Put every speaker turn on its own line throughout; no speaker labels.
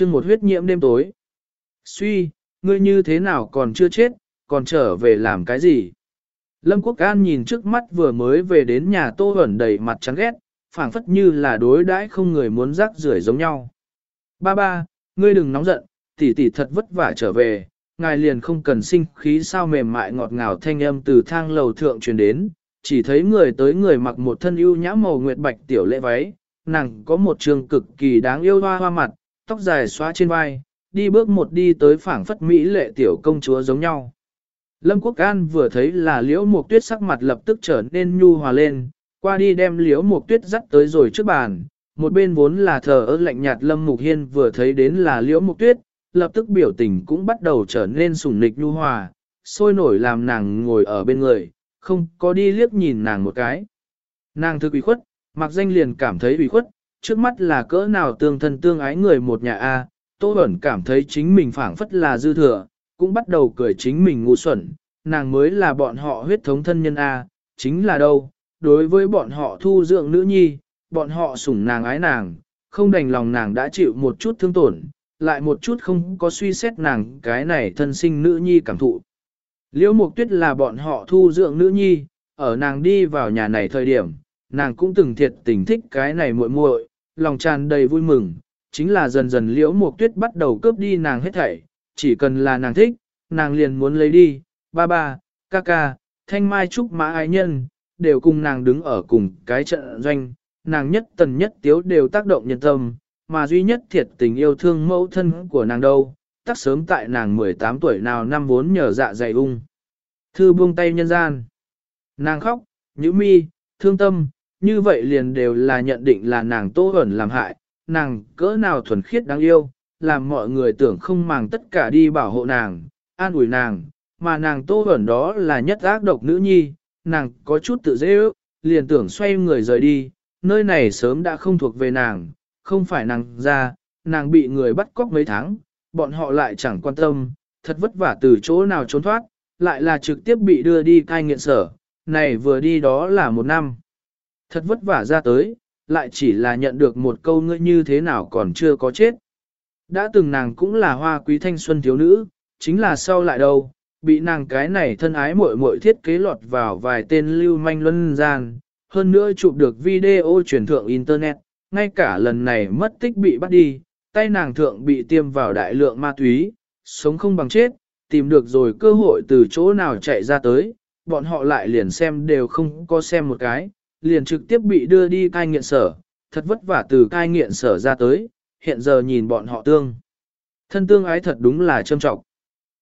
chương một huyết nhiễm đêm tối. Suy, ngươi như thế nào còn chưa chết, còn trở về làm cái gì? Lâm Quốc An nhìn trước mắt vừa mới về đến nhà Tô Hẩn đầy mặt trắng ghét, phảng phất như là đối đãi không người muốn rác rưởi giống nhau. Ba ba, ngươi đừng nóng giận, tỷ tỷ thật vất vả trở về, ngài liền không cần sinh khí sao mềm mại ngọt ngào thanh âm từ thang lầu thượng truyền đến, chỉ thấy người tới người mặc một thân ưu nhã màu nguyệt bạch tiểu lễ váy, nàng có một trường cực kỳ đáng yêu hoa hoa mặt, tóc dài xóa trên vai, đi bước một đi tới phảng phất mỹ lệ tiểu công chúa giống nhau. Lâm Quốc An vừa thấy là liễu mục tuyết sắc mặt lập tức trở nên nhu hòa lên, qua đi đem liễu mục tuyết dắt tới rồi trước bàn, một bên vốn là thờ ơ lạnh nhạt Lâm Mục Hiên vừa thấy đến là liễu mục tuyết, lập tức biểu tình cũng bắt đầu trở nên sủng nịch nhu hòa, sôi nổi làm nàng ngồi ở bên người, không có đi liếc nhìn nàng một cái. Nàng thực ủy khuất, mặc danh liền cảm thấy ủy khuất, trước mắt là cỡ nào tương thân tương ái người một nhà A, Tô Bẩn cảm thấy chính mình phảng phất là dư thừa, cũng bắt đầu cười chính mình ngu xuẩn, nàng mới là bọn họ huyết thống thân nhân A, chính là đâu, đối với bọn họ thu dưỡng nữ nhi, bọn họ sủng nàng ái nàng, không đành lòng nàng đã chịu một chút thương tổn, lại một chút không có suy xét nàng cái này thân sinh nữ nhi cảm thụ. Liễu Mục Tuyết là bọn họ thu dưỡng nữ nhi, ở nàng đi vào nhà này thời điểm, nàng cũng từng thiệt tình thích cái này muội muội, lòng tràn đầy vui mừng, chính là dần dần Liễu Mục Tuyết bắt đầu cướp đi nàng hết thảy, chỉ cần là nàng thích, nàng liền muốn lấy đi, ba ba, ca ca, thanh mai trúc mã ái nhân, đều cùng nàng đứng ở cùng cái trận doanh, nàng nhất tần nhất tiếu đều tác động nhân tâm, mà duy nhất thiệt tình yêu thương mẫu thân của nàng đâu, tắc sớm tại nàng 18 tuổi nào năm vốn nhờ dạ dày ung. Thư buông tay nhân gian. Nàng khóc, nhữ mi, thương tâm, như vậy liền đều là nhận định là nàng tô ẩn làm hại, nàng cỡ nào thuần khiết đáng yêu, làm mọi người tưởng không màng tất cả đi bảo hộ nàng, an ủi nàng, mà nàng tô ẩn đó là nhất ác độc nữ nhi, nàng có chút tự dễ ước, liền tưởng xoay người rời đi, nơi này sớm đã không thuộc về nàng, không phải nàng ra, nàng bị người bắt cóc mấy tháng, bọn họ lại chẳng quan tâm, thật vất vả từ chỗ nào trốn thoát, lại là trực tiếp bị đưa đi cai nghiện sở, này vừa đi đó là một năm. Thật vất vả ra tới, lại chỉ là nhận được một câu ngươi như thế nào còn chưa có chết. Đã từng nàng cũng là hoa quý thanh xuân thiếu nữ, chính là sau lại đâu, bị nàng cái này thân ái muội muội thiết kế lọt vào vài tên lưu manh luân gian, hơn nữa chụp được video truyền thượng internet, ngay cả lần này mất tích bị bắt đi, tay nàng thượng bị tiêm vào đại lượng ma túy, sống không bằng chết, tìm được rồi cơ hội từ chỗ nào chạy ra tới, bọn họ lại liền xem đều không có xem một cái, liền trực tiếp bị đưa đi cai nghiện sở, thật vất vả từ cai nghiện sở ra tới, hiện giờ nhìn bọn họ tương. Thân tương ái thật đúng là trâm trọng.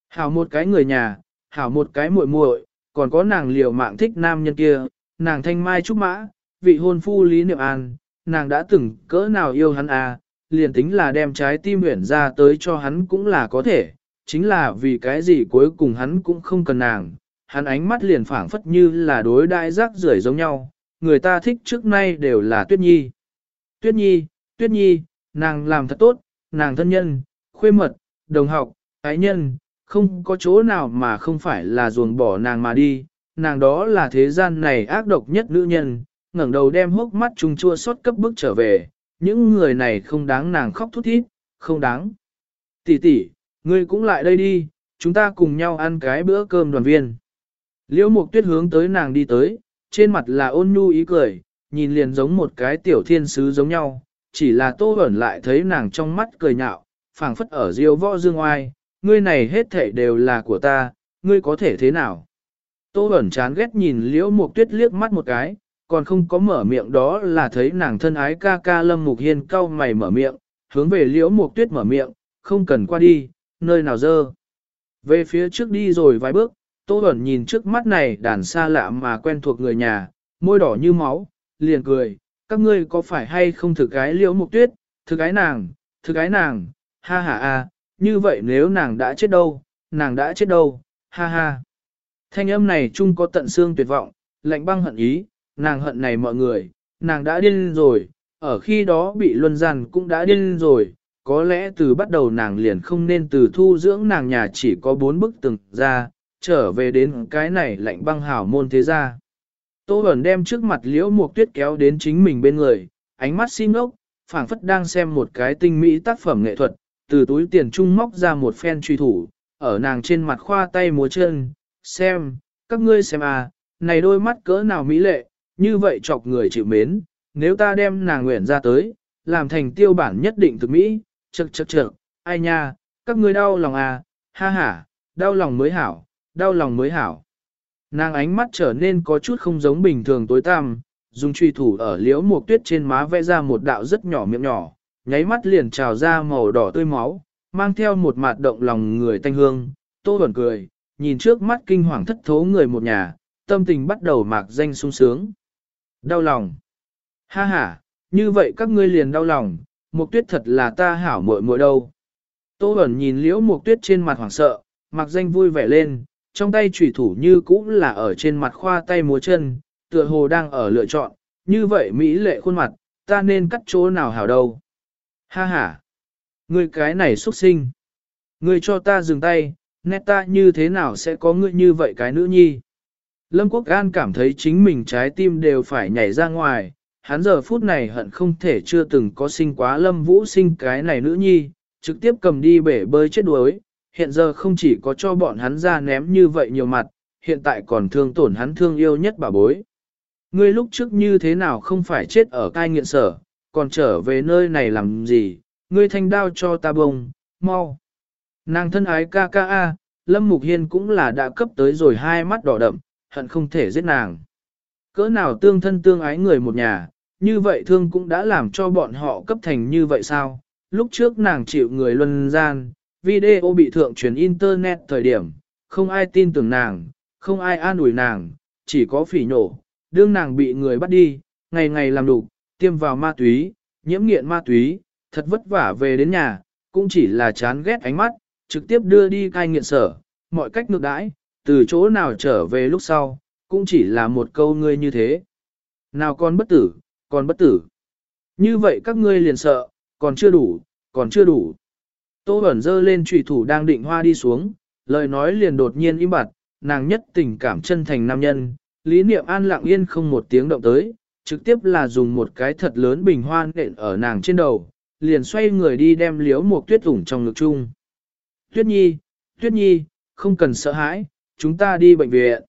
Hảo một cái người nhà, hảo một cái muội muội, còn có nàng liều mạng thích nam nhân kia, nàng thanh mai trúc mã, vị hôn phu Lý Niệm An, nàng đã từng cỡ nào yêu hắn à, liền tính là đem trái tim huyển ra tới cho hắn cũng là có thể, chính là vì cái gì cuối cùng hắn cũng không cần nàng, hắn ánh mắt liền phảng phất như là đối đại rác rưởi giống nhau, người ta thích trước nay đều là Tuyết Nhi. Tuyết Nhi, Tuyết Nhi, nàng làm thật tốt, nàng thân nhân, khuê mật, đồng học, ái nhân, không có chỗ nào mà không phải là ruồng bỏ nàng mà đi, nàng đó là thế gian này ác độc nhất nữ nhân, ngẩng đầu đem hốc mắt trùng chua xót cấp bước trở về, những người này không đáng nàng khóc thút thít, không đáng. Tỷ tỷ, ngươi cũng lại đây đi, chúng ta cùng nhau ăn cái bữa cơm đoàn viên. Liễu Mục Tuyết hướng tới nàng đi tới, trên mặt là ôn nhu ý cười, nhìn liền giống một cái tiểu thiên sứ giống nhau, chỉ là Tô ẩn lại thấy nàng trong mắt cười nhạo, phảng phất ở diêu võ dương oai, ngươi này hết thảy đều là của ta, ngươi có thể thế nào? Tô ẩn chán ghét nhìn Liễu Mục Tuyết liếc mắt một cái, còn không có mở miệng đó là thấy nàng thân ái ca ca Lâm Mục Hiên cau mày mở miệng, hướng về Liễu Mục Tuyết mở miệng, không cần qua đi, nơi nào dơ. Về phía trước đi rồi vài bước, Tô Bẩn nhìn trước mắt này đàn xa lạ mà quen thuộc người nhà, môi đỏ như máu, liền cười, các ngươi có phải hay không thực gái Liễu Mục Tuyết, thực gái nàng, thực gái nàng, ha ha ha như vậy nếu nàng đã chết đâu, nàng đã chết đâu, ha ha. Thanh âm này chung có tận xương tuyệt vọng, lạnh băng hận ý, nàng hận này mọi người, nàng đã điên rồi, ở khi đó bị luân giàn cũng đã điên rồi, có lẽ từ bắt đầu nàng liền không nên từ thu dưỡng nàng nhà chỉ có bốn bức từng ra, trở về đến cái này lạnh băng hảo môn thế gia. Tô Bẩn đem trước mặt liễu mục tuyết kéo đến chính mình bên người, ánh mắt xin ốc, phảng phất đang xem một cái tinh mỹ tác phẩm nghệ thuật, từ túi tiền trung móc ra một phen truy thủ, ở nàng trên mặt khoa tay múa chân, xem, các ngươi xem à, này đôi mắt cỡ nào mỹ lệ, như vậy chọc người chịu mến, nếu ta đem nàng nguyện ra tới, làm thành tiêu bản nhất định thực mỹ, chật chật chật, ai nha, các ngươi đau lòng à, ha ha, đau lòng mới hảo, đau lòng mới hảo. Nàng ánh mắt trở nên có chút không giống bình thường tối tăm, dùng truy thủ ở liễu mục tuyết trên má vẽ ra một đạo rất nhỏ miệng nhỏ, nháy mắt liền trào ra màu đỏ tươi máu, mang theo một mạt động lòng người tanh hương, tô bẩn cười, nhìn trước mắt kinh hoàng thất thố người một nhà, tâm tình bắt đầu mạc danh sung sướng. Đau lòng. Ha ha, như vậy các ngươi liền đau lòng, mục tuyết thật là ta hảo muội muội đâu. Tô bẩn nhìn liễu mục tuyết trên mặt hoảng sợ, mạc danh vui vẻ lên, trong tay chủy thủ như cũ là ở trên mặt khoa tay múa chân, tựa hồ đang ở lựa chọn, như vậy Mỹ lệ khuôn mặt, ta nên cắt chỗ nào hảo đâu. Ha ha, ngươi cái này xuất sinh. Ngươi cho ta dừng tay, nét ta như thế nào sẽ có ngươi như vậy cái nữ nhi. Lâm Quốc An cảm thấy chính mình trái tim đều phải nhảy ra ngoài, hắn giờ phút này hận không thể chưa từng có sinh quá Lâm Vũ sinh cái này nữ nhi, trực tiếp cầm đi bể bơi chết đuối, hiện giờ không chỉ có cho bọn hắn ra ném như vậy nhiều mặt, hiện tại còn thương tổn hắn thương yêu nhất bà bối. Ngươi lúc trước như thế nào không phải chết ở cai nghiện sở, còn trở về nơi này làm gì, ngươi thanh đao cho ta bông, mau. Nàng thân ái ca ca a, Lâm Mục Hiên cũng là đã cấp tới rồi hai mắt đỏ đậm, hận không thể giết nàng. Cỡ nào tương thân tương ái người một nhà, như vậy thương cũng đã làm cho bọn họ cấp thành như vậy sao? Lúc trước nàng chịu người luân gian, video bị thượng truyền internet thời điểm, không ai tin tưởng nàng, không ai an ủi nàng, chỉ có phỉ nhổ, đương nàng bị người bắt đi, ngày ngày làm đủ, tiêm vào ma túy, nhiễm nghiện ma túy, thật vất vả về đến nhà, cũng chỉ là chán ghét ánh mắt, trực tiếp đưa đi cai nghiện sở, mọi cách ngược đãi, từ chỗ nào trở về lúc sau, cũng chỉ là một câu ngươi như thế. Nào con bất tử, con bất tử. Như vậy các ngươi liền sợ, còn chưa đủ, còn chưa đủ. Tô Bẩn dơ lên trùy thủ đang định hoa đi xuống, lời nói liền đột nhiên im bặt, nàng nhất tình cảm chân thành nam nhân, lý niệm an lặng yên không một tiếng động tới, trực tiếp là dùng một cái thật lớn bình hoa nện ở nàng trên đầu, liền xoay người đi đem liếu một tuyết ủng trong ngực chung. Tuyết nhi, tuyết nhi, không cần sợ hãi, chúng ta đi bệnh viện.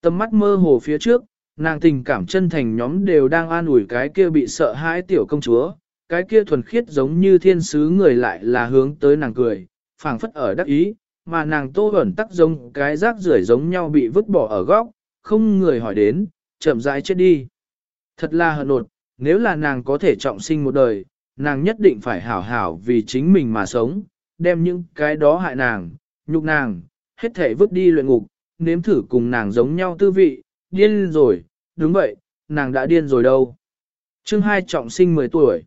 Tầm mắt mơ hồ phía trước, nàng tình cảm chân thành nhóm đều đang an ủi cái kia bị sợ hãi tiểu công chúa, cái kia thuần khiết giống như thiên sứ người lại là hướng tới nàng cười, phảng phất ở đắc ý, mà nàng tô ẩn tắc giống cái rác rưởi giống nhau bị vứt bỏ ở góc, không người hỏi đến, chậm rãi chết đi. Thật là hận nột, nếu là nàng có thể trọng sinh một đời, nàng nhất định phải hảo hảo vì chính mình mà sống, đem những cái đó hại nàng, nhục nàng, hết thể vứt đi luyện ngục, nếm thử cùng nàng giống nhau tư vị, điên rồi, đúng vậy, nàng đã điên rồi đâu. chương hai trọng sinh 10 tuổi.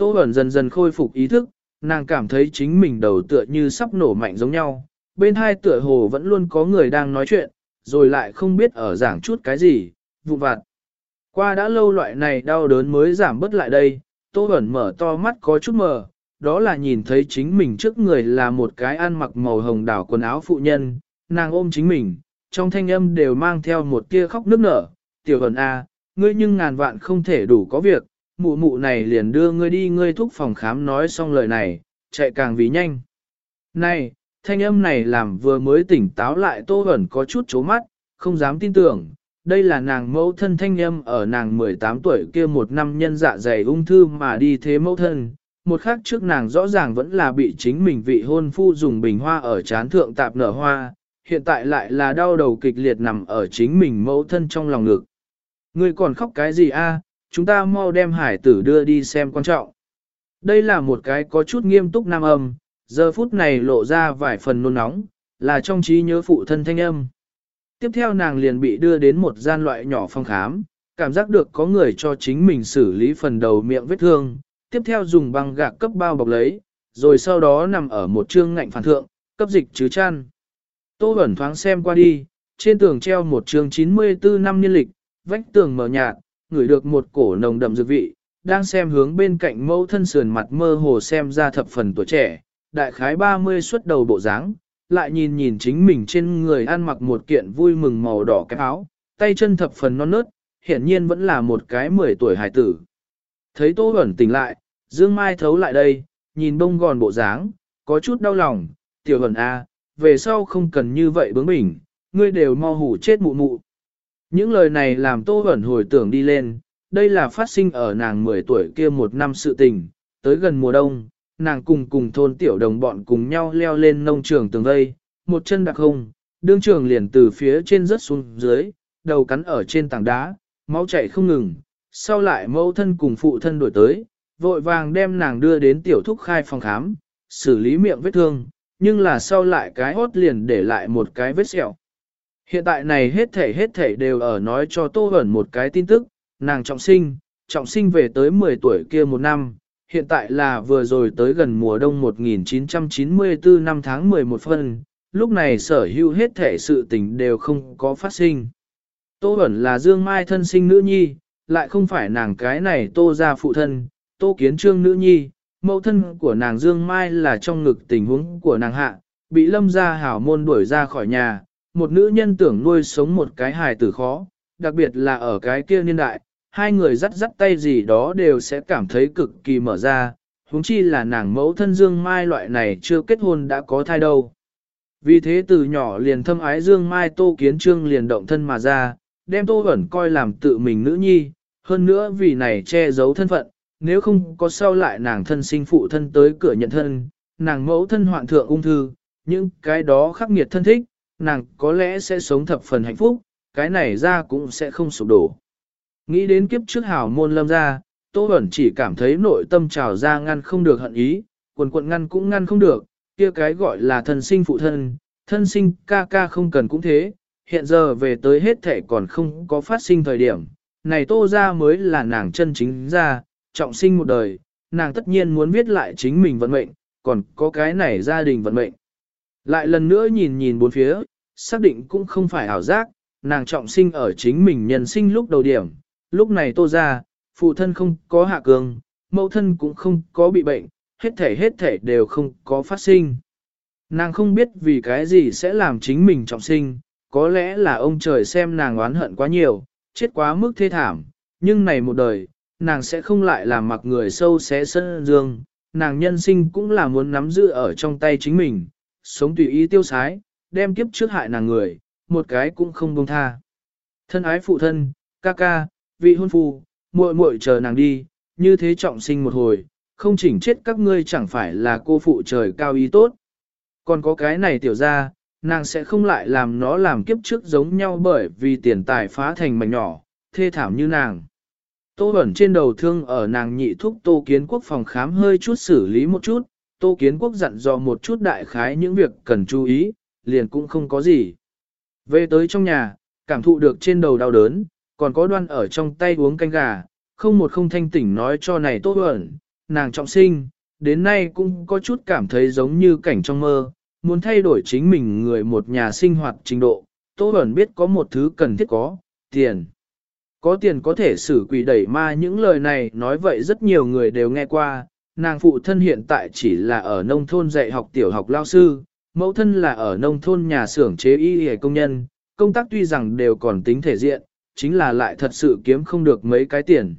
Tô Bẩn dần dần khôi phục ý thức, nàng cảm thấy chính mình đầu tựa như sắp nổ mạnh giống nhau, bên hai tựa hồ vẫn luôn có người đang nói chuyện, rồi lại không biết ở giảng chút cái gì, vụ vặt. Qua đã lâu loại này đau đớn mới giảm bớt lại đây, Tô Bẩn mở to mắt có chút mờ, đó là nhìn thấy chính mình trước người là một cái ăn mặc màu hồng đảo quần áo phụ nhân, nàng ôm chính mình, trong thanh âm đều mang theo một tia khóc nức nở, tiểu Bẩn a, ngươi nhưng ngàn vạn không thể đủ có việc, mụ mụ này liền đưa ngươi đi ngươi thúc phòng khám nói xong lời này, chạy càng vì nhanh. Này, thanh âm này làm vừa mới tỉnh táo lại tô ẩn có chút chố mắt, không dám tin tưởng, đây là nàng mẫu thân thanh âm ở nàng 18 tuổi kia một năm nhân dạ dày ung thư mà đi thế mẫu thân. Một khắc trước nàng rõ ràng vẫn là bị chính mình vị hôn phu dùng bình hoa ở chán thượng tạp nở hoa, hiện tại lại là đau đầu kịch liệt nằm ở chính mình mẫu thân trong lòng ngực. Ngươi còn khóc cái gì a? Chúng ta mau đem hải tử đưa đi xem quan trọng. Đây là một cái có chút nghiêm túc nam âm, giờ phút này lộ ra vài phần nôn nóng, là trong trí nhớ phụ thân thanh âm. Tiếp theo nàng liền bị đưa đến một gian loại nhỏ phòng khám, cảm giác được có người cho chính mình xử lý phần đầu miệng vết thương, tiếp theo dùng băng gạc cấp bao bọc lấy, rồi sau đó nằm ở một trương ngạnh phản thượng, cấp dịch chứ chăn. Tô Bẩn thoáng xem qua đi, trên tường treo một chương 94 năm niên lịch, vách tường mờ nhạt, ngửi được một cổ nồng đậm dược vị, đang xem hướng bên cạnh mẫu thân sườn mặt mơ hồ xem ra thập phần tuổi trẻ, đại khái 30 xuất đầu bộ dáng, lại nhìn nhìn chính mình trên người ăn mặc một kiện vui mừng màu đỏ cái áo, tay chân thập phần non nớt, hiển nhiên vẫn là một cái 10 tuổi hài tử. Thấy Tô Bẩn tỉnh lại, Dương Mai thấu lại đây, nhìn bông gòn bộ dáng, có chút đau lòng, tiểu ẩn a, à, về sau không cần như vậy bướng bỉnh, ngươi đều mau hủ chết mụ mụ. Những lời này làm Tô ẩn hồi tưởng đi lên, đây là phát sinh ở nàng 10 tuổi kia một năm sự tình, tới gần mùa đông, nàng cùng cùng thôn tiểu đồng bọn cùng nhau leo lên nông trường tường vây, một chân đặc không, đương trường liền từ phía trên rớt xuống dưới, đầu cắn ở trên tảng đá, máu chảy không ngừng, sau lại mẫu thân cùng phụ thân đổi tới, vội vàng đem nàng đưa đến tiểu thúc khai phòng khám, xử lý miệng vết thương, nhưng là sau lại cái hốt liền để lại một cái vết sẹo. Hiện tại này hết thể hết thể đều ở nói cho Tô Hẩn một cái tin tức, nàng trọng sinh, trọng sinh về tới 10 tuổi kia một năm, hiện tại là vừa rồi tới gần mùa đông 1994 năm tháng 11 phân, lúc này sở hữu hết thể sự tình đều không có phát sinh. Tô Bẩn là Dương Mai thân sinh nữ nhi, lại không phải nàng cái này tô ra phụ thân, tô kiến trương nữ nhi, mẫu thân của nàng Dương Mai là trong ngực tình huống của nàng hạ, bị lâm gia hảo môn đuổi ra khỏi nhà, một nữ nhân tưởng nuôi sống một cái hài tử khó, đặc biệt là ở cái kia niên đại, hai người dắt dắt tay gì đó đều sẽ cảm thấy cực kỳ mở ra, huống chi là nàng mẫu thân Dương Mai loại này chưa kết hôn đã có thai đâu. Vì thế từ nhỏ liền thâm ái Dương Mai Tô Kiến Trương liền động thân mà ra, đem Tô Vẩn coi làm tự mình nữ nhi, hơn nữa vì này che giấu thân phận, nếu không có sau lại nàng thân sinh phụ thân tới cửa nhận thân, nàng mẫu thân hoạn thượng ung thư, những cái đó khắc nghiệt thân thích, nàng có lẽ sẽ sống thập phần hạnh phúc, cái này ra cũng sẽ không sụp đổ. Nghĩ đến kiếp trước hảo môn lâm ra, Tô Bẩn chỉ cảm thấy nội tâm trào ra ngăn không được hận ý, quần quận ngăn cũng ngăn không được, kia cái gọi là thân sinh phụ thân, thân sinh ca ca không cần cũng thế, hiện giờ về tới hết thể còn không có phát sinh thời điểm, này Tô ra mới là nàng chân chính ra, trọng sinh một đời, nàng tất nhiên muốn viết lại chính mình vận mệnh, còn có cái này gia đình vận mệnh. Lại lần nữa nhìn nhìn bốn phía, xác định cũng không phải ảo giác, nàng trọng sinh ở chính mình nhân sinh lúc đầu điểm, lúc này tô ra, phụ thân không có hạ cường, mẫu thân cũng không có bị bệnh, hết thể hết thể đều không có phát sinh. Nàng không biết vì cái gì sẽ làm chính mình trọng sinh, có lẽ là ông trời xem nàng oán hận quá nhiều, chết quá mức thê thảm, nhưng này một đời, nàng sẽ không lại làm mặc người sâu xé sân dương, nàng nhân sinh cũng là muốn nắm giữ ở trong tay chính mình, sống tùy ý tiêu sái, đem kiếp trước hại nàng người, một cái cũng không buông tha. Thân ái phụ thân, ca ca, vị hôn phu, muội muội chờ nàng đi, như thế trọng sinh một hồi, không chỉnh chết các ngươi chẳng phải là cô phụ trời cao ý tốt. Còn có cái này tiểu ra, nàng sẽ không lại làm nó làm kiếp trước giống nhau bởi vì tiền tài phá thành mảnh nhỏ, thê thảm như nàng. Tô ẩn trên đầu thương ở nàng nhị thúc Tô Kiến Quốc phòng khám hơi chút xử lý một chút, Tô Kiến Quốc dặn dò một chút đại khái những việc cần chú ý, liền cũng không có gì. Về tới trong nhà, cảm thụ được trên đầu đau đớn, còn có đoan ở trong tay uống canh gà, không một không thanh tỉnh nói cho này tốt ẩn, nàng trọng sinh, đến nay cũng có chút cảm thấy giống như cảnh trong mơ, muốn thay đổi chính mình người một nhà sinh hoạt trình độ. Tô ẩn biết có một thứ cần thiết có, tiền. Có tiền có thể xử quỷ đẩy ma những lời này nói vậy rất nhiều người đều nghe qua, nàng phụ thân hiện tại chỉ là ở nông thôn dạy học tiểu học lao sư, mẫu thân là ở nông thôn nhà xưởng chế y y công nhân, công tác tuy rằng đều còn tính thể diện, chính là lại thật sự kiếm không được mấy cái tiền.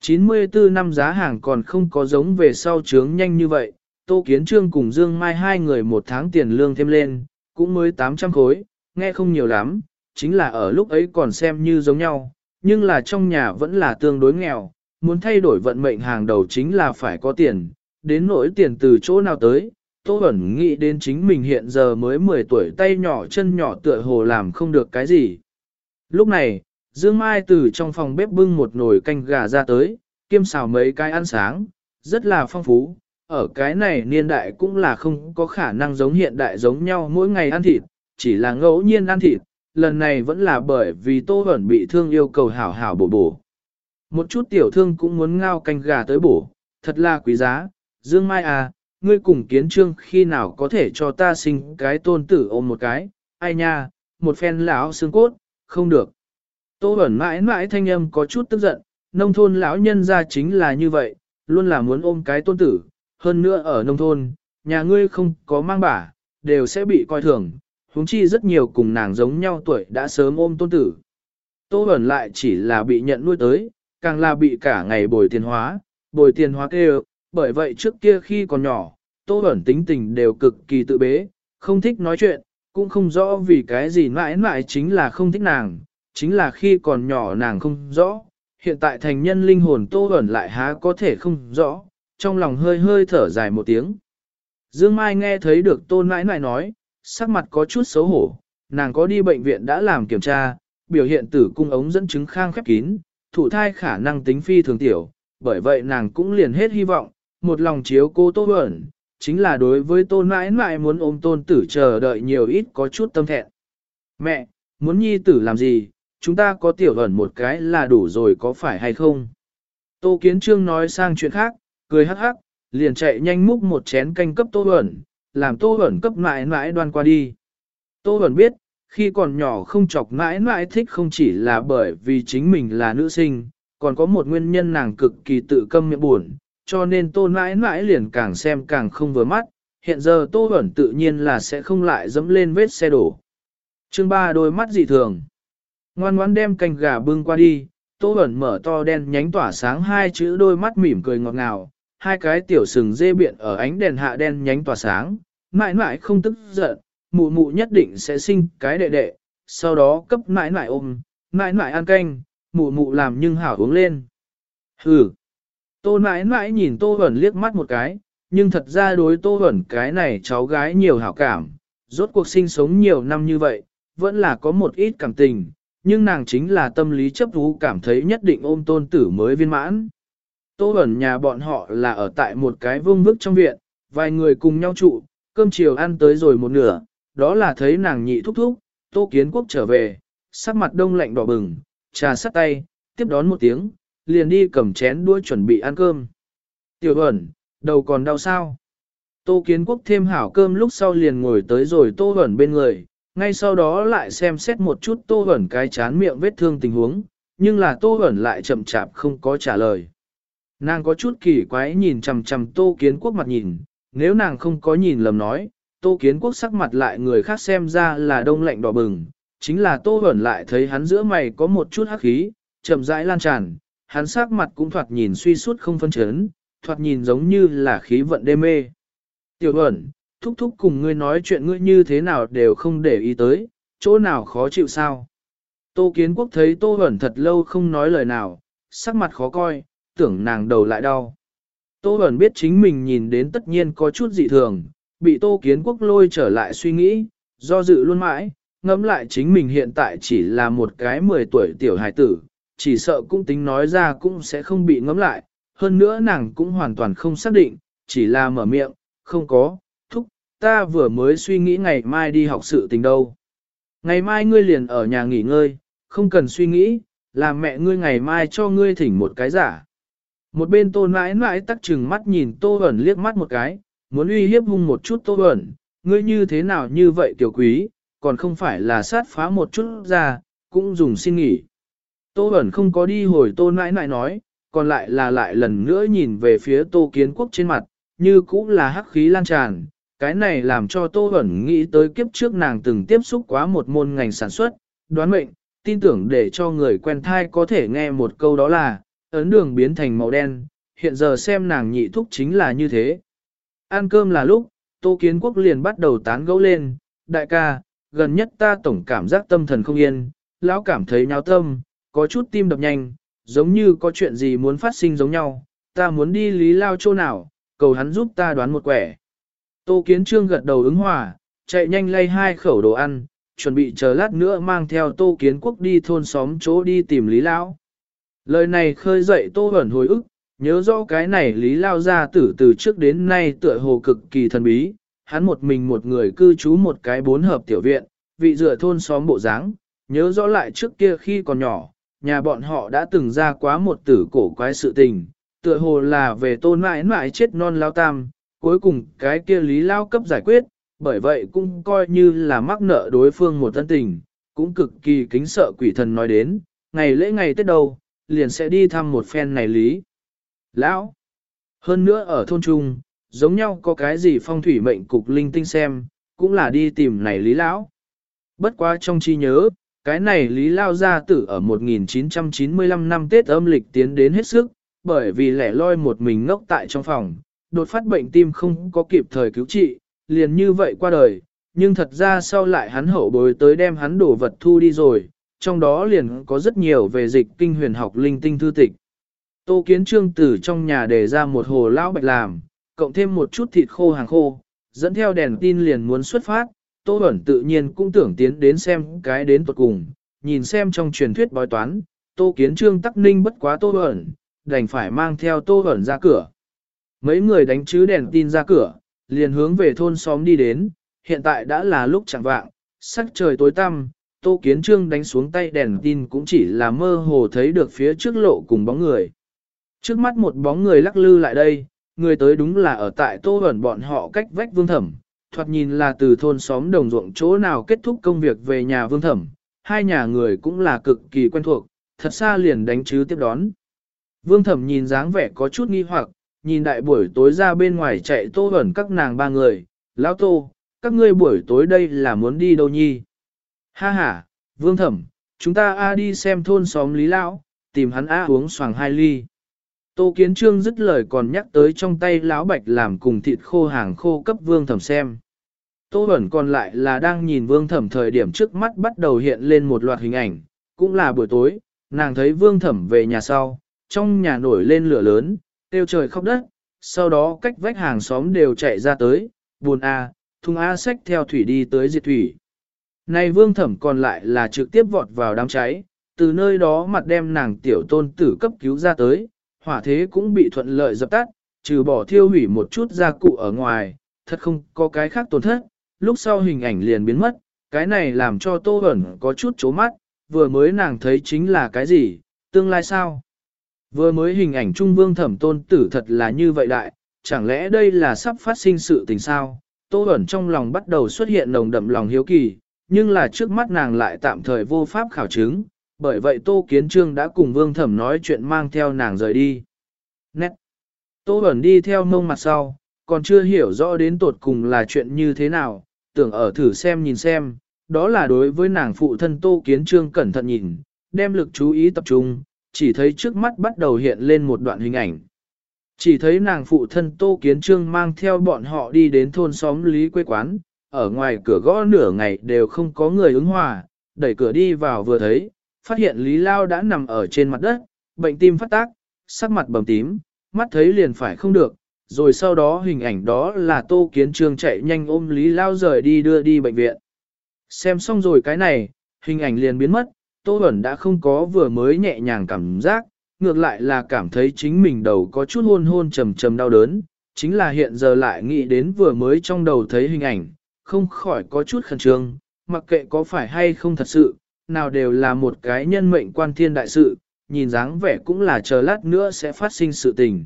94 năm giá hàng còn không có giống về sau trướng nhanh như vậy, Tô Kiến Trương cùng Dương Mai hai người một tháng tiền lương thêm lên, cũng mới 800 khối, nghe không nhiều lắm, chính là ở lúc ấy còn xem như giống nhau, nhưng là trong nhà vẫn là tương đối nghèo, muốn thay đổi vận mệnh hàng đầu chính là phải có tiền, đến nỗi tiền từ chỗ nào tới. Tô Bẩn nghĩ đến chính mình hiện giờ mới 10 tuổi tay nhỏ chân nhỏ tựa hồ làm không được cái gì. Lúc này, Dương Mai từ trong phòng bếp bưng một nồi canh gà ra tới, kiêm xào mấy cái ăn sáng, rất là phong phú. Ở cái này niên đại cũng là không có khả năng giống hiện đại giống nhau mỗi ngày ăn thịt, chỉ là ngẫu nhiên ăn thịt, lần này vẫn là bởi vì Tô Bẩn bị thương yêu cầu hảo hảo bổ bổ. Một chút tiểu thương cũng muốn ngao canh gà tới bổ, thật là quý giá. Dương Mai à, ngươi cùng kiến trương khi nào có thể cho ta sinh cái tôn tử ôm một cái, ai nha, một phen lão xương cốt, không được. Tô Bẩn mãi mãi thanh âm có chút tức giận, nông thôn lão nhân ra chính là như vậy, luôn là muốn ôm cái tôn tử, hơn nữa ở nông thôn, nhà ngươi không có mang bả, đều sẽ bị coi thường, huống chi rất nhiều cùng nàng giống nhau tuổi đã sớm ôm tôn tử. Tô Bẩn lại chỉ là bị nhận nuôi tới, càng là bị cả ngày bồi tiền hóa, bồi tiền hóa kêu, bởi vậy trước kia khi còn nhỏ, Tô Bẩn tính tình đều cực kỳ tự bế, không thích nói chuyện, cũng không rõ vì cái gì mãi mãi chính là không thích nàng, chính là khi còn nhỏ nàng không rõ, hiện tại thành nhân linh hồn Tô Bẩn lại há có thể không rõ, trong lòng hơi hơi thở dài một tiếng. Dương Mai nghe thấy được tô mãi mãi nói, sắc mặt có chút xấu hổ, nàng có đi bệnh viện đã làm kiểm tra, biểu hiện tử cung ống dẫn chứng khang khép kín, thụ thai khả năng tính phi thường tiểu, bởi vậy nàng cũng liền hết hy vọng, một lòng chiếu cô Tô Huẩn, chính là đối với tôn mãi mãi muốn ôm tôn tử chờ đợi nhiều ít có chút tâm thẹn. Mẹ, muốn nhi tử làm gì, chúng ta có tiểu ẩn một cái là đủ rồi có phải hay không? Tô Kiến Trương nói sang chuyện khác, cười hắc hắc, liền chạy nhanh múc một chén canh cấp Tô Huẩn, làm Tô Huẩn cấp mãi mãi đoan qua đi. Tô Huẩn biết, khi còn nhỏ không chọc mãi mãi thích không chỉ là bởi vì chính mình là nữ sinh, còn có một nguyên nhân nàng cực kỳ tự câm miệng buồn, cho nên tô mãi mãi liền càng xem càng không vừa mắt, hiện giờ tô ẩn tự nhiên là sẽ không lại dẫm lên vết xe đổ. chương ba đôi mắt dị thường. Ngoan ngoãn đem canh gà bưng qua đi, tô ẩn mở to đen nhánh tỏa sáng hai chữ đôi mắt mỉm cười ngọt ngào, hai cái tiểu sừng dê biện ở ánh đèn hạ đen nhánh tỏa sáng, mãi mãi không tức giận, mụ mụ nhất định sẽ sinh cái đệ đệ, sau đó cấp mãi mãi ôm, mãi mãi ăn canh, mụ mụ làm nhưng hảo uống lên. Hừ. Tô mãi mãi nhìn Tô Huẩn liếc mắt một cái, nhưng thật ra đối Tô Huẩn cái này cháu gái nhiều hảo cảm, rốt cuộc sinh sống nhiều năm như vậy, vẫn là có một ít cảm tình, nhưng nàng chính là tâm lý chấp thú cảm thấy nhất định ôm tôn tử mới viên mãn. Tô Huẩn nhà bọn họ là ở tại một cái vương vức trong viện, vài người cùng nhau trụ, cơm chiều ăn tới rồi một nửa, đó là thấy nàng nhị thúc thúc, Tô Kiến Quốc trở về, sắc mặt đông lạnh đỏ bừng, trà sắt tay, tiếp đón một tiếng, liền đi cầm chén đuôi chuẩn bị ăn cơm. Tiểu ẩn, đầu còn đau sao? Tô Kiến Quốc thêm hảo cơm lúc sau liền ngồi tới rồi Tô ẩn bên người, ngay sau đó lại xem xét một chút Tô ẩn cái chán miệng vết thương tình huống, nhưng là Tô ẩn lại chậm chạp không có trả lời. Nàng có chút kỳ quái nhìn chằm chằm Tô Kiến Quốc mặt nhìn, nếu nàng không có nhìn lầm nói, Tô Kiến Quốc sắc mặt lại người khác xem ra là đông lạnh đỏ bừng, chính là Tô ẩn lại thấy hắn giữa mày có một chút hắc khí, chậm rãi lan tràn, hắn sắc mặt cũng thoạt nhìn suy suốt không phân chấn, thoạt nhìn giống như là khí vận đê mê. Tiểu ẩn, thúc thúc cùng ngươi nói chuyện ngươi như thế nào đều không để ý tới, chỗ nào khó chịu sao. Tô Kiến Quốc thấy Tô ẩn thật lâu không nói lời nào, sắc mặt khó coi, tưởng nàng đầu lại đau. Tô ẩn biết chính mình nhìn đến tất nhiên có chút dị thường, bị Tô Kiến Quốc lôi trở lại suy nghĩ, do dự luôn mãi, ngẫm lại chính mình hiện tại chỉ là một cái 10 tuổi tiểu hài tử, chỉ sợ cũng tính nói ra cũng sẽ không bị ngấm lại, hơn nữa nàng cũng hoàn toàn không xác định, chỉ là mở miệng, không có, thúc, ta vừa mới suy nghĩ ngày mai đi học sự tình đâu. Ngày mai ngươi liền ở nhà nghỉ ngơi, không cần suy nghĩ, làm mẹ ngươi ngày mai cho ngươi thỉnh một cái giả. Một bên tô mãi mãi tắc chừng mắt nhìn tô ẩn liếc mắt một cái, muốn uy hiếp hung một chút tô ẩn, ngươi như thế nào như vậy tiểu quý, còn không phải là sát phá một chút ra, cũng dùng xin nghỉ. Tô Bẩn không có đi hồi Tô nãi nãi nói, còn lại là lại lần nữa nhìn về phía Tô Kiến Quốc trên mặt, như cũng là hắc khí lan tràn. Cái này làm cho Tô Bẩn nghĩ tới kiếp trước nàng từng tiếp xúc quá một môn ngành sản xuất, đoán mệnh, tin tưởng để cho người quen thai có thể nghe một câu đó là, ấn đường biến thành màu đen, hiện giờ xem nàng nhị thúc chính là như thế. Ăn cơm là lúc, Tô Kiến Quốc liền bắt đầu tán gẫu lên, đại ca, gần nhất ta tổng cảm giác tâm thần không yên, lão cảm thấy nháo tâm, có chút tim đập nhanh, giống như có chuyện gì muốn phát sinh giống nhau, ta muốn đi lý lao chỗ nào, cầu hắn giúp ta đoán một quẻ. Tô Kiến Trương gật đầu ứng hòa, chạy nhanh lay hai khẩu đồ ăn, chuẩn bị chờ lát nữa mang theo Tô Kiến Quốc đi thôn xóm chỗ đi tìm Lý Lão. Lời này khơi dậy Tô Hẩn hồi ức, nhớ rõ cái này Lý Lao ra tử từ trước đến nay tựa hồ cực kỳ thần bí, hắn một mình một người cư trú một cái bốn hợp tiểu viện, vị dựa thôn xóm bộ dáng, nhớ rõ lại trước kia khi còn nhỏ, nhà bọn họ đã từng ra quá một tử cổ quái sự tình, tựa hồ là về tôn mãi mãi chết non lao tam, cuối cùng cái kia lý lao cấp giải quyết, bởi vậy cũng coi như là mắc nợ đối phương một thân tình, cũng cực kỳ kính sợ quỷ thần nói đến, ngày lễ ngày Tết đầu, liền sẽ đi thăm một phen này lý. Lão! Hơn nữa ở thôn trung, giống nhau có cái gì phong thủy mệnh cục linh tinh xem, cũng là đi tìm này lý lão. Bất quá trong chi nhớ, cái này Lý Lao Gia Tử ở 1995 năm Tết âm lịch tiến đến hết sức, bởi vì lẻ loi một mình ngốc tại trong phòng, đột phát bệnh tim không có kịp thời cứu trị, liền như vậy qua đời, nhưng thật ra sau lại hắn hậu bối tới đem hắn đổ vật thu đi rồi, trong đó liền có rất nhiều về dịch kinh huyền học linh tinh thư tịch. Tô Kiến Trương từ trong nhà để ra một hồ lão bạch làm, cộng thêm một chút thịt khô hàng khô, dẫn theo đèn tin liền muốn xuất phát, Tô Bẩn tự nhiên cũng tưởng tiến đến xem cái đến tuật cùng, nhìn xem trong truyền thuyết bói toán, Tô Kiến Trương tắc ninh bất quá Tô Bẩn, đành phải mang theo Tô Bẩn ra cửa. Mấy người đánh chứ đèn tin ra cửa, liền hướng về thôn xóm đi đến, hiện tại đã là lúc chẳng vạng, sắc trời tối tăm, Tô Kiến Trương đánh xuống tay đèn tin cũng chỉ là mơ hồ thấy được phía trước lộ cùng bóng người. Trước mắt một bóng người lắc lư lại đây, người tới đúng là ở tại Tô Bẩn bọn họ cách vách vương thẩm, thoạt nhìn là từ thôn xóm đồng ruộng chỗ nào kết thúc công việc về nhà vương thẩm, hai nhà người cũng là cực kỳ quen thuộc, thật xa liền đánh chứ tiếp đón. Vương thẩm nhìn dáng vẻ có chút nghi hoặc, nhìn đại buổi tối ra bên ngoài chạy tô ẩn các nàng ba người, lão tô, các ngươi buổi tối đây là muốn đi đâu nhi? Ha ha, vương thẩm, chúng ta a đi xem thôn xóm lý lão, tìm hắn a uống xoàng hai ly. Tô Kiến Trương dứt lời còn nhắc tới trong tay lão bạch làm cùng thịt khô hàng khô cấp vương thẩm xem. Tô Bẩn còn lại là đang nhìn vương thẩm thời điểm trước mắt bắt đầu hiện lên một loạt hình ảnh, cũng là buổi tối, nàng thấy vương thẩm về nhà sau, trong nhà nổi lên lửa lớn, tiêu trời khóc đất, sau đó cách vách hàng xóm đều chạy ra tới, buồn A, thùng A sách theo thủy đi tới diệt thủy. Này vương thẩm còn lại là trực tiếp vọt vào đám cháy, từ nơi đó mặt đem nàng tiểu tôn tử cấp cứu ra tới, hỏa thế cũng bị thuận lợi dập tắt, trừ bỏ thiêu hủy một chút gia cụ ở ngoài, thật không có cái khác tổn thất, lúc sau hình ảnh liền biến mất, cái này làm cho Tô Bẩn có chút chố mắt, vừa mới nàng thấy chính là cái gì, tương lai sao? Vừa mới hình ảnh Trung Vương thẩm tôn tử thật là như vậy đại, chẳng lẽ đây là sắp phát sinh sự tình sao? Tô Bẩn trong lòng bắt đầu xuất hiện nồng đậm lòng hiếu kỳ, nhưng là trước mắt nàng lại tạm thời vô pháp khảo chứng, bởi vậy Tô Kiến Trương đã cùng Vương Thẩm nói chuyện mang theo nàng rời đi. Nét! Tô Bẩn đi theo mông mặt sau, còn chưa hiểu rõ đến tột cùng là chuyện như thế nào, tưởng ở thử xem nhìn xem, đó là đối với nàng phụ thân Tô Kiến Trương cẩn thận nhìn, đem lực chú ý tập trung, chỉ thấy trước mắt bắt đầu hiện lên một đoạn hình ảnh. Chỉ thấy nàng phụ thân Tô Kiến Trương mang theo bọn họ đi đến thôn xóm Lý Quê Quán, ở ngoài cửa gõ nửa ngày đều không có người ứng hòa, đẩy cửa đi vào vừa thấy, phát hiện Lý Lao đã nằm ở trên mặt đất, bệnh tim phát tác, sắc mặt bầm tím, mắt thấy liền phải không được, rồi sau đó hình ảnh đó là Tô Kiến Trương chạy nhanh ôm Lý Lao rời đi đưa đi bệnh viện. Xem xong rồi cái này, hình ảnh liền biến mất, Tô Bẩn đã không có vừa mới nhẹ nhàng cảm giác, ngược lại là cảm thấy chính mình đầu có chút hôn hôn trầm trầm đau đớn, chính là hiện giờ lại nghĩ đến vừa mới trong đầu thấy hình ảnh, không khỏi có chút khẩn trương, mặc kệ có phải hay không thật sự, nào đều là một cái nhân mệnh quan thiên đại sự, nhìn dáng vẻ cũng là chờ lát nữa sẽ phát sinh sự tình.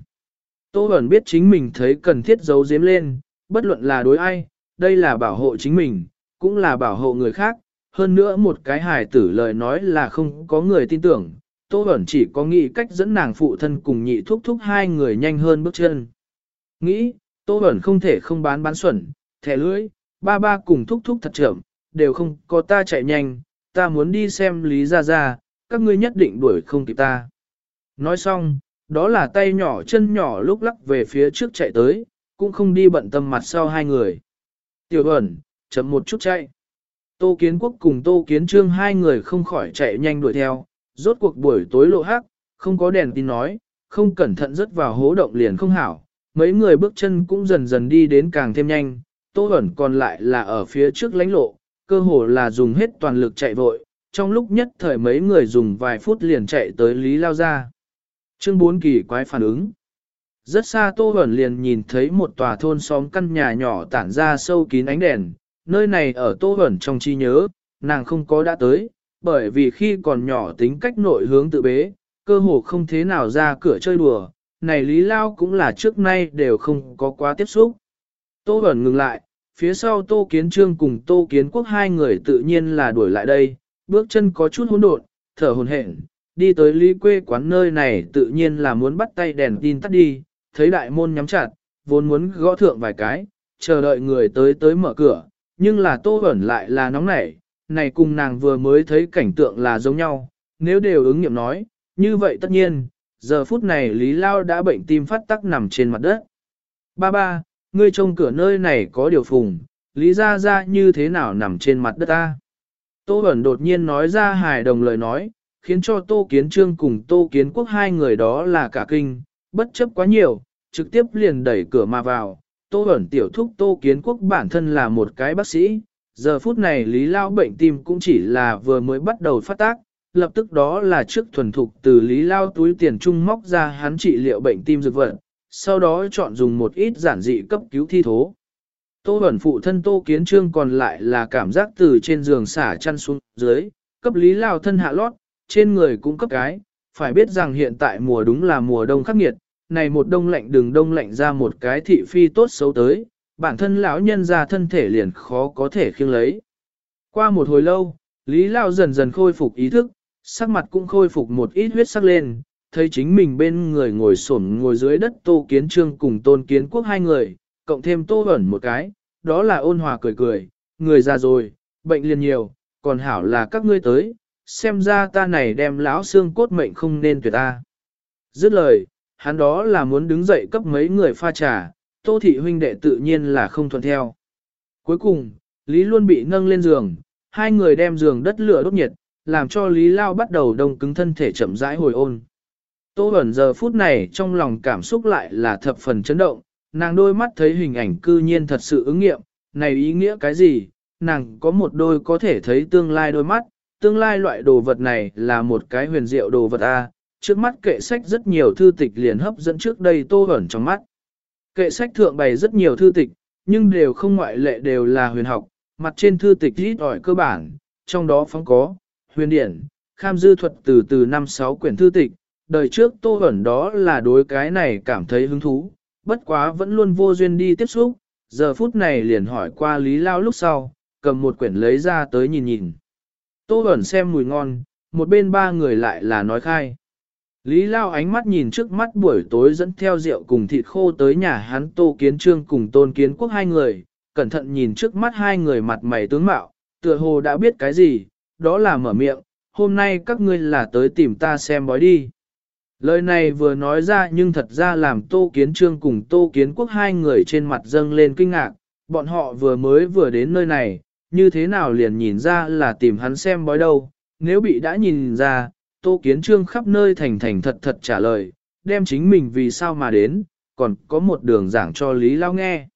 Tô Bẩn biết chính mình thấy cần thiết giấu giếm lên, bất luận là đối ai, đây là bảo hộ chính mình, cũng là bảo hộ người khác, hơn nữa một cái hài tử lời nói là không có người tin tưởng, Tô Bẩn chỉ có nghĩ cách dẫn nàng phụ thân cùng nhị thúc thúc hai người nhanh hơn bước chân. Nghĩ, Tô Bẩn không thể không bán bán xuẩn, thẻ lưỡi, ba ba cùng thúc thúc thật chậm, đều không có ta chạy nhanh, ta muốn đi xem Lý Gia Gia, các ngươi nhất định đuổi không kịp ta. Nói xong, đó là tay nhỏ chân nhỏ lúc lắc về phía trước chạy tới, cũng không đi bận tâm mặt sau hai người. Tiểu ẩn, chậm một chút chạy. Tô Kiến Quốc cùng Tô Kiến Trương hai người không khỏi chạy nhanh đuổi theo, rốt cuộc buổi tối lộ hắc, không có đèn tin nói, không cẩn thận rớt vào hố động liền không hảo. Mấy người bước chân cũng dần dần đi đến càng thêm nhanh, Tô ẩn còn lại là ở phía trước lánh lộ, cơ hồ là dùng hết toàn lực chạy vội, trong lúc nhất thời mấy người dùng vài phút liền chạy tới Lý Lao ra. Chương 4 kỳ quái phản ứng. Rất xa Tô Huẩn liền nhìn thấy một tòa thôn xóm căn nhà nhỏ tản ra sâu kín ánh đèn, nơi này ở Tô Huẩn trong chi nhớ, nàng không có đã tới, bởi vì khi còn nhỏ tính cách nội hướng tự bế, cơ hồ không thế nào ra cửa chơi đùa, này Lý Lao cũng là trước nay đều không có quá tiếp xúc. Tô Bẩn ngừng lại, phía sau Tô Kiến Trương cùng Tô Kiến Quốc hai người tự nhiên là đuổi lại đây, bước chân có chút hỗn độn, thở hồn hển, đi tới Lý quê quán nơi này tự nhiên là muốn bắt tay đèn tin tắt đi, thấy đại môn nhắm chặt, vốn muốn gõ thượng vài cái, chờ đợi người tới tới mở cửa, nhưng là Tô Bẩn lại là nóng nảy, này cùng nàng vừa mới thấy cảnh tượng là giống nhau, nếu đều ứng nghiệm nói, như vậy tất nhiên, giờ phút này Lý Lao đã bệnh tim phát tắc nằm trên mặt đất. Ba ba, ngươi trông cửa nơi này có điều phùng, Lý Gia Gia như thế nào nằm trên mặt đất ta? Tô Bẩn đột nhiên nói ra hài đồng lời nói, khiến cho Tô Kiến Trương cùng Tô Kiến Quốc hai người đó là cả kinh, bất chấp quá nhiều, trực tiếp liền đẩy cửa mà vào. Tô Bẩn tiểu thúc Tô Kiến Quốc bản thân là một cái bác sĩ, giờ phút này Lý Lao bệnh tim cũng chỉ là vừa mới bắt đầu phát tác, lập tức đó là trước thuần thục từ Lý Lao túi tiền trung móc ra hắn trị liệu bệnh tim dược vật, sau đó chọn dùng một ít giản dị cấp cứu thi thố. Tô Bẩn phụ thân Tô Kiến Trương còn lại là cảm giác từ trên giường xả chăn xuống dưới, cấp Lý Lao thân hạ lót, trên người cũng cấp cái, phải biết rằng hiện tại mùa đúng là mùa đông khắc nghiệt, này một đông lạnh đường đông lạnh ra một cái thị phi tốt xấu tới, bản thân lão nhân ra thân thể liền khó có thể khiêng lấy. Qua một hồi lâu, Lý Lao dần dần khôi phục ý thức, sắc mặt cũng khôi phục một ít huyết sắc lên, thấy chính mình bên người ngồi xổm ngồi dưới đất Tô Kiến Trương cùng Tôn Kiến Quốc hai người, cộng thêm Tô Bẩn một cái, đó là ôn hòa cười cười, người già rồi, bệnh liền nhiều, còn hảo là các ngươi tới, xem ra ta này đem lão xương cốt mệnh không nên tuyệt ta. Dứt lời, hắn đó là muốn đứng dậy cấp mấy người pha trà, Tô Thị huynh đệ tự nhiên là không thuận theo. Cuối cùng, Lý luôn bị nâng lên giường, hai người đem giường đất lửa đốt nhiệt, làm cho Lý Lao bắt đầu đông cứng thân thể chậm rãi hồi ôn. Tô Bẩn giờ phút này trong lòng cảm xúc lại là thập phần chấn động, nàng đôi mắt thấy hình ảnh cư nhiên thật sự ứng nghiệm, này ý nghĩa cái gì, nàng có một đôi có thể thấy tương lai đôi mắt, tương lai loại đồ vật này là một cái huyền diệu đồ vật A, trước mắt kệ sách rất nhiều thư tịch liền hấp dẫn trước đây Tô Bẩn trong mắt. Kệ sách thượng bày rất nhiều thư tịch, nhưng đều không ngoại lệ đều là huyền học, mặt trên thư tịch ít ỏi cơ bản, trong đó phóng có, huyền điển, kham dư thuật từ từ năm sáu quyển thư tịch, đời trước tô ẩn đó là đối cái này cảm thấy hứng thú, bất quá vẫn luôn vô duyên đi tiếp xúc, giờ phút này liền hỏi qua Lý Lao lúc sau, cầm một quyển lấy ra tới nhìn nhìn. Tô ẩn xem mùi ngon, một bên ba người lại là nói khai. Lý Lao ánh mắt nhìn trước mắt buổi tối dẫn theo rượu cùng thịt khô tới nhà hắn Tô Kiến Trương cùng Tôn Kiến Quốc hai người, cẩn thận nhìn trước mắt hai người mặt mày tướng mạo, tựa hồ đã biết cái gì, đó là mở miệng, hôm nay các ngươi là tới tìm ta xem bói đi. Lời này vừa nói ra nhưng thật ra làm Tô Kiến Trương cùng Tô Kiến Quốc hai người trên mặt dâng lên kinh ngạc, bọn họ vừa mới vừa đến nơi này, như thế nào liền nhìn ra là tìm hắn xem bói đâu, nếu bị đã nhìn ra, Tô Kiến Trương khắp nơi thành thành thật thật trả lời, đem chính mình vì sao mà đến, còn có một đường giảng cho Lý Lao nghe.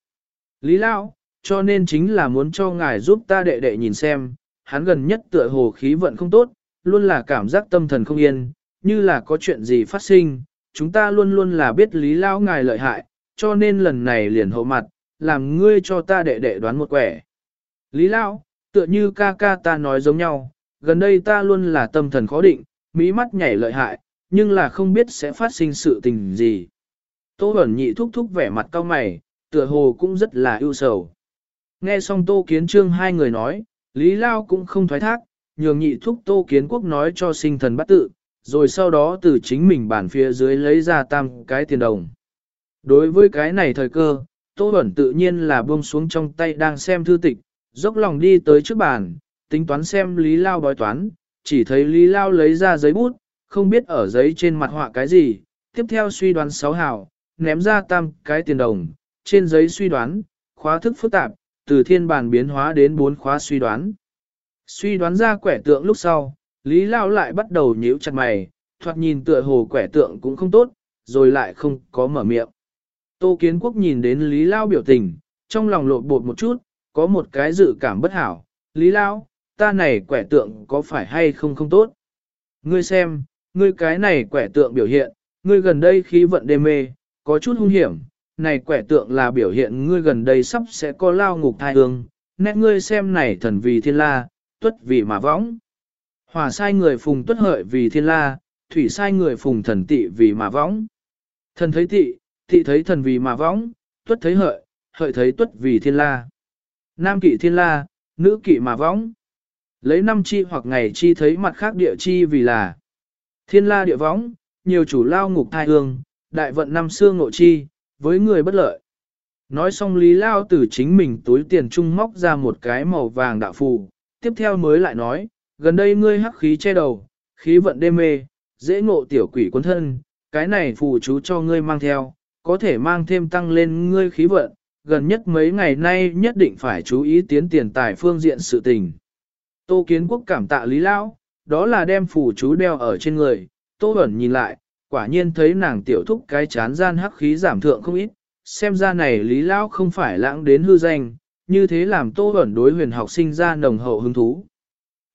Lý Lao, cho nên chính là muốn cho ngài giúp ta đệ đệ nhìn xem, hắn gần nhất tựa hồ khí vận không tốt, luôn là cảm giác tâm thần không yên, như là có chuyện gì phát sinh, chúng ta luôn luôn là biết Lý Lao ngài lợi hại, cho nên lần này liền hậu mặt, làm ngươi cho ta đệ đệ đoán một quẻ. Lý Lao, tựa như ca ca ta nói giống nhau, gần đây ta luôn là tâm thần khó định, mỹ mắt nhảy lợi hại, nhưng là không biết sẽ phát sinh sự tình gì. Tô Bẩn Nhị thúc thúc vẻ mặt cao mày, tựa hồ cũng rất là ưu sầu. Nghe xong Tô Kiến Trương hai người nói, Lý Lao cũng không thoái thác, nhường nhị thúc Tô Kiến Quốc nói cho sinh thần bắt tự, rồi sau đó từ chính mình bản phía dưới lấy ra tam cái tiền đồng. Đối với cái này thời cơ, Tô Bẩn tự nhiên là buông xuống trong tay đang xem thư tịch, dốc lòng đi tới trước bàn, tính toán xem Lý Lao bói toán, chỉ thấy Lý Lao lấy ra giấy bút, không biết ở giấy trên mặt họa cái gì, tiếp theo suy đoán sáu hào, ném ra tam cái tiền đồng, trên giấy suy đoán, khóa thức phức tạp, từ thiên bản biến hóa đến bốn khóa suy đoán. Suy đoán ra quẻ tượng lúc sau, Lý Lao lại bắt đầu nhíu chặt mày, thoạt nhìn tựa hồ quẻ tượng cũng không tốt, rồi lại không có mở miệng. Tô Kiến Quốc nhìn đến Lý Lao biểu tình, trong lòng lộn bột một chút, có một cái dự cảm bất hảo. Lý Lao, ta này quẻ tượng có phải hay không không tốt? Ngươi xem, ngươi cái này quẻ tượng biểu hiện, ngươi gần đây khí vận đê mê, có chút hung hiểm, này quẻ tượng là biểu hiện ngươi gần đây sắp sẽ có lao ngục thai hương, nét ngươi xem này thần vì thiên la, tuất vì mà võng. Hỏa sai người phùng tuất hợi vì thiên la, thủy sai người phùng thần tị vì mà võng. Thần thấy tị, tị thấy thần vì mà võng, tuất thấy hợi, hợi thấy tuất vì thiên la. Nam kỵ thiên la, nữ kỵ mà võng. Lấy năm chi hoặc ngày chi thấy mặt khác địa chi vì là thiên la địa võng, nhiều chủ lao ngục thai hương, đại vận năm xương ngộ chi, với người bất lợi. Nói xong Lý Lao từ chính mình túi tiền trung móc ra một cái màu vàng đạo phù, tiếp theo mới lại nói, gần đây ngươi hắc khí che đầu, khí vận đê mê, dễ ngộ tiểu quỷ quân thân, cái này phù chú cho ngươi mang theo, có thể mang thêm tăng lên ngươi khí vận, gần nhất mấy ngày nay nhất định phải chú ý tiến tiền tài phương diện sự tình. Tô Kiến Quốc cảm tạ Lý Lão, đó là đem phù chú đeo ở trên người, Tô Bẩn nhìn lại, quả nhiên thấy nàng tiểu thúc cái chán gian hắc khí giảm thượng không ít, xem ra này Lý Lão không phải lãng đến hư danh, như thế làm Tô Bẩn đối huyền học sinh ra nồng hậu hứng thú.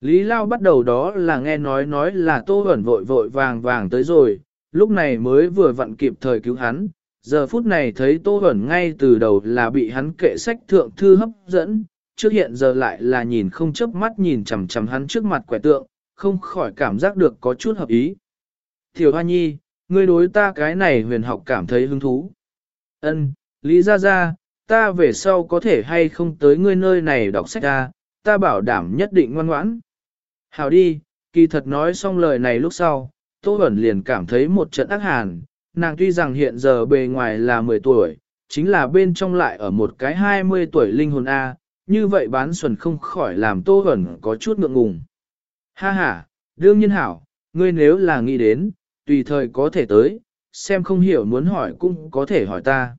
Lý Lao bắt đầu đó là nghe nói nói là Tô Huẩn vội vội vàng vàng tới rồi, lúc này mới vừa vặn kịp thời cứu hắn, giờ phút này thấy Tô Huẩn ngay từ đầu là bị hắn kệ sách thượng thư hấp dẫn, trước hiện giờ lại là nhìn không chớp mắt nhìn chằm chằm hắn trước mặt quẻ tượng, không khỏi cảm giác được có chút hợp ý. Tiểu Hoa Nhi, ngươi đối ta cái này huyền học cảm thấy hứng thú. Ân, Lý Gia Gia, ta về sau có thể hay không tới ngươi nơi này đọc sách ra, ta bảo đảm nhất định ngoan ngoãn. Hảo đi, kỳ thật nói xong lời này lúc sau, Tô Bẩn liền cảm thấy một trận ác hàn, nàng tuy rằng hiện giờ bề ngoài là 10 tuổi, chính là bên trong lại ở một cái 20 tuổi linh hồn A, như vậy bán xuẩn không khỏi làm Tô Bẩn có chút ngượng ngùng. Ha ha, đương nhiên hảo, ngươi nếu là nghĩ đến, tùy thời có thể tới, xem không hiểu muốn hỏi cũng có thể hỏi ta.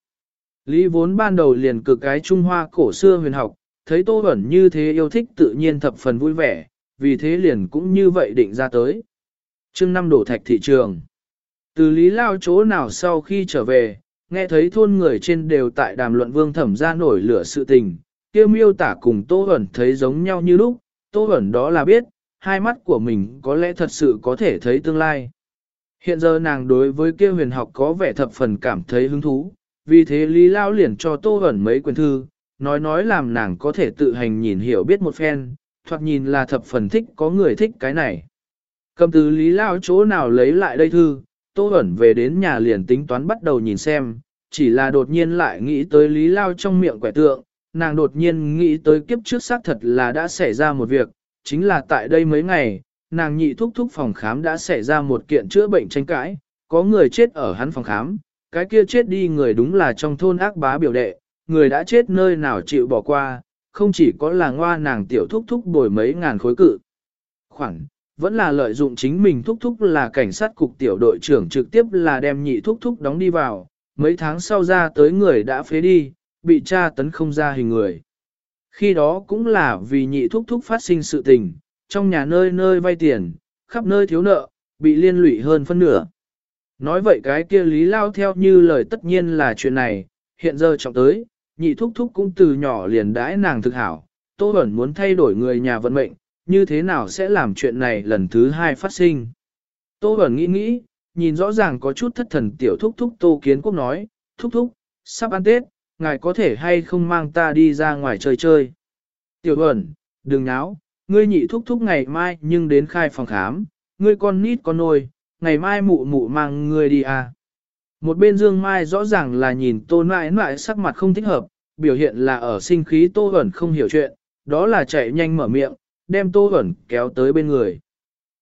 Lý vốn ban đầu liền cực cái Trung Hoa cổ xưa huyền học, thấy Tô Bẩn như thế yêu thích tự nhiên thập phần vui vẻ, vì thế liền cũng như vậy định ra tới. chương năm đổ thạch thị trường. Từ Lý Lao chỗ nào sau khi trở về, nghe thấy thôn người trên đều tại đàm luận vương thẩm ra nổi lửa sự tình, kia miêu tả cùng Tô hẩn thấy giống nhau như lúc, Tô hẩn đó là biết, hai mắt của mình có lẽ thật sự có thể thấy tương lai. Hiện giờ nàng đối với kia huyền học có vẻ thập phần cảm thấy hứng thú, vì thế Lý Lao liền cho Tô hẩn mấy quyển thư, nói nói làm nàng có thể tự hành nhìn hiểu biết một phen, thoạt nhìn là thập phần thích có người thích cái này. Cầm từ Lý Lao chỗ nào lấy lại đây thư, Tô Bẩn về đến nhà liền tính toán bắt đầu nhìn xem, chỉ là đột nhiên lại nghĩ tới Lý Lao trong miệng quẻ tượng, nàng đột nhiên nghĩ tới kiếp trước xác thật là đã xảy ra một việc, chính là tại đây mấy ngày, nàng nhị thúc thúc phòng khám đã xảy ra một kiện chữa bệnh tranh cãi, có người chết ở hắn phòng khám, cái kia chết đi người đúng là trong thôn ác bá biểu đệ, người đã chết nơi nào chịu bỏ qua, không chỉ có là ngoa nàng tiểu thúc thúc bồi mấy ngàn khối cự. Khoảng, vẫn là lợi dụng chính mình thúc thúc là cảnh sát cục tiểu đội trưởng trực tiếp là đem nhị thúc thúc đóng đi vào, mấy tháng sau ra tới người đã phế đi, bị tra tấn không ra hình người. Khi đó cũng là vì nhị thúc thúc phát sinh sự tình, trong nhà nơi nơi vay tiền, khắp nơi thiếu nợ, bị liên lụy hơn phân nửa. Nói vậy cái kia lý lao theo như lời tất nhiên là chuyện này, hiện giờ trọng tới, nhị thúc thúc cũng từ nhỏ liền đãi nàng thực hảo, Tô Bẩn muốn thay đổi người nhà vận mệnh, như thế nào sẽ làm chuyện này lần thứ hai phát sinh. Tô Bẩn nghĩ nghĩ, nhìn rõ ràng có chút thất thần tiểu thúc thúc Tô Kiến Quốc nói, thúc thúc, sắp ăn Tết, ngài có thể hay không mang ta đi ra ngoài chơi chơi. Tiểu Bẩn, đừng náo, ngươi nhị thúc thúc ngày mai nhưng đến khai phòng khám, ngươi con nít con nôi, ngày mai mụ mụ mang ngươi đi à. Một bên Dương Mai rõ ràng là nhìn Tô Nãi Nãi sắc mặt không thích hợp, biểu hiện là ở sinh khí Tô Huẩn không hiểu chuyện, đó là chạy nhanh mở miệng, đem Tô Huẩn kéo tới bên người.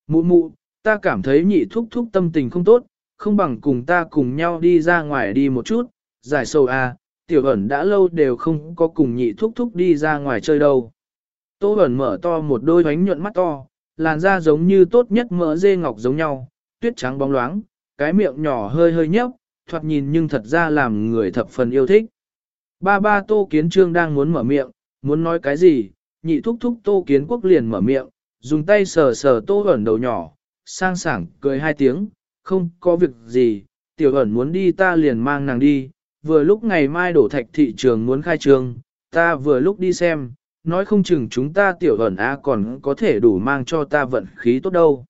Mụ mụ, ta cảm thấy nhị thúc thúc tâm tình không tốt, không bằng cùng ta cùng nhau đi ra ngoài đi một chút, giải sầu à, tiểu ẩn đã lâu đều không có cùng nhị thúc thúc đi ra ngoài chơi đâu. Tô ẩn mở to một đôi bánh nhuận mắt to, làn da giống như tốt nhất mỡ dê ngọc giống nhau, tuyết trắng bóng loáng, cái miệng nhỏ hơi hơi nhấp, thoạt nhìn nhưng thật ra làm người thập phần yêu thích. Ba ba Tô Kiến Trương đang muốn mở miệng, muốn nói cái gì, nhị thúc thúc Tô Kiến Quốc liền mở miệng, dùng tay sờ sờ Tô ẩn đầu nhỏ, sang sảng cười hai tiếng, không có việc gì, tiểu ẩn muốn đi ta liền mang nàng đi, vừa lúc ngày mai đổ thạch thị trường muốn khai trường, ta vừa lúc đi xem, nói không chừng chúng ta tiểu ẩn a còn có thể đủ mang cho ta vận khí tốt đâu.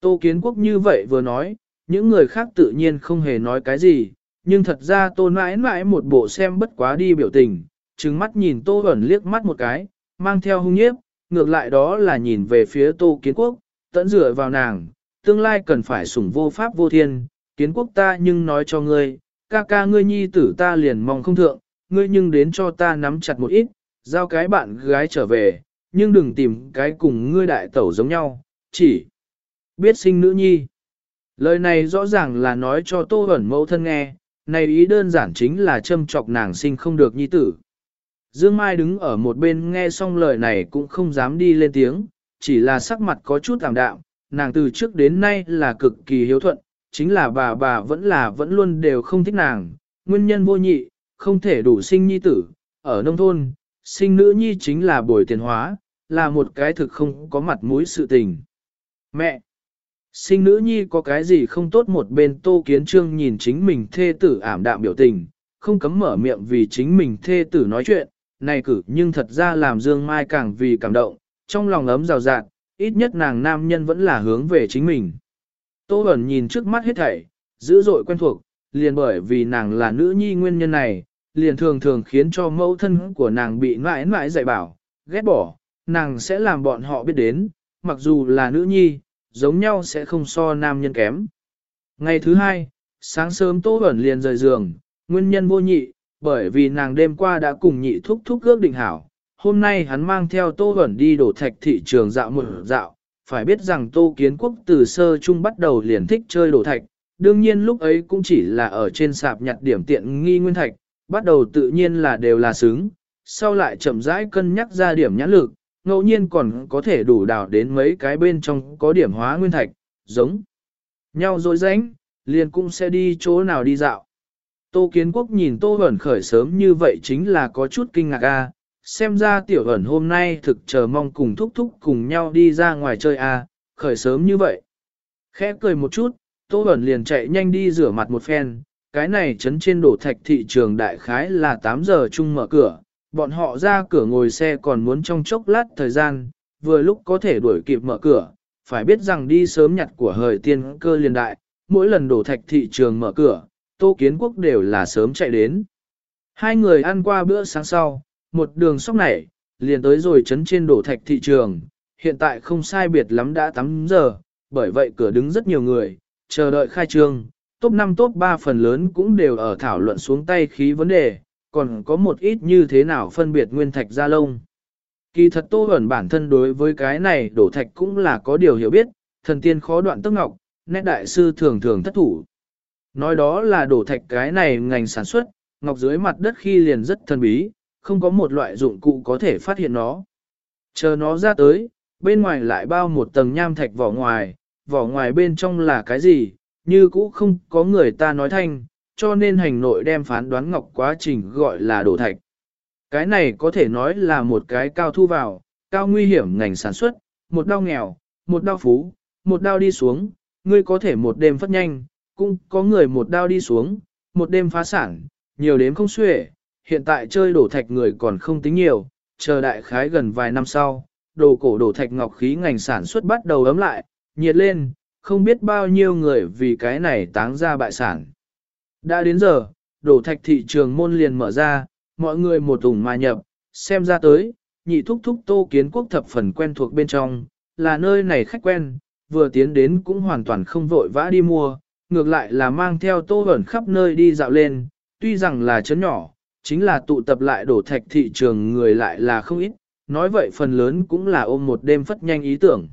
Tô Kiến Quốc như vậy vừa nói, những người khác tự nhiên không hề nói cái gì, nhưng thật ra tô mãi mãi một bộ xem bất quá đi biểu tình, trừng mắt nhìn tô ẩn liếc mắt một cái, mang theo hung nhiếp, ngược lại đó là nhìn về phía tô kiến quốc, tận dựa vào nàng, tương lai cần phải sủng vô pháp vô thiên, kiến quốc ta nhưng nói cho ngươi, ca ca ngươi nhi tử ta liền mong không thượng, ngươi nhưng đến cho ta nắm chặt một ít, giao cái bạn gái trở về, nhưng đừng tìm cái cùng ngươi đại tẩu giống nhau, chỉ biết sinh nữ nhi. Lời này rõ ràng là nói cho Tô Bẩn mẫu thân nghe, này ý đơn giản chính là châm chọc nàng sinh không được nhi tử. Dương Mai đứng ở một bên nghe xong lời này cũng không dám đi lên tiếng, chỉ là sắc mặt có chút ảm đạm, nàng từ trước đến nay là cực kỳ hiếu thuận, chính là bà bà vẫn là vẫn luôn đều không thích nàng, nguyên nhân vô nhị, không thể đủ sinh nhi tử, ở nông thôn, sinh nữ nhi chính là bồi tiền hóa, là một cái thực không có mặt mũi sự tình. Mẹ! Sinh nữ nhi có cái gì không tốt một bên tô kiến trương nhìn chính mình thê tử ảm đạm biểu tình, không cấm mở miệng vì chính mình thê tử nói chuyện, này cử nhưng thật ra làm Dương Mai càng vì cảm động, trong lòng ấm rào rạt, ít nhất nàng nam nhân vẫn là hướng về chính mình. Tô ẩn nhìn trước mắt hết thảy, dữ dội quen thuộc, liền bởi vì nàng là nữ nhi nguyên nhân này, liền thường thường khiến cho mẫu thân của nàng bị mãi mãi dạy bảo, ghét bỏ, nàng sẽ làm bọn họ biết đến, mặc dù là nữ nhi, giống nhau sẽ không so nam nhân kém. Ngày thứ hai, sáng sớm Tô Bẩn liền rời giường, nguyên nhân vô nhị, bởi vì nàng đêm qua đã cùng nhị thúc thúc ước định hảo. Hôm nay hắn mang theo Tô Bẩn đi đổ thạch thị trường dạo một dạo, phải biết rằng Tô Kiến Quốc từ sơ chung bắt đầu liền thích chơi đổ thạch, đương nhiên lúc ấy cũng chỉ là ở trên sạp nhặt điểm tiện nghi nguyên thạch, bắt đầu tự nhiên là đều là xứng, sau lại chậm rãi cân nhắc ra điểm nhãn lực, ngẫu nhiên còn có thể đủ đào đến mấy cái bên trong có điểm hóa nguyên thạch, giống nhau rồi ránh, liền cũng sẽ đi chỗ nào đi dạo. Tô Kiến Quốc nhìn Tô Bẩn khởi sớm như vậy chính là có chút kinh ngạc a. xem ra tiểu ẩn hôm nay thực chờ mong cùng thúc thúc cùng nhau đi ra ngoài chơi a, khởi sớm như vậy. Khẽ cười một chút, Tô Bẩn liền chạy nhanh đi rửa mặt một phen, cái này chấn trên đổ thạch thị trường đại khái là 8 giờ chung mở cửa, bọn họ ra cửa ngồi xe còn muốn trong chốc lát thời gian, vừa lúc có thể đuổi kịp mở cửa, phải biết rằng đi sớm nhặt của hời tiên cơ liền đại, mỗi lần đổ thạch thị trường mở cửa, Tô Kiến Quốc đều là sớm chạy đến. Hai người ăn qua bữa sáng sau, một đường sóc nảy, liền tới rồi chấn trên đổ thạch thị trường, hiện tại không sai biệt lắm đã 8 giờ, bởi vậy cửa đứng rất nhiều người, chờ đợi khai trương, top 5 top 3 phần lớn cũng đều ở thảo luận xuống tay khí vấn đề, còn có một ít như thế nào phân biệt nguyên thạch ra lông. Kỳ thật Tô ẩn bản thân đối với cái này đổ thạch cũng là có điều hiểu biết, thần tiên khó đoạn tức ngọc, nét đại sư thường thường thất thủ. Nói đó là đổ thạch cái này ngành sản xuất, ngọc dưới mặt đất khi liền rất thần bí, không có một loại dụng cụ có thể phát hiện nó. Chờ nó ra tới, bên ngoài lại bao một tầng nham thạch vỏ ngoài, vỏ ngoài bên trong là cái gì, như cũ không có người ta nói thanh, cho nên hành nội đem phán đoán ngọc quá trình gọi là đổ thạch. Cái này có thể nói là một cái cao thu vào, cao nguy hiểm ngành sản xuất, một đau nghèo, một đau phú, một đau đi xuống, ngươi có thể một đêm phát nhanh, cũng có người một đau đi xuống, một đêm phá sản, nhiều đếm không xuể, hiện tại chơi đổ thạch người còn không tính nhiều, chờ đại khái gần vài năm sau, đồ cổ đổ thạch ngọc khí ngành sản xuất bắt đầu ấm lại, nhiệt lên, không biết bao nhiêu người vì cái này táng ra bại sản. Đã đến giờ, đổ thạch thị trường môn liền mở ra, mọi người một ủng mà nhập, xem ra tới, nhị thúc thúc tô kiến quốc thập phần quen thuộc bên trong, là nơi này khách quen, vừa tiến đến cũng hoàn toàn không vội vã đi mua, ngược lại là mang theo tô ẩn khắp nơi đi dạo lên, tuy rằng là chấn nhỏ, chính là tụ tập lại đổ thạch thị trường người lại là không ít, nói vậy phần lớn cũng là ôm một đêm phất nhanh ý tưởng.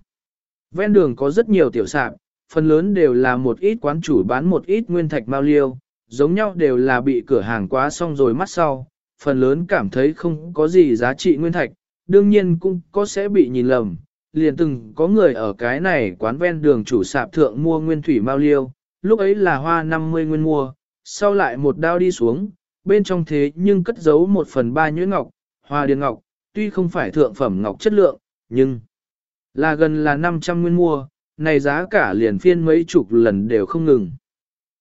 Ven đường có rất nhiều tiểu sạp, phần lớn đều là một ít quán chủ bán một ít nguyên thạch mao liêu, giống nhau đều là bị cửa hàng quá xong rồi mắt sau, phần lớn cảm thấy không có gì giá trị nguyên thạch, đương nhiên cũng có sẽ bị nhìn lầm. Liền từng có người ở cái này quán ven đường chủ sạp thượng mua nguyên thủy mao liêu, lúc ấy là hoa 50 nguyên mua, sau lại một đao đi xuống, bên trong thế nhưng cất giấu một phần ba nhuyễn ngọc, hoa điền ngọc, tuy không phải thượng phẩm ngọc chất lượng, nhưng là gần là 500 nguyên mua, này giá cả liền phiên mấy chục lần đều không ngừng.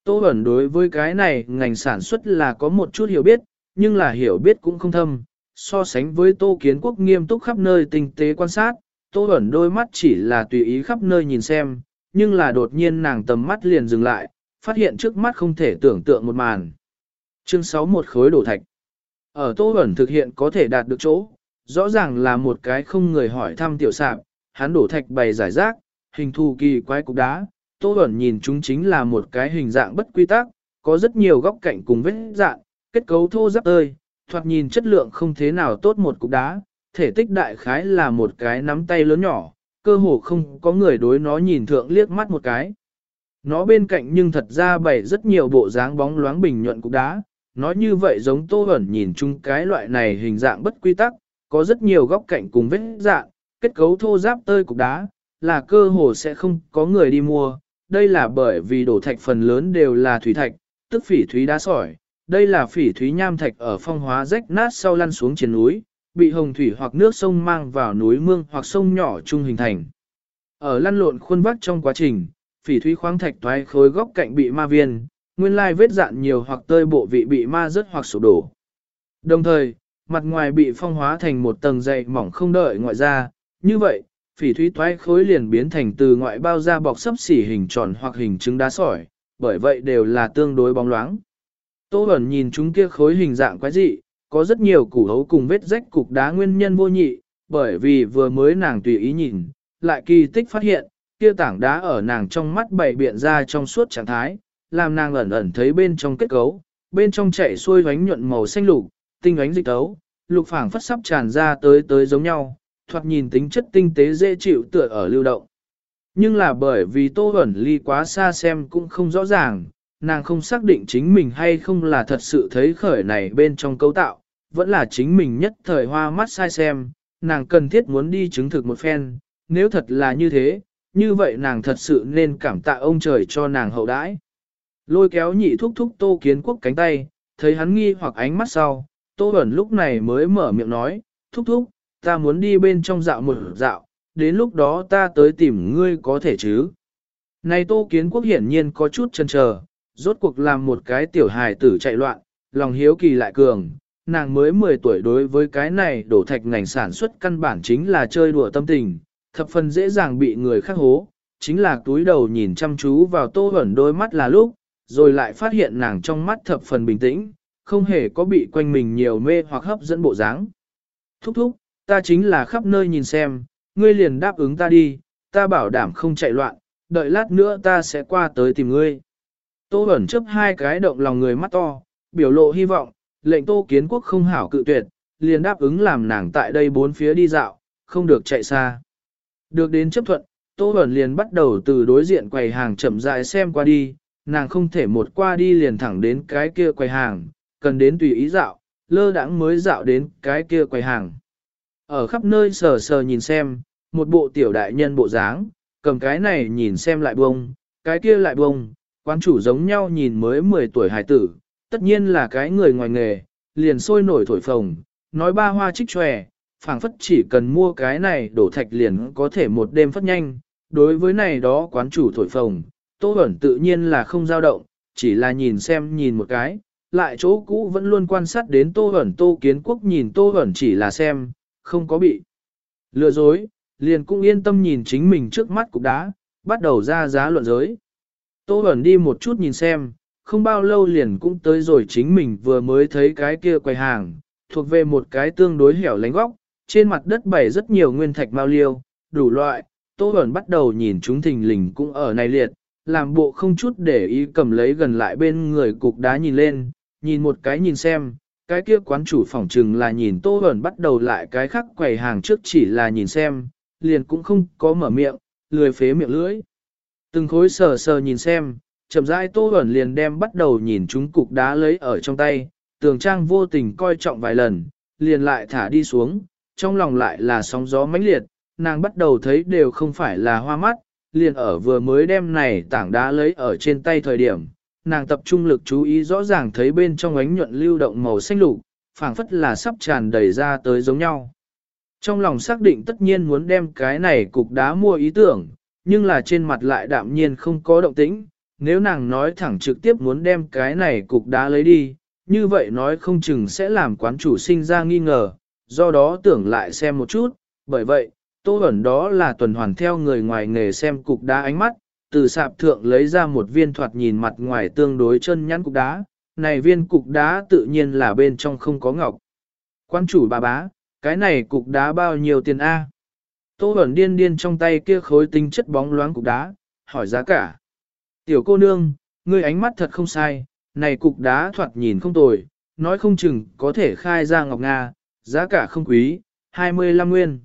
Tô ẩn đối với cái này ngành sản xuất là có một chút hiểu biết, nhưng là hiểu biết cũng không thâm. So sánh với tô kiến quốc nghiêm túc khắp nơi tinh tế quan sát, tô ẩn đôi mắt chỉ là tùy ý khắp nơi nhìn xem, nhưng là đột nhiên nàng tầm mắt liền dừng lại, phát hiện trước mắt không thể tưởng tượng một màn. Chương 6 một khối đổ thạch. Ở Tô Bẩn thực hiện có thể đạt được chỗ, rõ ràng là một cái không người hỏi thăm tiểu sạp, hắn đổ thạch bày giải rác, hình thù kỳ quái cục đá. Tô Bẩn nhìn chúng chính là một cái hình dạng bất quy tắc, có rất nhiều góc cạnh cùng vết dạng, kết cấu thô ráp ơi, thoạt nhìn chất lượng không thế nào tốt một cục đá, thể tích đại khái là một cái nắm tay lớn nhỏ, cơ hồ không có người đối nó nhìn thượng liếc mắt một cái. Nó bên cạnh nhưng thật ra bày rất nhiều bộ dáng bóng loáng bình nhuận cục đá, nói như vậy giống tô Bẩn nhìn chung cái loại này hình dạng bất quy tắc, có rất nhiều góc cạnh cùng vết dạng, kết cấu thô ráp tơi cục đá, là cơ hồ sẽ không có người đi mua, đây là bởi vì đổ thạch phần lớn đều là thủy thạch, tức phỉ thúy đá sỏi, đây là phỉ thúy nham thạch ở phong hóa rách nát sau lăn xuống trên núi, bị hồng thủy hoặc nước sông mang vào núi mương hoặc sông nhỏ chung hình thành. Ở lăn lộn khuôn vắt trong quá trình, phỉ thúy khoáng thạch toái khối góc cạnh bị ma viên, nguyên lai vết dạn nhiều hoặc tơi bộ vị bị ma rớt hoặc sụp đổ. Đồng thời, mặt ngoài bị phong hóa thành một tầng dày mỏng không đợi ngoại ra, như vậy, phỉ thúy toái khối liền biến thành từ ngoại bao ra bọc sấp xỉ hình tròn hoặc hình trứng đá sỏi, bởi vậy đều là tương đối bóng loáng. Tô ẩn nhìn chúng kia khối hình dạng quái dị, có rất nhiều củ hấu cùng vết rách cục đá nguyên nhân vô nhị, bởi vì vừa mới nàng tùy ý nhìn, lại kỳ tích phát hiện, kia tảng đá ở nàng trong mắt bảy biện ra trong suốt trạng thái, làm nàng ẩn ẩn thấy bên trong kết cấu, bên trong chảy xuôi ánh nhuận màu xanh lục, tinh ánh dịch tấu, lục phảng phất sắp tràn ra tới tới giống nhau, thoạt nhìn tính chất tinh tế dễ chịu tựa ở lưu động. Nhưng là bởi vì Tô Huẩn ly quá xa xem cũng không rõ ràng, nàng không xác định chính mình hay không là thật sự thấy khởi này bên trong cấu tạo, vẫn là chính mình nhất thời hoa mắt sai xem, nàng cần thiết muốn đi chứng thực một phen, nếu thật là như thế, như vậy nàng thật sự nên cảm tạ ông trời cho nàng hậu đãi. Lôi kéo nhị thúc thúc tô kiến quốc cánh tay, thấy hắn nghi hoặc ánh mắt sau, tô ẩn lúc này mới mở miệng nói, thúc thúc, ta muốn đi bên trong dạo một dạo, đến lúc đó ta tới tìm ngươi có thể chứ. Này tô kiến quốc hiển nhiên có chút chần chờ, rốt cuộc làm một cái tiểu hài tử chạy loạn, lòng hiếu kỳ lại cường, nàng mới 10 tuổi đối với cái này đổ thạch ngành sản xuất căn bản chính là chơi đùa tâm tình, thập phần dễ dàng bị người khác hố, chính là túi đầu nhìn chăm chú vào tô hẩn đôi mắt là lúc, rồi lại phát hiện nàng trong mắt thập phần bình tĩnh, không hề có bị quanh mình nhiều mê hoặc hấp dẫn bộ dáng. Thúc thúc, ta chính là khắp nơi nhìn xem, ngươi liền đáp ứng ta đi, ta bảo đảm không chạy loạn, đợi lát nữa ta sẽ qua tới tìm ngươi. Tô ẩn chấp hai cái động lòng người mắt to, biểu lộ hy vọng, lệnh tô kiến quốc không hảo cự tuyệt, liền đáp ứng làm nàng tại đây bốn phía đi dạo, không được chạy xa. Được đến chấp thuận, tô ẩn liền bắt đầu từ đối diện quầy hàng chậm rãi xem qua đi, nàng không thể một qua đi liền thẳng đến cái kia quầy hàng, cần đến tùy ý dạo, lơ đãng mới dạo đến cái kia quầy hàng. Ở khắp nơi sờ sờ nhìn xem, một bộ tiểu đại nhân bộ dáng, cầm cái này nhìn xem lại bông, cái kia lại bông, quán chủ giống nhau nhìn mới 10 tuổi hải tử, tất nhiên là cái người ngoài nghề, liền sôi nổi thổi phồng, nói ba hoa trích tròe, phảng phất chỉ cần mua cái này đổ thạch liền có thể một đêm phát nhanh, đối với này đó quán chủ thổi phồng, Tô Bẩn tự nhiên là không dao động, chỉ là nhìn xem nhìn một cái, lại chỗ cũ vẫn luôn quan sát đến Tô Bẩn Tô Kiến Quốc nhìn Tô Bẩn chỉ là xem, không có bị lừa dối, liền cũng yên tâm nhìn chính mình trước mắt cục đá, bắt đầu ra giá luận giới. Tô ẩn đi một chút nhìn xem, không bao lâu liền cũng tới rồi chính mình vừa mới thấy cái kia quầy hàng, thuộc về một cái tương đối hẻo lánh góc, trên mặt đất bày rất nhiều nguyên thạch mao liêu, đủ loại, Tô Bẩn bắt đầu nhìn chúng thình lình cũng ở này liệt, làm bộ không chút để ý cầm lấy gần lại bên người cục đá nhìn lên, nhìn một cái nhìn xem, cái kia quán chủ phòng trừng là nhìn Tô Bẩn bắt đầu lại cái khác quầy hàng trước chỉ là nhìn xem, liền cũng không có mở miệng, lười phế miệng lưỡi. Từng khối sờ sờ nhìn xem, chậm rãi Tô Bẩn liền đem bắt đầu nhìn chúng cục đá lấy ở trong tay, tường trang vô tình coi trọng vài lần, liền lại thả đi xuống, trong lòng lại là sóng gió mãnh liệt, nàng bắt đầu thấy đều không phải là hoa mắt, liền ở vừa mới đem này tảng đá lấy ở trên tay thời điểm, nàng tập trung lực chú ý rõ ràng thấy bên trong ánh nhuận lưu động màu xanh lục, phảng phất là sắp tràn đầy ra tới giống nhau. Trong lòng xác định tất nhiên muốn đem cái này cục đá mua ý tưởng, nhưng là trên mặt lại đạm nhiên không có động tĩnh, nếu nàng nói thẳng trực tiếp muốn đem cái này cục đá lấy đi, như vậy nói không chừng sẽ làm quán chủ sinh ra nghi ngờ, do đó tưởng lại xem một chút, bởi vậy, tô ẩn đó là tuần hoàn theo người ngoài nghề xem cục đá ánh mắt, từ sạp thượng lấy ra một viên thoạt nhìn mặt ngoài tương đối chân nhắn cục đá, này viên cục đá tự nhiên là bên trong không có ngọc. Quan chủ bà bá, cái này cục đá bao nhiêu tiền A? Tô ẩn điên điên trong tay kia khối tinh chất bóng loáng cục đá, hỏi giá cả. Tiểu cô nương, ngươi ánh mắt thật không sai, này cục đá thoạt nhìn không tồi, nói không chừng có thể khai ra ngọc Nga, giá cả không quý, 25 nguyên.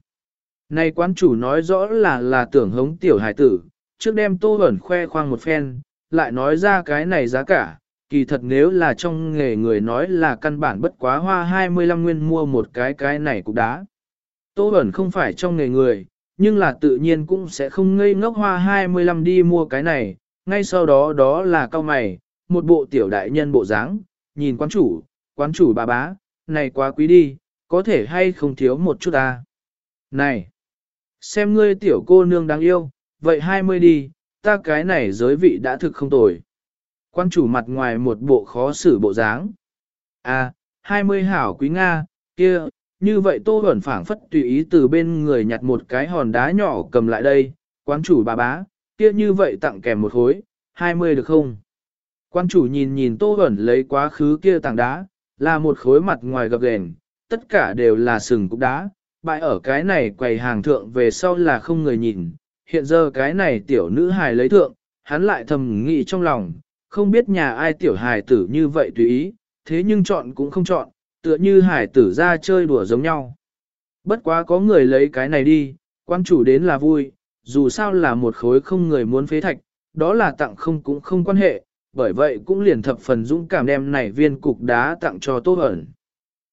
Này quán chủ nói rõ là là tưởng hống tiểu hải tử, trước đem tô ẩn khoe khoang một phen, lại nói ra cái này giá cả, kỳ thật nếu là trong nghề người nói là căn bản bất quá hoa 25 nguyên mua một cái cái này cục đá. Tô ẩn không phải trong nghề người, nhưng là tự nhiên cũng sẽ không ngây ngốc hoa 25 đi mua cái này, ngay sau đó đó là cao mày, một bộ tiểu đại nhân bộ dáng, nhìn quán chủ, quán chủ bà bá, này quá quý đi, có thể hay không thiếu một chút ta. Này, xem ngươi tiểu cô nương đáng yêu, vậy hai mươi đi, ta cái này giới vị đã thực không tồi. Quan chủ mặt ngoài một bộ khó xử bộ dáng. À, hai mươi hảo quý Nga, kia, như vậy tô ẩn phảng phất tùy ý từ bên người nhặt một cái hòn đá nhỏ cầm lại đây, quan chủ bà bá, kia như vậy tặng kèm một khối, hai mươi được không? Quan chủ nhìn nhìn tô ẩn lấy quá khứ kia tảng đá, là một khối mặt ngoài gập ghềnh, tất cả đều là sừng cục đá, bại ở cái này quầy hàng thượng về sau là không người nhìn, hiện giờ cái này tiểu nữ hài lấy thượng, hắn lại thầm nghĩ trong lòng, không biết nhà ai tiểu hài tử như vậy tùy ý, thế nhưng chọn cũng không chọn, tựa như hài tử ra chơi đùa giống nhau. Bất quá có người lấy cái này đi, quan chủ đến là vui, dù sao là một khối không người muốn phế thạch, đó là tặng không cũng không quan hệ, bởi vậy cũng liền thập phần dũng cảm đem này viên cục đá tặng cho Tô Bẩn.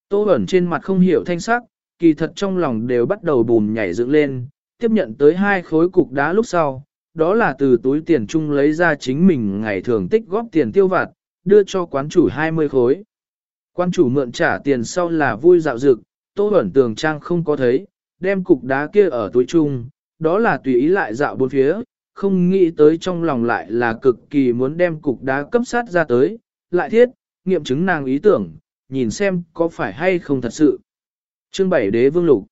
Tô Bẩn trên mặt không hiểu thanh sắc, kỳ thật trong lòng đều bắt đầu bùm nhảy dựng lên, tiếp nhận tới hai khối cục đá lúc sau, đó là từ túi tiền chung lấy ra chính mình ngày thường tích góp tiền tiêu vặt, đưa cho quán chủ 20 khối. Quán chủ mượn trả tiền sau là vui dạo dực, Tô ẩn tường trang không có thấy, đem cục đá kia ở túi chung, đó là tùy ý lại dạo bốn phía, không nghĩ tới trong lòng lại là cực kỳ muốn đem cục đá cấp sát ra tới, lại thiết, nghiệm chứng nàng ý tưởng, nhìn xem có phải hay không thật sự. Chương 7 Đế Vương Lục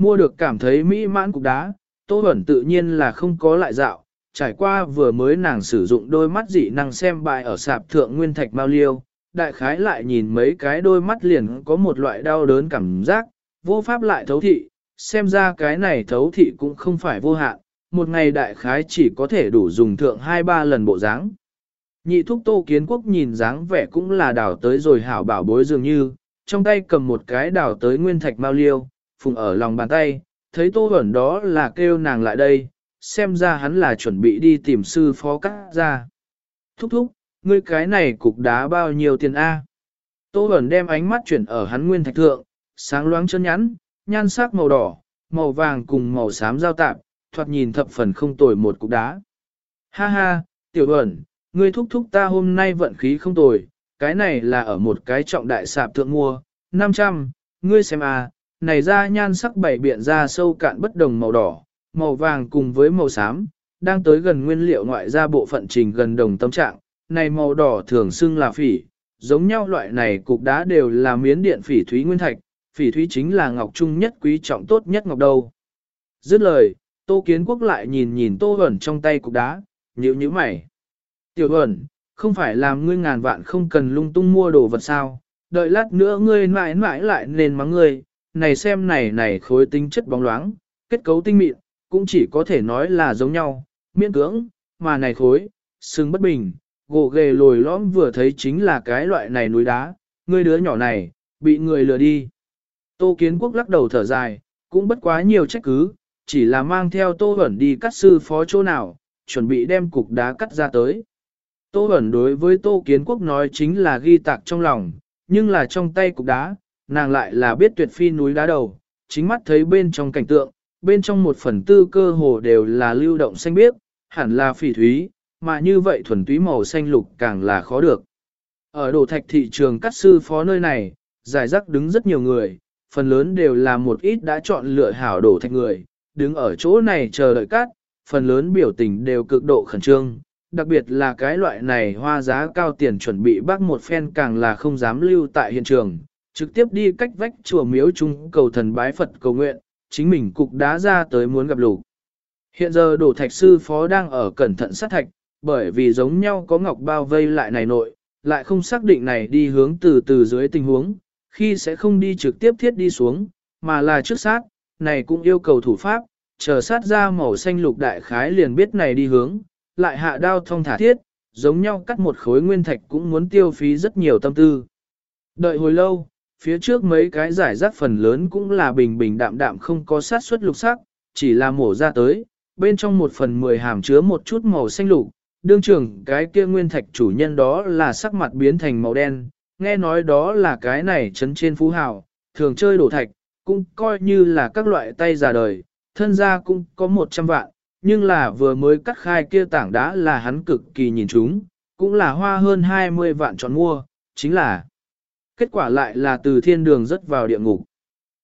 Mua được cảm thấy mỹ mãn cục đá, Tô Bẩn tự nhiên là không có lại dạo, trải qua vừa mới nàng sử dụng đôi mắt dị năng xem bài ở sạp thượng nguyên thạch bao liêu, đại khái lại nhìn mấy cái đôi mắt liền có một loại đau đớn cảm giác, vô pháp lại thấu thị, xem ra cái này thấu thị cũng không phải vô hạn, một ngày đại khái chỉ có thể đủ dùng thượng hai ba lần bộ dáng. Nhị thúc tô kiến quốc nhìn dáng vẻ cũng là đào tới rồi hảo bảo bối dường như, trong tay cầm một cái đào tới nguyên thạch mau liêu, phùng ở lòng bàn tay, thấy tô ẩn đó là kêu nàng lại đây, xem ra hắn là chuẩn bị đi tìm sư phó cắt ra. Thúc thúc, ngươi cái này cục đá bao nhiêu tiền A? Tô ẩn đem ánh mắt chuyển ở hắn nguyên thạch thượng, sáng loáng chân nhắn, nhan sắc màu đỏ, màu vàng cùng màu xám giao tạp, thoạt nhìn thập phần không tồi một cục đá. Ha ha, tiểu ẩn, ngươi thúc thúc ta hôm nay vận khí không tồi, cái này là ở một cái trọng đại sạp thượng mua, 500, ngươi xem à, này ra nhan sắc bảy biện ra sâu cạn bất đồng màu đỏ, màu vàng cùng với màu xám, đang tới gần nguyên liệu ngoại ra bộ phận trình gần đồng tâm trạng, này màu đỏ thường xưng là phỉ, giống nhau loại này cục đá đều là miến điện phỉ thúy nguyên thạch, phỉ thúy chính là ngọc trung nhất quý trọng tốt nhất ngọc đầu. Dứt lời, Tô Kiến Quốc lại nhìn nhìn Tô Huẩn trong tay cục đá, nhíu nhíu mày. Tiểu Huẩn, không phải làm ngươi ngàn vạn không cần lung tung mua đồ vật sao, đợi lát nữa ngươi mãi mãi lại nên mắng ngươi, này xem này này khối tinh chất bóng loáng, kết cấu tinh mịn, cũng chỉ có thể nói là giống nhau, miễn cưỡng, mà này khối, xương bất bình, gỗ ghề lồi lõm vừa thấy chính là cái loại này núi đá, ngươi đứa nhỏ này, bị người lừa đi. Tô Kiến Quốc lắc đầu thở dài, cũng bất quá nhiều trách cứ, chỉ là mang theo Tô Huẩn đi cắt sư phó chỗ nào, chuẩn bị đem cục đá cắt ra tới. Tô Huẩn đối với Tô Kiến Quốc nói chính là ghi tạc trong lòng, nhưng là trong tay cục đá, nàng lại là biết tuyệt phi núi đá đầu, chính mắt thấy bên trong cảnh tượng, bên trong một phần tư cơ hồ đều là lưu động xanh biếc, hẳn là phỉ thúy, mà như vậy thuần túy màu xanh lục càng là khó được. Ở đổ thạch thị trường cắt sư phó nơi này, giải rắc đứng rất nhiều người, phần lớn đều là một ít đã chọn lựa hảo đổ thạch người, đứng ở chỗ này chờ đợi cắt, phần lớn biểu tình đều cực độ khẩn trương, đặc biệt là cái loại này hoa giá cao tiền chuẩn bị bác một phen càng là không dám lưu tại hiện trường, trực tiếp đi cách vách chùa miếu trung cầu thần bái Phật cầu nguyện, chính mình cục đá ra tới muốn gặp lục. Hiện giờ đổ thạch sư phó đang ở cẩn thận sát thạch, bởi vì giống nhau có ngọc bao vây lại này nội, lại không xác định này đi hướng từ từ dưới tình huống, khi sẽ không đi trực tiếp thiết đi xuống, mà là trước sát, này cũng yêu cầu thủ pháp, chờ sát ra màu xanh lục đại khái liền biết này đi hướng, lại hạ đao thông thả thiết, giống nhau cắt một khối nguyên thạch cũng muốn tiêu phí rất nhiều tâm tư. Đợi hồi lâu, phía trước mấy cái giải rác phần lớn cũng là bình bình đạm đạm không có sát xuất lục sắc, chỉ là mổ ra tới, bên trong một phần mười hàm chứa một chút màu xanh lục, đương trưởng cái kia nguyên thạch chủ nhân đó là sắc mặt biến thành màu đen, nghe nói đó là cái này chấn trên phú hào, thường chơi đổ thạch, cũng coi như là các loại tay già đời, thân gia cũng có 100 vạn, nhưng là vừa mới cắt khai kia tảng đá là hắn cực kỳ nhìn chúng, cũng là hoa hơn 20 vạn chọn mua, chính là kết quả lại là từ thiên đường rất vào địa ngục.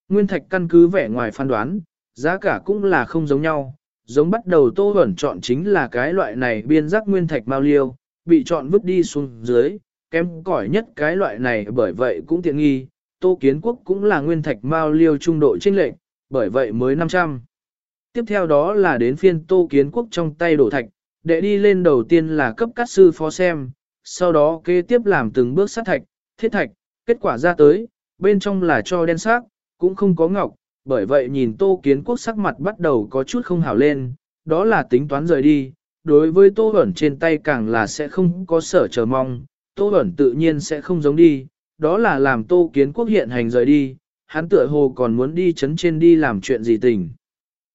Nguyên thạch căn cứ vẻ ngoài phán đoán, giá cả cũng là không giống nhau, giống bắt đầu tô ẩn chọn chính là cái loại này biên giác nguyên thạch bao liêu, bị chọn vứt đi xuống dưới, kém cỏi nhất cái loại này bởi vậy cũng tiện nghi, tô kiến quốc cũng là nguyên thạch bao liêu trung độ trinh lệnh, bởi vậy mới 500. Tiếp theo đó là đến phiên tô kiến quốc trong tay đổ thạch, để đi lên đầu tiên là cấp cắt sư phó xem, sau đó kế tiếp làm từng bước sát thạch, thiết thạch, kết quả ra tới, bên trong là cho đen sắc, cũng không có ngọc, bởi vậy nhìn tô kiến quốc sắc mặt bắt đầu có chút không hảo lên, đó là tính toán rời đi, đối với tô ẩn trên tay càng là sẽ không có sở chờ mong, tô ẩn tự nhiên sẽ không giống đi, đó là làm tô kiến quốc hiện hành rời đi, hắn tựa hồ còn muốn đi chấn trên đi làm chuyện gì tình.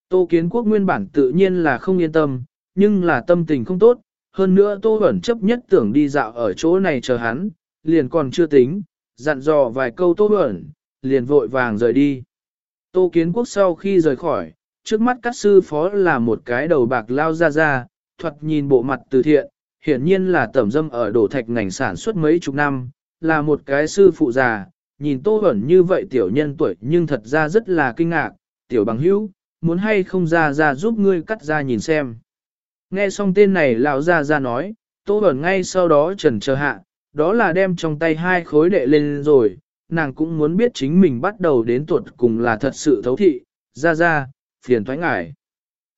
Tô kiến quốc nguyên bản tự nhiên là không yên tâm, nhưng là tâm tình không tốt, hơn nữa tô ẩn chấp nhất tưởng đi dạo ở chỗ này chờ hắn, liền còn chưa tính, dặn dò vài câu tô ẩn, liền vội vàng rời đi. Tô kiến quốc sau khi rời khỏi, trước mắt các sư phó là một cái đầu bạc lao ra ra, thuật nhìn bộ mặt từ thiện, hiển nhiên là tẩm dâm ở đổ thạch ngành sản xuất mấy chục năm, là một cái sư phụ già, nhìn tô ẩn như vậy tiểu nhân tuổi nhưng thật ra rất là kinh ngạc, tiểu bằng hữu, muốn hay không ra ra giúp ngươi cắt ra nhìn xem. Nghe xong tên này lão ra ra nói, tô ẩn ngay sau đó trần chờ hạ, đó là đem trong tay hai khối đệ lên rồi, nàng cũng muốn biết chính mình bắt đầu đến tuột cùng là thật sự thấu thị, ra ra, phiền thoái ngại.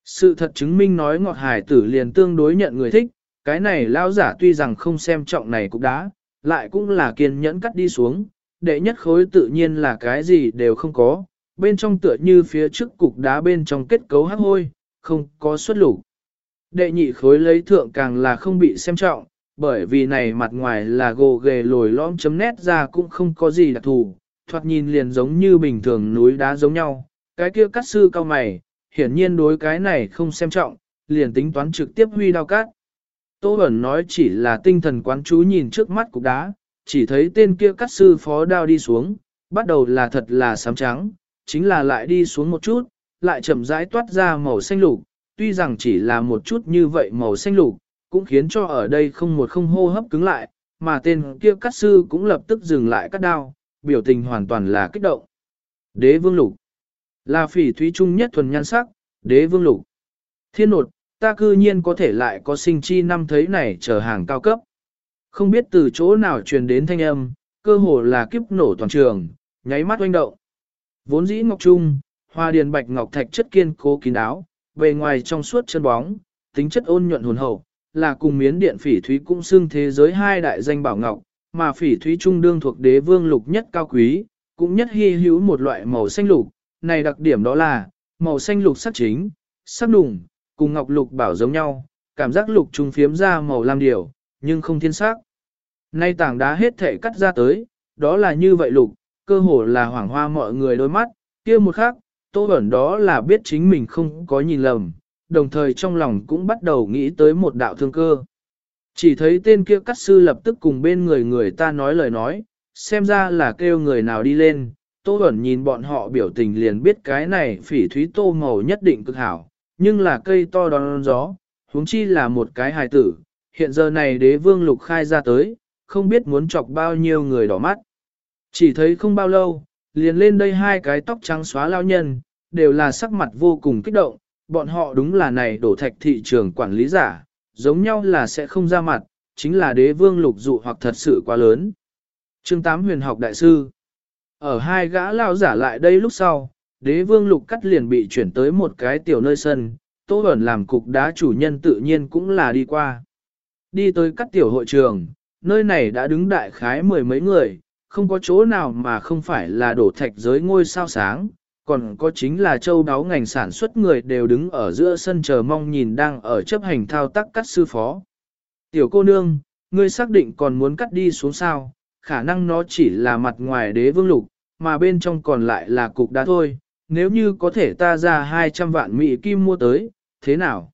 Sự thật chứng minh nói ngọt hải tử liền tương đối nhận người thích, cái này lao giả tuy rằng không xem trọng này cũng đã, lại cũng là kiên nhẫn cắt đi xuống, đệ nhất khối tự nhiên là cái gì đều không có, bên trong tựa như phía trước cục đá bên trong kết cấu hắc hôi, không có xuất lục. Đệ nhị khối lấy thượng càng là không bị xem trọng, bởi vì này mặt ngoài là gồ ghề lồi lõm chấm nét ra cũng không có gì đặc thù, thoạt nhìn liền giống như bình thường núi đá giống nhau. Cái kia cắt sư cao mày, hiển nhiên đối cái này không xem trọng, liền tính toán trực tiếp huy đao cắt. Tô Bẩn nói chỉ là tinh thần quán chú nhìn trước mắt cục đá, chỉ thấy tên kia cắt sư phó đao đi xuống, bắt đầu là thật là sám trắng, chính là lại đi xuống một chút, lại chậm rãi toát ra màu xanh lục, tuy rằng chỉ là một chút như vậy màu xanh lục, cũng khiến cho ở đây không một không hô hấp cứng lại, mà tên kia cắt sư cũng lập tức dừng lại cắt đao, biểu tình hoàn toàn là kích động. Đế vương lục là phỉ thúy trung nhất thuần nhan sắc, đế vương lục. Thiên nột, ta cư nhiên có thể lại có sinh chi năm thấy này chờ hàng cao cấp. Không biết từ chỗ nào truyền đến thanh âm, cơ hồ là kiếp nổ toàn trường, nháy mắt oanh động. Vốn dĩ ngọc trung, hoa điền bạch ngọc thạch chất kiên cố kín áo, bề ngoài trong suốt chân bóng, tính chất ôn nhuận hồn hậu, là cùng miến điện phỉ thúy cũng xưng thế giới hai đại danh bảo ngọc, mà phỉ thúy trung đương thuộc đế vương lục nhất cao quý, cũng nhất hy hữu một loại màu xanh lục, này đặc điểm đó là, màu xanh lục sắc chính, sắc đùng, cùng ngọc lục bảo giống nhau, cảm giác lục trung phiếm ra màu lam điều, nhưng không thiên sắc. Nay tảng đá hết thể cắt ra tới, đó là như vậy lục, cơ hồ là hoảng hoa mọi người đôi mắt, kia một khác, tô ẩn đó là biết chính mình không có nhìn lầm, đồng thời trong lòng cũng bắt đầu nghĩ tới một đạo thương cơ. Chỉ thấy tên kia cắt sư lập tức cùng bên người người ta nói lời nói, xem ra là kêu người nào đi lên, Tô Bẩn nhìn bọn họ biểu tình liền biết cái này phỉ thúy tô màu nhất định cực hảo, nhưng là cây to đón gió, huống chi là một cái hài tử, hiện giờ này đế vương lục khai ra tới, không biết muốn chọc bao nhiêu người đỏ mắt. Chỉ thấy không bao lâu, liền lên đây hai cái tóc trắng xóa lao nhân, đều là sắc mặt vô cùng kích động, bọn họ đúng là này đổ thạch thị trường quản lý giả, giống nhau là sẽ không ra mặt, chính là đế vương lục dụ hoặc thật sự quá lớn. Chương 8 huyền học đại sư Ở hai gã lao giả lại đây lúc sau, đế vương lục cắt liền bị chuyển tới một cái tiểu nơi sân, Tô Bẩn làm cục đá chủ nhân tự nhiên cũng là đi qua. Đi tới các tiểu hội trường, nơi này đã đứng đại khái mười mấy người, không có chỗ nào mà không phải là đổ thạch giới ngôi sao sáng, còn có chính là châu đáo ngành sản xuất người đều đứng ở giữa sân chờ mong nhìn đang ở chấp hành thao tác cắt sư phó. Tiểu cô nương, ngươi xác định còn muốn cắt đi xuống sao, khả năng nó chỉ là mặt ngoài đế vương lục, mà bên trong còn lại là cục đá thôi, nếu như có thể ta ra 200 vạn mỹ kim mua tới, thế nào?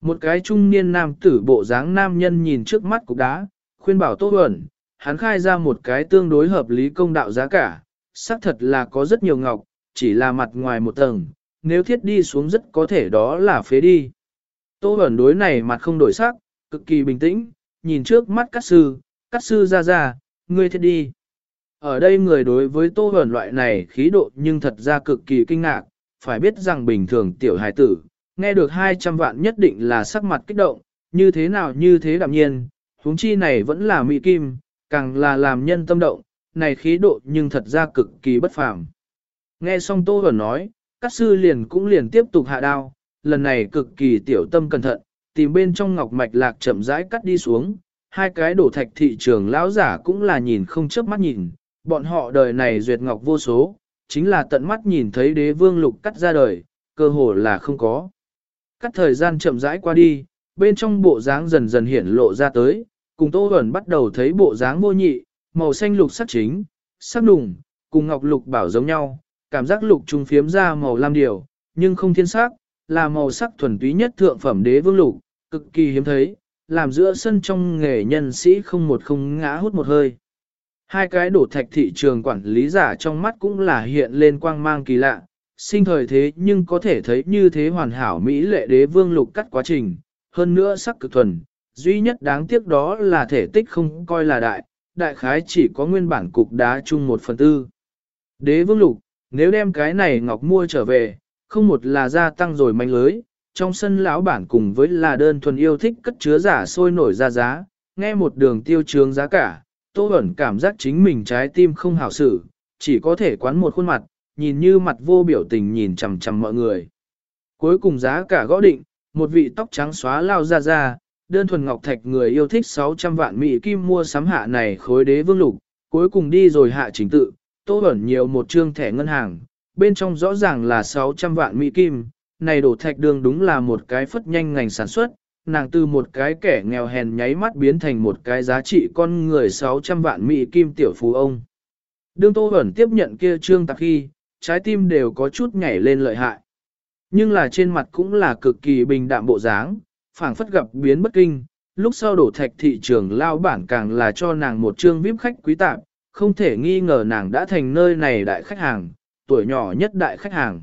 Một cái trung niên nam tử bộ dáng nam nhân nhìn trước mắt cục đá, khuyên bảo tốt ẩn, hắn khai ra một cái tương đối hợp lý công đạo giá cả, xác thật là có rất nhiều ngọc, chỉ là mặt ngoài một tầng, nếu thiết đi xuống rất có thể đó là phế đi. Tô ẩn đối này mặt không đổi sắc, cực kỳ bình tĩnh, nhìn trước mắt các sư, các sư ra ra, ngươi thiết đi. Ở đây người đối với tô ẩn loại này khí độ nhưng thật ra cực kỳ kinh ngạc, phải biết rằng bình thường tiểu hài tử, nghe được 200 vạn nhất định là sắc mặt kích động, như thế nào như thế đạm nhiên, huống chi này vẫn là mỹ kim, càng là làm nhân tâm động, này khí độ nhưng thật ra cực kỳ bất phàm. Nghe xong Tô Huẩn nói, các sư liền cũng liền tiếp tục hạ đao, lần này cực kỳ tiểu tâm cẩn thận, tìm bên trong ngọc mạch lạc chậm rãi cắt đi xuống, hai cái đổ thạch thị trường lão giả cũng là nhìn không chớp mắt nhìn, bọn họ đời này duyệt ngọc vô số, chính là tận mắt nhìn thấy đế vương lục cắt ra đời, cơ hồ là không có. Cắt thời gian chậm rãi qua đi, bên trong bộ dáng dần dần hiển lộ ra tới, cùng Tô Huẩn bắt đầu thấy bộ dáng vô nhị, màu xanh lục sắc chính, sắc đùng, cùng ngọc lục bảo giống nhau, cảm giác lục trùng phiếm ra màu lam điều, nhưng không thiên sắc, là màu sắc thuần túy nhất thượng phẩm đế vương lục, cực kỳ hiếm thấy, làm giữa sân trong nghề nhân sĩ không một không ngã hút một hơi. Hai cái đổ thạch thị trường quản lý giả trong mắt cũng là hiện lên quang mang kỳ lạ, sinh thời thế nhưng có thể thấy như thế hoàn hảo Mỹ lệ đế vương lục cắt quá trình, hơn nữa sắc cực thuần, duy nhất đáng tiếc đó là thể tích không coi là đại, đại khái chỉ có nguyên bản cục đá chung một phần tư. Đế vương lục, nếu đem cái này ngọc mua trở về, không một là gia tăng rồi manh lưới, trong sân lão bản cùng với là đơn thuần yêu thích cất chứa giả sôi nổi ra giá, nghe một đường tiêu trướng giá cả, Tô ẩn cảm giác chính mình trái tim không hảo xử, chỉ có thể quán một khuôn mặt, nhìn như mặt vô biểu tình nhìn chằm chằm mọi người. Cuối cùng giá cả gõ định, một vị tóc trắng xóa lao ra ra, đơn thuần ngọc thạch người yêu thích 600 vạn mỹ kim mua sắm hạ này khối đế vương lục, cuối cùng đi rồi hạ chính tự, Tô Bẩn nhiều một trương thẻ ngân hàng, bên trong rõ ràng là 600 vạn mỹ kim, này đổ thạch đường đúng là một cái phất nhanh ngành sản xuất, nàng từ một cái kẻ nghèo hèn nháy mắt biến thành một cái giá trị con người 600 vạn mỹ kim tiểu phú ông. Đương Tô Bẩn tiếp nhận kia trương tạp khi, trái tim đều có chút nhảy lên lợi hại. Nhưng là trên mặt cũng là cực kỳ bình đạm bộ dáng, phảng phất gặp biến bất kinh, lúc sau đổ thạch thị trường lao bản càng là cho nàng một trương vip khách quý tạp, không thể nghi ngờ nàng đã thành nơi này đại khách hàng, tuổi nhỏ nhất đại khách hàng.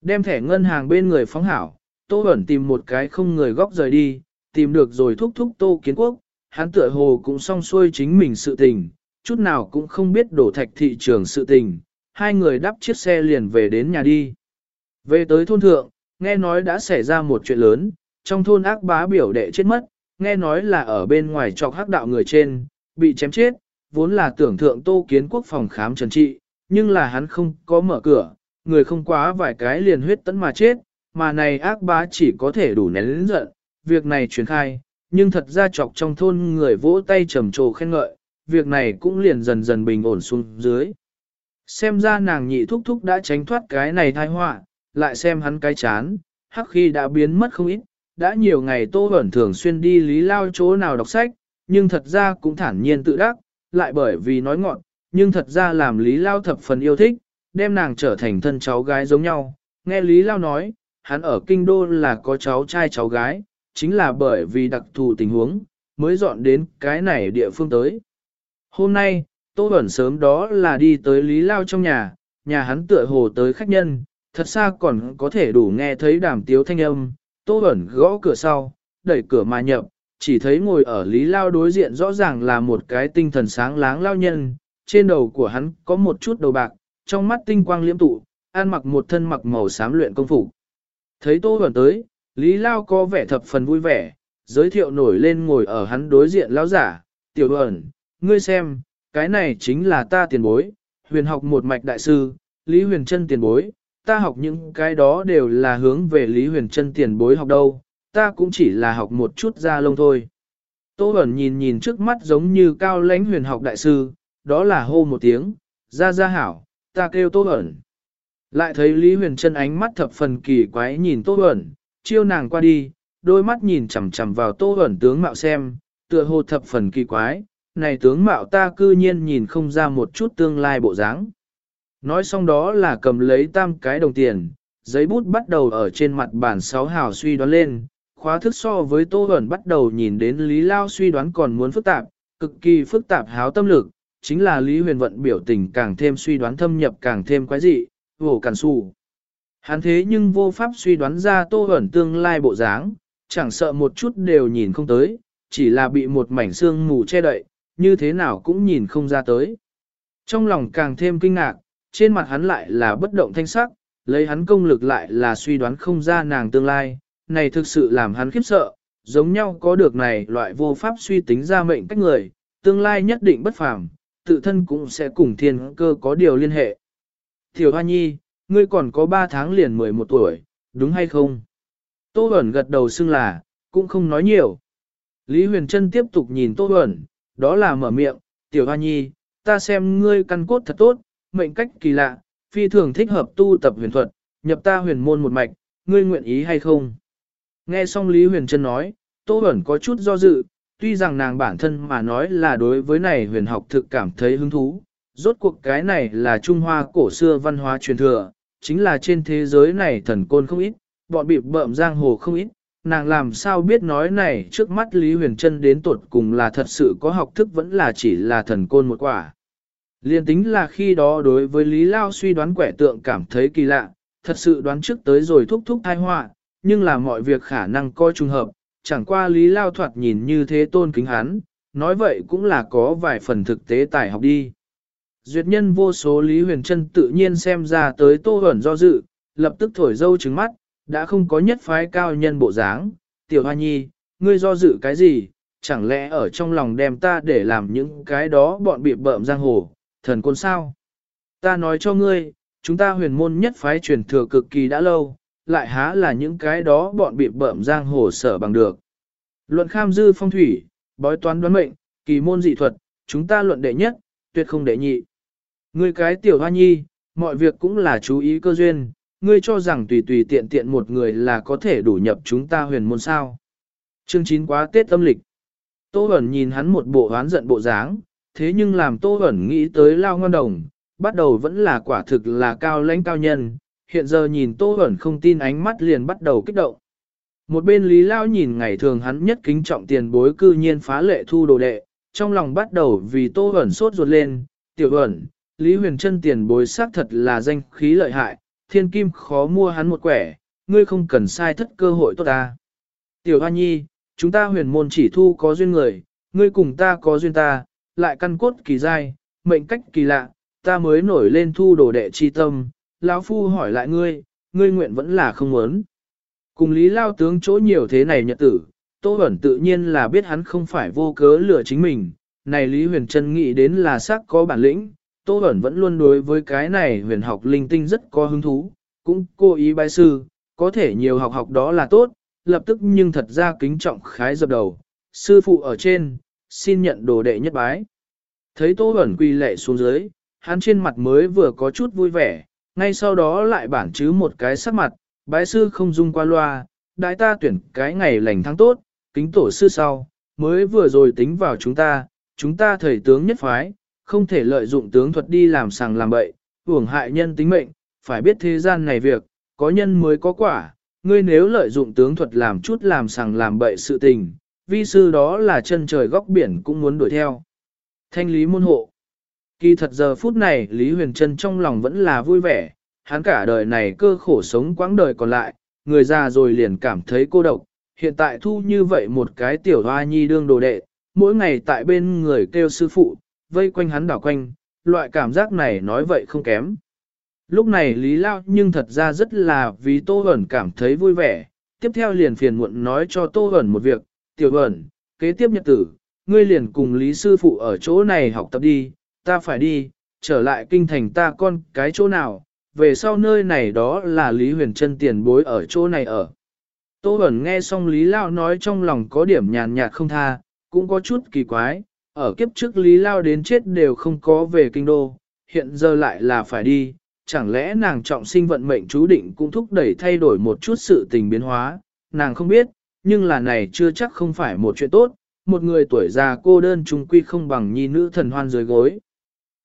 Đem thẻ ngân hàng bên người phóng hảo, Tô Bẩn tìm một cái không người góc rời đi, tìm được rồi thúc thúc Tô Kiến Quốc, hắn tựa hồ cũng xong xuôi chính mình sự tình, chút nào cũng không biết đổ thạch thị trường sự tình, hai người đắp chiếc xe liền về đến nhà đi. Về tới thôn thượng, nghe nói đã xảy ra một chuyện lớn, trong thôn ác bá biểu đệ chết mất, nghe nói là ở bên ngoài trọc hắc đạo người trên, bị chém chết, vốn là tưởng thượng Tô Kiến Quốc phòng khám trần trị, nhưng là hắn không có mở cửa, người không quá vài cái liền huyết tấn mà chết, mà này ác bá chỉ có thể đủ nén lĩnh giận, việc này truyền khai, nhưng thật ra chọc trong thôn người vỗ tay trầm trồ khen ngợi, việc này cũng liền dần dần bình ổn xuống dưới. Xem ra nàng nhị thúc thúc đã tránh thoát cái này tai họa, lại xem hắn cái chán, hắc khi đã biến mất không ít, đã nhiều ngày tô ẩn thường xuyên đi lý lao chỗ nào đọc sách, nhưng thật ra cũng thản nhiên tự đắc, lại bởi vì nói ngọn, nhưng thật ra làm lý lao thập phần yêu thích, đem nàng trở thành thân cháu gái giống nhau. Nghe lý lao nói, hắn ở kinh đô là có cháu trai cháu gái, chính là bởi vì đặc thù tình huống, mới dọn đến cái này địa phương tới. Hôm nay, Tô Bẩn sớm đó là đi tới Lý Lao trong nhà, nhà hắn tựa hồ tới khách nhân, thật xa còn có thể đủ nghe thấy đàm tiếu thanh âm. Tô Bẩn gõ cửa sau, đẩy cửa mà nhập, chỉ thấy ngồi ở Lý Lao đối diện rõ ràng là một cái tinh thần sáng láng lao nhân, trên đầu của hắn có một chút đầu bạc, trong mắt tinh quang liễm tụ, ăn mặc một thân mặc màu xám luyện công phục. Thấy Tô Hoẩn tới, Lý Lao có vẻ thập phần vui vẻ, giới thiệu nổi lên ngồi ở hắn đối diện lão giả, tiểu Hoẩn, ngươi xem, cái này chính là ta tiền bối, huyền học một mạch đại sư, Lý Huyền Trân tiền bối, ta học những cái đó đều là hướng về Lý Huyền Trân tiền bối học đâu, ta cũng chỉ là học một chút ra lông thôi. Tô Bẩn nhìn nhìn trước mắt giống như cao lãnh huyền học đại sư, đó là hô một tiếng, ra ra hảo, ta kêu Tô Bẩn. Lại thấy Lý Huyền Trân ánh mắt thập phần kỳ quái nhìn Tô Bẩn, chiêu nàng qua đi, đôi mắt nhìn chằm chằm vào Tô Bẩn tướng mạo xem, tựa hồ thập phần kỳ quái, này tướng mạo ta cư nhiên nhìn không ra một chút tương lai bộ dáng. Nói xong đó là cầm lấy tam cái đồng tiền, giấy bút bắt đầu ở trên mặt bản sáu hào suy đoán lên, khóa thức so với Tô Huẩn bắt đầu nhìn đến Lý Lao suy đoán còn muốn phức tạp, cực kỳ phức tạp háo tâm lực, chính là Lý Huyền Vận biểu tình càng thêm suy đoán thâm nhập càng thêm quái dị, vổ cản xù. Hắn thế nhưng vô pháp suy đoán ra Tô Huẩn tương lai bộ dáng, chẳng sợ một chút đều nhìn không tới, chỉ là bị một mảnh xương mù che đậy, như thế nào cũng nhìn không ra tới. Trong lòng càng thêm kinh ngạc, trên mặt hắn lại là bất động thanh sắc, lấy hắn công lực lại là suy đoán không ra nàng tương lai, này thực sự làm hắn khiếp sợ, giống nhau có được này loại vô pháp suy tính ra mệnh cách người, tương lai nhất định bất phàm, tự thân cũng sẽ cùng thiên cơ có điều liên hệ. Tiểu Hoa Nhi, ngươi còn có 3 tháng liền 11 tuổi, đúng hay không? Tô Bẩn gật đầu xưng là, cũng không nói nhiều. Lý Huyền Trân tiếp tục nhìn Tô Bẩn, đó là mở miệng, Tiểu Hoa Nhi, ta xem ngươi căn cốt thật tốt, mệnh cách kỳ lạ, phi thường thích hợp tu tập huyền thuật, nhập ta huyền môn một mạch, ngươi nguyện ý hay không? Nghe xong Lý Huyền Trân nói, Tô Bẩn có chút do dự, tuy rằng nàng bản thân mà nói là đối với này huyền học thực cảm thấy hứng thú, rốt cuộc cái này là Trung Hoa cổ xưa văn hóa truyền thừa, chính là trên thế giới này thần côn không ít, bọn bị bợm giang hồ không ít, nàng làm sao biết nói này trước mắt Lý Huyền Trân đến tuột cùng là thật sự có học thức vẫn là chỉ là thần côn một quả. Liên tính là khi đó đối với Lý Lao suy đoán quẻ tượng cảm thấy kỳ lạ, thật sự đoán trước tới rồi thúc thúc thai họa, nhưng là mọi việc khả năng coi trùng hợp, chẳng qua Lý Lao thoạt nhìn như thế tôn kính hắn, nói vậy cũng là có vài phần thực tế tài học đi. Duyệt nhân vô số Lý Huyền Trân tự nhiên xem ra tới tô hẩn do dự, lập tức thổi dâu trứng mắt, đã không có nhất phái cao nhân bộ dáng. Tiểu Hoa Nhi, ngươi do dự cái gì, chẳng lẽ ở trong lòng đem ta để làm những cái đó bọn bị bợm giang hồ, thần côn sao? Ta nói cho ngươi, chúng ta huyền môn nhất phái truyền thừa cực kỳ đã lâu, lại há là những cái đó bọn bị bợm giang hồ sở bằng được. Luận kham dư phong thủy, bói toán đoán mệnh, kỳ môn dị thuật, chúng ta luận đệ nhất, tuyệt không đệ nhị. Ngươi cái tiểu hoa nhi, mọi việc cũng là chú ý cơ duyên, ngươi cho rằng tùy tùy tiện tiện một người là có thể đủ nhập chúng ta huyền môn sao. Chương 9 quá Tết âm lịch. Tô Bẩn nhìn hắn một bộ hoán giận bộ dáng, thế nhưng làm Tô Bẩn nghĩ tới lao ngon đồng, bắt đầu vẫn là quả thực là cao lãnh cao nhân, hiện giờ nhìn Tô Bẩn không tin ánh mắt liền bắt đầu kích động. Một bên Lý Lao nhìn ngày thường hắn nhất kính trọng tiền bối cư nhiên phá lệ thu đồ đệ, trong lòng bắt đầu vì Tô Bẩn sốt ruột lên, tiểu Bẩn, Lý Huyền Trân tiền bối xác thật là danh khí lợi hại, thiên kim khó mua hắn một quẻ, ngươi không cần sai thất cơ hội tốt ta. Tiểu Hoa Nhi, chúng ta huyền môn chỉ thu có duyên người, ngươi cùng ta có duyên ta, lại căn cốt kỳ dai, mệnh cách kỳ lạ, ta mới nổi lên thu đồ đệ chi tâm, lão phu hỏi lại ngươi, ngươi nguyện vẫn là không muốn. Cùng lý lao tướng chỗ nhiều thế này nhật tử, Tô Bẩn tự nhiên là biết hắn không phải vô cớ lừa chính mình, này Lý Huyền Trân nghĩ đến là xác có bản lĩnh, Tô Bẩn vẫn luôn đối với cái này huyền học linh tinh rất có hứng thú, cũng cố ý bài sư, có thể nhiều học học đó là tốt, lập tức nhưng thật ra kính trọng khái dập đầu, sư phụ ở trên, xin nhận đồ đệ nhất bái. Thấy Tô Bẩn quỳ lệ xuống dưới, hắn trên mặt mới vừa có chút vui vẻ, ngay sau đó lại bản chứ một cái sắc mặt, bái sư không dung qua loa, đại ta tuyển cái ngày lành tháng tốt, kính tổ sư sau, mới vừa rồi tính vào chúng ta, chúng ta thầy tướng nhất phái, không thể lợi dụng tướng thuật đi làm sàng làm bậy, hưởng hại nhân tính mệnh, phải biết thế gian này việc, có nhân mới có quả, ngươi nếu lợi dụng tướng thuật làm chút làm sàng làm bậy sự tình, vi sư đó là chân trời góc biển cũng muốn đuổi theo. Thanh lý môn hộ Kỳ thật giờ phút này Lý Huyền Trân trong lòng vẫn là vui vẻ, hắn cả đời này cơ khổ sống quãng đời còn lại, người già rồi liền cảm thấy cô độc, hiện tại thu như vậy một cái tiểu hoa nhi đương đồ đệ, mỗi ngày tại bên người kêu sư phụ, vây quanh hắn đảo quanh, loại cảm giác này nói vậy không kém. Lúc này Lý Lao nhưng thật ra rất là vì Tô Hẩn cảm thấy vui vẻ, tiếp theo liền phiền muộn nói cho Tô Hẩn một việc, tiểu Hẩn, kế tiếp nhật tử, ngươi liền cùng Lý Sư Phụ ở chỗ này học tập đi, ta phải đi, trở lại kinh thành ta con cái chỗ nào, về sau nơi này đó là Lý Huyền Trân tiền bối ở chỗ này ở. Tô Bẩn nghe xong Lý Lao nói trong lòng có điểm nhàn nhạt không tha, cũng có chút kỳ quái, ở kiếp trước Lý Lao đến chết đều không có về kinh đô, hiện giờ lại là phải đi, chẳng lẽ nàng trọng sinh vận mệnh chú định cũng thúc đẩy thay đổi một chút sự tình biến hóa, nàng không biết, nhưng là này chưa chắc không phải một chuyện tốt, một người tuổi già cô đơn trung quy không bằng nhi nữ thần hoan dưới gối.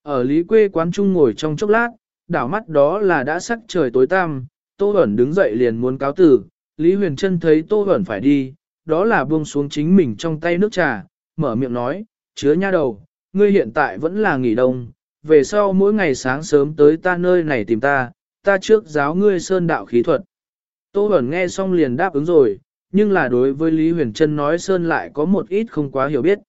Ở Lý quê quán trung ngồi trong chốc lát, đảo mắt đó là đã sắc trời tối tăm, Tô Bẩn đứng dậy liền muốn cáo tử, Lý Huyền Trân thấy Tô Bẩn phải đi, đó là buông xuống chính mình trong tay nước trà, mở miệng nói, chứa nha đầu, ngươi hiện tại vẫn là nghỉ đông, về sau mỗi ngày sáng sớm tới ta nơi này tìm ta, ta trước giáo ngươi sơn đạo khí thuật. Tô Bẩn nghe xong liền đáp ứng rồi, nhưng là đối với Lý Huyền Trân nói Sơn lại có một ít không quá hiểu biết.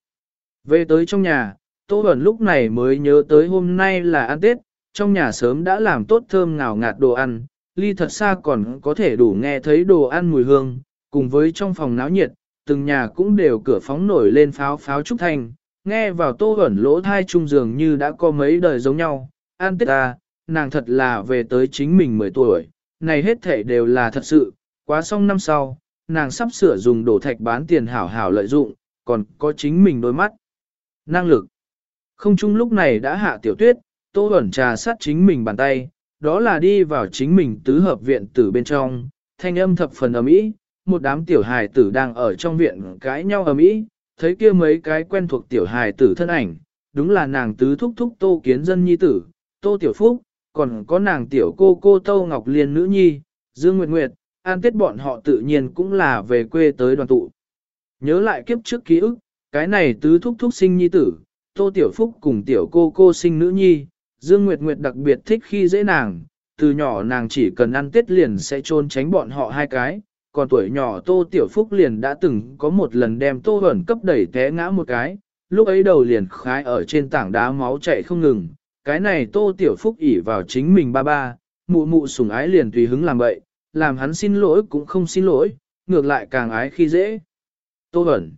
Về tới trong nhà, Tô Bẩn lúc này mới nhớ tới hôm nay là ăn Tết, trong nhà sớm đã làm tốt thơm ngào ngạt đồ ăn, ly thật xa còn có thể đủ nghe thấy đồ ăn mùi hương, cùng với trong phòng náo nhiệt, từng nhà cũng đều cửa phóng nổi lên pháo pháo trúc thanh, nghe vào Tô Bẩn lỗ thai trung dường như đã có mấy đời giống nhau, ăn Tết ta, nàng thật là về tới chính mình 10 tuổi, này hết thể đều là thật sự, quá xong năm sau, nàng sắp sửa dùng đổ thạch bán tiền hảo hảo lợi dụng, còn có chính mình đôi mắt. Năng lực không chung lúc này đã hạ tiểu tuyết, tô ẩn trà sát chính mình bàn tay, đó là đi vào chính mình tứ hợp viện tử bên trong, thanh âm thập phần ấm ý, một đám tiểu hài tử đang ở trong viện cãi nhau ấm ý, thấy kia mấy cái quen thuộc tiểu hài tử thân ảnh, đúng là nàng tứ thúc thúc tô kiến dân nhi tử, tô tiểu phúc, còn có nàng tiểu cô cô Tâu Ngọc Liên nữ nhi, Dương Nguyệt Nguyệt, an tiết bọn họ tự nhiên cũng là về quê tới đoàn tụ. Nhớ lại kiếp trước ký ức, cái này tứ thúc thúc sinh nhi tử, Tô Tiểu Phúc cùng tiểu cô cô sinh nữ nhi, Dương Nguyệt Nguyệt đặc biệt thích khi dễ nàng, từ nhỏ nàng chỉ cần ăn tết liền sẽ trôn tránh bọn họ hai cái, còn tuổi nhỏ Tô Tiểu Phúc liền đã từng có một lần đem Tô Hẩn cấp đẩy té ngã một cái, lúc ấy đầu liền khái ở trên tảng đá máu chảy không ngừng, cái này Tô Tiểu Phúc ỉ vào chính mình ba ba, mụ mụ sủng ái liền tùy hứng làm bậy, làm hắn xin lỗi cũng không xin lỗi, ngược lại càng ái khi dễ. Tô Hẩn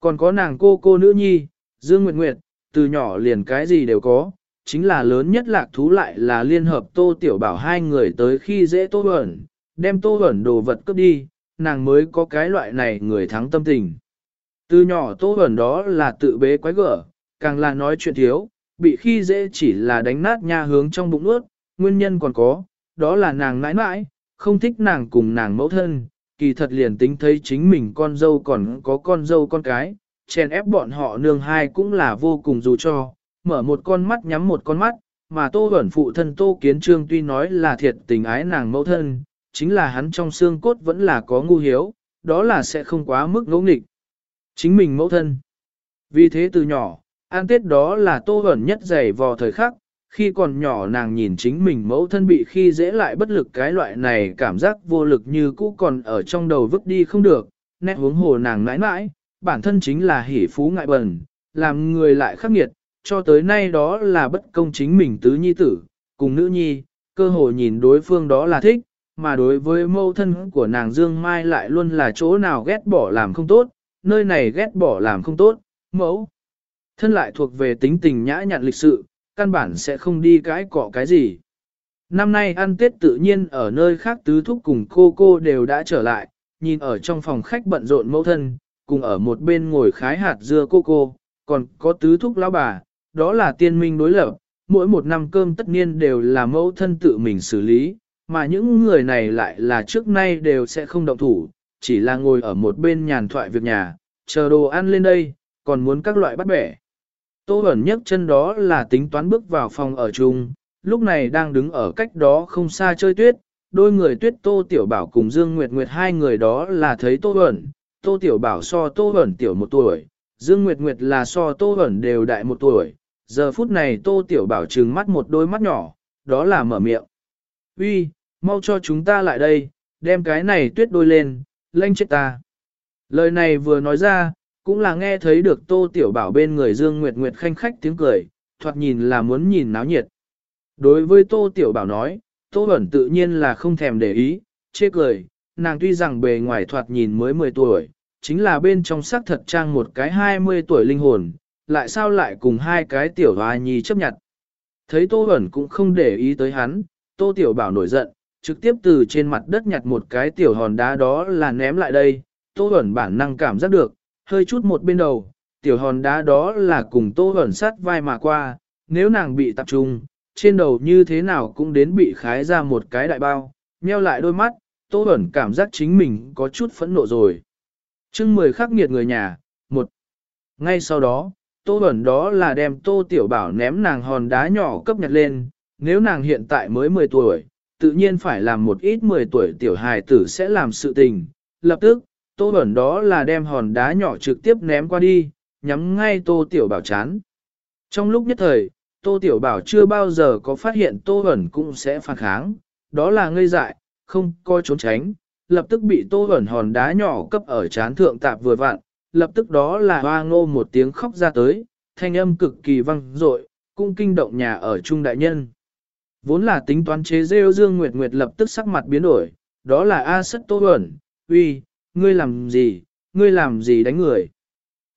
Còn có nàng cô cô nữ nhi, Dương Nguyệt Nguyệt, từ nhỏ liền cái gì đều có, chính là lớn nhất lạc thú lại là liên hợp Tô Tiểu Bảo hai người tới khi dễ Tô Bẩn, đem Tô Bẩn đồ vật cướp đi, nàng mới có cái loại này người thắng tâm tình. Từ nhỏ Tô Bẩn đó là tự bế quái gở, càng là nói chuyện thiếu, bị khi dễ chỉ là đánh nát nha hướng trong bụng ướt, nguyên nhân còn có, đó là nàng nãi nãi, không thích nàng cùng nàng mẫu thân, kỳ thật liền tính thấy chính mình con dâu còn có con dâu con cái, chèn ép bọn họ nương hai cũng là vô cùng dù cho, mở một con mắt nhắm một con mắt, mà tô ẩn phụ thân tô kiến trương tuy nói là thiệt tình ái nàng mẫu thân, chính là hắn trong xương cốt vẫn là có ngu hiếu, đó là sẽ không quá mức ngỗ nghịch. Chính mình mẫu thân. Vì thế từ nhỏ, an tết đó là tô ẩn nhất dày vò thời khắc, khi còn nhỏ nàng nhìn chính mình mẫu thân bị khi dễ lại bất lực cái loại này cảm giác vô lực như cũ còn ở trong đầu vứt đi không được, nét hướng hồ nàng mãi mãi, bản thân chính là hỉ phú ngại bần, làm người lại khắc nghiệt, cho tới nay đó là bất công chính mình tứ nhi tử, cùng nữ nhi, cơ hội nhìn đối phương đó là thích, mà đối với mẫu thân của nàng Dương Mai lại luôn là chỗ nào ghét bỏ làm không tốt, nơi này ghét bỏ làm không tốt, mẫu. Thân lại thuộc về tính tình nhã nhặn lịch sự, căn bản sẽ không đi cái cọ cái gì. Năm nay ăn Tết tự nhiên ở nơi khác tứ thúc cùng cô cô đều đã trở lại, nhìn ở trong phòng khách bận rộn mẫu thân, cùng ở một bên ngồi khái hạt dưa cô cô, còn có tứ thúc lão bà, đó là tiên minh đối lập, mỗi một năm cơm tất niên đều là mẫu thân tự mình xử lý, mà những người này lại là trước nay đều sẽ không động thủ, chỉ là ngồi ở một bên nhàn thoại việc nhà, chờ đồ ăn lên đây, còn muốn các loại bắt bẻ. Tô ẩn nhấc chân đó là tính toán bước vào phòng ở chung, lúc này đang đứng ở cách đó không xa chơi tuyết, đôi người tuyết Tô Tiểu Bảo cùng Dương Nguyệt Nguyệt hai người đó là thấy Tô ẩn, Tô Tiểu Bảo so Tô Hẩn tiểu một tuổi, Dương Nguyệt Nguyệt là so Tô Hẩn đều đại một tuổi, giờ phút này Tô Tiểu Bảo trừng mắt một đôi mắt nhỏ, đó là mở miệng. Uy, mau cho chúng ta lại đây, đem cái này tuyết đôi lên, lênh chết ta. Lời này vừa nói ra, cũng là nghe thấy được Tô Tiểu Bảo bên người Dương Nguyệt Nguyệt khanh khách tiếng cười, thoạt nhìn là muốn nhìn náo nhiệt. Đối với Tô Tiểu Bảo nói, Tô Bẩn tự nhiên là không thèm để ý, chê cười, nàng tuy rằng bề ngoài thoạt nhìn mới 10 tuổi, chính là bên trong sắc thật trang một cái 20 tuổi linh hồn, lại sao lại cùng hai cái tiểu hoa nhi chấp nhận. Thấy Tô Bẩn cũng không để ý tới hắn, Tô Tiểu Bảo nổi giận, trực tiếp từ trên mặt đất nhặt một cái tiểu hòn đá đó là ném lại đây, Tô Bẩn bản năng cảm giác được, hơi chút một bên đầu, tiểu hòn đá đó là cùng tô hẩn sát vai mà qua, nếu nàng bị tập trung, trên đầu như thế nào cũng đến bị khái ra một cái đại bao, nheo lại đôi mắt, tô Bẩn cảm giác chính mình có chút phẫn nộ rồi. chưng mười khắc nghiệt người nhà, một. Ngay sau đó, tô Bẩn đó là đem tô tiểu bảo ném nàng hòn đá nhỏ cấp nhặt lên, nếu nàng hiện tại mới 10 tuổi, tự nhiên phải làm một ít 10 tuổi tiểu hài tử sẽ làm sự tình. Lập tức, Tô Bẩn đó là đem hòn đá nhỏ trực tiếp ném qua đi, nhắm ngay Tô Tiểu Bảo chán. Trong lúc nhất thời, Tô Tiểu Bảo chưa bao giờ có phát hiện Tô Bẩn cũng sẽ phản kháng, đó là ngây dại, không coi trốn tránh, lập tức bị tô ẩn hòn đá nhỏ cấp ở chán thượng tạp vừa vặn, lập tức đó là hoa ngô một tiếng khóc ra tới, thanh âm cực kỳ vang dội, cũng kinh động nhà ở trung đại nhân. Vốn là tính toán chế rêu Dương Nguyệt Nguyệt lập tức sắc mặt biến đổi, đó là A sất tô ẩn, uy, ngươi làm gì, ngươi làm gì đánh người.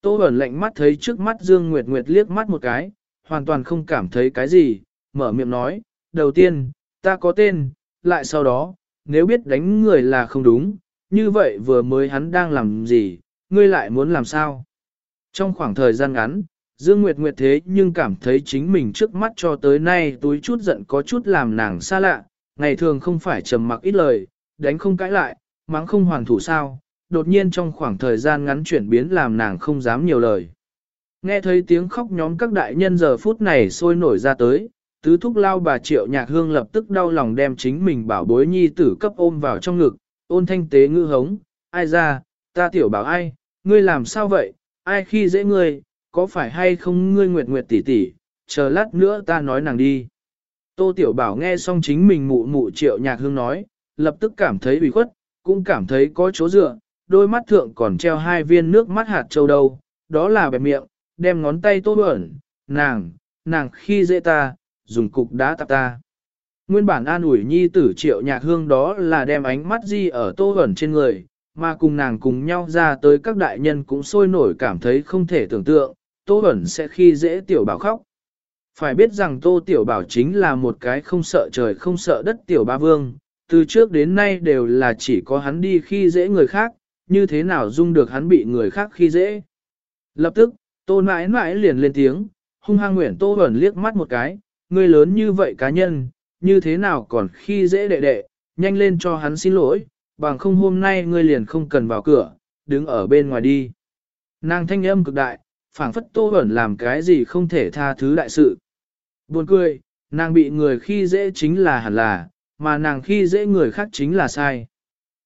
Tô ẩn lạnh mắt thấy trước mắt Dương Nguyệt Nguyệt liếc mắt một cái, hoàn toàn không cảm thấy cái gì, mở miệng nói, đầu tiên, ta có tên, lại sau đó, nếu biết đánh người là không đúng, như vậy vừa mới hắn đang làm gì, ngươi lại muốn làm sao? Trong khoảng thời gian ngắn, Dương Nguyệt Nguyệt thế nhưng cảm thấy chính mình trước mắt cho tới nay túi chút giận có chút làm nàng xa lạ, ngày thường không phải trầm mặc ít lời, đánh không cãi lại, mắng không hoàn thủ sao, đột nhiên trong khoảng thời gian ngắn chuyển biến làm nàng không dám nhiều lời. Nghe thấy tiếng khóc nhóm các đại nhân giờ phút này sôi nổi ra tới, tứ thúc lao bà triệu nhạc hương lập tức đau lòng đem chính mình bảo bối nhi tử cấp ôm vào trong ngực, ôn thanh tế ngư hống, ai ra, ta tiểu bảo ai, ngươi làm sao vậy, ai khi dễ ngươi, có phải hay không ngươi nguyệt nguyệt tỷ tỷ, chờ lát nữa ta nói nàng đi. Tô tiểu bảo nghe xong chính mình mụ mụ triệu nhạc hương nói, lập tức cảm thấy ủy khuất, cũng cảm thấy có chỗ dựa, đôi mắt thượng còn treo hai viên nước mắt hạt châu đầu, đó là bẹp miệng, đem ngón tay tô bẩn, nàng, nàng khi dễ ta, dùng cục đá tạp ta. Nguyên bản an ủi nhi tử triệu nhạc hương đó là đem ánh mắt di ở tô hẩn trên người, mà cùng nàng cùng nhau ra tới các đại nhân cũng sôi nổi cảm thấy không thể tưởng tượng, tô hẩn sẽ khi dễ tiểu bảo khóc. Phải biết rằng tô tiểu bảo chính là một cái không sợ trời không sợ đất tiểu ba vương, từ trước đến nay đều là chỉ có hắn đi khi dễ người khác, như thế nào dung được hắn bị người khác khi dễ. Lập tức, tô mãi mãi liền lên tiếng, hung hăng nguyện tô hẩn liếc mắt một cái, Ngươi lớn như vậy cá nhân, như thế nào còn khi dễ đệ đệ, nhanh lên cho hắn xin lỗi, bằng không hôm nay ngươi liền không cần vào cửa, đứng ở bên ngoài đi. Nàng thanh âm cực đại, phảng phất tô ẩn làm cái gì không thể tha thứ đại sự. Buồn cười, nàng bị người khi dễ chính là hẳn là, mà nàng khi dễ người khác chính là sai.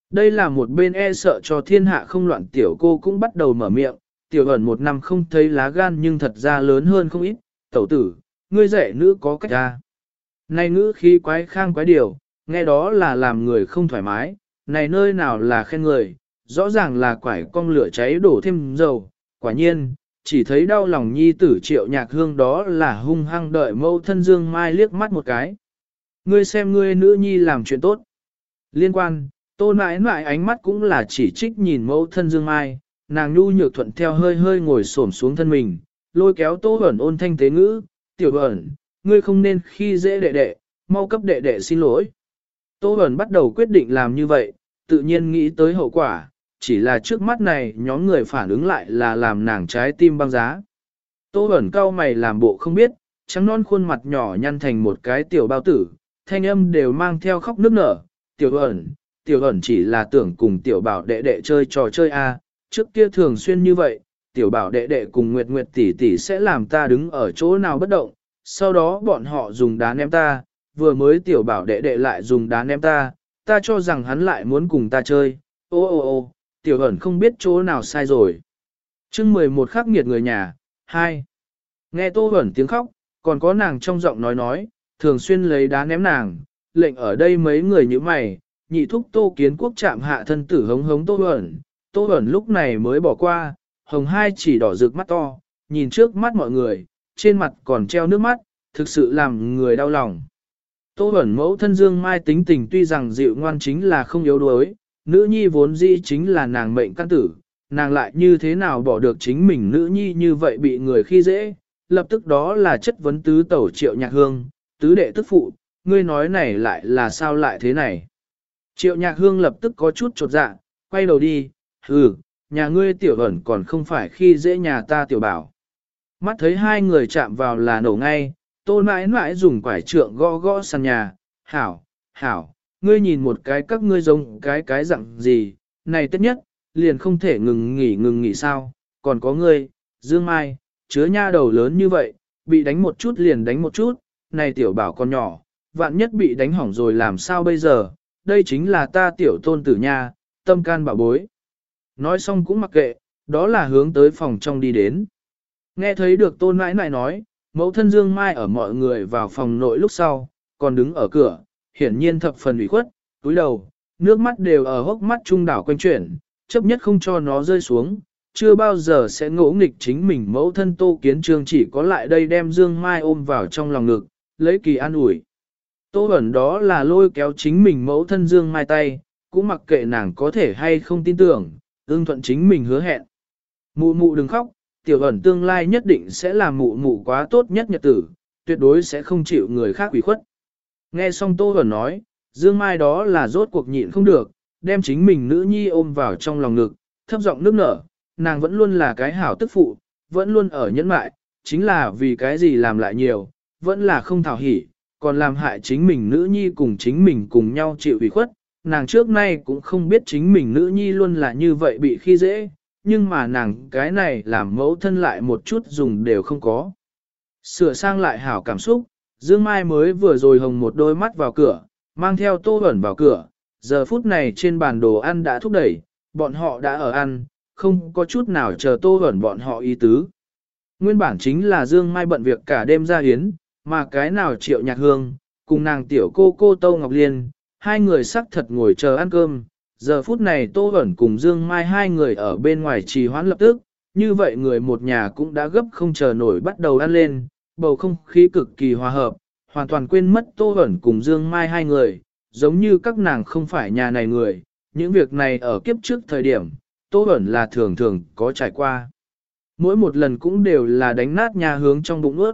Đây là một bên e sợ cho thiên hạ không loạn tiểu cô cũng bắt đầu mở miệng, tiểu ẩn một năm không thấy lá gan nhưng thật ra lớn hơn không ít, tẩu tử, ngươi dạy nữ có cách ra. Này nữ khi quái khang quái điều, nghe đó là làm người không thoải mái, này nơi nào là khen người, rõ ràng là quải con lửa cháy đổ thêm dầu, quả nhiên, chỉ thấy đau lòng nhi tử triệu nhạc hương đó là hung hăng đợi mâu thân dương mai liếc mắt một cái. Ngươi xem ngươi nữ nhi làm chuyện tốt. Liên quan, tôn mãi mãi ánh mắt cũng là chỉ trích nhìn mâu thân dương mai, nàng nhu nhược thuận theo hơi hơi ngồi xổm xuống thân mình, lôi kéo tô ẩn ôn thanh tế ngữ, tiểu ẩn, ngươi không nên khi dễ đệ đệ, mau cấp đệ đệ xin lỗi. Tô ẩn bắt đầu quyết định làm như vậy, tự nhiên nghĩ tới hậu quả, chỉ là trước mắt này nhóm người phản ứng lại là làm nàng trái tim băng giá. Tô ẩn cao mày làm bộ không biết, trắng non khuôn mặt nhỏ nhăn thành một cái tiểu bao tử, thanh âm đều mang theo khóc nước nở, tiểu ẩn, tiểu ẩn chỉ là tưởng cùng tiểu bảo đệ đệ chơi trò chơi a trước kia thường xuyên như vậy, tiểu bảo đệ đệ cùng Nguyệt Nguyệt tỷ tỷ sẽ làm ta đứng ở chỗ nào bất động, sau đó bọn họ dùng đá ném ta, vừa mới tiểu bảo đệ đệ lại dùng đá ném ta, ta cho rằng hắn lại muốn cùng ta chơi, ô ô ô, tiểu ẩn không biết chỗ nào sai rồi. chương 11 khắc nghiệt người nhà, 2. Nghe tô ẩn tiếng khóc, còn có nàng trong giọng nói nói, thường xuyên lấy đá ném nàng, lệnh ở đây mấy người như mày, nhị thúc tô kiến quốc chạm hạ thân tử hống hống tô ẩn, tô ẩn lúc này mới bỏ qua, hồng hai chỉ đỏ rực mắt to, nhìn trước mắt mọi người, trên mặt còn treo nước mắt, thực sự làm người đau lòng. Tô ẩn mẫu thân dương mai tính tình tuy rằng dịu ngoan chính là không yếu đuối, nữ nhi vốn dĩ chính là nàng mệnh căn tử, nàng lại như thế nào bỏ được chính mình nữ nhi như vậy bị người khi dễ, lập tức đó là chất vấn tứ tẩu triệu nhạc hương, tứ đệ tức phụ, ngươi nói này lại là sao lại thế này. Triệu nhạc hương lập tức có chút trột dạ, quay đầu đi, hừ, nhà ngươi tiểu ẩn còn không phải khi dễ nhà ta tiểu bảo. Mắt thấy hai người chạm vào là nổ ngay, tô mãi mãi dùng quải trượng gõ gõ sàn nhà, hảo, hảo, ngươi nhìn một cái các ngươi giống cái cái dạng gì, này tất nhất, liền không thể ngừng nghỉ ngừng nghỉ sao, còn có ngươi, Dương Mai, chứa nha đầu lớn như vậy, bị đánh một chút liền đánh một chút, này tiểu bảo con nhỏ, vạn nhất bị đánh hỏng rồi làm sao bây giờ, đây chính là ta tiểu tôn tử nha, tâm can bảo bối. Nói xong cũng mặc kệ, đó là hướng tới phòng trong đi đến. Nghe thấy được tôn mãi mãi nói, mẫu thân Dương Mai ở mọi người vào phòng nội lúc sau, còn đứng ở cửa, hiển nhiên thập phần ủy khuất, túi đầu, nước mắt đều ở hốc mắt trung đảo quanh chuyển, chấp nhất không cho nó rơi xuống, chưa bao giờ sẽ ngỗ nghịch chính mình mẫu thân Tô Kiến Trương chỉ có lại đây đem Dương Mai ôm vào trong lòng ngực, lấy kỳ an ủi. Tô ẩn đó là lôi kéo chính mình mẫu thân Dương Mai tay, cũng mặc kệ nàng có thể hay không tin tưởng, ưng thuận chính mình hứa hẹn. Mụ mụ đừng khóc, tiểu ẩn tương lai nhất định sẽ làm mụ mụ quá tốt nhất nhật tử, tuyệt đối sẽ không chịu người khác ủy khuất. Nghe xong Tô ẩn nói, Dương Mai đó là rốt cuộc nhịn không được, đem chính mình nữ nhi ôm vào trong lòng ngực, thấp giọng nước nở, nàng vẫn luôn là cái hảo tức phụ, vẫn luôn ở nhẫn mại, chính là vì cái gì làm lại nhiều, vẫn là không thảo hỉ, còn làm hại chính mình nữ nhi cùng chính mình cùng nhau chịu ủy khuất. Nàng trước nay cũng không biết chính mình nữ nhi luôn là như vậy bị khi dễ, nhưng mà nàng cái này làm mẫu thân lại một chút dùng đều không có. Sửa sang lại hảo cảm xúc, Dương Mai mới vừa rồi hồng một đôi mắt vào cửa, mang theo tô ẩn vào cửa, giờ phút này trên bàn đồ ăn đã thúc đẩy, bọn họ đã ở ăn, không có chút nào chờ tô ẩn bọn họ ý tứ. Nguyên bản chính là Dương Mai bận việc cả đêm ra hiến, mà cái nào triệu nhạc hương, cùng nàng tiểu cô cô Tô Ngọc Liên, hai người sắc thật ngồi chờ ăn cơm. Giờ phút này Tô ẩn cùng Dương Mai hai người ở bên ngoài trì hoãn lập tức, như vậy người một nhà cũng đã gấp không chờ nổi bắt đầu ăn lên, bầu không khí cực kỳ hòa hợp, hoàn toàn quên mất Tô ẩn cùng Dương Mai hai người, giống như các nàng không phải nhà này người, những việc này ở kiếp trước thời điểm, Tô ẩn là thường thường có trải qua. Mỗi một lần cũng đều là đánh nát nhà hướng trong bụng ướt.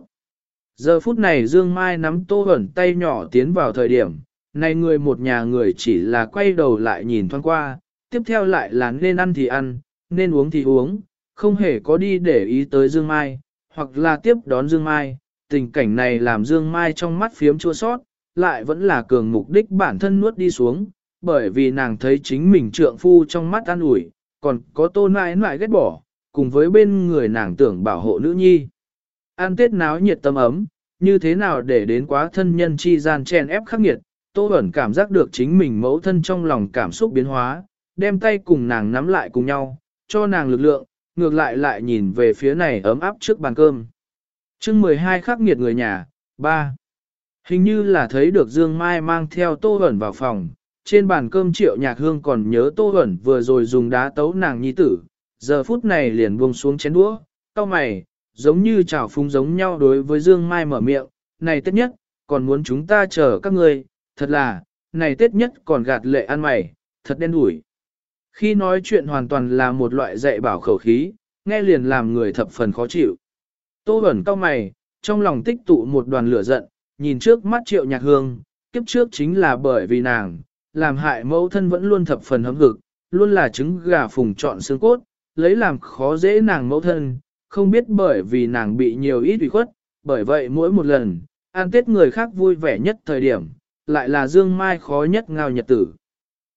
Giờ phút này Dương Mai nắm Tô ẩn tay nhỏ tiến vào thời điểm, này người một nhà người chỉ là quay đầu lại nhìn thoáng qua, tiếp theo lại là nên ăn thì ăn, nên uống thì uống, không hề có đi để ý tới Dương Mai, hoặc là tiếp đón Dương Mai. Tình cảnh này làm Dương Mai trong mắt phiếm chua sót, lại vẫn là cường mục đích bản thân nuốt đi xuống, bởi vì nàng thấy chính mình trượng phu trong mắt an ủi, còn có tô nãi nãi ghét bỏ, cùng với bên người nàng tưởng bảo hộ nữ nhi. An tết náo nhiệt tâm ấm, như thế nào để đến quá thân nhân chi gian chen ép khắc nghiệt, Tô Bẩn cảm giác được chính mình mẫu thân trong lòng cảm xúc biến hóa, đem tay cùng nàng nắm lại cùng nhau, cho nàng lực lượng, ngược lại lại nhìn về phía này ấm áp trước bàn cơm. chương 12 khắc nghiệt người nhà, 3. Hình như là thấy được Dương Mai mang theo Tô Bẩn vào phòng, trên bàn cơm triệu nhạc hương còn nhớ Tô Bẩn vừa rồi dùng đá tấu nàng nhi tử, giờ phút này liền buông xuống chén đũa, Cao mày, giống như chảo phúng giống nhau đối với Dương Mai mở miệng, này tất nhất, còn muốn chúng ta chờ các ngươi, thật là, này tết nhất còn gạt lệ ăn mày, thật đen đủi. Khi nói chuyện hoàn toàn là một loại dạy bảo khẩu khí, nghe liền làm người thập phần khó chịu. Tô Bẩn cao mày, trong lòng tích tụ một đoàn lửa giận, nhìn trước mắt triệu nhạc hương, kiếp trước chính là bởi vì nàng, làm hại mẫu thân vẫn luôn thập phần hấm hực, luôn là trứng gà phùng trọn xương cốt, lấy làm khó dễ nàng mẫu thân, không biết bởi vì nàng bị nhiều ít ủy khuất, bởi vậy mỗi một lần, an tết người khác vui vẻ nhất thời điểm, lại là dương mai khó nhất ngao nhật tử.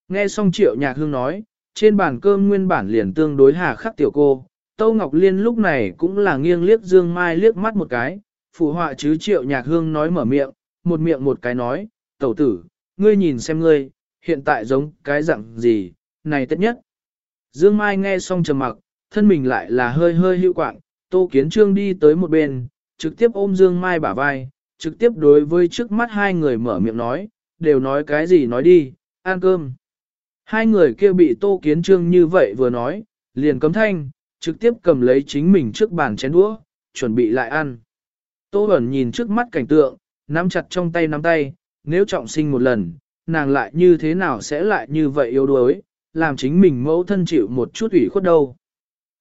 Nghe xong triệu nhạc hương nói, trên bàn cơm nguyên bản liền tương đối hà khắc tiểu cô, Tâu Ngọc Liên lúc này cũng là nghiêng liếc dương mai liếc mắt một cái, phụ họa chứ triệu nhạc hương nói mở miệng, một miệng một cái nói, tẩu tử, ngươi nhìn xem ngươi, hiện tại giống cái dạng gì, này tất nhất. Dương Mai nghe xong trầm mặc, thân mình lại là hơi hơi hữu quạng, Tô Kiến Trương đi tới một bên, trực tiếp ôm Dương Mai bả vai, trực tiếp đối với trước mắt hai người mở miệng nói, đều nói cái gì nói đi, ăn cơm. Hai người kia bị Tô Kiến Trương như vậy vừa nói, liền cấm thanh, trực tiếp cầm lấy chính mình trước bàn chén đũa, chuẩn bị lại ăn. Tô Bẩn nhìn trước mắt cảnh tượng, nắm chặt trong tay nắm tay, nếu trọng sinh một lần, nàng lại như thế nào sẽ lại như vậy yếu đuối, làm chính mình mẫu thân chịu một chút ủy khuất đâu.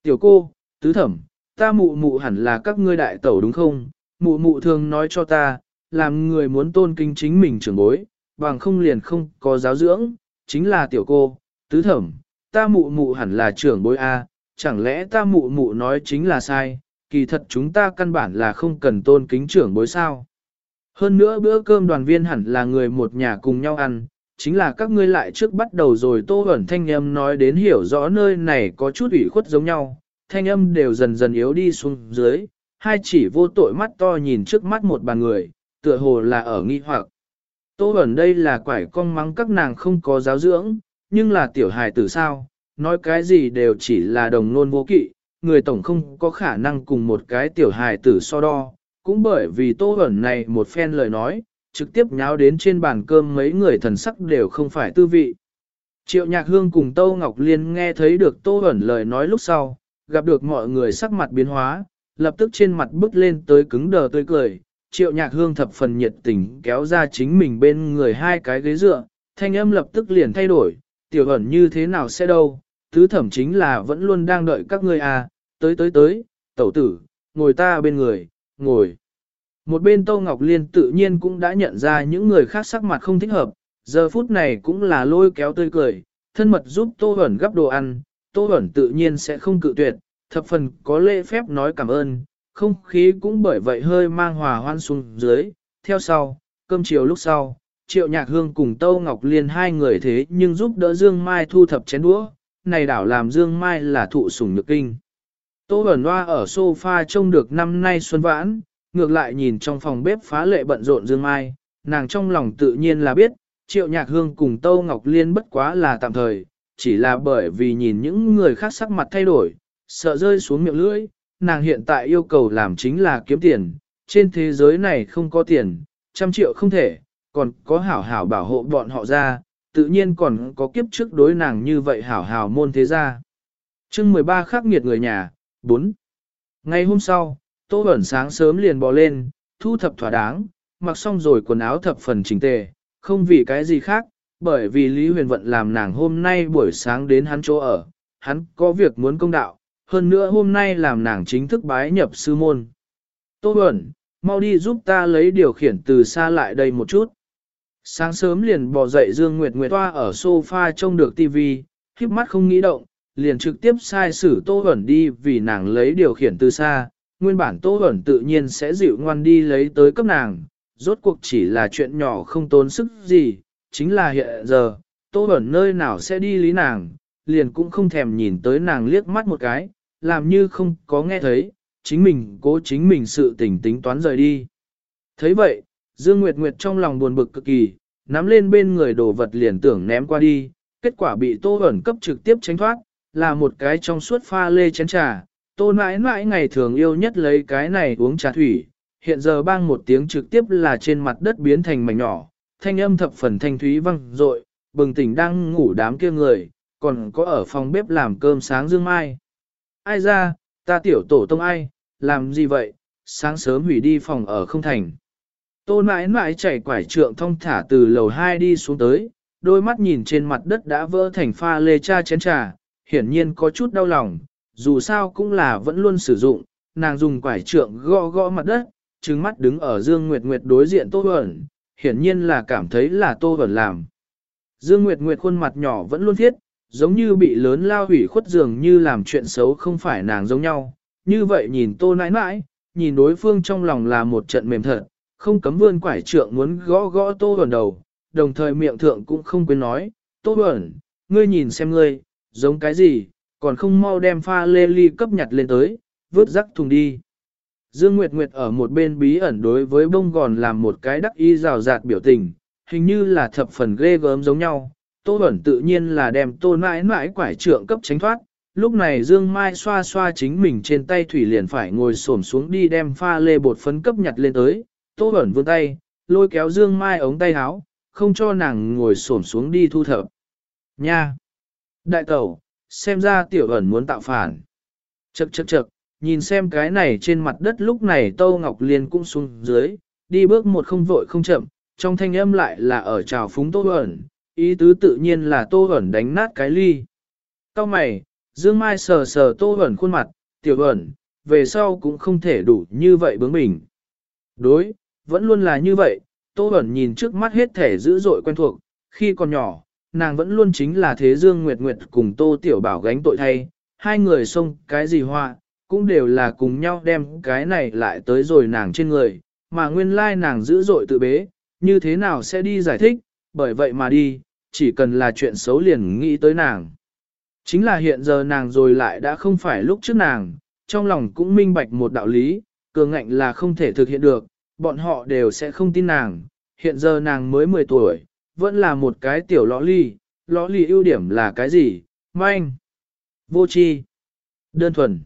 Tiểu cô, tứ thẩm, ta mụ mụ hẳn là các ngươi đại tẩu đúng không? Mụ mụ thường nói cho ta, làm người muốn tôn kính chính mình trưởng bối, bằng không liền không có giáo dưỡng, chính là tiểu cô, tứ thẩm, ta mụ mụ hẳn là trưởng bối A, chẳng lẽ ta mụ mụ nói chính là sai, kỳ thật chúng ta căn bản là không cần tôn kính trưởng bối sao. Hơn nữa bữa cơm đoàn viên hẳn là người một nhà cùng nhau ăn, chính là các ngươi lại trước bắt đầu rồi tô ẩn thanh âm nói đến hiểu rõ nơi này có chút ủy khuất giống nhau, thanh âm đều dần dần yếu đi xuống dưới, hai chỉ vô tội mắt to nhìn trước mắt một bàn người, tựa hồ là ở nghi hoặc. Tô ẩn đây là quải con mắng các nàng không có giáo dưỡng, nhưng là tiểu hài tử sao, nói cái gì đều chỉ là đồng nôn vô kỵ, người tổng không có khả năng cùng một cái tiểu hài tử so đo, cũng bởi vì tô ẩn này một phen lời nói, trực tiếp nháo đến trên bàn cơm mấy người thần sắc đều không phải tư vị. Triệu Nhạc Hương cùng Tô Ngọc Liên nghe thấy được Tô hẩn lời nói lúc sau, gặp được mọi người sắc mặt biến hóa, lập tức trên mặt bước lên tới cứng đờ tươi cười. Triệu Nhạc Hương thập phần nhiệt tình kéo ra chính mình bên người hai cái ghế dựa, thanh âm lập tức liền thay đổi, tiểu ẩn như thế nào sẽ đâu, tứ thẩm chính là vẫn luôn đang đợi các ngươi à, tới tới tới, tẩu tử, ngồi ta bên người, ngồi. Một bên Tô Ngọc Liên tự nhiên cũng đã nhận ra những người khác sắc mặt không thích hợp, giờ phút này cũng là lôi kéo tươi cười, thân mật giúp Tô Hẩn gấp đồ ăn, Tô Hẩn tự nhiên sẽ không cự tuyệt, thập phần có lễ phép nói cảm ơn, không khí cũng bởi vậy hơi mang hòa hoan xuống dưới, theo sau, cơm chiều lúc sau, Triệu Nhạc Hương cùng Tô Ngọc Liên hai người thế nhưng giúp đỡ Dương Mai thu thập chén đũa, này đảo làm Dương Mai là thụ sủng nhược kinh. Tô Bẩn Hoa ở sofa trông được năm nay xuân vãn, ngược lại nhìn trong phòng bếp phá lệ bận rộn Dương Mai, nàng trong lòng tự nhiên là biết, Triệu Nhạc Hương cùng Tô Ngọc Liên bất quá là tạm thời, chỉ là bởi vì nhìn những người khác sắc mặt thay đổi, sợ rơi xuống miệng lưỡi, nàng hiện tại yêu cầu làm chính là kiếm tiền, trên thế giới này không có tiền, trăm triệu không thể, còn có hảo hảo bảo hộ bọn họ ra, tự nhiên còn có kiếp trước đối nàng như vậy hảo hảo môn thế gia. chương 13 khắc nghiệt người nhà, 4. Ngày hôm sau, Tô Bẩn sáng sớm liền bò lên, thu thập thỏa đáng, mặc xong rồi quần áo thập phần chỉnh tề, không vì cái gì khác, bởi vì Lý Huyền Vận làm nàng hôm nay buổi sáng đến hắn chỗ ở, hắn có việc muốn công đạo, hơn nữa hôm nay làm nàng chính thức bái nhập sư môn. Tô Bẩn, mau đi giúp ta lấy điều khiển từ xa lại đây một chút. Sáng sớm liền bò dậy Dương Nguyệt Nguyệt toa ở sofa trông được tivi, khiếp mắt không nghĩ động, liền trực tiếp sai sử Tô Bẩn đi vì nàng lấy điều khiển từ xa, nguyên bản Tô Bẩn tự nhiên sẽ dịu ngoan đi lấy tới cấp nàng, rốt cuộc chỉ là chuyện nhỏ không tốn sức gì, chính là hiện giờ, Tô Bẩn nơi nào sẽ đi lý nàng, liền cũng không thèm nhìn tới nàng liếc mắt một cái, làm như không có nghe thấy, chính mình cố chính mình sự tỉnh tính toán rời đi. thấy vậy, Dương Nguyệt Nguyệt trong lòng buồn bực cực kỳ, nắm lên bên người đồ vật liền tưởng ném qua đi, kết quả bị Tô ẩn cấp trực tiếp tránh thoát, là một cái trong suốt pha lê chén trà. Tô mãi mãi ngày thường yêu nhất lấy cái này uống trà thủy, hiện giờ bang một tiếng trực tiếp là trên mặt đất biến thành mảnh nhỏ, thanh âm thập phần thanh thúy vang rội, bừng tỉnh đang ngủ đám kia người, còn có ở phòng bếp làm cơm sáng dương mai. Ai ra, ta tiểu tổ tông ai, làm gì vậy, sáng sớm hủy đi phòng ở không thành. Tô mãi mãi chạy quải trượng thông thả từ lầu 2 đi xuống tới, đôi mắt nhìn trên mặt đất đã vỡ thành pha lê cha chén trà, hiển nhiên có chút đau lòng, dù sao cũng là vẫn luôn sử dụng, nàng dùng quải trượng gõ gõ mặt đất, trừng mắt đứng ở Dương Nguyệt Nguyệt đối diện Tô Bẩn, hiển nhiên là cảm thấy là Tô Bẩn làm. Dương Nguyệt Nguyệt khuôn mặt nhỏ vẫn luôn thiết, giống như bị lớn lao hủy khuất dường như làm chuyện xấu không phải nàng giống nhau, như vậy nhìn Tô nãi nãi, nhìn đối phương trong lòng là một trận mềm thật, không cấm vươn quải trượng muốn gõ gõ tô ẩn đầu, đồng thời miệng thượng cũng không quên nói, tô ẩn, ngươi nhìn xem ngươi, giống cái gì, còn không mau đem pha lê ly cấp nhặt lên tới, vớt rắc thùng đi. Dương Nguyệt Nguyệt ở một bên bí ẩn đối với bông gòn làm một cái đắc y rào rạt biểu tình, hình như là thập phần ghê gớm giống nhau. Tô Bẩn tự nhiên là đem tô nãi mãi quải trượng cấp tránh thoát. Lúc này Dương Mai xoa xoa chính mình trên tay thủy liền phải ngồi xổm xuống đi đem pha lê bột phấn cấp nhặt lên tới, Tô Bẩn vươn tay, lôi kéo Dương Mai ống tay áo, không cho nàng ngồi xổm xuống đi thu thập. Nha! Đại tẩu, xem ra tiểu ẩn muốn tạo phản. Chậc chậc chậc, nhìn xem cái này trên mặt đất lúc này Tô Ngọc Liên cũng xuống dưới, đi bước một không vội không chậm, trong thanh âm lại là ở trào phúng Tô Bẩn, ý tứ tự nhiên là Tô Ẩn đánh nát cái ly. Cao mày, Dương Mai sờ sờ Tô Ẩn khuôn mặt, tiểu ẩn, về sau cũng không thể đủ như vậy bướng mình. Đối, vẫn luôn là như vậy, Tô ẩn nhìn trước mắt hết thể dữ dội quen thuộc, khi còn nhỏ, nàng vẫn luôn chính là thế dương nguyệt nguyệt cùng Tô Tiểu Bảo gánh tội thay, hai người xông cái gì hoa, cũng đều là cùng nhau đem cái này lại tới rồi nàng trên người, mà nguyên lai nàng dữ dội tự bế, như thế nào sẽ đi giải thích, bởi vậy mà đi, chỉ cần là chuyện xấu liền nghĩ tới nàng. Chính là hiện giờ nàng rồi lại đã không phải lúc trước nàng, trong lòng cũng minh bạch một đạo lý, cường ngạnh là không thể thực hiện được, bọn họ đều sẽ không tin nàng, hiện giờ nàng mới 10 tuổi, vẫn là một cái tiểu lõ ly, lõ ly ưu điểm là cái gì, manh, vô tri, đơn thuần,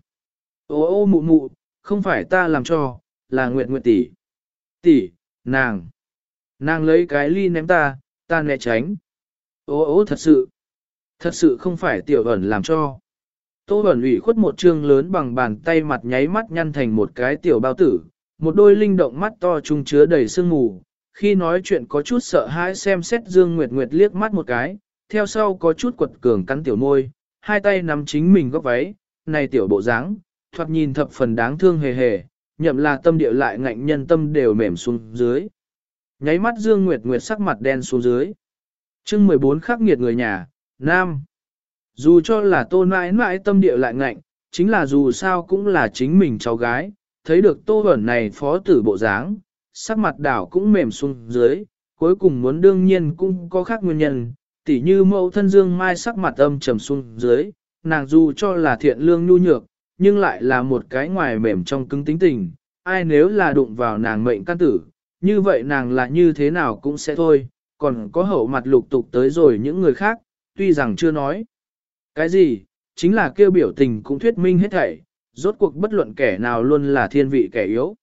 ô ô mụ mụ, không phải ta làm cho, là nguyện nguyện tỷ, tỷ, nàng, nàng lấy cái ly ném ta, ta né tránh, ô ô thật sự, Thật sự không phải tiểu ẩn làm cho. Tô ẩn ủy khuất một trương lớn bằng bàn tay mặt nháy mắt nhăn thành một cái tiểu bao tử, một đôi linh động mắt to trung chứa đầy sương mù. Khi nói chuyện có chút sợ hãi xem xét Dương Nguyệt Nguyệt liếc mắt một cái, theo sau có chút quật cường cắn tiểu môi, hai tay nắm chính mình góc váy, này tiểu bộ dáng, thoạt nhìn thập phần đáng thương hề hề, nhậm là tâm địa lại ngạnh nhân tâm đều mềm xuống dưới. Nháy mắt Dương Nguyệt Nguyệt sắc mặt đen xuống dưới. chương 14 khắc nghiệt người nhà, Nam. Dù cho là tôn mãi mãi tâm địa lại ngạnh, chính là dù sao cũng là chính mình cháu gái, thấy được tô ẩn này phó tử bộ dáng, sắc mặt đảo cũng mềm xuống dưới, cuối cùng muốn đương nhiên cũng có khác nguyên nhân, tỉ như mẫu thân Dương Mai sắc mặt âm trầm xuống dưới, nàng dù cho là thiện lương nhu nhược, nhưng lại là một cái ngoài mềm trong cứng tính tình, ai nếu là đụng vào nàng mệnh căn tử, như vậy nàng là như thế nào cũng sẽ thôi, còn có hậu mặt lục tục tới rồi những người khác, tuy rằng chưa nói. Cái gì, chính là kêu biểu tình cũng thuyết minh hết thảy, rốt cuộc bất luận kẻ nào luôn là thiên vị kẻ yếu.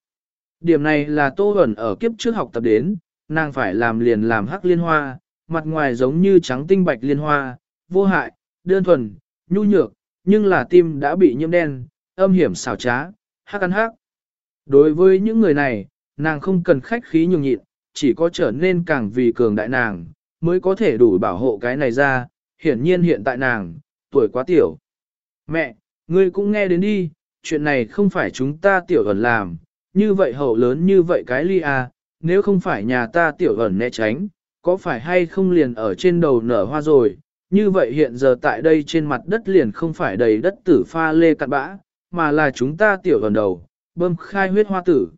Điểm này là tô ẩn ở kiếp trước học tập đến, nàng phải làm liền làm hắc liên hoa, mặt ngoài giống như trắng tinh bạch liên hoa, vô hại, đơn thuần, nhu nhược, nhưng là tim đã bị nhiễm đen, âm hiểm xảo trá, hắc ăn hắc. Đối với những người này, nàng không cần khách khí nhường nhịn, chỉ có trở nên càng vì cường đại nàng, mới có thể đủ bảo hộ cái này ra, hiển nhiên hiện tại nàng, tuổi quá tiểu. Mẹ, ngươi cũng nghe đến đi, chuyện này không phải chúng ta tiểu ẩn làm, như vậy hậu lớn như vậy cái ly à, nếu không phải nhà ta tiểu ẩn né tránh, có phải hay không liền ở trên đầu nở hoa rồi, như vậy hiện giờ tại đây trên mặt đất liền không phải đầy đất tử pha lê cặn bã, mà là chúng ta tiểu ẩn đầu, bơm khai huyết hoa tử.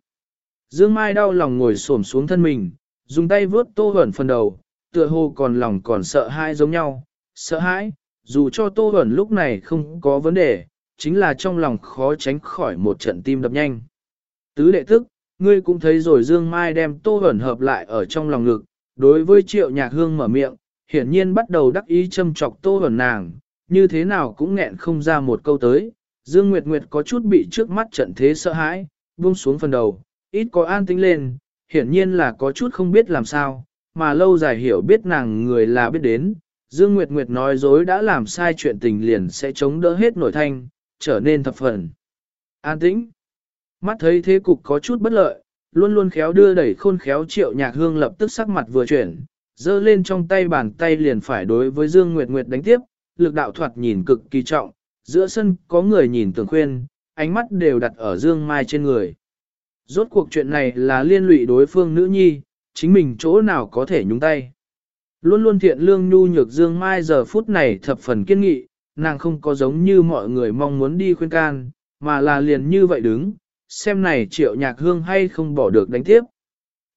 Dương Mai đau lòng ngồi xổm xuống thân mình, dùng tay vướt tô Huẩn phần đầu, tựa hồ còn lòng còn sợ hãi giống nhau, sợ hãi, dù cho tô Huẩn lúc này không có vấn đề, chính là trong lòng khó tránh khỏi một trận tim đập nhanh. Tứ đệ tức, ngươi cũng thấy rồi Dương Mai đem tô Huẩn hợp lại ở trong lòng ngực, đối với triệu nhạc hương mở miệng, hiển nhiên bắt đầu đắc ý châm chọc tô Huẩn nàng, như thế nào cũng nghẹn không ra một câu tới. Dương Nguyệt Nguyệt có chút bị trước mắt trận thế sợ hãi, buông xuống phần đầu, ít có an tĩnh lên, hiển nhiên là có chút không biết làm sao, mà lâu dài hiểu biết nàng người là biết đến. Dương Nguyệt Nguyệt nói dối đã làm sai chuyện tình liền sẽ chống đỡ hết nổi thanh, trở nên thập phần. An tĩnh. Mắt thấy thế cục có chút bất lợi, luôn luôn khéo đưa đẩy khôn khéo triệu nhạc hương lập tức sắc mặt vừa chuyển, giơ lên trong tay bàn tay liền phải đối với Dương Nguyệt Nguyệt đánh tiếp, lực đạo thoạt nhìn cực kỳ trọng, giữa sân có người nhìn tưởng khuyên, ánh mắt đều đặt ở Dương Mai trên người. Rốt cuộc chuyện này là liên lụy đối phương nữ nhi, chính mình chỗ nào có thể nhúng tay. Luôn luôn thiện lương nhu nhược Dương Mai giờ phút này thập phần kiên nghị, nàng không có giống như mọi người mong muốn đi khuyên can, mà là liền như vậy đứng, xem này triệu nhạc hương hay không bỏ được đánh tiếp.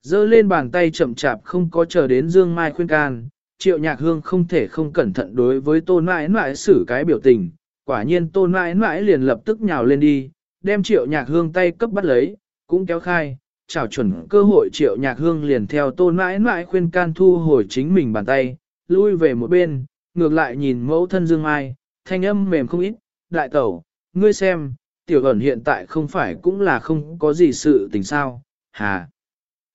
Dơ lên bàn tay chậm chạp không có chờ đến Dương Mai khuyên can, triệu nhạc hương không thể không cẩn thận đối với tôn mãi mãi xử cái biểu tình, quả nhiên tôn mãi mãi liền lập tức nhào lên đi, đem triệu nhạc hương tay cấp bắt lấy, cũng kéo khai, chảo chuẩn cơ hội triệu nhạc hương liền theo tôn mãi mãi khuyên can thu hồi chính mình bàn tay, lui về một bên, ngược lại nhìn mẫu thân Dương Mai, thanh âm mềm không ít, đại tẩu, ngươi xem, tiểu ẩn hiện tại không phải cũng là không có gì sự tình sao, hà.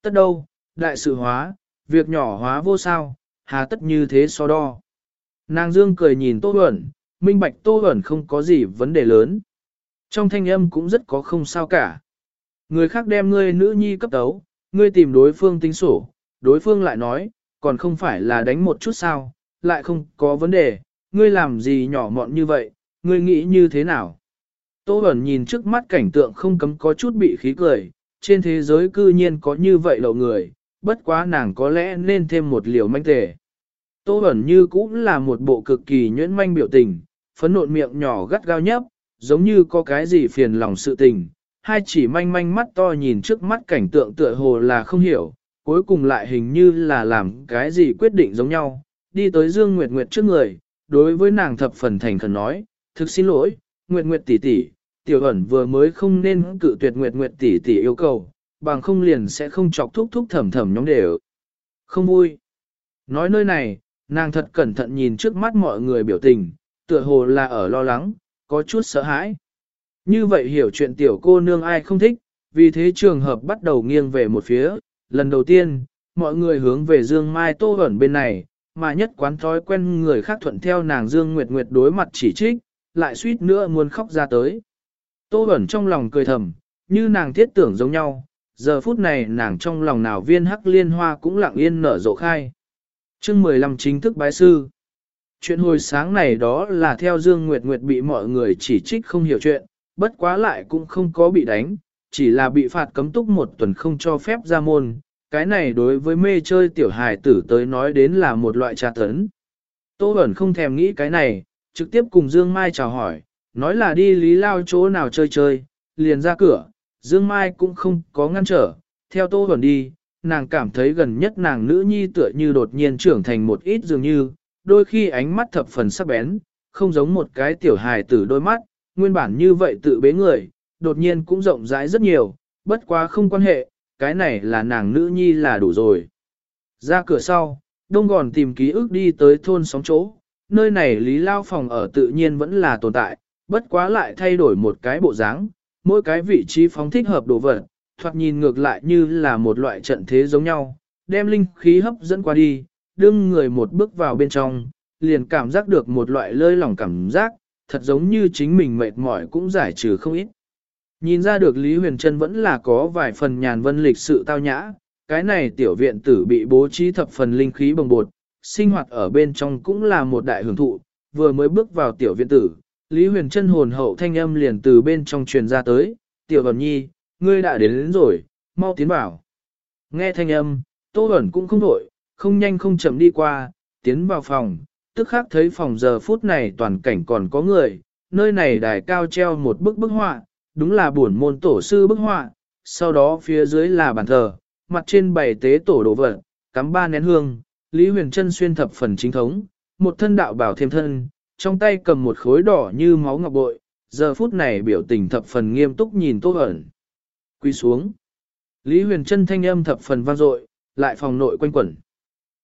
Tất đâu, đại sự hóa, việc nhỏ hóa vô sao, hà tất như thế so đo. Nàng Dương cười nhìn Tô ẩn minh bạch Tô ẩn không có gì vấn đề lớn. Trong thanh âm cũng rất có không sao cả. Người khác đem ngươi nữ nhi cấp tấu, ngươi tìm đối phương tính sổ, đối phương lại nói, còn không phải là đánh một chút sao, lại không có vấn đề, ngươi làm gì nhỏ mọn như vậy, ngươi nghĩ như thế nào? Tô Bẩn nhìn trước mắt cảnh tượng không cấm có chút bị khí cười, trên thế giới cư nhiên có như vậy lộ người, bất quá nàng có lẽ nên thêm một liều manh tề. Tô Bẩn như cũng là một bộ cực kỳ nhuyễn manh biểu tình, phấn nộn miệng nhỏ gắt gao nhấp, giống như có cái gì phiền lòng sự tình, hai chỉ manh manh mắt to nhìn trước mắt cảnh tượng tựa hồ là không hiểu, cuối cùng lại hình như là làm cái gì quyết định giống nhau, đi tới Dương Nguyệt Nguyệt trước người, đối với nàng thập phần thành khẩn nói, thực xin lỗi, Nguyệt Nguyệt tỷ tỷ, tiểu ẩn vừa mới không nên cự tuyệt Nguyệt Nguyệt tỷ tỷ yêu cầu, bằng không liền sẽ không chọc thúc thúc thầm thầm nhóm đều. Không vui. Nói nơi này, nàng thật cẩn thận nhìn trước mắt mọi người biểu tình, tựa hồ là ở lo lắng, có chút sợ hãi. Như vậy hiểu chuyện tiểu cô nương ai không thích, vì thế trường hợp bắt đầu nghiêng về một phía. Lần đầu tiên, mọi người hướng về Dương Mai Tô ẩn bên này, mà nhất quán thói quen người khác thuận theo nàng Dương Nguyệt Nguyệt đối mặt chỉ trích, lại suýt nữa muốn khóc ra tới. Tô hẩn trong lòng cười thầm, như nàng thiết tưởng giống nhau, giờ phút này nàng trong lòng nào viên hắc liên hoa cũng lặng yên nở rộ khai. chương 15 chính thức bái sư. Chuyện hồi sáng này đó là theo Dương Nguyệt Nguyệt bị mọi người chỉ trích không hiểu chuyện, bất quá lại cũng không có bị đánh, chỉ là bị phạt cấm túc một tuần không cho phép ra môn. Cái này đối với mê chơi tiểu hài tử tới nói đến là một loại tra tấn. Tô Bẩn không thèm nghĩ cái này, trực tiếp cùng Dương Mai chào hỏi, nói là đi lý lao chỗ nào chơi chơi, liền ra cửa, Dương Mai cũng không có ngăn trở, theo Tô Bẩn đi, nàng cảm thấy gần nhất nàng nữ nhi tựa như đột nhiên trưởng thành một ít dường như, đôi khi ánh mắt thập phần sắc bén, không giống một cái tiểu hài tử đôi mắt, nguyên bản như vậy tự bế người, đột nhiên cũng rộng rãi rất nhiều, bất quá không quan hệ, cái này là nàng nữ nhi là đủ rồi. Ra cửa sau, đông gòn tìm ký ức đi tới thôn sóng chỗ, nơi này lý lao phòng ở tự nhiên vẫn là tồn tại, bất quá lại thay đổi một cái bộ dáng, mỗi cái vị trí phóng thích hợp đồ vật, thoạt nhìn ngược lại như là một loại trận thế giống nhau, đem linh khí hấp dẫn qua đi, đương người một bước vào bên trong, liền cảm giác được một loại lơi lỏng cảm giác, thật giống như chính mình mệt mỏi cũng giải trừ không ít. Nhìn ra được Lý Huyền Trân vẫn là có vài phần nhàn vân lịch sự tao nhã, cái này tiểu viện tử bị bố trí thập phần linh khí bồng bột, sinh hoạt ở bên trong cũng là một đại hưởng thụ, vừa mới bước vào tiểu viện tử, Lý Huyền Trân hồn hậu thanh âm liền từ bên trong truyền ra tới, tiểu bẩm nhi, ngươi đã đến, đến rồi, mau tiến vào. Nghe thanh âm, Tô Bẩn cũng không đổi, không nhanh không chậm đi qua, tiến vào phòng, tức khắc thấy phòng giờ phút này toàn cảnh còn có người, nơi này đài cao treo một bức bức họa, đúng là buồn môn tổ sư bức họa, sau đó phía dưới là bàn thờ, mặt trên bày tế tổ đồ vật, cắm ba nén hương, Lý Huyền Trân xuyên thập phần chính thống, một thân đạo bảo thêm thân, trong tay cầm một khối đỏ như máu ngọc bội, giờ phút này biểu tình thập phần nghiêm túc nhìn Tô ẩn. Quy xuống. Lý Huyền Trân thanh âm thập phần vang dội, lại phòng nội quanh quẩn.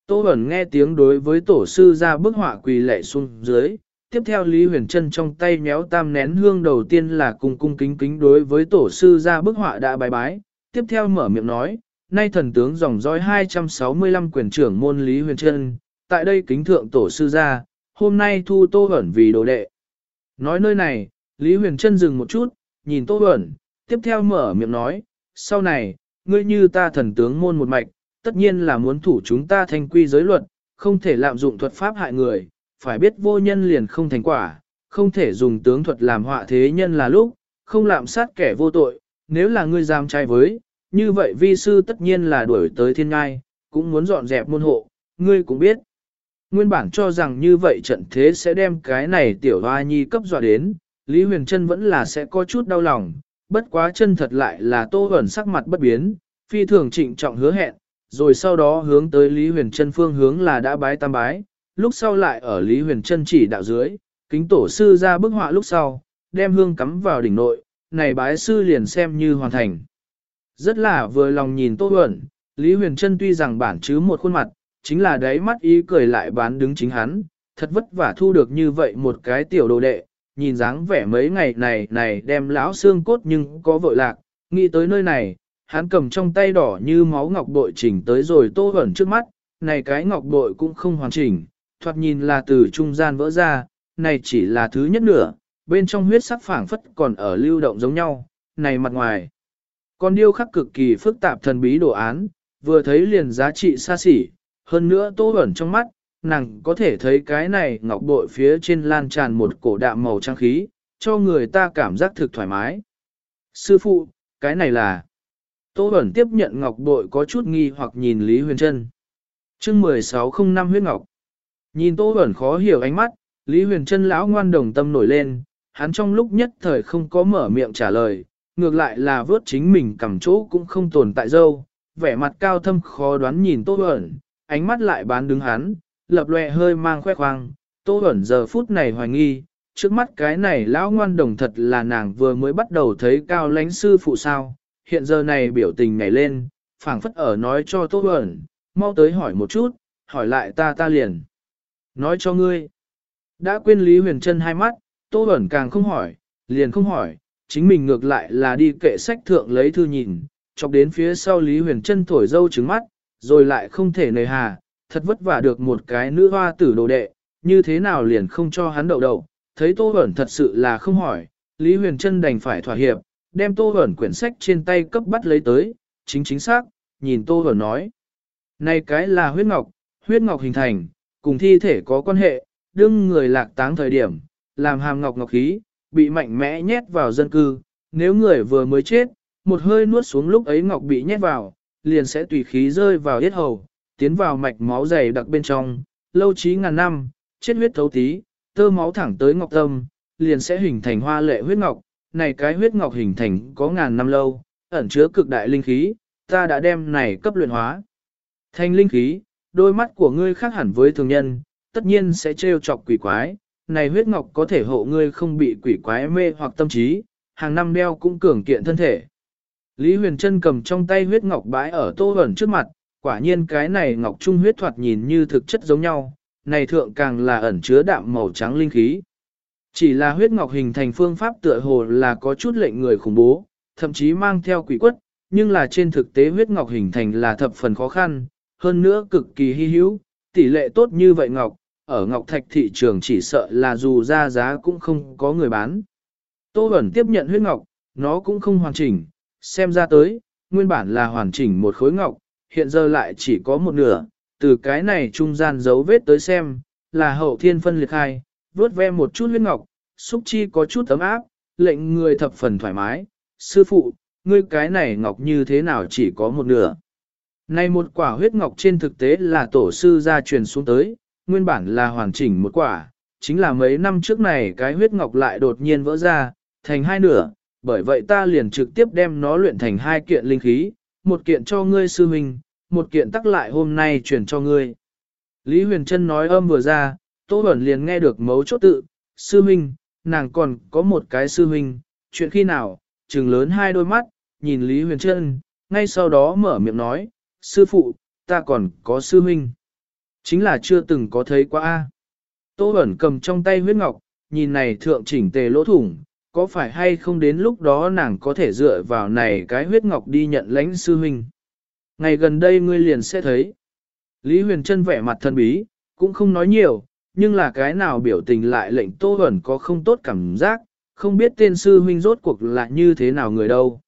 Tô Bẩn nghe tiếng đối với tổ sư ra bức họa quỳ lệ xuống dưới, tiếp theo Lý Huyền Trân trong tay méo tam nén hương đầu tiên là cung cung kính kính đối với tổ sư ra bức họa đã bài bái, tiếp theo mở miệng nói, nay thần tướng dòng dõi 265 quyền trưởng môn Lý Huyền Trân, tại đây kính thượng tổ sư ra, hôm nay thu Tô Bẩn vì đồ đệ. Nói nơi này, Lý Huyền Trân dừng một chút, nhìn Tô Bẩn, tiếp theo mở miệng nói, sau này, ngươi như ta thần tướng môn một mạch, tất nhiên là muốn thủ chúng ta thành quy giới luật, không thể lạm dụng thuật pháp hại người, phải biết vô nhân liền không thành quả, không thể dùng tướng thuật làm họa thế nhân là lúc, không lạm sát kẻ vô tội, nếu là ngươi dám trai với, như vậy vi sư tất nhiên là đuổi tới thiên ngai, cũng muốn dọn dẹp môn hộ, ngươi cũng biết. Nguyên bản cho rằng như vậy trận thế sẽ đem cái này tiểu hoa nhi cấp dọa đến, Lý Huyền Trân vẫn là sẽ có chút đau lòng, bất quá chân thật lại là tô ẩn sắc mặt bất biến, phi thường trịnh trọng hứa hẹn, rồi sau đó hướng tới Lý Huyền Trân phương hướng là đã bái tam bái, lúc sau lại ở Lý Huyền Trân chỉ đạo dưới, kính tổ sư ra bức họa lúc sau, đem hương cắm vào đỉnh nội, này bái sư liền xem như hoàn thành. Rất là vừa lòng nhìn Tô Huẩn, Lý Huyền Trân tuy rằng bản chứ một khuôn mặt, chính là đáy mắt ý cười lại bán đứng chính hắn, thật vất vả thu được như vậy một cái tiểu đồ đệ, nhìn dáng vẻ mấy ngày này này đem lão xương cốt nhưng có vội lạc, nghĩ tới nơi này, hắn cầm trong tay đỏ như máu ngọc bội chỉnh tới rồi tô ẩn trước mắt, này cái ngọc bội cũng không hoàn chỉnh, thoạt nhìn là từ trung gian vỡ ra, này chỉ là thứ nhất nửa, bên trong huyết sắc phảng phất còn ở lưu động giống nhau, này mặt ngoài. Còn điêu khắc cực kỳ phức tạp thần bí đồ án, vừa thấy liền giá trị xa xỉ, hơn nữa tô ẩn trong mắt, nàng có thể thấy cái này ngọc bội phía trên lan tràn một cổ đạm màu trang khí, cho người ta cảm giác thực thoải mái. Sư phụ, cái này là... Tô Bẩn tiếp nhận ngọc bội có chút nghi hoặc nhìn Lý Huyền Trân. chương 16 không năm huyết ngọc. Nhìn Tô Bẩn khó hiểu ánh mắt, Lý Huyền Trân lão ngoan đồng tâm nổi lên, hắn trong lúc nhất thời không có mở miệng trả lời, ngược lại là vớt chính mình cầm chỗ cũng không tồn tại dâu, vẻ mặt cao thâm khó đoán nhìn Tô Bẩn, ánh mắt lại bán đứng hắn, lập lòe hơi mang khoe khoang, Tô Bẩn giờ phút này hoài nghi, trước mắt cái này lão ngoan đồng thật là nàng vừa mới bắt đầu thấy cao lãnh sư phụ sao, hiện giờ này biểu tình nhảy lên, phảng phất ở nói cho Tô Bẩn, mau tới hỏi một chút, hỏi lại ta ta liền. Nói cho ngươi. Đã quên Lý Huyền Trân hai mắt, Tô Bẩn càng không hỏi, liền không hỏi, chính mình ngược lại là đi kệ sách thượng lấy thư nhìn, chọc đến phía sau Lý Huyền Trân thổi dâu trứng mắt, rồi lại không thể nề hà, thật vất vả được một cái nữ hoa tử đồ đệ, như thế nào liền không cho hắn đậu đậu, thấy Tô Bẩn thật sự là không hỏi, Lý Huyền Trân đành phải thỏa hiệp, đem Tô hởn quyển sách trên tay cấp bắt lấy tới, chính chính xác, nhìn Tô hởn nói. Này cái là huyết ngọc, huyết ngọc hình thành, cùng thi thể có quan hệ, đương người lạc táng thời điểm, làm hàm ngọc ngọc khí, bị mạnh mẽ nhét vào dân cư, nếu người vừa mới chết, một hơi nuốt xuống lúc ấy ngọc bị nhét vào, liền sẽ tùy khí rơi vào yết hầu, tiến vào mạch máu dày đặc bên trong, lâu trí ngàn năm, chết huyết thấu tí, tơ máu thẳng tới ngọc tâm, liền sẽ hình thành hoa lệ huyết ngọc, này cái huyết ngọc hình thành có ngàn năm lâu, ẩn chứa cực đại linh khí, ta đã đem này cấp luyện hóa. Thành linh khí, đôi mắt của ngươi khác hẳn với thường nhân, tất nhiên sẽ trêu chọc quỷ quái, này huyết ngọc có thể hộ ngươi không bị quỷ quái mê hoặc tâm trí, hàng năm đeo cũng cường kiện thân thể. Lý Huyền Trân cầm trong tay huyết ngọc bãi ở tô ẩn trước mặt, quả nhiên cái này ngọc trung huyết thoạt nhìn như thực chất giống nhau, này thượng càng là ẩn chứa đạm màu trắng linh khí. Chỉ là huyết ngọc hình thành phương pháp tựa hồ là có chút lệnh người khủng bố, thậm chí mang theo quỷ quất, nhưng là trên thực tế huyết ngọc hình thành là thập phần khó khăn, hơn nữa cực kỳ hy hữu, tỷ lệ tốt như vậy ngọc, ở ngọc thạch thị trường chỉ sợ là dù ra giá cũng không có người bán. Tô Bẩn tiếp nhận huyết ngọc, nó cũng không hoàn chỉnh, xem ra tới, nguyên bản là hoàn chỉnh một khối ngọc, hiện giờ lại chỉ có một nửa, từ cái này trung gian dấu vết tới xem, là hậu thiên phân liệt hai, vớt ve một chút huyết ngọc, xúc chi có chút ấm áp, lệnh người thập phần thoải mái. Sư phụ, ngươi cái này ngọc như thế nào chỉ có một nửa. Này một quả huyết ngọc trên thực tế là tổ sư gia truyền xuống tới, nguyên bản là hoàn chỉnh một quả, chính là mấy năm trước này cái huyết ngọc lại đột nhiên vỡ ra, thành hai nửa, bởi vậy ta liền trực tiếp đem nó luyện thành hai kiện linh khí, một kiện cho ngươi sư huynh, một kiện tắc lại hôm nay truyền cho ngươi. Lý Huyền Trân nói âm vừa ra, Tô Bẩn liền nghe được mấu chốt tự, sư huynh, nàng còn có một cái sư huynh, chuyện khi nào, trừng lớn hai đôi mắt, nhìn Lý Huyền Trân, ngay sau đó mở miệng nói, sư phụ, ta còn có sư huynh. Chính là chưa từng có thấy qua a. Tô Bẩn cầm trong tay huyết ngọc, nhìn này thượng chỉnh tề lỗ thủng, có phải hay không đến lúc đó nàng có thể dựa vào này cái huyết ngọc đi nhận lãnh sư huynh. Ngày gần đây ngươi liền sẽ thấy. Lý Huyền Trân vẻ mặt thân bí, cũng không nói nhiều, nhưng là cái nào biểu tình lại lệnh Tô Huẩn có không tốt cảm giác, không biết tên sư huynh rốt cuộc là như thế nào người đâu.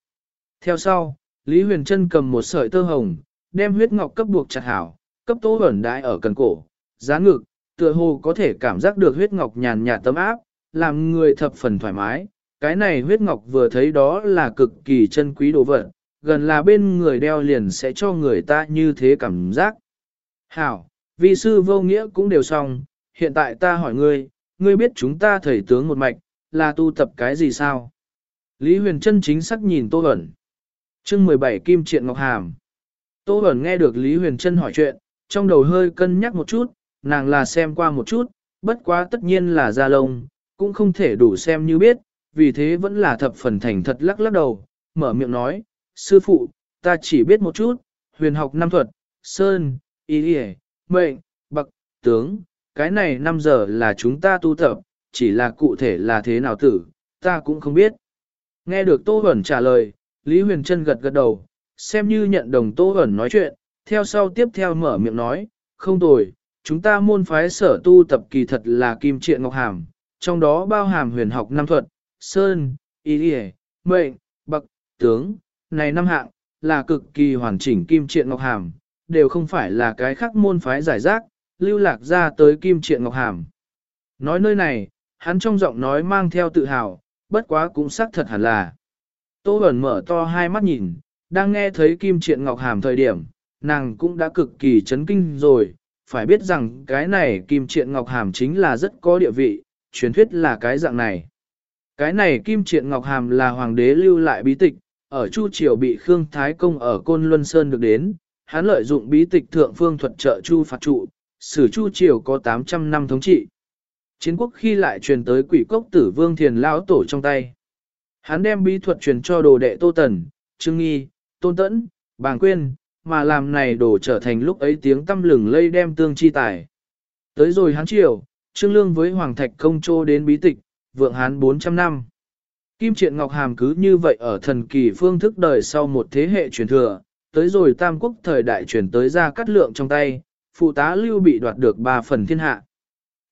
Theo sau, Lý Huyền Trân cầm một sợi tơ hồng, đem huyết ngọc cấp buộc chặt hảo, cấp Tô Huẩn đãi ở cần cổ, giá ngực, tựa hồ có thể cảm giác được huyết ngọc nhàn nhạt tấm áp, làm người thập phần thoải mái. Cái này huyết ngọc vừa thấy đó là cực kỳ chân quý đồ vật, gần là bên người đeo liền sẽ cho người ta như thế cảm giác. Hảo, vi sư vô nghĩa cũng đều xong, hiện tại ta hỏi ngươi, ngươi biết chúng ta thầy tướng một mạch, là tu tập cái gì sao? Lý Huyền Trân chính xác nhìn Tô Bẩn. chương 17 Kim Triện Ngọc Hàm. Tô Bẩn nghe được Lý Huyền Trân hỏi chuyện, trong đầu hơi cân nhắc một chút, nàng là xem qua một chút, bất quá tất nhiên là ra lông, cũng không thể đủ xem như biết, vì thế vẫn là thập phần thành thật lắc lắc đầu, mở miệng nói, sư phụ, ta chỉ biết một chút, huyền học năm thuật, sơn, y y mệnh, bậc, tướng, cái này 5 giờ là chúng ta tu tập, chỉ là cụ thể là thế nào tử, ta cũng không biết. Nghe được Tô Huẩn trả lời, Lý Huyền Trân gật gật đầu, xem như nhận đồng Tô Huẩn nói chuyện, theo sau tiếp theo mở miệng nói, không tồi, chúng ta môn phái sở tu tập kỳ thật là kim triện ngọc hàm, trong đó bao hàm huyền học năm thuật, sơn, y địa, mệnh, bậc, tướng, này năm hạng, là cực kỳ hoàn chỉnh kim triện ngọc hàm, đều không phải là cái khác môn phái giải rác, lưu lạc ra tới kim triện ngọc hàm. Nói nơi này, hắn trong giọng nói mang theo tự hào, bất quá cũng xác thật hẳn là. Tô Bẩn mở to hai mắt nhìn, đang nghe thấy kim triện ngọc hàm thời điểm, nàng cũng đã cực kỳ chấn kinh rồi, phải biết rằng cái này kim triện ngọc hàm chính là rất có địa vị, truyền thuyết là cái dạng này. Cái này kim triện ngọc hàm là hoàng đế lưu lại bí tịch, ở Chu Triều bị Khương Thái Công ở Côn Luân Sơn được đến, hắn lợi dụng bí tịch thượng phương thuật trợ Chu phạt trụ, sử Chu Triều có 800 năm thống trị. Chiến quốc khi lại truyền tới quỷ cốc tử vương thiền lão tổ trong tay. Hắn đem bí thuật truyền cho đồ đệ Tô Tần, Trương Nghi, Tôn Tẫn, Bàng Quyên, mà làm này đổ trở thành lúc ấy tiếng tâm lừng lây đem tương chi tài. Tới rồi hắn triều, Trương Lương với Hoàng Thạch công trô đến bí tịch, vượng hán 400 năm. Kim Triện Ngọc Hàm cứ như vậy ở thần kỳ phương thức đời sau một thế hệ truyền thừa, tới rồi Tam Quốc thời đại truyền tới ra cắt lượng trong tay, phụ tá lưu bị đoạt được ba phần thiên hạ.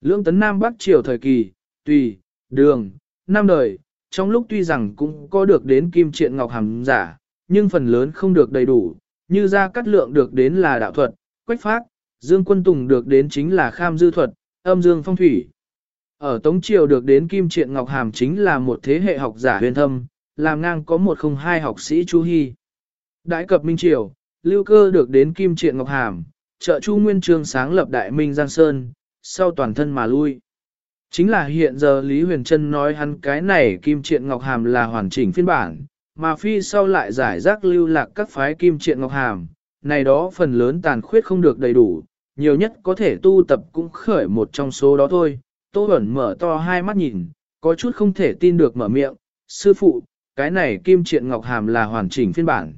Lương tấn Nam Bắc triều thời kỳ, tùy, đường, năm đời, trong lúc tuy rằng cũng có được đến kim triện ngọc hàm giả, nhưng phần lớn không được đầy đủ, như ra cắt lượng được đến là đạo thuật, quách phác, dương quân tùng được đến chính là kham dư thuật, âm dương phong thủy. Ở Tống Triều được đến kim triện ngọc hàm chính là một thế hệ học giả huyền thâm, làm ngang có một không hai học sĩ Chu Hy. Đại cập Minh Triều, lưu cơ được đến kim triện ngọc hàm, trợ Chu Nguyên Trương sáng lập Đại Minh Giang Sơn, sau toàn thân mà lui. Chính là hiện giờ Lý Huyền Trân nói hắn cái này kim triện ngọc hàm là hoàn chỉnh phiên bản, mà phi sau lại giải rác lưu lạc các phái kim triện ngọc hàm, này đó phần lớn tàn khuyết không được đầy đủ, nhiều nhất có thể tu tập cũng khởi một trong số đó thôi. Tô Bẩn mở to hai mắt nhìn, có chút không thể tin được mở miệng, sư phụ, cái này kim triện ngọc hàm là hoàn chỉnh phiên bản.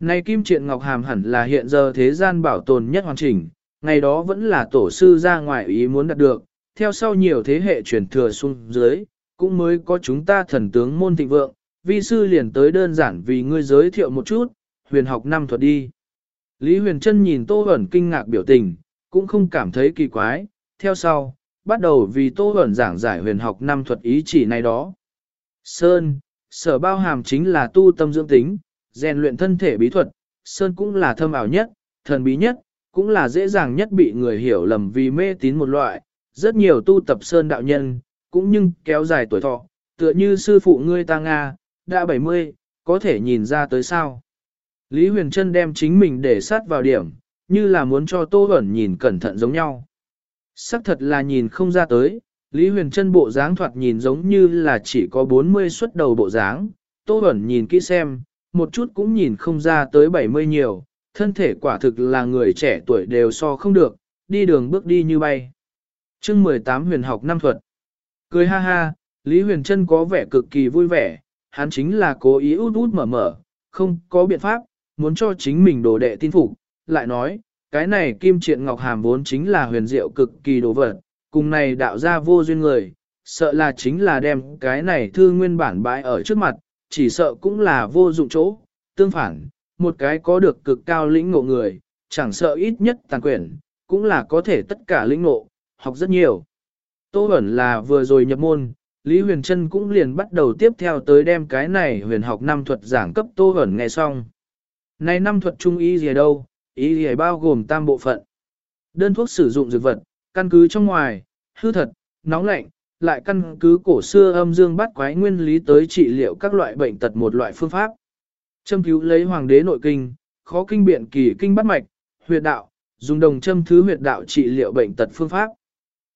Này kim triện ngọc hàm hẳn là hiện giờ thế gian bảo tồn nhất hoàn chỉnh, ngày đó vẫn là tổ sư ra ngoài ý muốn đạt được, theo sau nhiều thế hệ truyền thừa xuống dưới, cũng mới có chúng ta thần tướng môn thịnh vượng, vi sư liền tới đơn giản vì ngươi giới thiệu một chút, huyền học năm thuật đi. Lý huyền chân nhìn Tô ẩn kinh ngạc biểu tình, cũng không cảm thấy kỳ quái, theo sau, bắt đầu vì Tô ẩn giảng giải huyền học năm thuật ý chỉ này đó. Sơn, sở bao hàm chính là tu tâm dưỡng tính, rèn luyện thân thể bí thuật, Sơn cũng là thâm ảo nhất, thần bí nhất, cũng là dễ dàng nhất bị người hiểu lầm vì mê tín một loại, rất nhiều tu tập Sơn đạo nhân, cũng nhưng kéo dài tuổi thọ, tựa như sư phụ ngươi ta Nga, đã 70, có thể nhìn ra tới sao. Lý Huyền Trân đem chính mình để sát vào điểm, như là muốn cho Tô Huẩn nhìn cẩn thận giống nhau. Sắc thật là nhìn không ra tới, Lý Huyền Trân bộ dáng thoạt nhìn giống như là chỉ có 40 xuất đầu bộ dáng, Tô Huẩn nhìn kỹ xem, một chút cũng nhìn không ra tới 70 nhiều, thân thể quả thực là người trẻ tuổi đều so không được, đi đường bước đi như bay. chương 18 huyền học năm thuật. Cười ha ha, Lý Huyền Trân có vẻ cực kỳ vui vẻ, hắn chính là cố ý út út mở mở, không có biện pháp, muốn cho chính mình đồ đệ tin phục, lại nói, cái này kim triện ngọc hàm vốn chính là huyền diệu cực kỳ đồ vật, cùng này đạo ra vô duyên người, sợ là chính là đem cái này thư nguyên bản bãi ở trước mặt, chỉ sợ cũng là vô dụng chỗ, tương phản, một cái có được cực cao lĩnh ngộ người, chẳng sợ ít nhất tàn quyển, cũng là có thể tất cả lĩnh ngộ, học rất nhiều. Tô ẩn là vừa rồi nhập môn, Lý Huyền Trân cũng liền bắt đầu tiếp theo tới đem cái này huyền học năm thuật giảng cấp Tô ẩn nghe xong. Này năm thuật trung y gì đâu, ý gì bao gồm tam bộ phận. Đơn thuốc sử dụng dược vật, căn cứ trong ngoài, hư thật, nóng lạnh, lại căn cứ cổ xưa âm dương bắt quái nguyên lý tới trị liệu các loại bệnh tật một loại phương pháp. Châm cứu lấy hoàng đế nội kinh, khó kinh biện kỳ kinh bắt mạch, huyệt đạo, dùng đồng châm thứ huyệt đạo trị liệu bệnh tật phương pháp.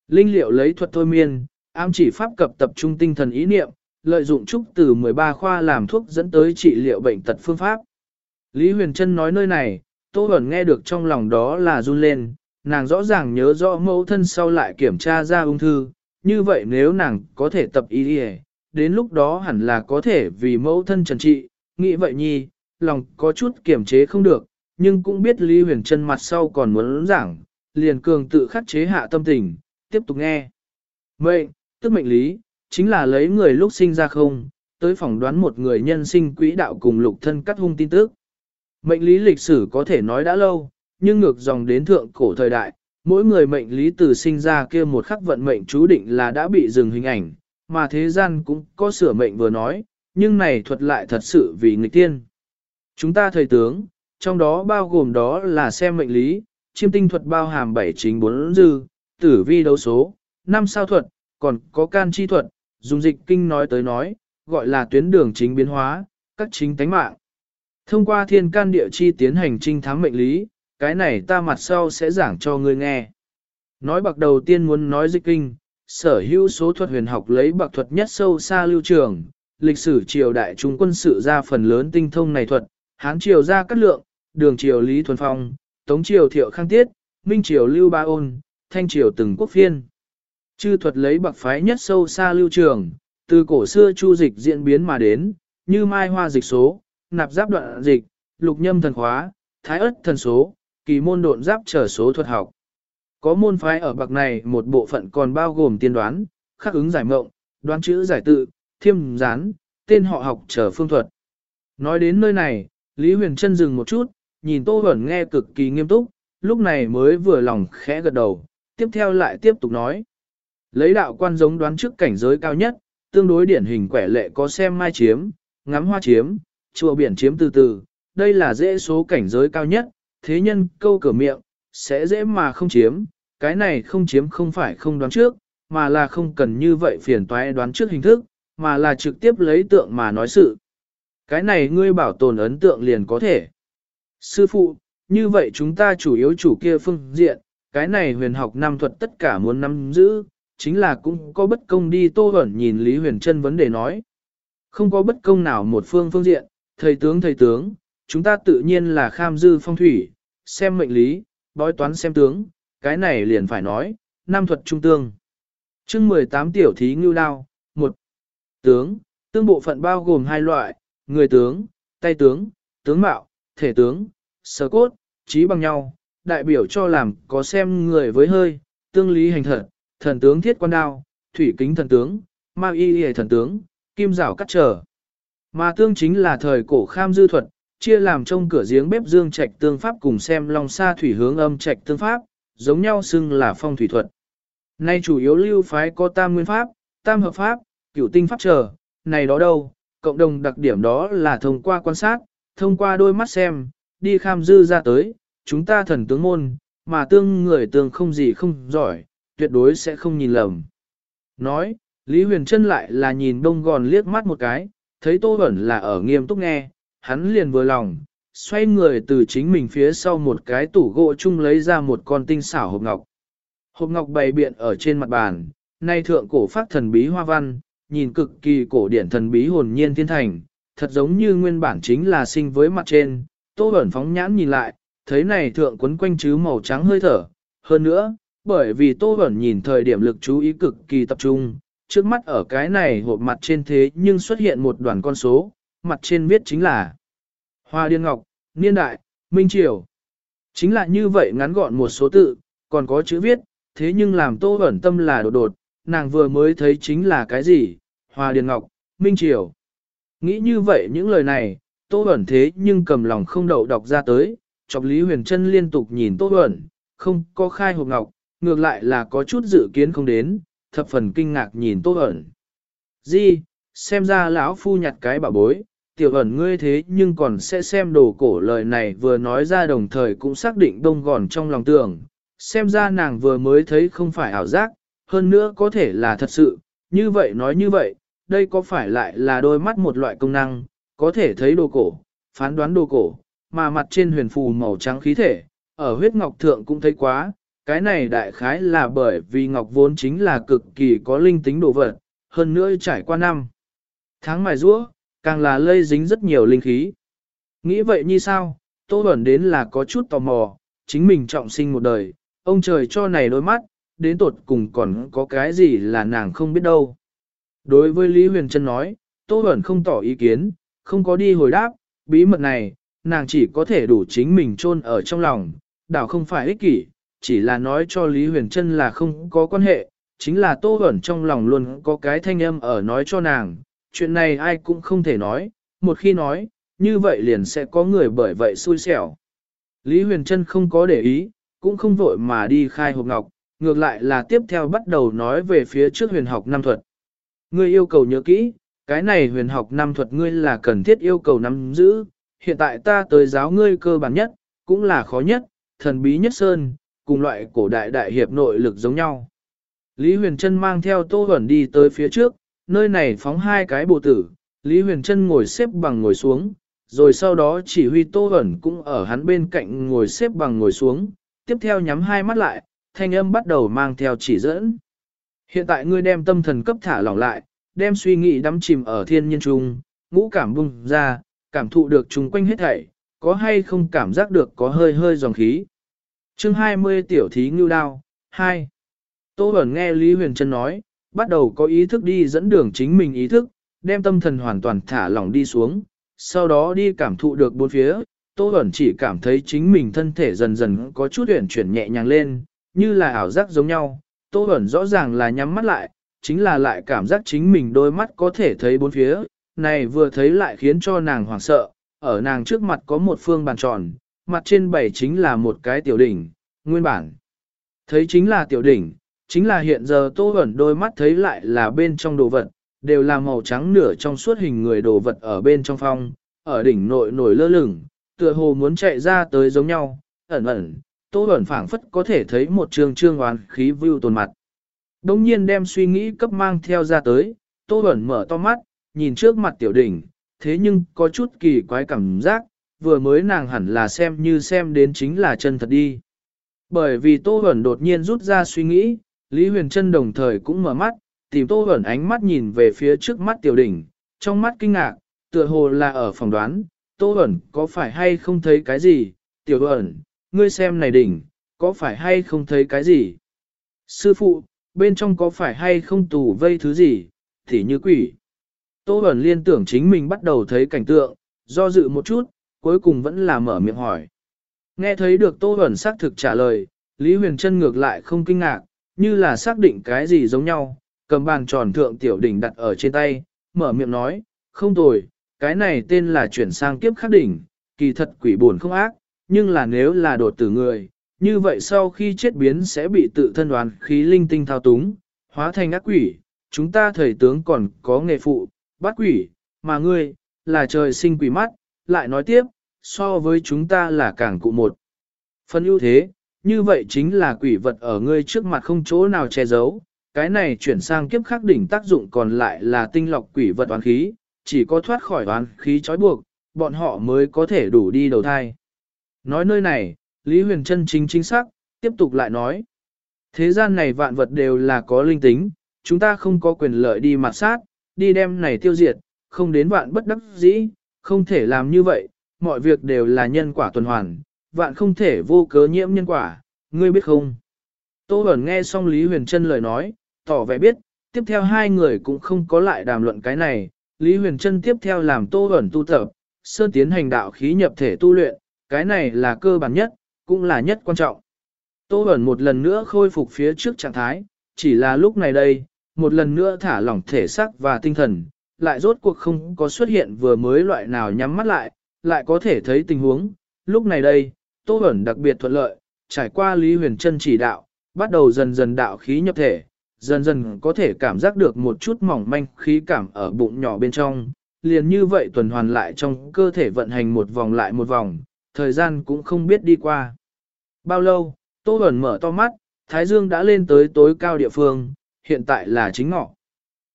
Linh liệu lấy thuật thôi miên, ám chỉ pháp cập tập trung tinh thần ý niệm, lợi dụng trúc từ 13 khoa làm thuốc dẫn tới trị liệu bệnh tật phương pháp. Lý Huyền Trân nói nơi này, Tô Bẩn nghe được trong lòng đó là run lên, nàng rõ ràng nhớ rõ mẫu thân sau lại kiểm tra ra ung thư, như vậy nếu nàng có thể tập y đi đến lúc đó hẳn là có thể vì mẫu thân trần trị, nghĩ vậy nhi, lòng có chút kiềm chế không được, nhưng cũng biết Lý Huyền Trân mặt sau còn muốn giảng, liền cường tự khắc chế hạ tâm tình, tiếp tục nghe. Mệnh, tức mệnh lý, chính là lấy người lúc sinh ra không, tới phỏng đoán một người nhân sinh quỹ đạo cùng lục thân cắt hung tin tức. Mệnh lý lịch sử có thể nói đã lâu, nhưng ngược dòng đến thượng cổ thời đại, mỗi người mệnh lý từ sinh ra kia một khắc vận mệnh chú định là đã bị dừng hình ảnh, mà thế gian cũng có sửa mệnh vừa nói, nhưng này thuật lại thật sự vì nghịch tiên. Chúng ta thầy tướng, trong đó bao gồm đó là xem mệnh lý, chiêm tinh thuật bao hàm bảy chính bốn dư, tử vi đấu số, năm sao thuật, còn có can chi thuật, dùng dịch kinh nói tới nói, gọi là tuyến đường chính biến hóa, các chính tánh mạng. Thông qua thiên can địa chi tiến hành trinh thám mệnh lý, cái này ta mặt sau sẽ giảng cho ngươi nghe. Nói bậc đầu tiên muốn nói dịch kinh, sở hữu số thuật huyền học lấy bậc thuật nhất sâu xa lưu trường, lịch sử triều đại trung quân sự ra phần lớn tinh thông này thuật, hán triều ra cắt lượng, đường triều Lý Thuần Phong, tống triều thiệu khang tiết, minh triều lưu ba ôn, thanh triều từng quốc phiên. Chư thuật lấy bậc phái nhất sâu xa lưu trường, từ cổ xưa chu dịch diễn biến mà đến, như mai hoa dịch số, nạp giáp đoạn dịch, lục nhâm thần khóa, thái ất thần số, kỳ môn độn giáp trở số thuật học. Có môn phái ở bậc này một bộ phận còn bao gồm tiên đoán, khắc ứng giải mộng, đoán chữ giải tự, thiêm gián, tên họ học trở phương thuật. Nói đến nơi này, Lý Huyền Trân dừng một chút, nhìn Tô Huẩn nghe cực kỳ nghiêm túc, lúc này mới vừa lòng khẽ gật đầu, tiếp theo lại tiếp tục nói. Lấy đạo quan giống đoán trước cảnh giới cao nhất, tương đối điển hình quẻ lệ có xem mai chiếm, ngắm hoa chiếm, chùa biển chiếm từ từ, đây là dễ số cảnh giới cao nhất, thế nhân câu cửa miệng, sẽ dễ mà không chiếm, cái này không chiếm không phải không đoán trước, mà là không cần như vậy phiền toái đoán trước hình thức, mà là trực tiếp lấy tượng mà nói sự. Cái này ngươi bảo tồn ấn tượng liền có thể. Sư phụ, như vậy chúng ta chủ yếu chủ kia phương diện, cái này huyền học nam thuật tất cả muốn nắm giữ, chính là cũng có bất công đi tô ẩn nhìn Lý Huyền Trân vấn đề nói. Không có bất công nào một phương phương diện, thầy tướng thầy tướng, chúng ta tự nhiên là kham dư phong thủy, xem mệnh lý, bói toán xem tướng, cái này liền phải nói, nam thuật trung tương. chương 18 tiểu thí ngưu đao, một Tướng, tương bộ phận bao gồm hai loại, người tướng, tay tướng, tướng mạo, thể tướng, sở cốt, trí bằng nhau, đại biểu cho làm có xem người với hơi, tương lý hành thật, thần tướng thiết quan đao, thủy kính thần tướng, ma y y thần tướng, kim rào cắt trở. Mà tương chính là thời cổ kham dư thuật, chia làm trong cửa giếng bếp dương trạch tương pháp cùng xem long sa thủy hướng âm trạch tương pháp, giống nhau xưng là phong thủy thuật. Nay chủ yếu lưu phái có tam nguyên pháp, tam hợp pháp, cửu tinh pháp trở, này đó đâu, cộng đồng đặc điểm đó là thông qua quan sát, thông qua đôi mắt xem, đi kham dư ra tới, chúng ta thần tướng môn, mà tương người tương không gì không giỏi, tuyệt đối sẽ không nhìn lầm. Nói, Lý Huyền Trân lại là nhìn đông gòn liếc mắt một cái, thấy Tô Bẩn là ở nghiêm túc nghe, hắn liền vừa lòng, xoay người từ chính mình phía sau một cái tủ gỗ chung lấy ra một con tinh xảo hộp ngọc. Hộp ngọc bày biện ở trên mặt bàn, nay thượng cổ phát thần bí hoa văn, nhìn cực kỳ cổ điển thần bí hồn nhiên thiên thành, thật giống như nguyên bản chính là sinh với mặt trên, Tô ẩn phóng nhãn nhìn lại, thấy này thượng quấn quanh chứ màu trắng hơi thở, hơn nữa, bởi vì Tô ẩn nhìn thời điểm lực chú ý cực kỳ tập trung, trước mắt ở cái này hộp mặt trên thế nhưng xuất hiện một đoàn con số, mặt trên viết chính là Hoa Điên Ngọc, Niên Đại, Minh Triều. Chính là như vậy ngắn gọn một số tự, còn có chữ viết, thế nhưng làm Tô ẩn tâm là đột đột, nàng vừa mới thấy chính là cái gì, Hoa Điên Ngọc, Minh Triều. Nghĩ như vậy những lời này, Tô ẩn thế nhưng cầm lòng không đậu đọc ra tới, chọc Lý Huyền Trân liên tục nhìn Tô ẩn, không có khai hộp ngọc, ngược lại là có chút dự kiến không đến, thập phần kinh ngạc nhìn Tô ẩn. Di, xem ra lão phu nhặt cái bảo bối, tiểu ẩn ngươi thế nhưng còn sẽ xem đồ cổ lời này vừa nói ra đồng thời cũng xác định đông gòn trong lòng tưởng, xem ra nàng vừa mới thấy không phải ảo giác, hơn nữa có thể là thật sự, như vậy nói như vậy, đây có phải lại là đôi mắt một loại công năng, có thể thấy đồ cổ, phán đoán đồ cổ, mà mặt trên huyền phù màu trắng khí thể, ở huyết ngọc thượng cũng thấy quá, cái này đại khái là bởi vì ngọc vốn chính là cực kỳ có linh tính đồ vật, hơn nữa trải qua năm. Tháng mài rũa, càng là lây dính rất nhiều linh khí. Nghĩ vậy như sao, Tô Bẩn đến là có chút tò mò, chính mình trọng sinh một đời, ông trời cho này đôi mắt, đến tột cùng còn có cái gì là nàng không biết đâu. Đối với Lý Huyền Trân nói, Tô Bẩn không tỏ ý kiến, không có đi hồi đáp, bí mật này, nàng chỉ có thể đủ chính mình chôn ở trong lòng, đảo không phải ích kỷ, chỉ là nói cho Lý Huyền Trân là không có quan hệ, chính là Tô Bẩn trong lòng luôn có cái thanh âm ở nói cho nàng, chuyện này ai cũng không thể nói, một khi nói, như vậy liền sẽ có người bởi vậy xui xẻo. Lý Huyền Trân không có để ý, cũng không vội mà đi khai hộp ngọc, ngược lại là tiếp theo bắt đầu nói về phía trước huyền học năm thuật. Ngươi yêu cầu nhớ kỹ, cái này huyền học năm thuật ngươi là cần thiết yêu cầu nắm giữ, hiện tại ta tới giáo ngươi cơ bản nhất, cũng là khó nhất, thần bí nhất sơn, cùng loại cổ đại đại hiệp nội lực giống nhau. Lý Huyền Trân mang theo Tô Huẩn đi tới phía trước, nơi này phóng hai cái bộ tử, Lý Huyền Trân ngồi xếp bằng ngồi xuống, rồi sau đó chỉ huy Tô Hẩn cũng ở hắn bên cạnh ngồi xếp bằng ngồi xuống, tiếp theo nhắm hai mắt lại, thanh âm bắt đầu mang theo chỉ dẫn. Hiện tại ngươi đem tâm thần cấp thả lỏng lại, đem suy nghĩ đắm chìm ở thiên nhiên trung, ngũ cảm bung ra, cảm thụ được chung quanh hết thảy, có hay không cảm giác được có hơi hơi dòng khí. chương 20 tiểu thí ngưu đao, 2. Tô Bẩn nghe Lý Huyền Trân nói, bắt đầu có ý thức đi dẫn đường chính mình ý thức, đem tâm thần hoàn toàn thả lỏng đi xuống, sau đó đi cảm thụ được bốn phía, Tô Bẩn chỉ cảm thấy chính mình thân thể dần dần có chút huyển chuyển nhẹ nhàng lên, như là ảo giác giống nhau. Tô Bẩn rõ ràng là nhắm mắt lại, chính là lại cảm giác chính mình đôi mắt có thể thấy bốn phía, này vừa thấy lại khiến cho nàng hoảng sợ, ở nàng trước mặt có một phương bàn tròn, mặt trên bảy chính là một cái tiểu đỉnh, nguyên bản. Thấy chính là tiểu đỉnh, chính là hiện giờ tô ẩn đôi mắt thấy lại là bên trong đồ vật, đều là màu trắng nửa trong suốt hình người đồ vật ở bên trong phong, ở đỉnh nội nổi lơ lửng, tựa hồ muốn chạy ra tới giống nhau, ẩn ẩn, tô ẩn phảng phất có thể thấy một trường trương oán khí view tồn mặt. Đông nhiên đem suy nghĩ cấp mang theo ra tới, tô ẩn mở to mắt, nhìn trước mặt tiểu đỉnh, thế nhưng có chút kỳ quái cảm giác, vừa mới nàng hẳn là xem như xem đến chính là chân thật đi. Bởi vì Tô Huẩn đột nhiên rút ra suy nghĩ, Lý Huyền Trân đồng thời cũng mở mắt, tìm Tô Huẩn ánh mắt nhìn về phía trước mắt tiểu đỉnh, trong mắt kinh ngạc, tựa hồ là ở phòng đoán, Tô Huẩn có phải hay không thấy cái gì, tiểu Huẩn, ngươi xem này đỉnh, có phải hay không thấy cái gì? Sư phụ, bên trong có phải hay không tù vây thứ gì, thì như quỷ. Tô Huẩn liên tưởng chính mình bắt đầu thấy cảnh tượng, do dự một chút, cuối cùng vẫn là mở miệng hỏi. Nghe thấy được Tô Huẩn xác thực trả lời, Lý Huyền Trân ngược lại không kinh ngạc, như là xác định cái gì giống nhau, cầm bàn tròn thượng tiểu đỉnh đặt ở trên tay, mở miệng nói, không tồi, cái này tên là chuyển sang kiếp khắc đỉnh, kỳ thật quỷ buồn không ác, nhưng là nếu là đột tử người, như vậy sau khi chết biến sẽ bị tự thân đoàn khí linh tinh thao túng, hóa thành ác quỷ, chúng ta thầy tướng còn có nghề phụ, bắt quỷ, mà ngươi, là trời sinh quỷ mắt, lại nói tiếp, so với chúng ta là càng cụ một. Phần ưu thế, như vậy chính là quỷ vật ở ngươi trước mặt không chỗ nào che giấu, cái này chuyển sang kiếp khắc đỉnh tác dụng còn lại là tinh lọc quỷ vật oán khí, chỉ có thoát khỏi oán khí trói buộc, bọn họ mới có thể đủ đi đầu thai. Nói nơi này, Lý Huyền Trân chính chính xác, tiếp tục lại nói. Thế gian này vạn vật đều là có linh tính, chúng ta không có quyền lợi đi mặt sát, đi đem này tiêu diệt, không đến vạn bất đắc dĩ, không thể làm như vậy, mọi việc đều là nhân quả tuần hoàn, vạn không thể vô cớ nhiễm nhân quả, ngươi biết không? Tô Bẩn nghe xong Lý Huyền Trân lời nói, tỏ vẻ biết, tiếp theo hai người cũng không có lại đàm luận cái này, Lý Huyền Trân tiếp theo làm Tô Bẩn tu tập, sơn tiến hành đạo khí nhập thể tu luyện, cái này là cơ bản nhất, cũng là nhất quan trọng. Tô Bẩn một lần nữa khôi phục phía trước trạng thái, chỉ là lúc này đây, một lần nữa thả lỏng thể xác và tinh thần, lại rốt cuộc không có xuất hiện vừa mới loại nào nhắm mắt lại, lại có thể thấy tình huống. Lúc này đây, Tô Bẩn đặc biệt thuận lợi, trải qua Lý Huyền Trân chỉ đạo, bắt đầu dần dần đạo khí nhập thể, dần dần có thể cảm giác được một chút mỏng manh khí cảm ở bụng nhỏ bên trong, liền như vậy tuần hoàn lại trong cơ thể vận hành một vòng lại một vòng, thời gian cũng không biết đi qua. Bao lâu, Tô Bẩn mở to mắt, Thái Dương đã lên tới tối cao địa phương, hiện tại là chính ngọ.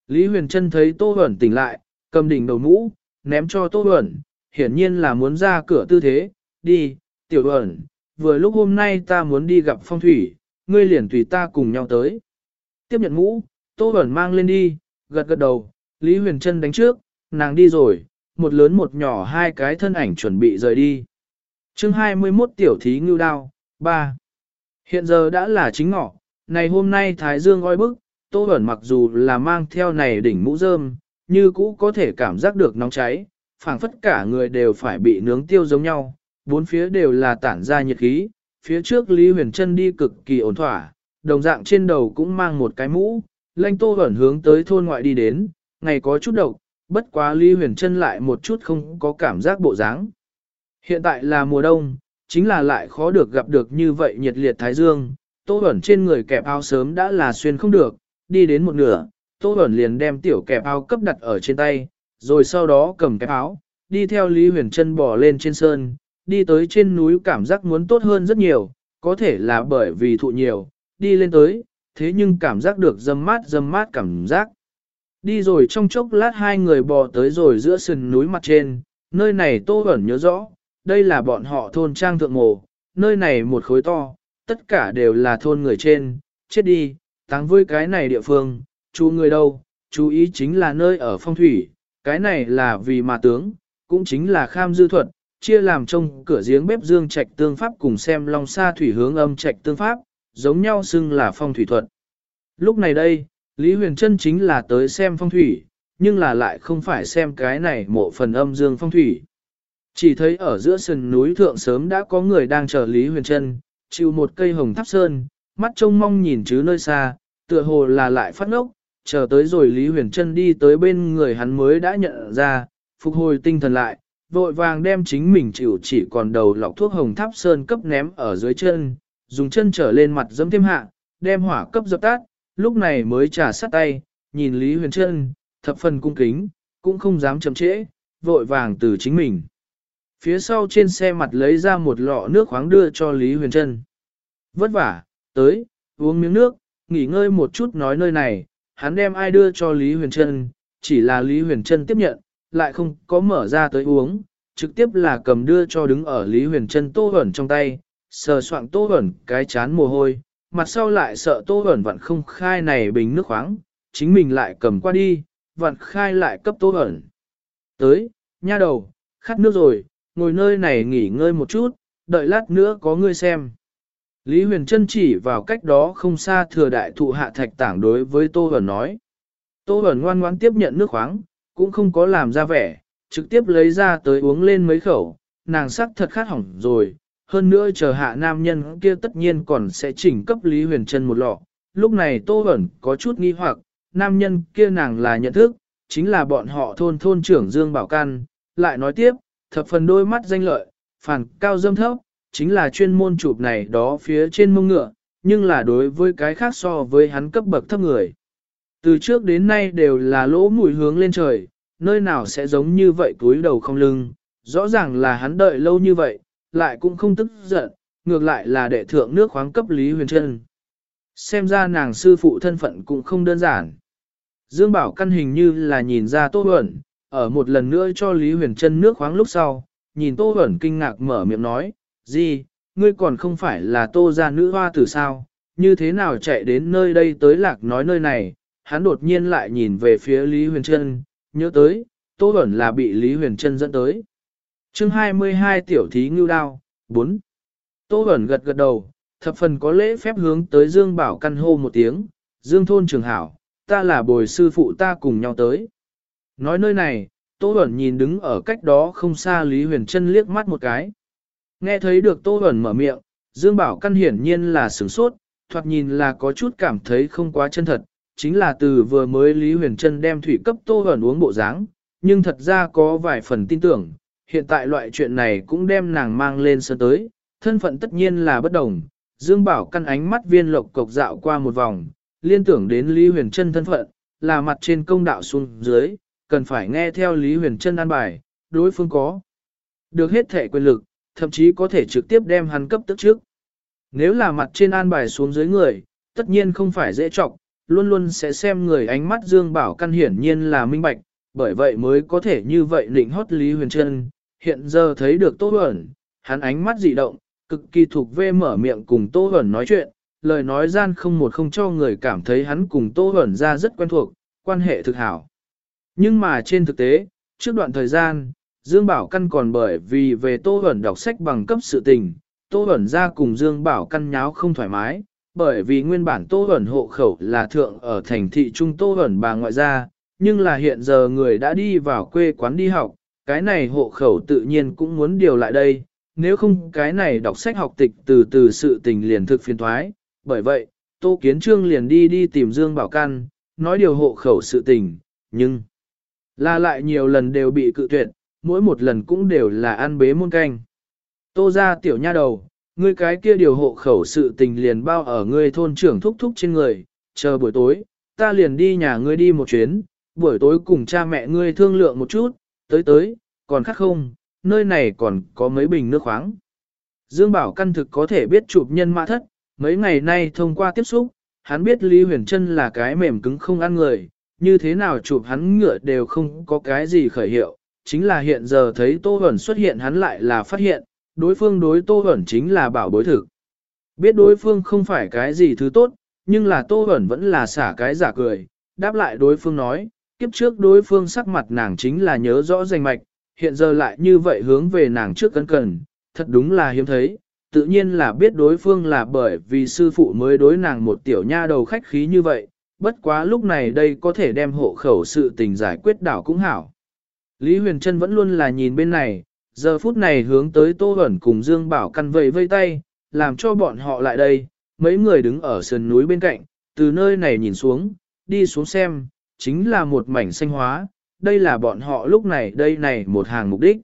Lý Huyền Trân thấy Tô Bẩn tỉnh lại, cầm đỉnh đầu mũ, ném cho Tô Bẩn, hiển nhiên là muốn ra cửa tư thế, đi, tiểu ẩn, vừa lúc hôm nay ta muốn đi gặp phong thủy, ngươi liền tùy ta cùng nhau tới. Tiếp nhận mũ, Tô ẩn mang lên đi, gật gật đầu, Lý Huyền Trân đánh trước, nàng đi rồi, một lớn một nhỏ hai cái thân ảnh chuẩn bị rời đi. chương 21 tiểu thí ngưu đao, 3. Hiện giờ đã là chính ngọ, này hôm nay Thái Dương oi bức, Tô Bẩn mặc dù là mang theo này đỉnh mũ rơm, như cũ có thể cảm giác được nóng cháy, phảng phất cả người đều phải bị nướng tiêu giống nhau, bốn phía đều là tản ra nhiệt khí, phía trước Lý Huyền Trân đi cực kỳ ổn thỏa, đồng dạng trên đầu cũng mang một cái mũ, lanh Tô ẩn hướng tới thôn ngoại đi đến, ngày có chút độc, bất quá Lý Huyền Trân lại một chút không có cảm giác bộ dáng. Hiện tại là mùa đông, chính là lại khó được gặp được như vậy nhiệt liệt thái dương, Tô ẩn trên người kẹp áo sớm đã là xuyên không được, đi đến một nửa, Tô ẩn liền đem tiểu kẹp áo cấp đặt ở trên tay, rồi sau đó cầm kẹp áo, đi theo Lý Huyền Trân bò lên trên sơn, đi tới trên núi cảm giác muốn tốt hơn rất nhiều, có thể là bởi vì thụ nhiều, đi lên tới, thế nhưng cảm giác được dâm mát dâm mát cảm giác. Đi rồi trong chốc lát hai người bò tới rồi giữa sườn núi mặt trên, nơi này Tô ẩn nhớ rõ, đây là bọn họ thôn trang thượng mồ, nơi này một khối to, tất cả đều là thôn người trên, chết đi, táng với cái này địa phương, chú người đâu, chú ý chính là nơi ở phong thủy, cái này là vì mà tướng, cũng chính là kham dư thuật, chia làm trong cửa giếng bếp dương trạch tương pháp cùng xem long xa thủy hướng âm trạch tương pháp, giống nhau xưng là phong thủy thuật. Lúc này đây, Lý Huyền Trân chính là tới xem phong thủy, nhưng là lại không phải xem cái này mộ phần âm dương phong thủy. Chỉ thấy ở giữa sườn núi thượng sớm đã có người đang chờ Lý Huyền Trân, chịu một cây hồng tháp sơn, mắt trông mong nhìn chứ nơi xa, tựa hồ là lại phát ngốc, chờ tới rồi Lý Huyền Trân đi tới bên người hắn mới đã nhận ra, phục hồi tinh thần lại, vội vàng đem chính mình chịu chỉ còn đầu lọc thuốc hồng tháp sơn cấp ném ở dưới chân, dùng chân trở lên mặt dẫm thêm hạ, đem hỏa cấp dập tắt, lúc này mới trả sát tay, nhìn Lý Huyền Trân, thập phần cung kính, cũng không dám chậm trễ, vội vàng từ chính mình. Phía sau trên xe mặt lấy ra một lọ nước khoáng đưa cho Lý Huyền Trân. Vất vả, tới, uống miếng nước, nghỉ ngơi một chút nói nơi này, hắn đem ai đưa cho Lý Huyền Trân, chỉ là Lý Huyền Trân tiếp nhận, lại không có mở ra tới uống, trực tiếp là cầm đưa cho đứng ở Lý Huyền Trân tô ẩn trong tay, sờ soạng tô ẩn cái chán mồ hôi, mặt sau lại sợ tô ẩn vặn không khai này bình nước khoáng, chính mình lại cầm qua đi, vặn khai lại cấp tô ẩn. Tới, nha đầu, khát nước rồi, ngồi nơi này nghỉ ngơi một chút, đợi lát nữa có ngươi xem. Lý Huyền Trân chỉ vào cách đó không xa thừa đại thụ hạ thạch tảng đối với Tô Hẩn nói. Tô Hẩn ngoan ngoãn tiếp nhận nước khoáng, cũng không có làm ra vẻ, trực tiếp lấy ra tới uống lên mấy khẩu, nàng sắc thật khát hỏng rồi. Hơn nữa chờ hạ nam nhân kia tất nhiên còn sẽ chỉnh cấp Lý Huyền Trân một lọ. Lúc này Tô Hẩn có chút nghi hoặc, nam nhân kia nàng là nhận thức, chính là bọn họ thôn thôn trưởng Dương Bảo Căn, lại nói tiếp, thập phần đôi mắt danh lợi, phản cao dâm thấp, chính là chuyên môn chụp này đó phía trên mông ngựa, nhưng là đối với cái khác so với hắn cấp bậc thấp người. Từ trước đến nay đều là lỗ mũi hướng lên trời, nơi nào sẽ giống như vậy túi đầu không lưng, rõ ràng là hắn đợi lâu như vậy, lại cũng không tức giận, ngược lại là đệ thượng nước khoáng cấp Lý Huyền Trân. Xem ra nàng sư phụ thân phận cũng không đơn giản. Dương Bảo căn hình như là nhìn ra Tô Huẩn, ở một lần nữa cho Lý Huyền Trân nước khoáng lúc sau, nhìn Tô Huẩn kinh ngạc mở miệng nói, gì, ngươi còn không phải là Tô gia nữ hoa tử sao, như thế nào chạy đến nơi đây tới lạc nói nơi này, hắn đột nhiên lại nhìn về phía Lý Huyền Trân, nhớ tới, Tô Bẩn là bị Lý Huyền Trân dẫn tới. chương 22 tiểu thí ngưu đao, 4. Tô Bẩn gật gật đầu, thập phần có lễ phép hướng tới Dương Bảo căn hô một tiếng, Dương thôn trường hảo, ta là bồi sư phụ ta cùng nhau tới. Nói nơi này, Tô Bẩn nhìn đứng ở cách đó không xa Lý Huyền Trân liếc mắt một cái. Nghe thấy được Tô Bẩn mở miệng, Dương Bảo căn hiển nhiên là sửng sốt, thoạt nhìn là có chút cảm thấy không quá chân thật, chính là từ vừa mới Lý Huyền Trân đem thủy cấp Tô Bẩn uống bộ dáng, nhưng thật ra có vài phần tin tưởng, hiện tại loại chuyện này cũng đem nàng mang lên sân tới, thân phận tất nhiên là bất đồng. Dương Bảo căn ánh mắt viên lộc cộc dạo qua một vòng, liên tưởng đến Lý Huyền Trân thân phận, là mặt trên công đạo xuống dưới, cần phải nghe theo Lý Huyền Trân an bài, đối phương có. Được hết thể quyền lực, thậm chí có thể trực tiếp đem hắn cấp tức trước. Nếu là mặt trên an bài xuống dưới người, tất nhiên không phải dễ trọng, luôn luôn sẽ xem người ánh mắt Dương Bảo căn hiển nhiên là minh bạch, bởi vậy mới có thể như vậy định hót Lý Huyền Trân. Hiện giờ thấy được Tô Huẩn, hắn ánh mắt dị động, cực kỳ thuộc về mở miệng cùng Tô Huẩn nói chuyện, lời nói gian không một không cho người cảm thấy hắn cùng Tô Huẩn ra rất quen thuộc, quan hệ thực hảo. Nhưng mà trên thực tế, trước đoạn thời gian, Dương Bảo Căn còn bởi vì về Tô Huẩn đọc sách bằng cấp sự tình, Tô Huẩn ra cùng Dương Bảo Căn nháo không thoải mái, bởi vì nguyên bản Tô Hẩn hộ khẩu là thượng ở thành thị Trung Tô Hẩn bà ngoại gia, nhưng là hiện giờ người đã đi vào quê quán đi học, cái này hộ khẩu tự nhiên cũng muốn điều lại đây, nếu không cái này đọc sách học tịch từ từ sự tình liền thực phiền thoái, bởi vậy, Tô Kiến Trương liền đi đi tìm Dương Bảo Căn, nói điều hộ khẩu sự tình, nhưng là lại nhiều lần đều bị cự tuyệt, mỗi một lần cũng đều là ăn bế môn canh. Tô ra tiểu nha đầu, ngươi cái kia điều hộ khẩu sự tình liền bao ở ngươi thôn trưởng thúc thúc trên người, chờ buổi tối, ta liền đi nhà ngươi đi một chuyến, buổi tối cùng cha mẹ ngươi thương lượng một chút, tới tới, còn khác không, nơi này còn có mấy bình nước khoáng. Dương Bảo căn thực có thể biết chụp nhân mã thất, mấy ngày nay thông qua tiếp xúc, hắn biết Lý Huyền Trân là cái mềm cứng không ăn người, như thế nào chụp hắn ngựa đều không có cái gì khởi hiệu, chính là hiện giờ thấy Tô Huẩn xuất hiện hắn lại là phát hiện, đối phương đối Tô hẩn chính là bảo bối thực. Biết đối phương không phải cái gì thứ tốt, nhưng là Tô hẩn vẫn là xả cái giả cười, đáp lại đối phương nói, kiếp trước đối phương sắc mặt nàng chính là nhớ rõ danh mạch, hiện giờ lại như vậy hướng về nàng trước cân cần, thật đúng là hiếm thấy, tự nhiên là biết đối phương là bởi vì sư phụ mới đối nàng một tiểu nha đầu khách khí như vậy, bất quá lúc này đây có thể đem hộ khẩu sự tình giải quyết đảo cũng hảo. Lý Huyền Trân vẫn luôn là nhìn bên này, giờ phút này hướng tới Tô Hẩn cùng Dương Bảo căn vây vây tay, làm cho bọn họ lại đây, mấy người đứng ở sườn núi bên cạnh, từ nơi này nhìn xuống, đi xuống xem, chính là một mảnh xanh hóa, đây là bọn họ lúc này đây này một hàng mục đích.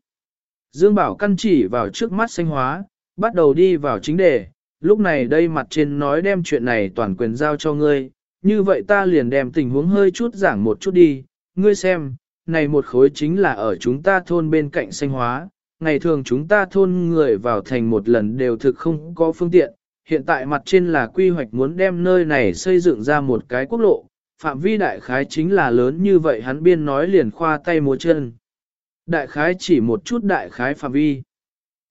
Dương Bảo căn chỉ vào trước mắt xanh hóa, bắt đầu đi vào chính đề, lúc này đây mặt trên nói đem chuyện này toàn quyền giao cho ngươi, như vậy ta liền đem tình huống hơi chút giảng một chút đi, ngươi xem, này một khối chính là ở chúng ta thôn bên cạnh xanh hóa, ngày thường chúng ta thôn người vào thành một lần đều thực không có phương tiện, hiện tại mặt trên là quy hoạch muốn đem nơi này xây dựng ra một cái quốc lộ, phạm vi đại khái chính là lớn như vậy hắn biên nói liền khoa tay múa chân. Đại khái chỉ một chút đại khái phạm vi.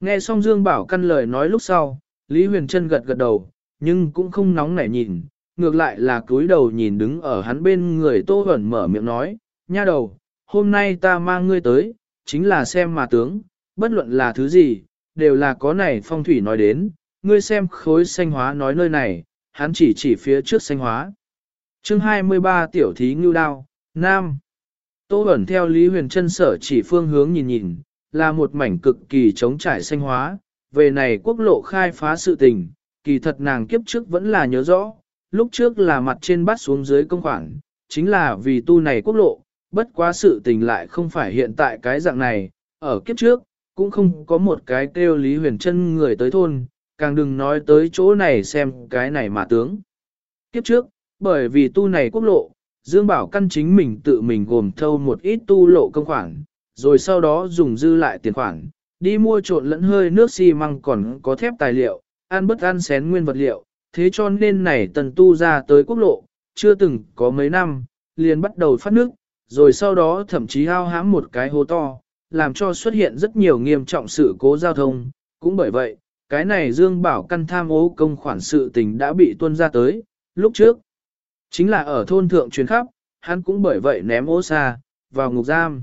Nghe xong Dương Bảo căn lời nói lúc sau, Lý Huyền Trân gật gật đầu, nhưng cũng không nóng nảy nhìn, ngược lại là cúi đầu nhìn đứng ở hắn bên người Tô Huẩn mở miệng nói, nha đầu, hôm nay ta mang ngươi tới, chính là xem mà tướng, bất luận là thứ gì, đều là có này phong thủy nói đến, ngươi xem khối xanh hóa nói nơi này, hắn chỉ chỉ phía trước xanh hóa. chương 23 tiểu thí ngưu đao, Nam. Tô ẩn theo Lý Huyền Trân sở chỉ phương hướng nhìn nhìn, là một mảnh cực kỳ trống trải xanh hóa, về này quốc lộ khai phá sự tình, kỳ thật nàng kiếp trước vẫn là nhớ rõ, lúc trước là mặt trên bắt xuống dưới công khoản, chính là vì tu này quốc lộ, bất quá sự tình lại không phải hiện tại cái dạng này, ở kiếp trước, cũng không có một cái kêu Lý Huyền Trân người tới thôn, càng đừng nói tới chỗ này xem cái này mà tướng. Kiếp trước, bởi vì tu này quốc lộ, Dương Bảo căn chính mình tự mình gồm thâu một ít tu lộ công khoản, rồi sau đó dùng dư lại tiền khoản, đi mua trộn lẫn hơi nước xi măng còn có thép tài liệu, ăn bất ăn xén nguyên vật liệu, thế cho nên này tần tu ra tới quốc lộ, chưa từng có mấy năm, liền bắt đầu phát nước, rồi sau đó thậm chí hao hãm một cái hố to, làm cho xuất hiện rất nhiều nghiêm trọng sự cố giao thông, cũng bởi vậy, cái này Dương Bảo căn tham ô công khoản sự tình đã bị tuân ra tới, lúc trước, chính là ở thôn thượng truyền khắp, hắn cũng bởi vậy ném ô xa, vào ngục giam.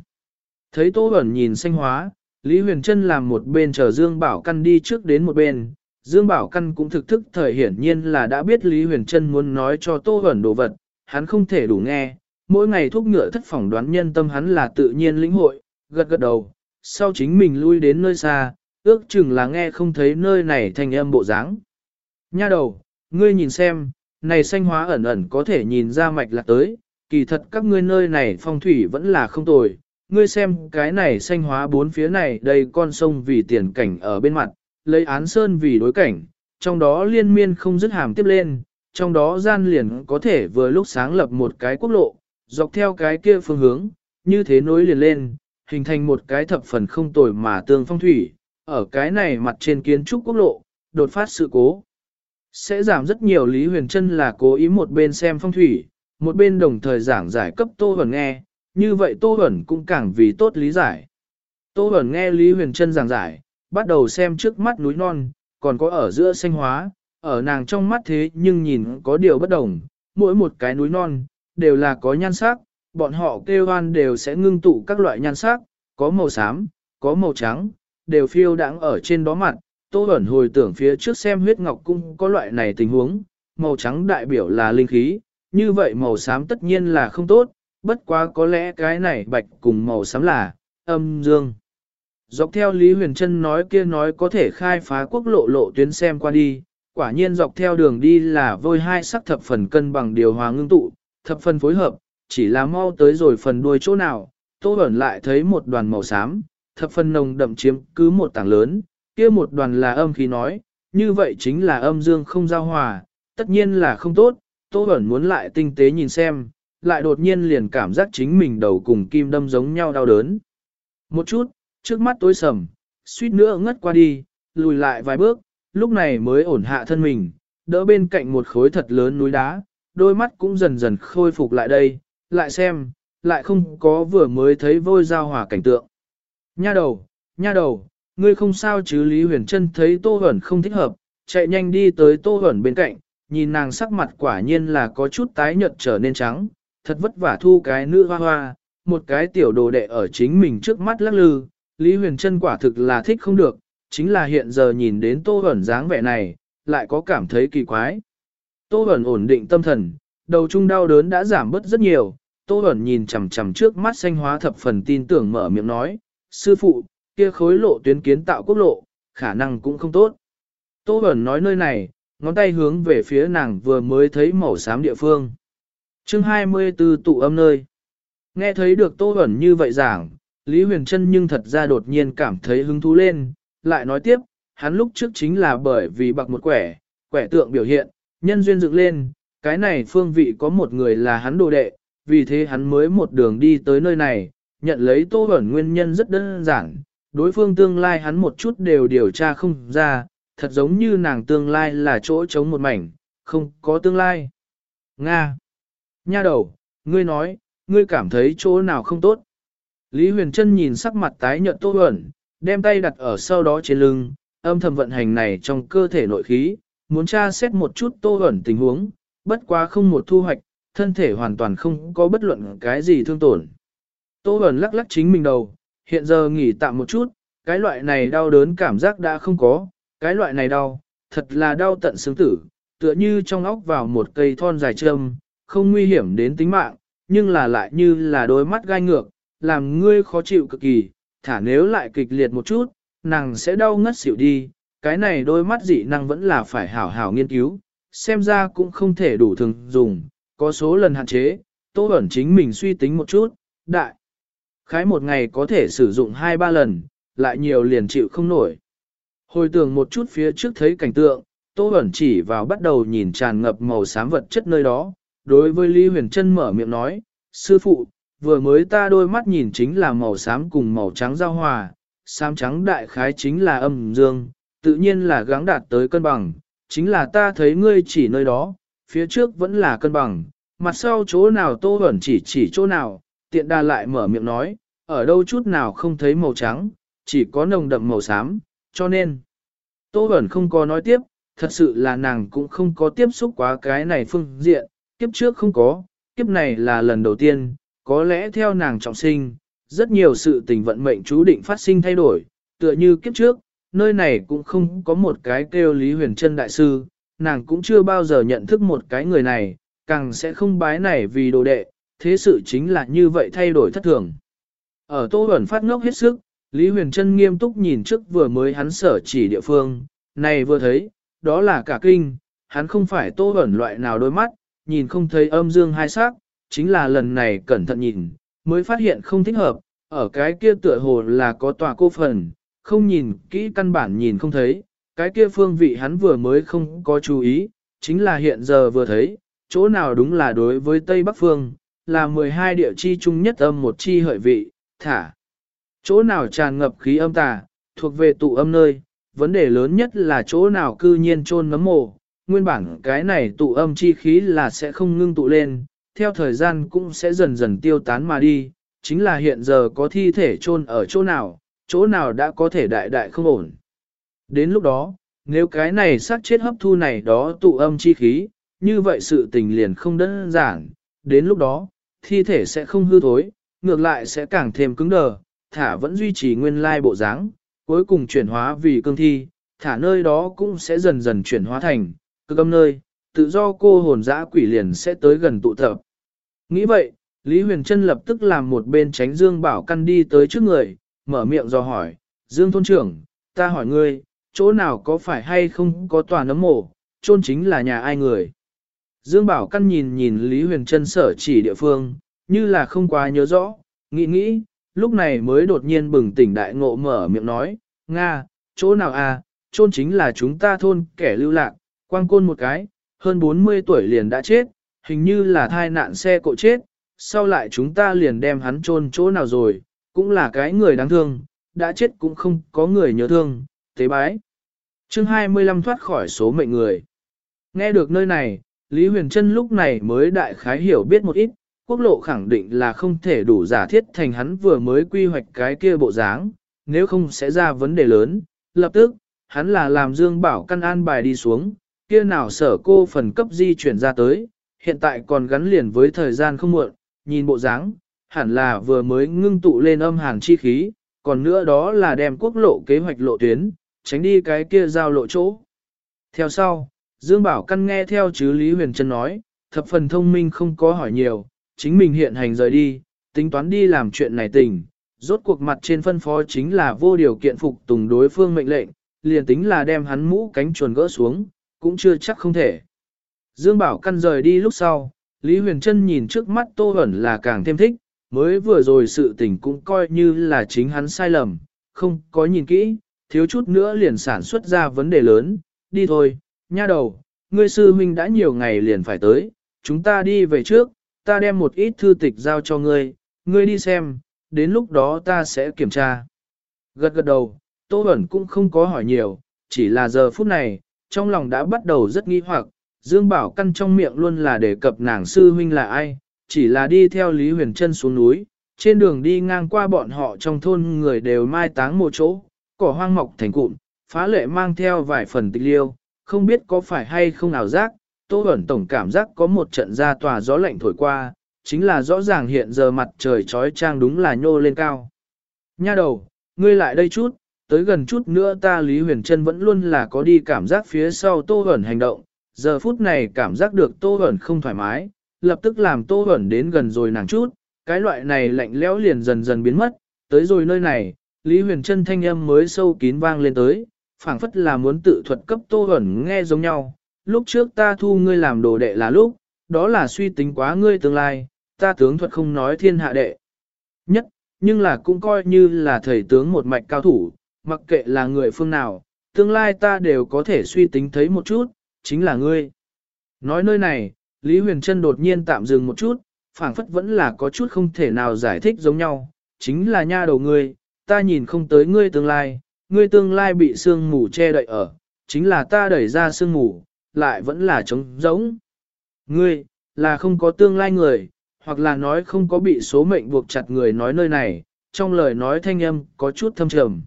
Thấy Tô Bẩn nhìn xanh hóa, Lý Huyền Trân làm một bên chờ Dương Bảo căn đi trước đến một bên, Dương Bảo căn cũng thực thức thời hiển nhiên là đã biết Lý Huyền Trân muốn nói cho Tô Bẩn đồ vật, hắn không thể đủ nghe, mỗi ngày thúc ngựa thất phỏng đoán nhân tâm hắn là tự nhiên lĩnh hội, gật gật đầu, sau chính mình lui đến nơi xa, ước chừng là nghe không thấy nơi này thành âm bộ dáng. Nha đầu, ngươi nhìn xem, này xanh hóa ẩn ẩn có thể nhìn ra mạch lạc tới, kỳ thật các ngươi nơi này phong thủy vẫn là không tồi. Ngươi xem cái này xanh hóa bốn phía này đây con sông vì tiền cảnh ở bên mặt, lấy án sơn vì đối cảnh, trong đó liên miên không dứt hàm tiếp lên, trong đó gian liền có thể vừa lúc sáng lập một cái quốc lộ, dọc theo cái kia phương hướng, như thế nối liền lên, hình thành một cái thập phần không tồi mà tương phong thủy, ở cái này mặt trên kiến trúc quốc lộ, đột phát sự cố. Sẽ giảm rất nhiều Lý Huyền Trân là cố ý một bên xem phong thủy, một bên đồng thời giảng giải cấp Tô Huẩn nghe, như vậy Tô Huẩn cũng càng vì tốt lý giải. Tô Huẩn nghe Lý Huyền Trân giảng giải, bắt đầu xem trước mắt núi non, còn có ở giữa xanh hóa, ở nàng trong mắt thế nhưng nhìn có điều bất đồng, mỗi một cái núi non, đều là có nhan sắc, bọn họ kêu hoan đều sẽ ngưng tụ các loại nhan sắc, có màu xám, có màu trắng, đều phiêu đãng ở trên đó mặt. Tô Bẩn hồi tưởng phía trước xem huyết ngọc cung có loại này tình huống, màu trắng đại biểu là linh khí, như vậy màu xám tất nhiên là không tốt, bất quá có lẽ cái này bạch cùng màu xám là âm dương. Dọc theo Lý Huyền Trân nói kia nói có thể khai phá quốc lộ lộ tuyến xem qua đi, quả nhiên dọc theo đường đi là vôi hai sắc thập phần cân bằng điều hòa ngưng tụ, thập phần phối hợp, chỉ là mau tới rồi phần đuôi chỗ nào, Tô Bẩn lại thấy một đoàn màu xám, thập phần nồng đậm chiếm cứ một tảng lớn, kia một đoàn là âm khí nói, như vậy chính là âm dương không giao hòa, tất nhiên là không tốt, Tô Bẩn muốn lại tinh tế nhìn xem, lại đột nhiên liền cảm giác chính mình đầu cùng kim đâm giống nhau đau đớn. Một chút, trước mắt tối sầm, suýt nữa ngất qua đi, lùi lại vài bước, lúc này mới ổn hạ thân mình, đỡ bên cạnh một khối thật lớn núi đá, đôi mắt cũng dần dần khôi phục lại đây, lại xem, lại không có vừa mới thấy vôi giao hòa cảnh tượng. Nha đầu, nha đầu, ngươi không sao chứ Lý Huyền Trân thấy Tô Huẩn không thích hợp, chạy nhanh đi tới Tô Huẩn bên cạnh, nhìn nàng sắc mặt quả nhiên là có chút tái nhợt trở nên trắng, thật vất vả thu cái nữ hoa hoa, một cái tiểu đồ đệ ở chính mình trước mắt lắc lư, Lý Huyền Trân quả thực là thích không được, chính là hiện giờ nhìn đến Tô Huẩn dáng vẻ này, lại có cảm thấy kỳ quái. Tô Huẩn ổn định tâm thần, đầu trung đau đớn đã giảm bớt rất nhiều, Tô Huẩn nhìn chằm chằm trước mắt xanh hóa thập phần tin tưởng mở miệng nói, sư phụ, kia khối lộ tuyến kiến tạo quốc lộ, khả năng cũng không tốt. Tô Bẩn nói nơi này, ngón tay hướng về phía nàng vừa mới thấy màu xám địa phương. chương 24 tụ âm nơi. Nghe thấy được Tô Bẩn như vậy giảng, Lý Huyền Trân nhưng thật ra đột nhiên cảm thấy hứng thú lên, lại nói tiếp, hắn lúc trước chính là bởi vì bạc một quẻ, quẻ tượng biểu hiện, nhân duyên dựng lên, cái này phương vị có một người là hắn đồ đệ, vì thế hắn mới một đường đi tới nơi này, nhận lấy tô ẩn nguyên nhân rất đơn giản, đối phương tương lai hắn một chút đều điều tra không ra, thật giống như nàng tương lai là chỗ trống một mảnh, không có tương lai. Nga. Nha đầu, ngươi nói, ngươi cảm thấy chỗ nào không tốt. Lý Huyền Trân nhìn sắc mặt tái nhợt tô ẩn, đem tay đặt ở sau đó trên lưng, âm thầm vận hành này trong cơ thể nội khí, muốn tra xét một chút tô ẩn tình huống, bất quá không một thu hoạch, thân thể hoàn toàn không có bất luận cái gì thương tổn. Tô Bẩn lắc lắc chính mình đầu, hiện giờ nghỉ tạm một chút, cái loại này đau đớn cảm giác đã không có, cái loại này đau, thật là đau tận xương tử, tựa như trong óc vào một cây thon dài châm, không nguy hiểm đến tính mạng, nhưng là lại như là đôi mắt gai ngược, làm ngươi khó chịu cực kỳ, thả nếu lại kịch liệt một chút, nàng sẽ đau ngất xỉu đi, cái này đôi mắt dị năng vẫn là phải hảo hảo nghiên cứu, xem ra cũng không thể đủ thường dùng, có số lần hạn chế, tô Bẩn chính mình suy tính một chút, đại. Khái một ngày có thể sử dụng 2-3 lần, lại nhiều liền chịu không nổi. Hồi tưởng một chút phía trước thấy cảnh tượng, Tô Bẩn chỉ vào bắt đầu nhìn tràn ngập màu xám vật chất nơi đó. Đối với Lý Huyền Trân mở miệng nói, Sư phụ, vừa mới ta đôi mắt nhìn chính là màu xám cùng màu trắng giao hòa, xám trắng đại khái chính là âm dương, tự nhiên là gắng đạt tới cân bằng, chính là ta thấy ngươi chỉ nơi đó, phía trước vẫn là cân bằng, mặt sau chỗ nào Tô ẩn chỉ chỉ chỗ nào, tiện đà lại mở miệng nói, ở đâu chút nào không thấy màu trắng, chỉ có nồng đậm màu xám, cho nên, Tô ẩn không có nói tiếp, thật sự là nàng cũng không có tiếp xúc quá cái này phương diện, kiếp trước không có, kiếp này là lần đầu tiên, có lẽ theo nàng trọng sinh, rất nhiều sự tình vận mệnh chú định phát sinh thay đổi, tựa như kiếp trước, nơi này cũng không có một cái kêu Lý Huyền Trân Đại Sư, nàng cũng chưa bao giờ nhận thức một cái người này, càng sẽ không bái này vì đồ đệ, thế sự chính là như vậy thay đổi thất thường. Ở Tô Bẩn phát ngốc hết sức, Lý Huyền Trân nghiêm túc nhìn trước vừa mới hắn sở chỉ địa phương, này vừa thấy, đó là cả kinh, hắn không phải Tô Bẩn loại nào đôi mắt, nhìn không thấy âm dương hai sắc, chính là lần này cẩn thận nhìn, mới phát hiện không thích hợp, ở cái kia tựa hồ là có tòa cô phần, không nhìn kỹ căn bản nhìn không thấy, cái kia phương vị hắn vừa mới không có chú ý, chính là hiện giờ vừa thấy, chỗ nào đúng là đối với Tây Bắc Phương, là 12 địa chi chung nhất âm một chi hợi vị, thả. Chỗ nào tràn ngập khí âm tà, thuộc về tụ âm nơi, vấn đề lớn nhất là chỗ nào cư nhiên chôn nấm mồ. Nguyên bản cái này tụ âm chi khí là sẽ không ngưng tụ lên, theo thời gian cũng sẽ dần dần tiêu tán mà đi, chính là hiện giờ có thi thể chôn ở chỗ nào, chỗ nào đã có thể đại đại không ổn. Đến lúc đó, nếu cái này sát chết hấp thu này đó tụ âm chi khí, như vậy sự tình liền không đơn giản, đến lúc đó, thi thể sẽ không hư thối, ngược lại sẽ càng thêm cứng đờ, thả vẫn duy trì nguyên lai bộ dáng, cuối cùng chuyển hóa vì cương thi, thả nơi đó cũng sẽ dần dần chuyển hóa thành cực âm nơi, tự do cô hồn dã quỷ liền sẽ tới gần tụ tập. Nghĩ vậy, Lý Huyền Trân lập tức làm một bên tránh Dương Bảo Căn đi tới trước người, mở miệng do hỏi, Dương Thôn trưởng, ta hỏi ngươi, chỗ nào có phải hay không có tòa nấm mộ, chôn chính là nhà ai người. Dương Bảo Căn nhìn nhìn Lý Huyền Trân sở chỉ địa phương, như là không quá nhớ rõ, nghĩ nghĩ, lúc này mới đột nhiên bừng tỉnh đại ngộ mở miệng nói, Nga, chỗ nào à, chôn chính là chúng ta thôn kẻ lưu lạc, quang côn một cái, hơn 40 tuổi liền đã chết, hình như là thai nạn xe cộ chết, sau lại chúng ta liền đem hắn chôn chỗ nào rồi, cũng là cái người đáng thương, đã chết cũng không có người nhớ thương, tế bái. chương 25 thoát khỏi số mệnh người. Nghe được nơi này, Lý Huyền Trân lúc này mới đại khái hiểu biết một ít, quốc lộ khẳng định là không thể đủ giả thiết thành hắn vừa mới quy hoạch cái kia bộ dáng, nếu không sẽ ra vấn đề lớn. Lập tức, hắn là làm Dương Bảo căn an bài đi xuống, kia nào sở cô phần cấp di chuyển ra tới, hiện tại còn gắn liền với thời gian không muộn, nhìn bộ dáng, hẳn là vừa mới ngưng tụ lên âm hàn chi khí, còn nữa đó là đem quốc lộ kế hoạch lộ tuyến, tránh đi cái kia giao lộ chỗ. Theo sau, Dương Bảo Căn nghe theo chứ Lý Huyền Trân nói, thập phần thông minh không có hỏi nhiều, chính mình hiện hành rời đi, tính toán đi làm chuyện này tình, rốt cuộc mặt trên phân phó chính là vô điều kiện phục tùng đối phương mệnh lệnh, liền tính là đem hắn mũ cánh chuồn gỡ xuống, cũng chưa chắc không thể. Dương Bảo Căn rời đi lúc sau, Lý Huyền Trân nhìn trước mắt Tô Hẩn là càng thêm thích, mới vừa rồi sự tình cũng coi như là chính hắn sai lầm, không có nhìn kỹ, thiếu chút nữa liền sản xuất ra vấn đề lớn, đi thôi, nha đầu, ngươi sư huynh đã nhiều ngày liền phải tới, chúng ta đi về trước, ta đem một ít thư tịch giao cho ngươi, ngươi đi xem, đến lúc đó ta sẽ kiểm tra. Gật gật đầu, Tô Bẩn cũng không có hỏi nhiều, chỉ là giờ phút này, trong lòng đã bắt đầu rất nghi hoặc, Dương Bảo Căn trong miệng luôn là đề cập nàng sư huynh là ai, chỉ là đi theo Lý Huyền Trân xuống núi, trên đường đi ngang qua bọn họ trong thôn người đều mai táng một chỗ, cỏ hoang mọc thành cụm, phá lệ mang theo vài phần tịch liêu, không biết có phải hay không ảo giác, Tô Bẩn tổng cảm giác có một trận ra tòa gió lạnh thổi qua, chính là rõ ràng hiện giờ mặt trời trói trang đúng là nhô lên cao. Nha đầu, ngươi lại đây chút, tới gần chút nữa ta Lý Huyền Trân vẫn luôn là có đi cảm giác phía sau Tô Bẩn hành động, giờ phút này cảm giác được Tô Bẩn không thoải mái, lập tức làm Tô Bẩn đến gần rồi nàng chút, cái loại này lạnh lẽo liền dần dần biến mất, tới rồi nơi này, Lý Huyền Trân thanh âm mới sâu kín vang lên tới, phảng phất là muốn tự thuật cấp Tô Bẩn nghe giống nhau, lúc trước ta thu ngươi làm đồ đệ là lúc, đó là suy tính quá ngươi tương lai, ta tướng thuật không nói thiên hạ đệ. Nhất, nhưng là cũng coi như là thầy tướng một mạch cao thủ, mặc kệ là người phương nào, tương lai ta đều có thể suy tính thấy một chút, chính là ngươi. Nói nơi này, Lý Huyền Trân đột nhiên tạm dừng một chút, phảng phất vẫn là có chút không thể nào giải thích giống nhau, chính là nha đầu ngươi, ta nhìn không tới ngươi tương lai, ngươi tương lai bị sương mù che đậy ở, chính là ta đẩy ra sương mù, lại vẫn là trống rỗng. Ngươi, là không có tương lai người, hoặc là nói không có bị số mệnh buộc chặt người nói nơi này, trong lời nói thanh âm có chút thâm trầm.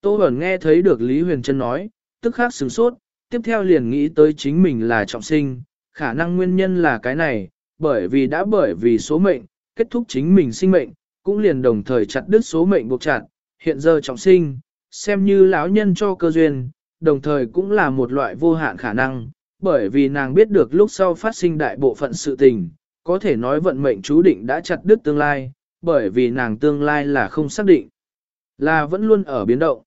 Tô Bẩn nghe thấy được Lý Huyền Trân nói, tức khắc sửng sốt, tiếp theo liền nghĩ tới chính mình là trọng sinh, khả năng nguyên nhân là cái này, bởi vì đã bởi vì số mệnh, kết thúc chính mình sinh mệnh, cũng liền đồng thời chặt đứt số mệnh buộc chặt, hiện giờ trọng sinh, xem như lão nhân cho cơ duyên, đồng thời cũng là một loại vô hạn khả năng, bởi vì nàng biết được lúc sau phát sinh đại bộ phận sự tình, có thể nói vận mệnh chú định đã chặt đứt tương lai, bởi vì nàng tương lai là không xác định, là vẫn luôn ở biến động.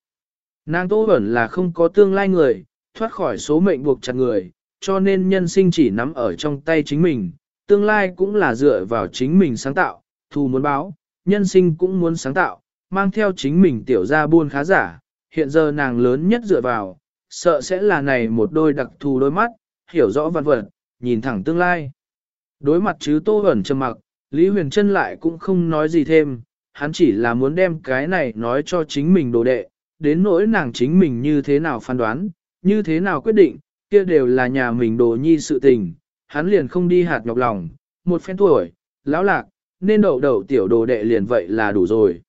Nàng Tô Bẩn là không có tương lai người, thoát khỏi số mệnh buộc chặt người, cho nên nhân sinh chỉ nắm ở trong tay chính mình, tương lai cũng là dựa vào chính mình sáng tạo, thù muốn báo, nhân sinh cũng muốn sáng tạo, mang theo chính mình tiểu ra buôn khá giả, hiện giờ nàng lớn nhất dựa vào, sợ sẽ là này một đôi đặc thù đôi mắt, hiểu rõ văn vật, nhìn thẳng tương lai. Đối mặt chứ Tô ẩn trầm mặc, Lý Huyền Trân lại cũng không nói gì thêm, hắn chỉ là muốn đem cái này nói cho chính mình đồ đệ, đến nỗi nàng chính mình như thế nào phán đoán, như thế nào quyết định, kia đều là nhà mình đồ nhi sự tình, hắn liền không đi hạt nhọc lòng, một phen tuổi, lão lạc, nên đậu đậu tiểu đồ đệ liền vậy là đủ rồi.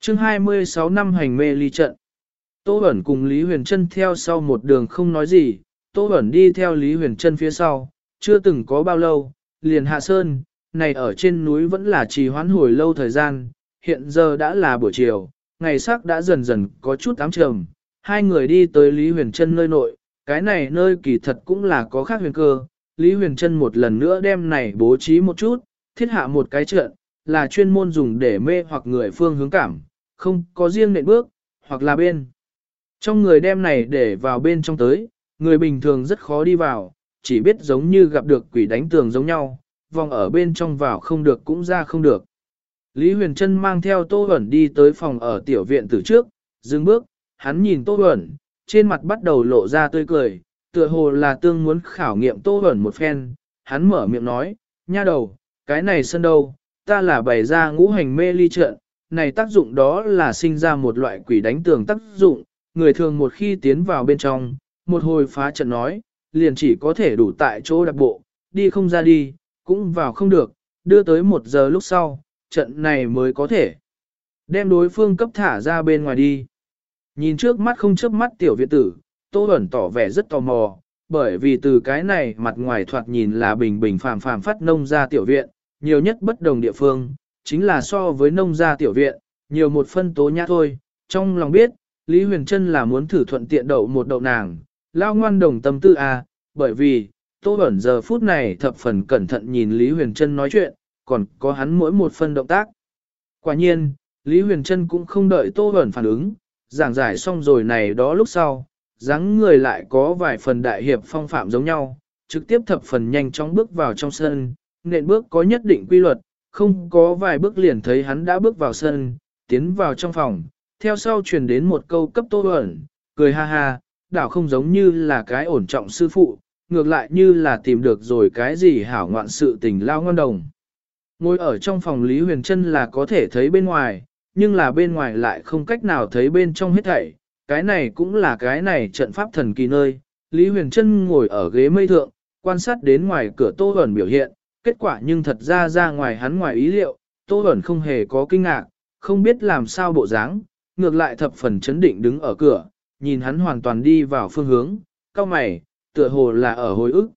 chương 26 năm hành mê ly trận, Tô Bẩn cùng Lý Huyền Trân theo sau một đường không nói gì, Tô Bẩn đi theo Lý Huyền Trân phía sau, chưa từng có bao lâu, liền hạ sơn, này ở trên núi vẫn là trì hoãn hồi lâu thời gian, hiện giờ đã là buổi chiều, ngày sắc đã dần dần có chút ám trầm, hai người đi tới Lý Huyền Trân nơi nội, cái này nơi kỳ thật cũng là có khác huyền cơ, Lý Huyền Trân một lần nữa đem này bố trí một chút, thiết hạ một cái trận, là chuyên môn dùng để mê hoặc người phương hướng cảm, không có riêng nện bước, hoặc là bên. Trong người đem này để vào bên trong tới, người bình thường rất khó đi vào, chỉ biết giống như gặp được quỷ đánh tường giống nhau, vòng ở bên trong vào không được cũng ra không được. Lý Huyền Trân mang theo Tô Huẩn đi tới phòng ở tiểu viện từ trước, dừng bước, hắn nhìn Tô Huẩn, trên mặt bắt đầu lộ ra tươi cười, tựa hồ là tương muốn khảo nghiệm Tô ẩn một phen, hắn mở miệng nói, nha đầu, cái này sân đâu, ta là bày ra ngũ hành mê ly trận, này tác dụng đó là sinh ra một loại quỷ đánh tường tác dụng, người thường một khi tiến vào bên trong, một hồi phá trận nói, liền chỉ có thể đủ tại chỗ đặc bộ, đi không ra đi, cũng vào không được, đưa tới một giờ lúc sau, trận này mới có thể. Đem đối phương cấp thả ra bên ngoài đi. Nhìn trước mắt không chớp mắt tiểu viện tử, Tô Bẩn tỏ vẻ rất tò mò, bởi vì từ cái này mặt ngoài thoạt nhìn là bình bình phàm phàm phát nông ra tiểu viện, nhiều nhất bất đồng địa phương, chính là so với nông gia tiểu viện, nhiều một phân tố nhã thôi, trong lòng biết, Lý Huyền Trân là muốn thử thuận tiện đậu một đậu nàng, lao ngoan đồng tâm tư à, bởi vì, Tô Bẩn giờ phút này thập phần cẩn thận nhìn Lý Huyền Trân nói chuyện, còn có hắn mỗi một phân động tác. Quả nhiên, Lý Huyền Trân cũng không đợi Tô Bẩn phản ứng, giảng giải xong rồi này đó lúc sau, dáng người lại có vài phần đại hiệp phong phạm giống nhau, trực tiếp thập phần nhanh chóng bước vào trong sân, nện bước có nhất định quy luật, không có vài bước liền thấy hắn đã bước vào sân, tiến vào trong phòng, theo sau truyền đến một câu cấp tô ẩn, cười ha ha, đảo không giống như là cái ổn trọng sư phụ, ngược lại như là tìm được rồi cái gì hảo ngoạn sự tình lao ngon đồng. Ngồi ở trong phòng Lý Huyền Trân là có thể thấy bên ngoài, nhưng là bên ngoài lại không cách nào thấy bên trong hết thảy. Cái này cũng là cái này trận pháp thần kỳ nơi. Lý Huyền Trân ngồi ở ghế mây thượng, quan sát đến ngoài cửa Tô Huẩn biểu hiện, kết quả nhưng thật ra ra ngoài hắn ngoài ý liệu, Tô Huẩn không hề có kinh ngạc, không biết làm sao bộ dáng, ngược lại thập phần chấn định đứng ở cửa, nhìn hắn hoàn toàn đi vào phương hướng, cao mày, tựa hồ là ở hồi ức.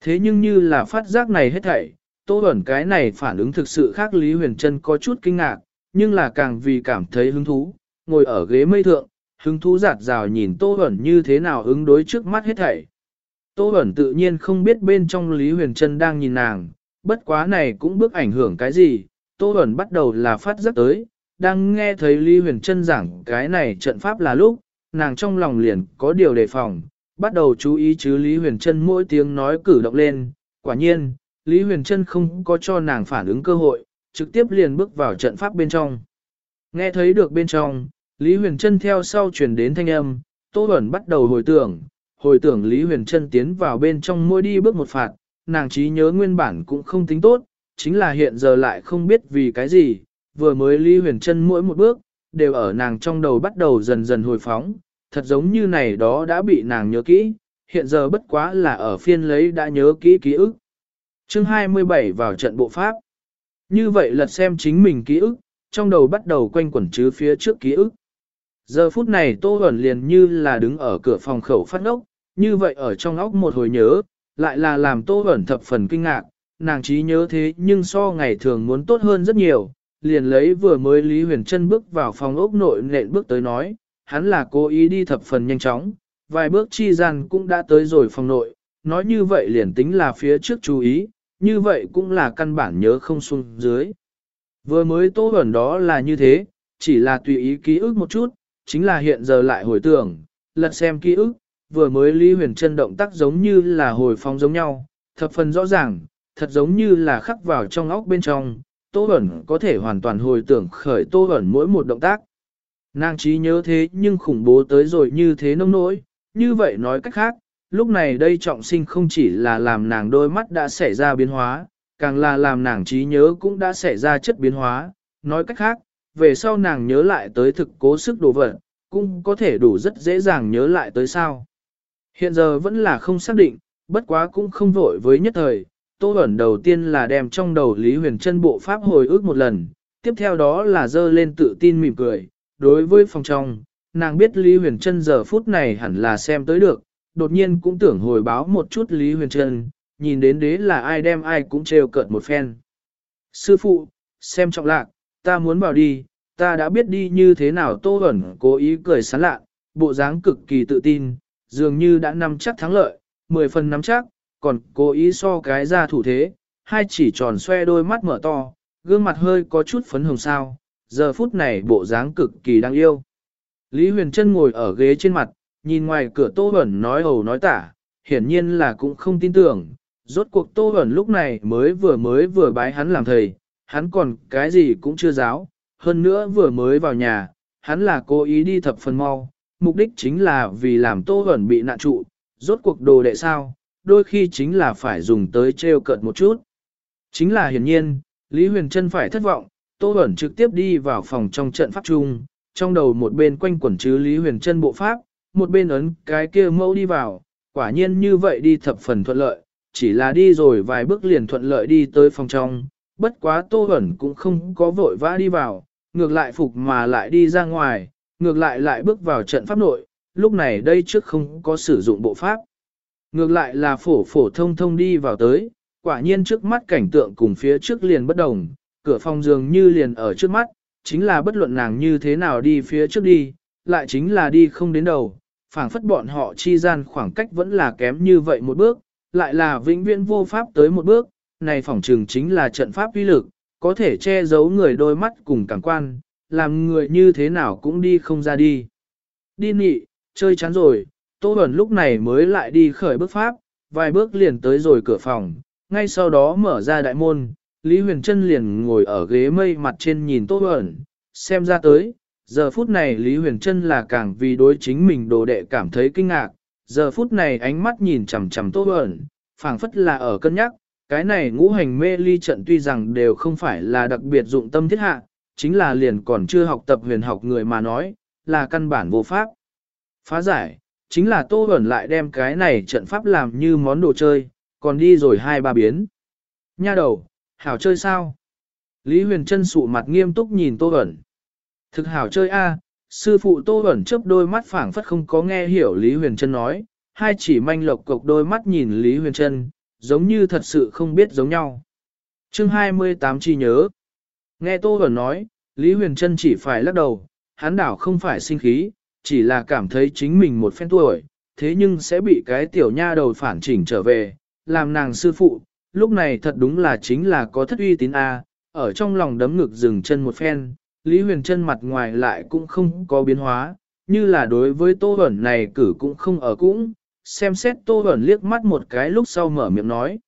Thế nhưng như là phát giác này hết thảy, Tô Huẩn cái này phản ứng thực sự khác Lý Huyền Trân có chút kinh ngạc, nhưng là càng vì cảm thấy hứng thú, ngồi ở ghế mây thượng, hứng thú giạt rào nhìn Tô Bẩn như thế nào ứng đối trước mắt hết thảy. Tô Bẩn tự nhiên không biết bên trong Lý Huyền Trân đang nhìn nàng, bất quá này cũng bước ảnh hưởng cái gì, Tô Bẩn bắt đầu là phát giác tới, đang nghe thấy Lý Huyền Trân giảng cái này trận pháp là lúc, nàng trong lòng liền có điều đề phòng, bắt đầu chú ý chứ Lý Huyền Trân mỗi tiếng nói cử động lên, quả nhiên, Lý Huyền Trân không có cho nàng phản ứng cơ hội, trực tiếp liền bước vào trận pháp bên trong. Nghe thấy được bên trong, Lý Huyền Trân theo sau truyền đến thanh âm, Tô Bẩn bắt đầu hồi tưởng, hồi tưởng Lý Huyền Trân tiến vào bên trong môi đi bước một phạt, nàng trí nhớ nguyên bản cũng không tính tốt, chính là hiện giờ lại không biết vì cái gì, vừa mới Lý Huyền Trân mỗi một bước, đều ở nàng trong đầu bắt đầu dần dần hồi phóng, thật giống như này đó đã bị nàng nhớ kỹ, hiện giờ bất quá là ở phiên lấy đã nhớ kỹ ký ức. Chương 27 vào trận bộ pháp. Như vậy lật xem chính mình ký ức, trong đầu bắt đầu quanh quẩn chứ phía trước ký ức. Giờ phút này Tô Huẩn liền như là đứng ở cửa phòng khẩu phát ốc, như vậy ở trong óc một hồi nhớ, lại là làm Tô Huẩn thập phần kinh ngạc, nàng trí nhớ thế nhưng so ngày thường muốn tốt hơn rất nhiều, liền lấy vừa mới Lý Huyền Trân bước vào phòng ốc nội nện bước tới nói, hắn là cố ý đi thập phần nhanh chóng, vài bước chi gian cũng đã tới rồi phòng nội, nói như vậy liền tính là phía trước chú ý, như vậy cũng là căn bản nhớ không xuống dưới. Vừa mới tô ẩn đó là như thế, chỉ là tùy ý ký ức một chút, chính là hiện giờ lại hồi tưởng, lật xem ký ức, vừa mới Lý Huyền Trân động tác giống như là hồi phong giống nhau, thập phần rõ ràng, thật giống như là khắc vào trong óc bên trong, Tô Bẩn có thể hoàn toàn hồi tưởng khởi Tô Bẩn mỗi một động tác. Nàng trí nhớ thế nhưng khủng bố tới rồi như thế nông nỗi, như vậy nói cách khác, lúc này đây trọng sinh không chỉ là làm nàng đôi mắt đã xảy ra biến hóa, càng là làm nàng trí nhớ cũng đã xảy ra chất biến hóa, nói cách khác, về sau nàng nhớ lại tới thực cố sức đồ vật, cũng có thể đủ rất dễ dàng nhớ lại tới sao. Hiện giờ vẫn là không xác định, bất quá cũng không vội với nhất thời, Tô Bẩn đầu tiên là đem trong đầu Lý Huyền chân bộ pháp hồi ức một lần, tiếp theo đó là dơ lên tự tin mỉm cười, đối với phòng trong, nàng biết Lý Huyền Trân giờ phút này hẳn là xem tới được, đột nhiên cũng tưởng hồi báo một chút Lý Huyền Trân, nhìn đến đế là ai đem ai cũng trêu cợt một phen. Sư phụ, xem trọng lạc, ta muốn bảo đi, ta đã biết đi như thế nào Tô Ẩn cố ý cười sán lạ, bộ dáng cực kỳ tự tin, dường như đã nắm chắc thắng lợi, 10 phần nắm chắc, còn cố ý so cái ra thủ thế, hai chỉ tròn xoe đôi mắt mở to, gương mặt hơi có chút phấn hồng sao, giờ phút này bộ dáng cực kỳ đáng yêu. Lý Huyền Trân ngồi ở ghế trên mặt, nhìn ngoài cửa Tô Bẩn nói hầu nói tả, hiển nhiên là cũng không tin tưởng. Rốt cuộc Tô Bẩn lúc này mới vừa mới vừa bái hắn làm thầy, hắn còn cái gì cũng chưa giáo, hơn nữa vừa mới vào nhà, hắn là cố ý đi thập phần mau, mục đích chính là vì làm Tô Bẩn bị nạn trụ, rốt cuộc đồ đệ sao, đôi khi chính là phải dùng tới treo cợt một chút. Chính là hiển nhiên, Lý Huyền Trân phải thất vọng, Tô Bẩn trực tiếp đi vào phòng trong trận pháp chung, trong đầu một bên quanh quẩn chứ Lý Huyền Trân bộ pháp, một bên ấn cái kia mẫu đi vào, quả nhiên như vậy đi thập phần thuận lợi, chỉ là đi rồi vài bước liền thuận lợi đi tới phòng trong, bất quá Tô ẩn cũng không có vội vã đi vào, ngược lại phục mà lại đi ra ngoài, ngược lại lại bước vào trận pháp nội, lúc này đây trước không có sử dụng bộ pháp. Ngược lại là phổ phổ thông thông đi vào tới, quả nhiên trước mắt cảnh tượng cùng phía trước liền bất đồng, cửa phòng dường như liền ở trước mắt, chính là bất luận nàng như thế nào đi phía trước đi, lại chính là đi không đến đầu, phảng phất bọn họ chi gian khoảng cách vẫn là kém như vậy một bước, lại là vĩnh viễn vô pháp tới một bước, này phỏng trường chính là trận pháp uy lực, có thể che giấu người đôi mắt cùng cảm quan, làm người như thế nào cũng đi không ra đi. Đi nị, chơi chán rồi, Tô Bẩn lúc này mới lại đi khởi bước pháp, vài bước liền tới rồi cửa phòng, ngay sau đó mở ra đại môn, Lý Huyền Trân liền ngồi ở ghế mây mặt trên nhìn Tô Bẩn, xem ra tới, giờ phút này Lý Huyền Trân là càng vì đối chính mình đồ đệ cảm thấy kinh ngạc, giờ phút này ánh mắt nhìn chằm chằm Tô Huẩn, phảng phất là ở cân nhắc, cái này ngũ hành mê ly trận tuy rằng đều không phải là đặc biệt dụng tâm thiết hạ, chính là liền còn chưa học tập huyền học người mà nói, là căn bản vô pháp. Phá giải, chính là Tô Huẩn lại đem cái này trận pháp làm như món đồ chơi, còn đi rồi hai ba biến. Nha đầu, hảo chơi sao? Lý Huyền Trân sụ mặt nghiêm túc nhìn Tô Huẩn. Thực hảo chơi a, sư phụ Tô Bẩn chớp đôi mắt phảng phất không có nghe hiểu Lý Huyền Trân nói, hai chỉ manh lộc cộc đôi mắt nhìn Lý Huyền Trân, giống như thật sự không biết giống nhau. chương 28 chi nhớ. Nghe Tô Bẩn nói, Lý Huyền Trân chỉ phải lắc đầu, hắn đảo không phải sinh khí, chỉ là cảm thấy chính mình một phen tuổi, thế nhưng sẽ bị cái tiểu nha đầu phản chỉnh trở về, làm nàng sư phụ, lúc này thật đúng là chính là có thất uy tín A, ở trong lòng đấm ngực dừng chân một phen, Lý Huyền Trân mặt ngoài lại cũng không có biến hóa, như là đối với Tô Huẩn này cử cũng không ở cũng, xem xét Tô Huẩn liếc mắt một cái lúc sau mở miệng nói.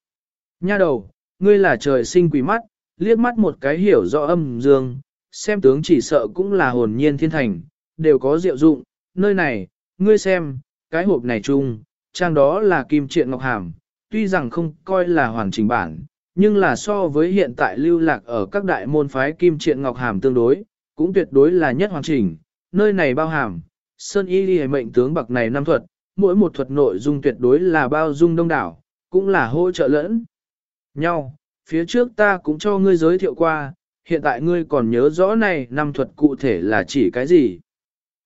Nha đầu, ngươi là trời sinh quỷ mắt, liếc mắt một cái hiểu rõ âm dương, xem tướng chỉ sợ cũng là hồn nhiên thiên thành, đều có diệu dụng, nơi này, ngươi xem, cái hộp này chung, trang đó là kim triện ngọc hàm, tuy rằng không coi là hoàn chỉnh bản, nhưng là so với hiện tại lưu lạc ở các đại môn phái kim triện ngọc hàm tương đối, cũng tuyệt đối là nhất hoàn chỉnh, nơi này bao hàm, sơn y ghi mệnh tướng bậc này năm thuật, mỗi một thuật nội dung tuyệt đối là bao dung đông đảo, cũng là hỗ trợ lẫn nhau. Phía trước ta cũng cho ngươi giới thiệu qua, hiện tại ngươi còn nhớ rõ này năm thuật cụ thể là chỉ cái gì.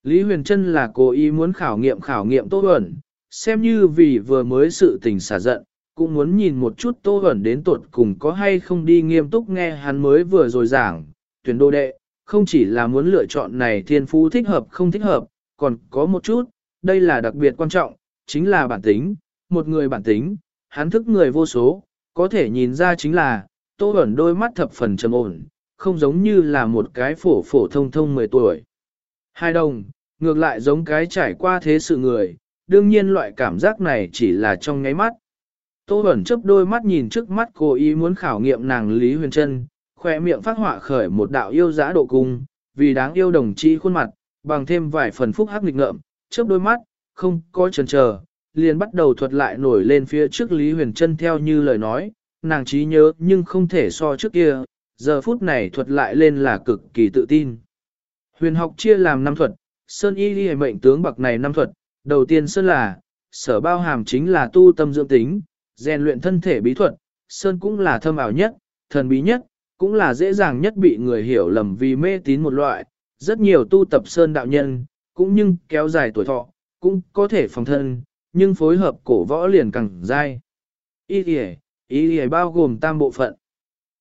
Lý Huyền Trân là cố ý muốn khảo nghiệm khảo nghiệm tốt ẩn, xem như vì vừa mới sự tình xả giận, cũng muốn nhìn một chút Tô ẩn đến tột cùng có hay không đi nghiêm túc nghe hắn mới vừa rồi giảng, tuyển đô đệ, không chỉ là muốn lựa chọn này thiên phú thích hợp không thích hợp, còn có một chút, đây là đặc biệt quan trọng, chính là bản tính, một người bản tính, hắn thức người vô số, có thể nhìn ra chính là, Tô ẩn đôi mắt thập phần trầm ổn, không giống như là một cái phổ phổ thông thông 10 tuổi. Hai đồng, ngược lại giống cái trải qua thế sự người, đương nhiên loại cảm giác này chỉ là trong ngáy mắt. Tô Bẩn chấp đôi mắt nhìn trước mắt cô ý muốn khảo nghiệm nàng Lý Huyền Trân, khoe miệng phát họa khởi một đạo yêu giá độ cung, vì đáng yêu đồng chí khuôn mặt, bằng thêm vài phần phúc hắc nghịch ngợm, chớp đôi mắt, không có chần chờ, liền bắt đầu thuật lại nổi lên phía trước Lý Huyền Trân theo như lời nói, nàng trí nhớ nhưng không thể so trước kia, giờ phút này thuật lại lên là cực kỳ tự tin. Huyền học chia làm năm thuật, Sơn y ghi mệnh tướng bậc này năm thuật, đầu tiên Sơn là, sở bao hàm chính là tu tâm dưỡng tính, rèn luyện thân thể bí thuật, Sơn cũng là thâm ảo nhất, thần bí nhất, cũng là dễ dàng nhất bị người hiểu lầm vì mê tín một loại, rất nhiều tu tập Sơn đạo nhân, cũng nhưng kéo dài tuổi thọ, cũng có thể phòng thân, nhưng phối hợp cổ võ liền càng dai. Y y y bao gồm tam bộ phận.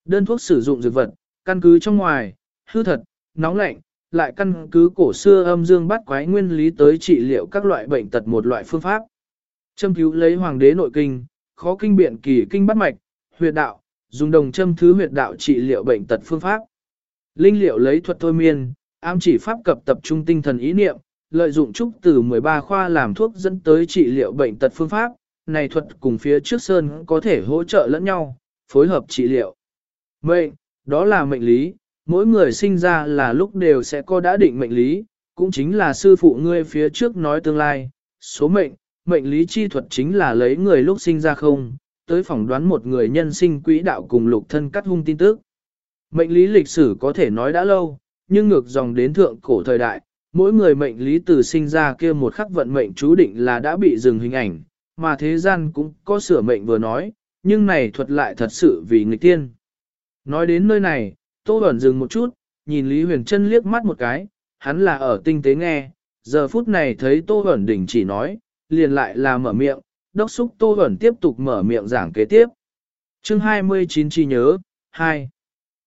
Đơn thuốc sử dụng dược vật, căn cứ trong ngoài, hư thật, nóng lạnh, lại căn cứ cổ xưa âm dương bắt quái nguyên lý tới trị liệu các loại bệnh tật một loại phương pháp. Châm cứu lấy hoàng đế nội kinh, khó kinh biện kỳ kinh bắt mạch, huyệt đạo, dùng đồng châm thứ huyệt đạo trị liệu bệnh tật phương pháp. Linh liệu lấy thuật thôi miên, ám chỉ pháp cập tập trung tinh thần ý niệm, lợi dụng trúc từ 13 khoa làm thuốc dẫn tới trị liệu bệnh tật phương pháp, này thuật cùng phía trước sơn có thể hỗ trợ lẫn nhau, phối hợp trị liệu. Mệnh, đó là mệnh lý, mỗi người sinh ra là lúc đều sẽ có đã định mệnh lý, cũng chính là sư phụ ngươi phía trước nói tương lai, số mệnh, mệnh lý chi thuật chính là lấy người lúc sinh ra không, tới phỏng đoán một người nhân sinh quỹ đạo cùng lục thân cắt hung tin tức. Mệnh lý lịch sử có thể nói đã lâu, nhưng ngược dòng đến thượng cổ thời đại, mỗi người mệnh lý từ sinh ra kia một khắc vận mệnh chú định là đã bị dừng hình ảnh, mà thế gian cũng có sửa mệnh vừa nói, nhưng này thuật lại thật sự vì người tiên. Nói đến nơi này, Tô Bẩn dừng một chút, nhìn Lý Huyền Trân liếc mắt một cái, hắn là ở tinh tế nghe, giờ phút này thấy Tô Bẩn đỉnh chỉ nói, liền lại là mở miệng, đốc xúc Tô Huẩn tiếp tục mở miệng giảng kế tiếp. chương 29 chi nhớ, 2.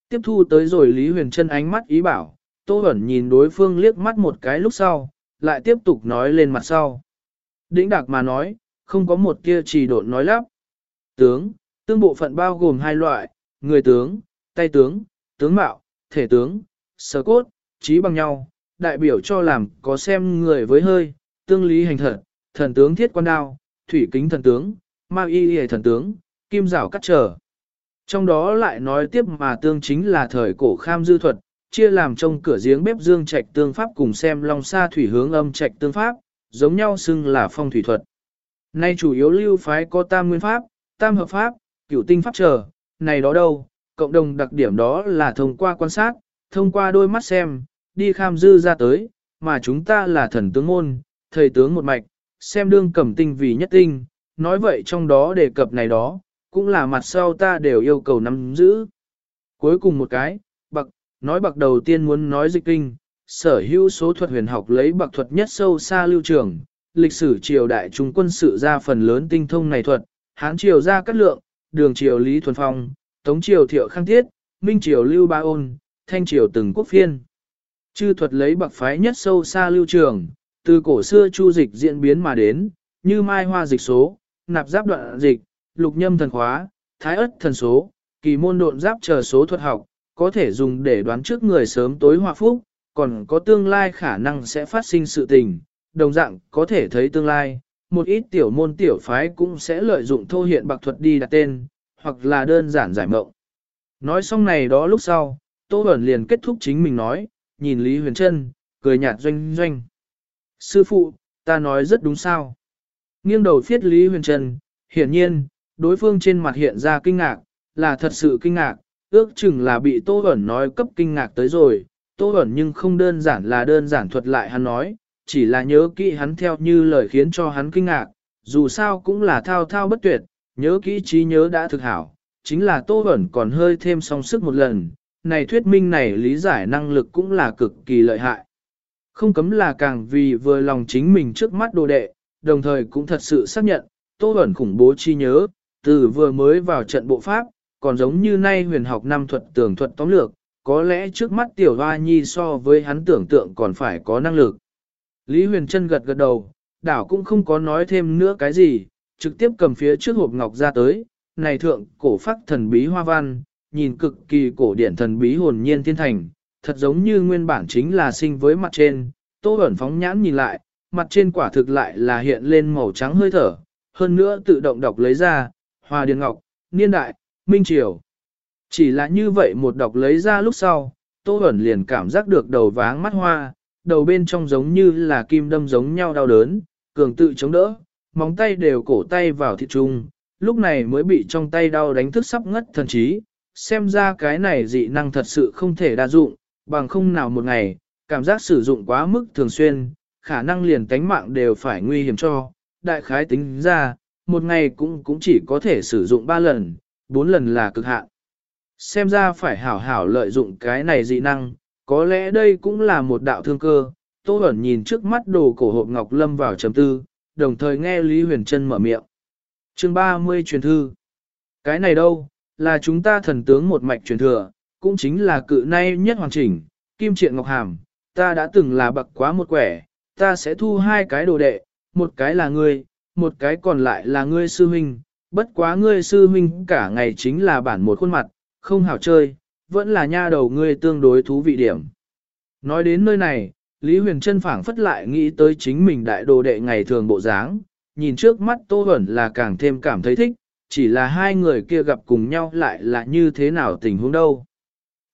Tiếp thu tới rồi Lý Huyền Trân ánh mắt ý bảo, Tô Huẩn nhìn đối phương liếc mắt một cái lúc sau, lại tiếp tục nói lên mặt sau. Đĩnh đạc mà nói, không có một kia trì độn nói lắp. Tướng, tương bộ phận bao gồm hai loại, người tướng, tay tướng, tướng mạo, thể tướng, sở cốt, trí bằng nhau, đại biểu cho làm có xem người với hơi, tương lý hành thật, thần tướng thiết quan đao, thủy kính thần tướng, ma y y thần tướng, kim rảo cắt trở. Trong đó lại nói tiếp mà tương chính là thời cổ kham dư thuật, chia làm trong cửa giếng bếp dương trạch tương pháp cùng xem long sa thủy hướng âm trạch tương pháp, giống nhau xưng là phong thủy thuật. Nay chủ yếu lưu phái có tam nguyên pháp, tam hợp pháp, cửu tinh pháp trở, này đó đâu, cộng đồng đặc điểm đó là thông qua quan sát, thông qua đôi mắt xem, đi kham dư ra tới, mà chúng ta là thần tướng môn, thầy tướng một mạch, xem đương cầm tinh vì nhất tinh, nói vậy trong đó đề cập này đó, cũng là mặt sau ta đều yêu cầu nắm giữ. Cuối cùng một cái, bậc, nói bậc đầu tiên muốn nói dịch kinh, sở hữu số thuật huyền học lấy bậc thuật nhất sâu xa lưu trường, lịch sử triều đại trung quân sự ra phần lớn tinh thông này thuật, hán triều ra cắt lượng, đường triều Lý Thuần Phong, tống triều Thiệu Khang Tiết, minh triều Lưu Ba Ôn, thanh triều từng quốc phiên. Chư thuật lấy bậc phái nhất sâu xa lưu trường, từ cổ xưa chu dịch diễn biến mà đến, như mai hoa dịch số, nạp giáp đoạn dịch, lục nhâm thần khóa, thái ất thần số, kỳ môn độn giáp chờ số thuật học, có thể dùng để đoán trước người sớm tối hòa phúc, còn có tương lai khả năng sẽ phát sinh sự tình, đồng dạng có thể thấy tương lai, một ít tiểu môn tiểu phái cũng sẽ lợi dụng thô hiện bạc thuật đi đặt tên, hoặc là đơn giản giải mộng. Nói xong này đó lúc sau, Tô Bẩn liền kết thúc chính mình nói, nhìn Lý Huyền Trân, cười nhạt doanh doanh. Sư phụ, ta nói rất đúng sao. Nghiêng đầu phiết Lý Huyền Trần, hiển nhiên, đối phương trên mặt hiện ra kinh ngạc, là thật sự kinh ngạc, ước chừng là bị Tô Bẩn nói cấp kinh ngạc tới rồi. Tô Bẩn nhưng không đơn giản là đơn giản thuật lại hắn nói, chỉ là nhớ kỹ hắn theo như lời khiến cho hắn kinh ngạc, dù sao cũng là thao thao bất tuyệt, nhớ kỹ trí nhớ đã thực hảo, chính là Tô Bẩn còn hơi thêm song sức một lần, này thuyết minh này lý giải năng lực cũng là cực kỳ lợi hại. Không cấm là càng vì vừa lòng chính mình trước mắt đồ đệ, đồng thời cũng thật sự xác nhận, Tô Bẩn khủng bố chi nhớ, từ vừa mới vào trận bộ pháp, còn giống như nay huyền học năm thuật tưởng thuật tóm lược, có lẽ trước mắt tiểu hoa nhi so với hắn tưởng tượng còn phải có năng lực. Lý Huyền chân gật gật đầu, đảo cũng không có nói thêm nữa cái gì, trực tiếp cầm phía trước hộp ngọc ra tới, này thượng cổ phát thần bí hoa văn, nhìn cực kỳ cổ điển thần bí hồn nhiên thiên thành, thật giống như nguyên bản chính là sinh với mặt trên, tô ẩn phóng nhãn nhìn lại, mặt trên quả thực lại là hiện lên màu trắng hơi thở, hơn nữa tự động đọc lấy ra, hoa điền ngọc, niên đại, minh triều. Chỉ là như vậy một đọc lấy ra lúc sau, tô ẩn liền cảm giác được đầu váng mắt hoa, đầu bên trong giống như là kim đâm giống nhau đau đớn, cường tự chống đỡ, móng tay đều cổ tay vào thịt trung, lúc này mới bị trong tay đau đánh thức sắp ngất thần trí, xem ra cái này dị năng thật sự không thể đa dụng, bằng không nào một ngày, cảm giác sử dụng quá mức thường xuyên, khả năng liền tánh mạng đều phải nguy hiểm cho, đại khái tính ra, một ngày cũng cũng chỉ có thể sử dụng 3 lần, 4 lần là cực hạn. Xem ra phải hảo hảo lợi dụng cái này dị năng, có lẽ đây cũng là một đạo thương cơ. Tô Bẩn nhìn trước mắt đồ cổ hộp ngọc lâm vào chấm tư, đồng thời nghe Lý Huyền Trân mở miệng. chương 30 truyền thư. Cái này đâu, là chúng ta thần tướng một mạch truyền thừa, cũng chính là cự nay nhất hoàn chỉnh, kim triện ngọc hàm, ta đã từng là bậc quá một quẻ, ta sẽ thu hai cái đồ đệ, một cái là ngươi, một cái còn lại là ngươi sư huynh, bất quá ngươi sư huynh cả ngày chính là bản một khuôn mặt, không hảo chơi, vẫn là nha đầu ngươi tương đối thú vị điểm. Nói đến nơi này, Lý Huyền Trân phảng phất lại nghĩ tới chính mình đại đồ đệ ngày thường bộ dáng, nhìn trước mắt Tô Huẩn là càng thêm cảm thấy thích, chỉ là hai người kia gặp cùng nhau lại là như thế nào tình huống đâu.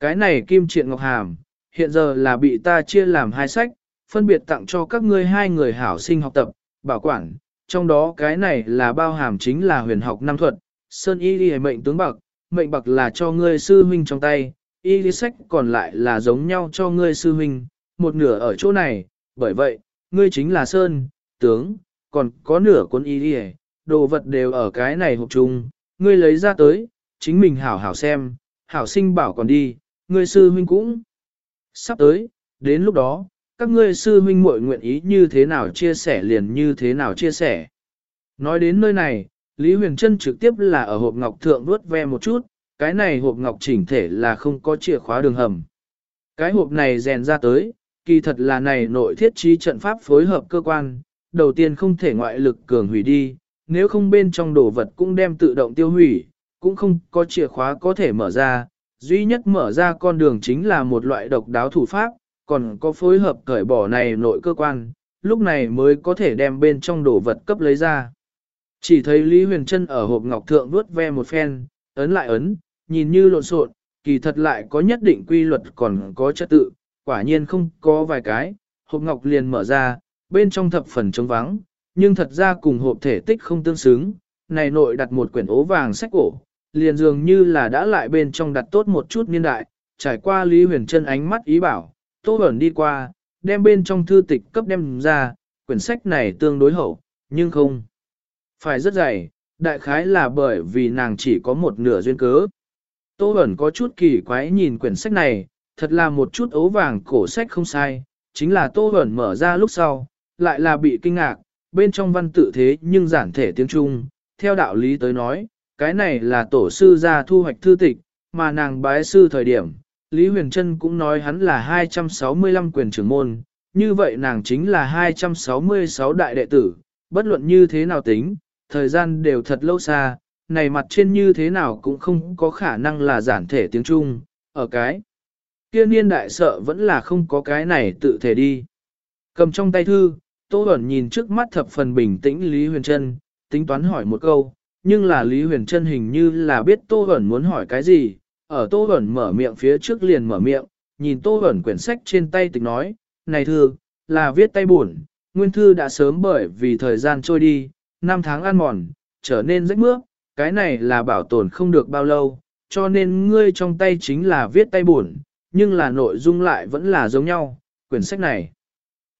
Cái này Kim Triện Ngọc Hàm, hiện giờ là bị ta chia làm hai sách, phân biệt tặng cho các ngươi hai người hảo sinh học tập, bảo quản, trong đó cái này là bao hàm chính là huyền học năm thuật, Sơn Y đi mệnh tướng bậc, mệnh bậc là cho ngươi sư huynh trong tay, y lý sách còn lại là giống nhau cho ngươi sư huynh, một nửa ở chỗ này, bởi vậy, ngươi chính là Sơn, tướng, còn có nửa cuốn y lý đồ vật đều ở cái này hộp chung, ngươi lấy ra tới, chính mình hảo hảo xem, hảo sinh bảo còn đi, ngươi sư huynh cũng sắp tới, đến lúc đó, các ngươi sư huynh muội nguyện ý như thế nào chia sẻ liền như thế nào chia sẻ. Nói đến nơi này, Lý Huyền Trân trực tiếp là ở hộp ngọc thượng đuốt ve một chút, cái này hộp ngọc chỉnh thể là không có chìa khóa đường hầm. Cái hộp này rèn ra tới, kỳ thật là này nội thiết trí trận pháp phối hợp cơ quan, đầu tiên không thể ngoại lực cường hủy đi, nếu không bên trong đồ vật cũng đem tự động tiêu hủy, cũng không có chìa khóa có thể mở ra, duy nhất mở ra con đường chính là một loại độc đáo thủ pháp, còn có phối hợp cởi bỏ này nội cơ quan, lúc này mới có thể đem bên trong đồ vật cấp lấy ra. Chỉ thấy Lý Huyền Trân ở hộp ngọc thượng vuốt ve một phen, ấn lại ấn, nhìn như lộn xộn, kỳ thật lại có nhất định quy luật còn có trật tự, quả nhiên không có vài cái, hộp ngọc liền mở ra, bên trong thập phần trống vắng, nhưng thật ra cùng hộp thể tích không tương xứng, này nội đặt một quyển ố vàng sách cổ, liền dường như là đã lại bên trong đặt tốt một chút niên đại, trải qua Lý Huyền Trân ánh mắt ý bảo, Tô Bẩn đi qua, đem bên trong thư tịch cấp đem ra, quyển sách này tương đối hậu, nhưng không phải rất dày, đại khái là bởi vì nàng chỉ có một nửa duyên cớ. Tô Bẩn có chút kỳ quái nhìn quyển sách này, thật là một chút ấu vàng cổ sách không sai, chính là Tô Bẩn mở ra lúc sau, lại là bị kinh ngạc, bên trong văn tự thế nhưng giản thể tiếng Trung, theo đạo lý tới nói, cái này là tổ sư ra thu hoạch thư tịch, mà nàng bái sư thời điểm, Lý Huyền Trân cũng nói hắn là 265 quyền trưởng môn, như vậy nàng chính là 266 đại đệ tử, bất luận như thế nào tính, thời gian đều thật lâu xa, này mặt trên như thế nào cũng không có khả năng là giản thể tiếng Trung, ở cái. Kia niên đại sợ vẫn là không có cái này tự thể đi. Cầm trong tay thư, Tô Bẩn nhìn trước mắt thập phần bình tĩnh Lý Huyền Trân, tính toán hỏi một câu, nhưng là Lý Huyền Trân hình như là biết Tô Bẩn muốn hỏi cái gì, ở Tô Bẩn mở miệng phía trước liền mở miệng, nhìn Tô Bẩn quyển sách trên tay tịch nói, này thư, là viết tay buồn, nguyên thư đã sớm bởi vì thời gian trôi đi, năm tháng ăn mòn, trở nên rách mướp, cái này là bảo tồn không được bao lâu, cho nên ngươi trong tay chính là viết tay buồn, nhưng là nội dung lại vẫn là giống nhau, quyển sách này.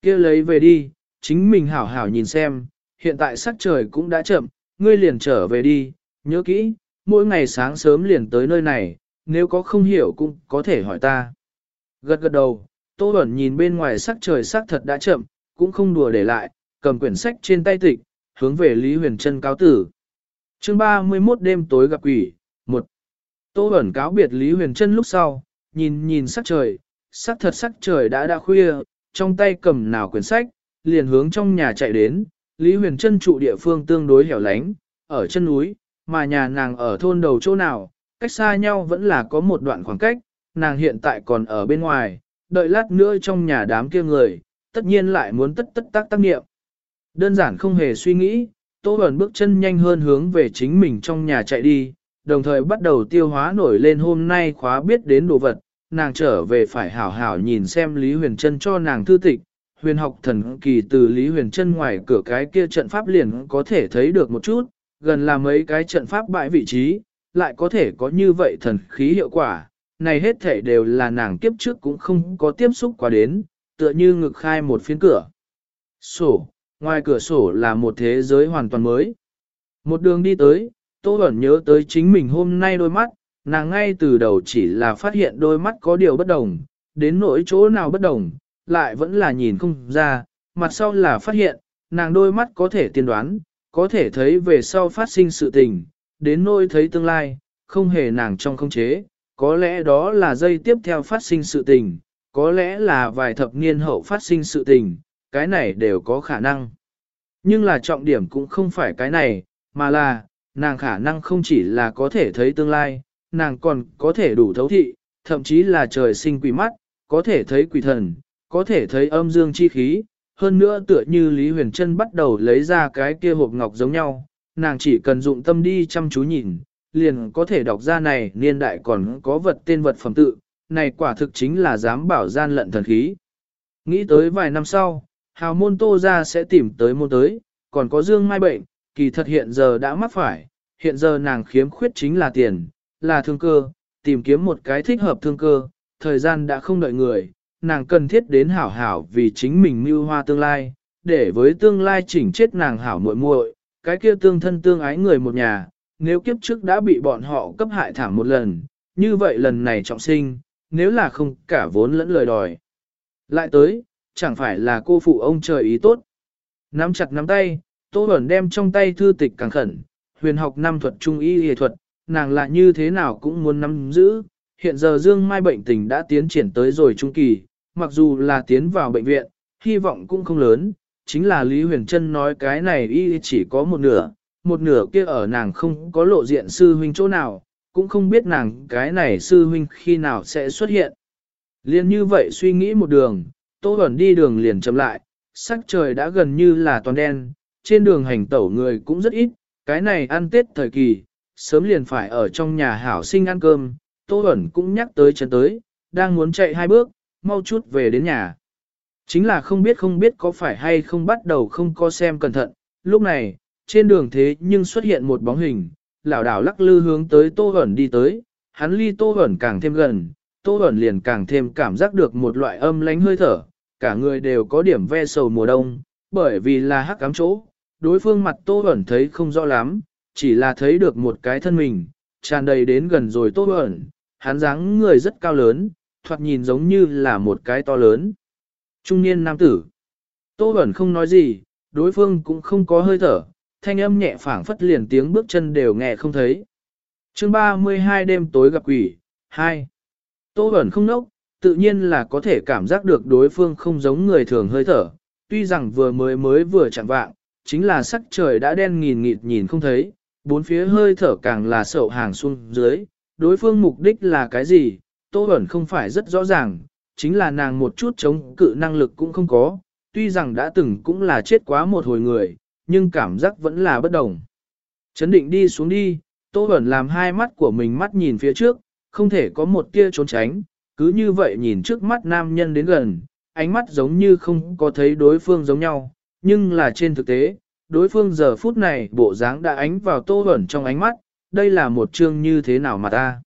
kia lấy về đi, chính mình hảo hảo nhìn xem, hiện tại sắc trời cũng đã chậm, ngươi liền trở về đi, nhớ kỹ, mỗi ngày sáng sớm liền tới nơi này, nếu có không hiểu cũng có thể hỏi ta. Gật gật đầu, Tô Bẩn nhìn bên ngoài sắc trời sắc thật đã chậm, cũng không đùa để lại, cầm quyển sách trên tay tịch, hướng về Lý Huyền Trân cáo tử. chương 31 đêm tối gặp quỷ, một Tô Bẩn cáo biệt Lý Huyền Trân lúc sau, nhìn nhìn sắc trời, sắc thật sắc trời đã đã khuya, trong tay cầm nào quyển sách, liền hướng trong nhà chạy đến, Lý Huyền Trân trụ địa phương tương đối hẻo lánh, ở chân núi, mà nhà nàng ở thôn đầu chỗ nào, cách xa nhau vẫn là có một đoạn khoảng cách, nàng hiện tại còn ở bên ngoài, đợi lát nữa trong nhà đám kia người, tất nhiên lại muốn tất tất tác tác nghiệm. Đơn giản không hề suy nghĩ, Tô Bẩn bước chân nhanh hơn hướng về chính mình trong nhà chạy đi, đồng thời bắt đầu tiêu hóa nổi lên hôm nay khóa biết đến đồ vật, nàng trở về phải hảo hảo nhìn xem Lý Huyền Trân cho nàng thư tịch, huyền học thần kỳ từ Lý Huyền Trân ngoài cửa cái kia trận pháp liền có thể thấy được một chút, gần là mấy cái trận pháp bại vị trí, lại có thể có như vậy thần khí hiệu quả, này hết thể đều là nàng kiếp trước cũng không có tiếp xúc qua đến, tựa như ngực khai một phiến cửa. Sổ, ngoài cửa sổ là một thế giới hoàn toàn mới. Một đường đi tới, Tô Bẩn nhớ tới chính mình hôm nay đôi mắt, nàng ngay từ đầu chỉ là phát hiện đôi mắt có điều bất đồng, đến nỗi chỗ nào bất đồng, lại vẫn là nhìn không ra, mặt sau là phát hiện, nàng đôi mắt có thể tiên đoán, có thể thấy về sau phát sinh sự tình, đến nỗi thấy tương lai, không hề nàng trong không chế, có lẽ đó là dây tiếp theo phát sinh sự tình, có lẽ là vài thập niên hậu phát sinh sự tình, cái này đều có khả năng. Nhưng là trọng điểm cũng không phải cái này, mà là, nàng khả năng không chỉ là có thể thấy tương lai, nàng còn có thể đủ thấu thị, thậm chí là trời sinh quỷ mắt, có thể thấy quỷ thần, có thể thấy âm dương chi khí, hơn nữa tựa như Lý Huyền Trân bắt đầu lấy ra cái kia hộp ngọc giống nhau, nàng chỉ cần dụng tâm đi chăm chú nhìn, liền có thể đọc ra này niên đại còn có vật tên vật phẩm tự, này quả thực chính là dám bảo gian lận thần khí. Nghĩ tới vài năm sau, hào môn tô ra sẽ tìm tới môn tới, còn có dương mai bệnh, kỳ thật hiện giờ đã mắc phải, hiện giờ nàng khiếm khuyết chính là tiền, là thương cơ, tìm kiếm một cái thích hợp thương cơ, thời gian đã không đợi người, nàng cần thiết đến hảo hảo vì chính mình mưu hoa tương lai, để với tương lai chỉnh chết nàng hảo muội muội, cái kia tương thân tương ái người một nhà, nếu kiếp trước đã bị bọn họ cấp hại thảm một lần, như vậy lần này trọng sinh, nếu là không cả vốn lẫn lời đòi. Lại tới, chẳng phải là cô phụ ông trời ý tốt. Nắm chặt nắm tay, Tô Bẩn đem trong tay thư tịch càng khẩn, huyền học năm thuật trung y y thuật, nàng là như thế nào cũng muốn nắm giữ. Hiện giờ Dương Mai bệnh tình đã tiến triển tới rồi trung kỳ, mặc dù là tiến vào bệnh viện, hy vọng cũng không lớn, chính là Lý Huyền Trân nói cái này y chỉ có một nửa, một nửa kia ở nàng không có lộ diện sư huynh chỗ nào, cũng không biết nàng cái này sư huynh khi nào sẽ xuất hiện. Liên như vậy suy nghĩ một đường, Tô Bẩn đi đường liền chậm lại, sắc trời đã gần như là toàn đen, trên đường hành tẩu người cũng rất ít, cái này ăn tết thời kỳ, sớm liền phải ở trong nhà hảo sinh ăn cơm, Tô Bẩn cũng nhắc tới chân tới, đang muốn chạy hai bước, mau chút về đến nhà. Chính là không biết không biết có phải hay không bắt đầu không có xem cẩn thận, lúc này, trên đường thế nhưng xuất hiện một bóng hình, lảo đảo lắc lư hướng tới Tô hẩn đi tới, hắn ly Tô hẩn càng thêm gần, Tô hẩn liền càng thêm cảm giác được một loại âm lánh hơi thở, cả người đều có điểm ve sầu mùa đông, bởi vì là hắc cám chỗ, đối phương mặt Tô hẩn thấy không rõ lắm, chỉ là thấy được một cái thân mình, tràn đầy đến gần rồi Tô hẩn, hắn dáng người rất cao lớn, thoạt nhìn giống như là một cái to lớn. Trung niên nam tử. Tô Bẩn không nói gì, đối phương cũng không có hơi thở, thanh âm nhẹ phảng phất liền tiếng bước chân đều nghe không thấy. chương 32 đêm tối gặp quỷ, 2. Tô Bẩn không nốc, tự nhiên là có thể cảm giác được đối phương không giống người thường hơi thở, tuy rằng vừa mới mới vừa chẳng vạng, chính là sắc trời đã đen nghìn nghịt nhìn không thấy, bốn phía hơi thở càng là sậu hàng xuống dưới, đối phương mục đích là cái gì, Tô Bẩn không phải rất rõ ràng, chính là nàng một chút chống cự năng lực cũng không có, tuy rằng đã từng cũng là chết quá một hồi người, nhưng cảm giác vẫn là bất đồng. Chấn định đi xuống đi, Tô Bẩn làm hai mắt của mình mắt nhìn phía trước, không thể có một tia trốn tránh, cứ như vậy nhìn trước mắt nam nhân đến gần, ánh mắt giống như không có thấy đối phương giống nhau, nhưng là trên thực tế, đối phương giờ phút này bộ dáng đã ánh vào Tô Bẩn trong ánh mắt, đây là một chương như thế nào mà ta.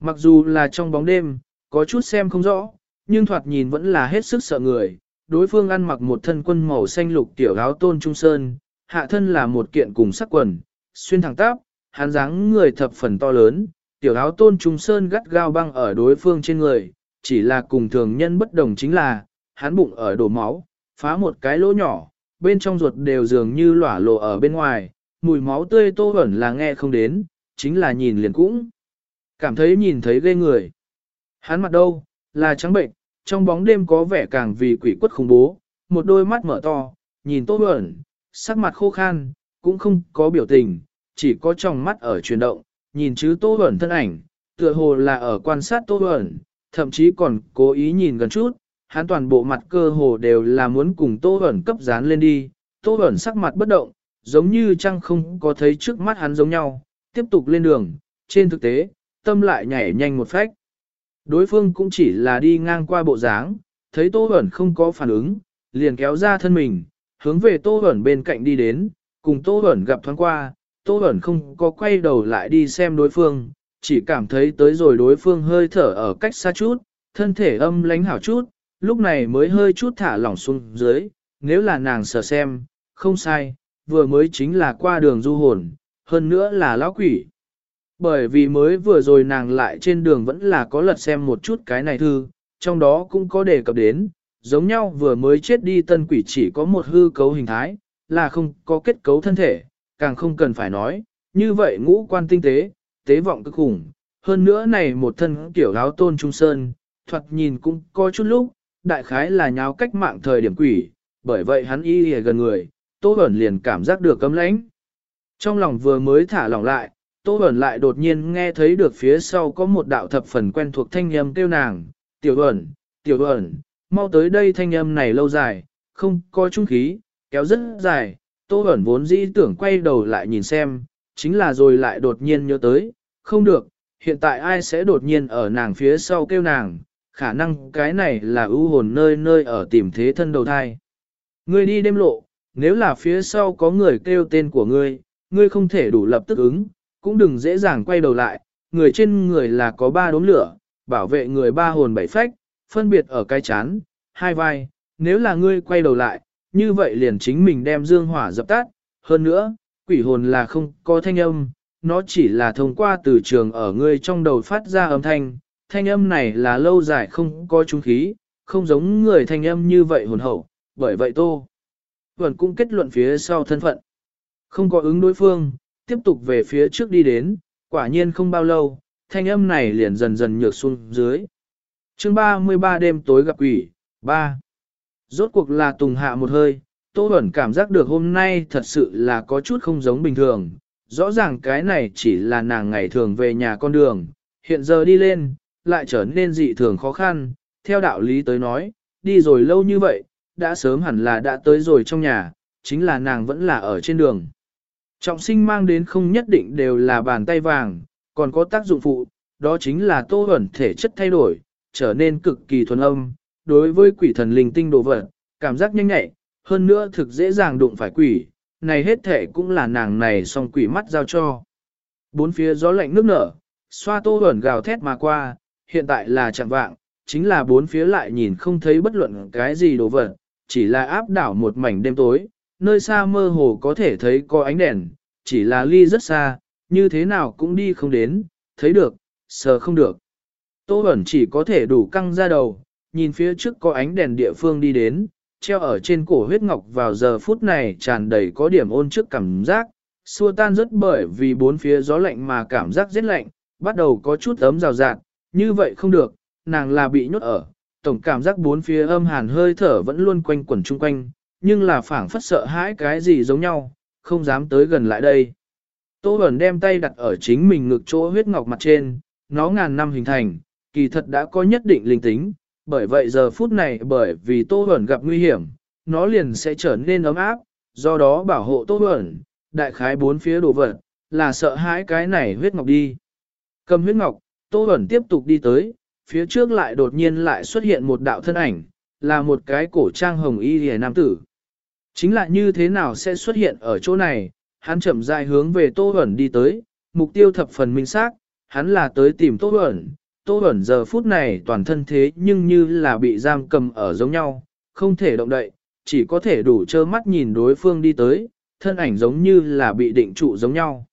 Mặc dù là trong bóng đêm, có chút xem không rõ, nhưng thoạt nhìn vẫn là hết sức sợ người. Đối phương ăn mặc một thân quân màu xanh lục tiểu áo tôn trung sơn, hạ thân là một kiện cùng sắc quần, xuyên thẳng tắp, hắn dáng người thập phần to lớn, tiểu áo tôn trung sơn gắt gao băng ở đối phương trên người, chỉ là cùng thường nhân bất đồng chính là, hắn bụng ở đổ máu, phá một cái lỗ nhỏ, bên trong ruột đều dường như lỏa lộ ở bên ngoài, mùi máu tươi tô ẩn là nghe không đến, chính là nhìn liền cũng. Cảm thấy nhìn thấy ghê người. Hắn mặt đâu, là trắng bệnh, trong bóng đêm có vẻ càng vì quỷ quất khủng bố, một đôi mắt mở to, nhìn tô ẩn, sắc mặt khô khan, cũng không có biểu tình, chỉ có trong mắt ở chuyển động, nhìn chứ tô ẩn thân ảnh, tựa hồ là ở quan sát tô ẩn, thậm chí còn cố ý nhìn gần chút, hắn toàn bộ mặt cơ hồ đều là muốn cùng tô ẩn cấp dán lên đi, tô ẩn sắc mặt bất động, giống như chăng không có thấy trước mắt hắn giống nhau, tiếp tục lên đường, trên thực tế, tâm lại nhảy nhanh một phách. Đối phương cũng chỉ là đi ngang qua bộ dáng, thấy Tô Bẩn không có phản ứng, liền kéo ra thân mình, hướng về Tô Bẩn bên cạnh đi đến, cùng Tô Bẩn gặp thoáng qua, Tô Bẩn không có quay đầu lại đi xem đối phương, chỉ cảm thấy tới rồi đối phương hơi thở ở cách xa chút, thân thể âm lánh hảo chút, lúc này mới hơi chút thả lỏng xuống dưới, nếu là nàng sợ xem, không sai, vừa mới chính là qua đường du hồn, hơn nữa là lão quỷ. Bởi vì mới vừa rồi nàng lại trên đường vẫn là có lật xem một chút cái này thư, trong đó cũng có đề cập đến, giống nhau vừa mới chết đi tân quỷ chỉ có một hư cấu hình thái, là không có kết cấu thân thể, càng không cần phải nói, như vậy ngũ quan tinh tế, tế vọng cực khủng, hơn nữa này một thân kiểu áo tôn trung sơn, thoạt nhìn cũng có chút lúc, đại khái là nháo cách mạng thời điểm quỷ, bởi vậy hắn y gần người, Tô Bẩn liền cảm giác được cấm lãnh. Trong lòng vừa mới thả lỏng lại, Tô Bẩn lại đột nhiên nghe thấy được phía sau có một đạo thập phần quen thuộc thanh âm kêu nàng, tiểu Bẩn, tiểu Bẩn, mau tới đây thanh âm này lâu dài, không có trung khí, kéo rất dài, Tô Bẩn vốn dĩ tưởng quay đầu lại nhìn xem, chính là rồi lại đột nhiên nhớ tới, không được, hiện tại ai sẽ đột nhiên ở nàng phía sau kêu nàng, khả năng cái này là ưu hồn nơi nơi ở tìm thế thân đầu thai. Ngươi đi đêm lộ, nếu là phía sau có người kêu tên của ngươi, ngươi không thể đủ lập tức ứng, cũng đừng dễ dàng quay đầu lại, người trên người là có ba đốm lửa, bảo vệ người ba hồn bảy phách, phân biệt ở cái chán, hai vai, nếu là ngươi quay đầu lại, như vậy liền chính mình đem dương hỏa dập tắt, hơn nữa, quỷ hồn là không có thanh âm, nó chỉ là thông qua từ trường ở ngươi trong đầu phát ra âm thanh, thanh âm này là lâu dài không có trung khí, không giống người thanh âm như vậy hồn hậu, bởi vậy tô. Vẫn cũng kết luận phía sau thân phận. Không có ứng đối phương, tiếp tục về phía trước đi đến, quả nhiên không bao lâu, thanh âm này liền dần dần nhược xuống dưới. chương 33 đêm tối gặp quỷ, 3. Rốt cuộc là tùng hạ một hơi, Tô Bẩn cảm giác được hôm nay thật sự là có chút không giống bình thường. Rõ ràng cái này chỉ là nàng ngày thường về nhà con đường, hiện giờ đi lên, lại trở nên dị thường khó khăn. Theo đạo lý tới nói, đi rồi lâu như vậy, đã sớm hẳn là đã tới rồi trong nhà, chính là nàng vẫn là ở trên đường. Trọng sinh mang đến không nhất định đều là bàn tay vàng, còn có tác dụng phụ, đó chính là tô ẩn thể chất thay đổi, trở nên cực kỳ thuần âm, đối với quỷ thần linh tinh đồ vật, cảm giác nhanh nhẹ, hơn nữa thực dễ dàng đụng phải quỷ, này hết thể cũng là nàng này song quỷ mắt giao cho. Bốn phía gió lạnh nước nở, xoa tô ẩn gào thét mà qua, hiện tại là chẳng vạng, chính là bốn phía lại nhìn không thấy bất luận cái gì đồ vật, chỉ là áp đảo một mảnh đêm tối, nơi xa mơ hồ có thể thấy có ánh đèn, chỉ là ly rất xa, như thế nào cũng đi không đến, thấy được, sờ không được. Tô ẩn chỉ có thể đủ căng ra đầu, nhìn phía trước có ánh đèn địa phương đi đến, treo ở trên cổ huyết ngọc vào giờ phút này tràn đầy có điểm ôn trước cảm giác, xua tan rất bởi vì bốn phía gió lạnh mà cảm giác rất lạnh, bắt đầu có chút ấm rào rạt, như vậy không được, nàng là bị nhốt ở, tổng cảm giác bốn phía âm hàn hơi thở vẫn luôn quanh quẩn chung quanh, nhưng là phảng phất sợ hãi cái gì giống nhau, không dám tới gần lại đây. Tô Bẩn đem tay đặt ở chính mình ngực chỗ huyết ngọc mặt trên, nó ngàn năm hình thành, kỳ thật đã có nhất định linh tính, bởi vậy giờ phút này bởi vì Tô Bẩn gặp nguy hiểm, nó liền sẽ trở nên ấm áp, do đó bảo hộ Tô Bẩn, đại khái bốn phía đồ vật, là sợ hãi cái này huyết ngọc đi. Cầm huyết ngọc, Tô Bẩn tiếp tục đi tới, phía trước lại đột nhiên lại xuất hiện một đạo thân ảnh, là một cái cổ trang hồng y hề nam tử. Chính là như thế nào sẽ xuất hiện ở chỗ này, hắn chậm rãi hướng về Tô Huẩn đi tới, mục tiêu thập phần minh xác, hắn là tới tìm Tô Huẩn. Tô Huẩn giờ phút này toàn thân thế nhưng như là bị giam cầm ở giống nhau, không thể động đậy, chỉ có thể đủ trơ mắt nhìn đối phương đi tới, thân ảnh giống như là bị định trụ giống nhau.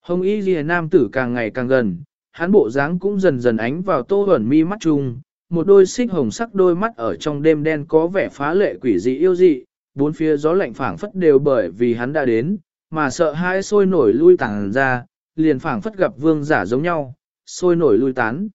Hồng Y Ghi Nam tử càng ngày càng gần, hắn bộ dáng cũng dần dần ánh vào Tô Huẩn mi mắt chung, một đôi xích hồng sắc đôi mắt ở trong đêm đen có vẻ phá lệ quỷ dị yêu dị, bốn phía gió lạnh phảng phất đều bởi vì hắn đã đến, mà sợ hãi sôi nổi lui tàng ra, liền phảng phất gặp vương giả giống nhau, sôi nổi lui tán.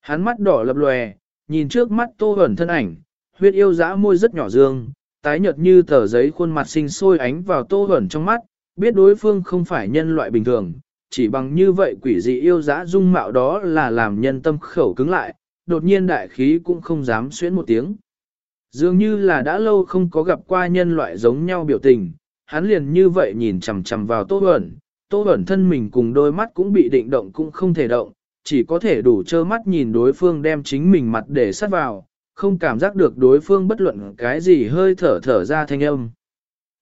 Hắn mắt đỏ lập lòe, nhìn trước mắt tô ẩn thân ảnh, huyết yêu dã môi rất nhỏ dương, tái nhợt như tờ giấy khuôn mặt sinh sôi ánh vào tô ẩn trong mắt, biết đối phương không phải nhân loại bình thường, chỉ bằng như vậy quỷ dị yêu dã dung mạo đó là làm nhân tâm khẩu cứng lại, đột nhiên đại khí cũng không dám xuyến một tiếng. Dường như là đã lâu không có gặp qua nhân loại giống nhau biểu tình, hắn liền như vậy nhìn chằm chằm vào Tô Bẩn, Tô Bẩn thân mình cùng đôi mắt cũng bị định động cũng không thể động, chỉ có thể đủ trơ mắt nhìn đối phương đem chính mình mặt để sát vào, không cảm giác được đối phương bất luận cái gì hơi thở thở ra thanh âm.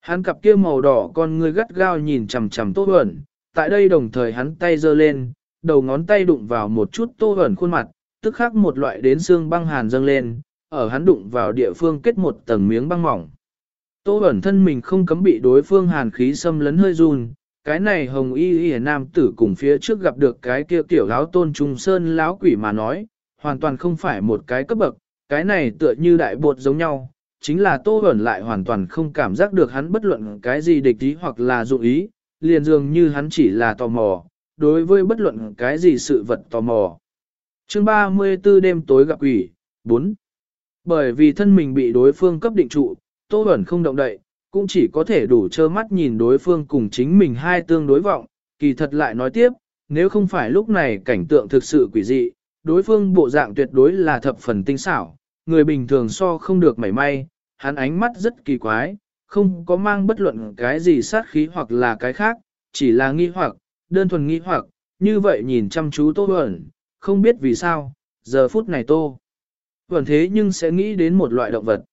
Hắn cặp kia màu đỏ con người gắt gao nhìn chằm chằm Tô Bẩn, tại đây đồng thời hắn tay giơ lên, đầu ngón tay đụng vào một chút Tô Bẩn khuôn mặt, tức khắc một loại đến xương băng hàn dâng lên, ở hắn đụng vào địa phương kết một tầng miếng băng mỏng. Tô ẩn thân mình không cấm bị đối phương hàn khí xâm lấn hơi run, cái này hồng y y nam tử cùng phía trước gặp được cái kia tiểu láo tôn trung sơn lão quỷ mà nói, hoàn toàn không phải một cái cấp bậc, cái này tựa như đại bột giống nhau, chính là tô ẩn lại hoàn toàn không cảm giác được hắn bất luận cái gì địch ý hoặc là dụ ý, liền dường như hắn chỉ là tò mò, đối với bất luận cái gì sự vật tò mò. Chương 34 đêm tối gặp quỷ, 4. Bởi vì thân mình bị đối phương cấp định trụ, Tô Bẩn không động đậy, cũng chỉ có thể đủ trơ mắt nhìn đối phương cùng chính mình hai tương đối vọng, kỳ thật lại nói tiếp, nếu không phải lúc này cảnh tượng thực sự quỷ dị, đối phương bộ dạng tuyệt đối là thập phần tinh xảo, người bình thường so không được mảy may, hắn ánh mắt rất kỳ quái, không có mang bất luận cái gì sát khí hoặc là cái khác, chỉ là nghi hoặc, đơn thuần nghi hoặc, như vậy nhìn chăm chú Tô Bẩn, không biết vì sao, giờ phút này Tô vẫn thế nhưng sẽ nghĩ đến một loại động vật.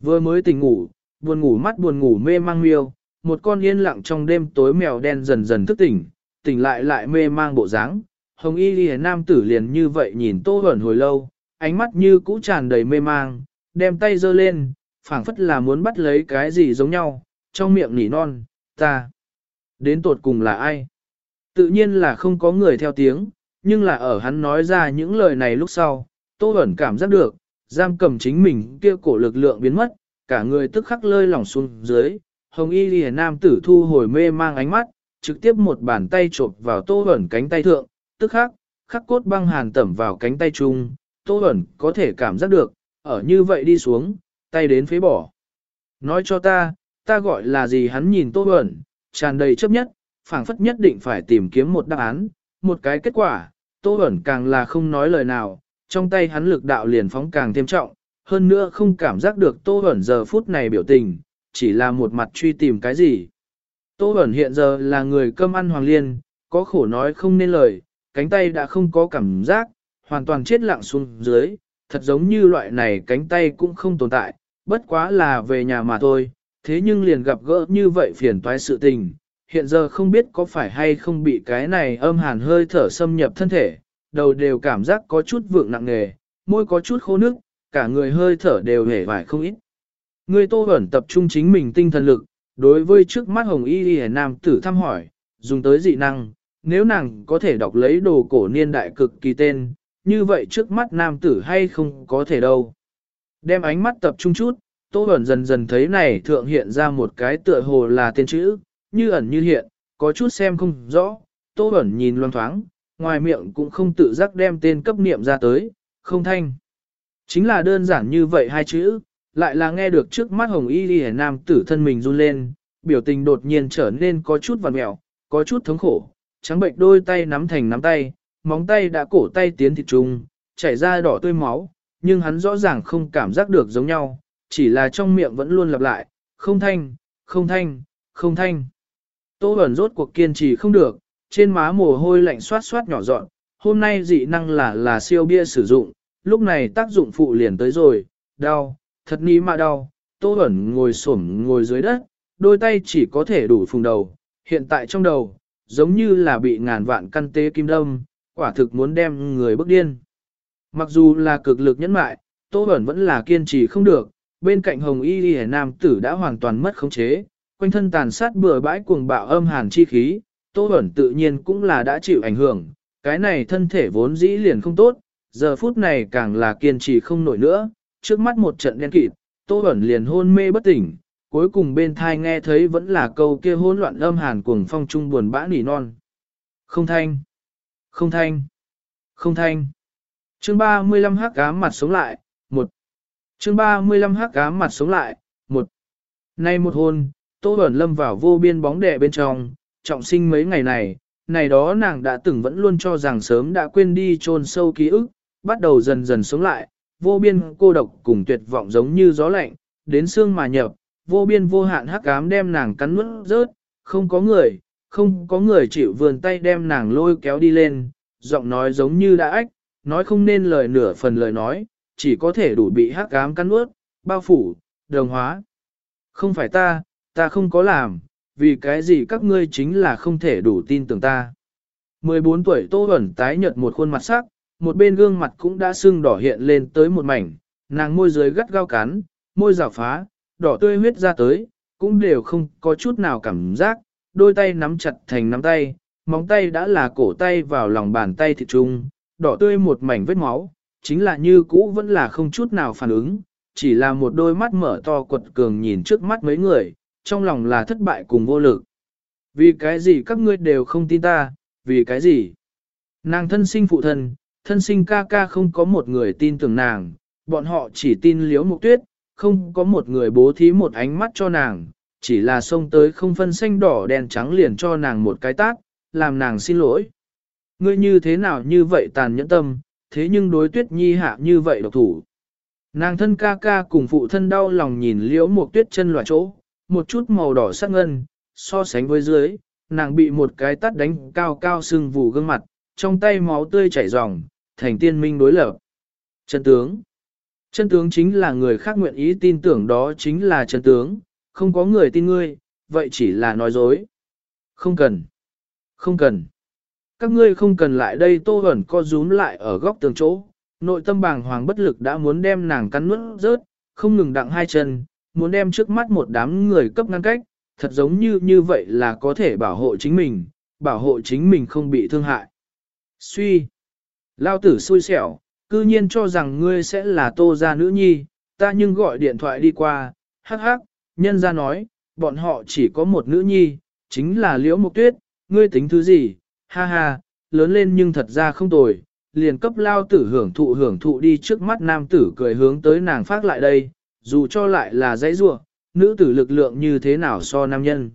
Vừa mới tỉnh ngủ, buồn ngủ mắt buồn ngủ mê mang miêu, một con yên lặng trong đêm tối mèo đen dần dần thức tỉnh, tỉnh lại lại mê mang bộ dáng. Hồng y ghi nam tử liền như vậy nhìn tô hẩn hồi lâu, ánh mắt như cũ tràn đầy mê mang, đem tay giơ lên, phảng phất là muốn bắt lấy cái gì giống nhau, trong miệng nỉ non, ta. Đến tột cùng là ai? Tự nhiên là không có người theo tiếng, nhưng là ở hắn nói ra những lời này lúc sau, Tô Bẩn cảm giác được, giam cầm chính mình kia cổ lực lượng biến mất, cả người tức khắc lơi lỏng xuống dưới, hồng y lìa nam tử thu hồi mê mang ánh mắt, trực tiếp một bàn tay chộp vào tô Bẩn cánh tay thượng, tức khắc, khắc cốt băng hàn tẩm vào cánh tay chung, tô Bẩn có thể cảm giác được, ở như vậy đi xuống, tay đến phế bỏ. Nói cho ta, ta gọi là gì hắn nhìn tô Bẩn, tràn đầy chấp nhất, phảng phất nhất định phải tìm kiếm một đáp án, một cái kết quả, tô Bẩn càng là không nói lời nào, trong tay hắn lực đạo liền phóng càng thêm trọng, hơn nữa không cảm giác được tô Bẩn giờ phút này biểu tình, chỉ là một mặt truy tìm cái gì. Tô Bẩn hiện giờ là người cơm ăn hoàng liên, có khổ nói không nên lời, cánh tay đã không có cảm giác, hoàn toàn chết lặng xuống dưới, thật giống như loại này cánh tay cũng không tồn tại, bất quá là về nhà mà thôi, thế nhưng liền gặp gỡ như vậy phiền toái sự tình, hiện giờ không biết có phải hay không bị cái này âm hàn hơi thở xâm nhập thân thể, đầu đều cảm giác có chút vượng nặng nề, môi có chút khô nước, cả người hơi thở đều hề vải không ít. Người tô ẩn tập trung chính mình tinh thần lực, đối với trước mắt hồng y y nam tử thăm hỏi, dùng tới dị năng, nếu nàng có thể đọc lấy đồ cổ niên đại cực kỳ tên, như vậy trước mắt nam tử hay không có thể đâu. Đem ánh mắt tập trung chút, Tô Bẩn dần dần thấy này thượng hiện ra một cái tựa hồ là tên chữ, như ẩn như hiện, có chút xem không rõ, Tô ẩn nhìn loan thoáng, ngoài miệng cũng không tự giác đem tên cấp niệm ra tới, không thanh. Chính là đơn giản như vậy hai chữ, lại là nghe được trước mắt hồng y đi nam tử thân mình run lên, biểu tình đột nhiên trở nên có chút vằn mẹo, có chút thống khổ, trắng bệnh đôi tay nắm thành nắm tay, móng tay đã cổ tay tiến thịt trùng, chảy ra đỏ tươi máu, nhưng hắn rõ ràng không cảm giác được giống nhau, chỉ là trong miệng vẫn luôn lặp lại, không thanh, không thanh, không thanh. Tô Bẩn rốt cuộc kiên trì không được, trên má mồ hôi lạnh xoát xoát nhỏ dọn, hôm nay dị năng là là siêu bia sử dụng, lúc này tác dụng phụ liền tới rồi, đau, thật ní mà đau, Tô Bẩn ngồi xổm ngồi dưới đất, đôi tay chỉ có thể đủ phùng đầu, hiện tại trong đầu, giống như là bị ngàn vạn căn tê kim đâm, quả thực muốn đem người bức điên. Mặc dù là cực lực nhẫn mại, Tô Bẩn vẫn là kiên trì không được, bên cạnh Hồng Y Ghi Nam tử đã hoàn toàn mất khống chế, quanh thân tàn sát bừa bãi cuồng bạo âm hàn chi khí, Tô Bẩn tự nhiên cũng là đã chịu ảnh hưởng, cái này thân thể vốn dĩ liền không tốt, giờ phút này càng là kiên trì không nổi nữa, trước mắt một trận đen kịt, Tô Bẩn liền hôn mê bất tỉnh, cuối cùng bên thai nghe thấy vẫn là câu kia hỗn loạn âm hàn cuồng phong trung buồn bã nỉ non. Không thanh, không thanh, không thanh. Chương 35 hắc ám mặt sống lại, một. Chương 35 hắc ám mặt sống lại, một. Nay một hôn, Tô Bẩn lâm vào vô biên bóng đè bên trong, trọng sinh mấy ngày này, này đó nàng đã từng vẫn luôn cho rằng sớm đã quên đi chôn sâu ký ức, bắt đầu dần dần sống lại, vô biên cô độc cùng tuyệt vọng giống như gió lạnh, đến xương mà nhập, vô biên vô hạn hắc ám đem nàng cắn nuốt rớt, không có người, không có người chịu vườn tay đem nàng lôi kéo đi lên, giọng nói giống như đã ách, nói không nên lời nửa phần lời nói, chỉ có thể đủ bị hắc ám cắn nuốt, bao phủ, đồng hóa. Không phải ta, ta không có làm, vì cái gì các ngươi chính là không thể đủ tin tưởng ta. 14 tuổi Tô Huẩn tái nhợt một khuôn mặt sắc, một bên gương mặt cũng đã sưng đỏ hiện lên tới một mảnh, nàng môi dưới gắt gao cắn, môi rào phá, đỏ tươi huyết ra tới, cũng đều không có chút nào cảm giác, đôi tay nắm chặt thành nắm tay, móng tay đã là cổ tay vào lòng bàn tay thịt trung, đỏ tươi một mảnh vết máu, chính là như cũ vẫn là không chút nào phản ứng, chỉ là một đôi mắt mở to quật cường nhìn trước mắt mấy người, trong lòng là thất bại cùng vô lực. Vì cái gì các ngươi đều không tin ta, vì cái gì? Nàng thân sinh phụ thân, thân sinh ca ca không có một người tin tưởng nàng, bọn họ chỉ tin liếu mục tuyết, không có một người bố thí một ánh mắt cho nàng, chỉ là xông tới không phân xanh đỏ đen trắng liền cho nàng một cái tác, làm nàng xin lỗi. Ngươi như thế nào như vậy tàn nhẫn tâm, thế nhưng đối tuyết nhi hạ như vậy độc thủ. Nàng thân ca ca cùng phụ thân đau lòng nhìn liễu một tuyết chân loại chỗ, một chút màu đỏ sắc ngân, so sánh với dưới, nàng bị một cái tắt đánh cao cao sưng vù gương mặt, trong tay máu tươi chảy ròng, thành tiên minh đối lập. Chân tướng Chân tướng chính là người khác nguyện ý tin tưởng đó chính là chân tướng, không có người tin ngươi, vậy chỉ là nói dối. Không cần. Không cần. Các ngươi không cần lại đây tô ẩn co rúm lại ở góc tường chỗ. Nội tâm bàng hoàng bất lực đã muốn đem nàng cắn nuốt rớt, không ngừng đặng hai chân, muốn đem trước mắt một đám người cấp ngăn cách, thật giống như như vậy là có thể bảo hộ chính mình, bảo hộ chính mình không bị thương hại. Suy. Lao tử xui xẻo, cư nhiên cho rằng ngươi sẽ là tô gia nữ nhi, ta nhưng gọi điện thoại đi qua, hắc hắc, nhân gia nói, bọn họ chỉ có một nữ nhi, chính là liễu mục tuyết, ngươi tính thứ gì, ha ha, lớn lên nhưng thật ra không tồi, liền cấp lao tử hưởng thụ hưởng thụ đi trước mắt nam tử cười hướng tới nàng phát lại đây, dù cho lại là dãy rua, nữ tử lực lượng như thế nào so nam nhân.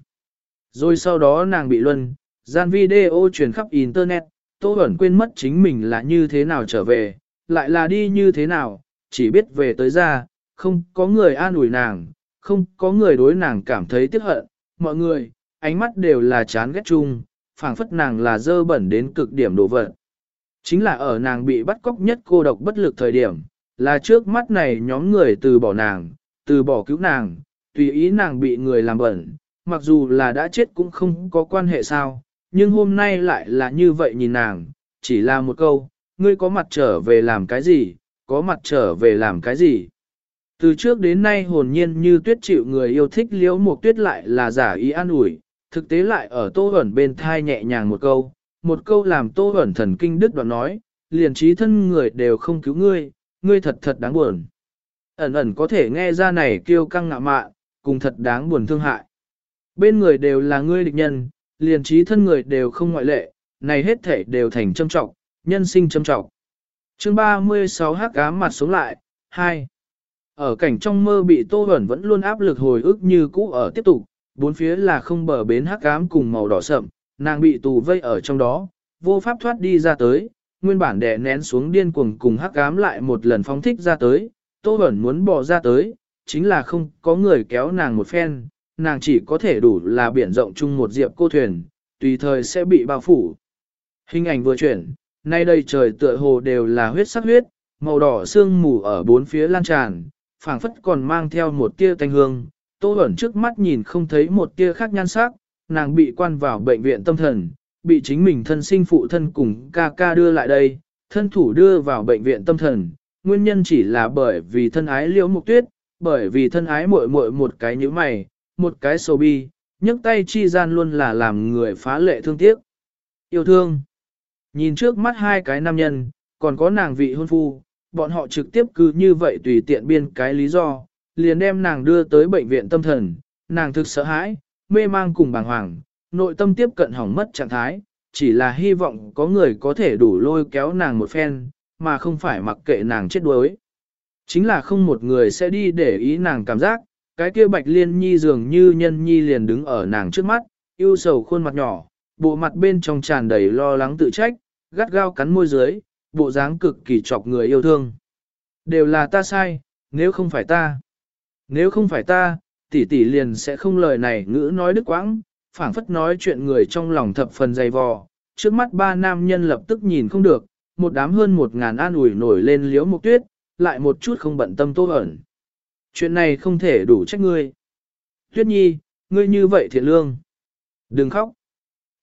Rồi sau đó nàng bị luân, gian video truyền khắp internet, Tô Bẩn quên mất chính mình là như thế nào trở về, lại là đi như thế nào, chỉ biết về tới ra, không có người an ủi nàng, không có người đối nàng cảm thấy tiếc hận, mọi người, ánh mắt đều là chán ghét chung, phảng phất nàng là dơ bẩn đến cực điểm đổ vật. Chính là ở nàng bị bắt cóc nhất cô độc bất lực thời điểm, là trước mắt này nhóm người từ bỏ nàng, từ bỏ cứu nàng, tùy ý nàng bị người làm bẩn, mặc dù là đã chết cũng không có quan hệ sao, nhưng hôm nay lại là như vậy nhìn nàng, chỉ là một câu, ngươi có mặt trở về làm cái gì, có mặt trở về làm cái gì. Từ trước đến nay hồn nhiên như tuyết chịu người yêu thích liễu một tuyết lại là giả ý an ủi, thực tế lại ở tô ẩn bên thai nhẹ nhàng một câu, một câu làm tô ẩn thần kinh đức đoạn nói, liền trí thân người đều không cứu ngươi, ngươi thật thật đáng buồn. Ẩn ẩn có thể nghe ra này kêu căng ngạ mạ, cùng thật đáng buồn thương hại. Bên người đều là ngươi địch nhân, liền trí thân người đều không ngoại lệ, này hết thể đều thành châm trọng, nhân sinh châm trọng. Chương 36 hắc ám mặt sống lại, 2. Ở cảnh trong mơ bị Tô Bẩn vẫn luôn áp lực hồi ức như cũ ở tiếp tục, bốn phía là không bờ bến hắc ám cùng màu đỏ sậm, nàng bị tù vây ở trong đó, vô pháp thoát đi ra tới, nguyên bản đè nén xuống điên cuồng cùng hắc ám lại một lần phóng thích ra tới, Tô Bẩn muốn bỏ ra tới, chính là không có người kéo nàng một phen, nàng chỉ có thể đủ là biển rộng chung một diệp cô thuyền, tùy thời sẽ bị bao phủ. Hình ảnh vừa chuyển, nay đây trời tựa hồ đều là huyết sắc huyết, màu đỏ sương mù ở bốn phía lan tràn, phảng phất còn mang theo một tia tanh hương. Tô Bẩn trước mắt nhìn không thấy một tia khác nhan sắc, nàng bị quan vào bệnh viện tâm thần, bị chính mình thân sinh phụ thân cùng ca ca đưa lại đây, thân thủ đưa vào bệnh viện tâm thần. Nguyên nhân chỉ là bởi vì thân ái liễu mục tuyết, bởi vì thân ái muội muội một cái như mày, một cái sầu bi, nhấc tay chi gian luôn là làm người phá lệ thương tiếc. Yêu thương. Nhìn trước mắt hai cái nam nhân, còn có nàng vị hôn phu, bọn họ trực tiếp cứ như vậy tùy tiện biên cái lý do, liền đem nàng đưa tới bệnh viện tâm thần, nàng thực sợ hãi, mê mang cùng bàng hoàng, nội tâm tiếp cận hỏng mất trạng thái, chỉ là hy vọng có người có thể đủ lôi kéo nàng một phen, mà không phải mặc kệ nàng chết đuối. Chính là không một người sẽ đi để ý nàng cảm giác, cái kia bạch liên nhi dường như nhân nhi liền đứng ở nàng trước mắt, yêu sầu khuôn mặt nhỏ, bộ mặt bên trong tràn đầy lo lắng tự trách, gắt gao cắn môi dưới, bộ dáng cực kỳ chọc người yêu thương. Đều là ta sai, nếu không phải ta. Nếu không phải ta, tỷ tỷ liền sẽ không lời này ngữ nói đức quãng, phảng phất nói chuyện người trong lòng thập phần dày vò. Trước mắt ba nam nhân lập tức nhìn không được, một đám hơn một ngàn an ủi nổi lên liếu mục tuyết, lại một chút không bận tâm tô ẩn. Chuyện này không thể đủ trách ngươi. Tuyết nhi, ngươi như vậy thiện lương. Đừng khóc.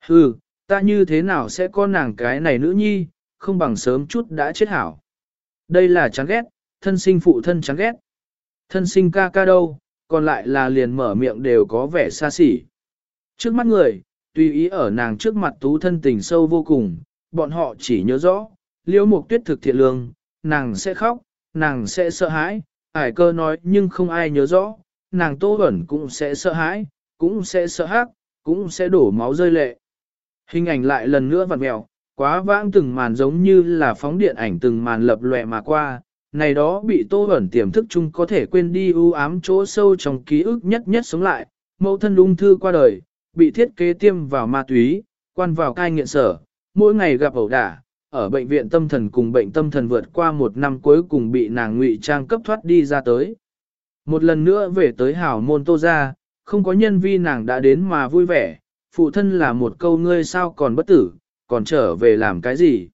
Hừ, ta như thế nào sẽ có nàng cái này nữ nhi, không bằng sớm chút đã chết hảo. Đây là chán ghét, thân sinh phụ thân chán ghét. Thân sinh ca ca đâu, còn lại là liền mở miệng đều có vẻ xa xỉ. Trước mắt người, tùy ý ở nàng trước mặt tú thân tình sâu vô cùng, bọn họ chỉ nhớ rõ, liễu mục tuyết thực thiện lương, nàng sẽ khóc, nàng sẽ sợ hãi, ải cơ nói nhưng không ai nhớ rõ, nàng tô ẩn cũng sẽ sợ hãi, cũng sẽ sợ hãi cũng sẽ đổ máu rơi lệ. Hình ảnh lại lần nữa vặn mèo, quá vãng từng màn giống như là phóng điện ảnh từng màn lập lòe mà qua, này đó bị tô ẩn tiềm thức chung có thể quên đi ưu ám chỗ sâu trong ký ức nhất nhất sống lại, mẫu thân ung thư qua đời, bị thiết kế tiêm vào ma túy, quan vào cai nghiện sở, mỗi ngày gặp ẩu đả, ở bệnh viện tâm thần cùng bệnh tâm thần vượt qua một năm cuối cùng bị nàng ngụy trang cấp thoát đi ra tới. Một lần nữa về tới hảo môn tô ra, không có nhân vi nàng đã đến mà vui vẻ, phụ thân là một câu ngươi sao còn bất tử, còn trở về làm cái gì.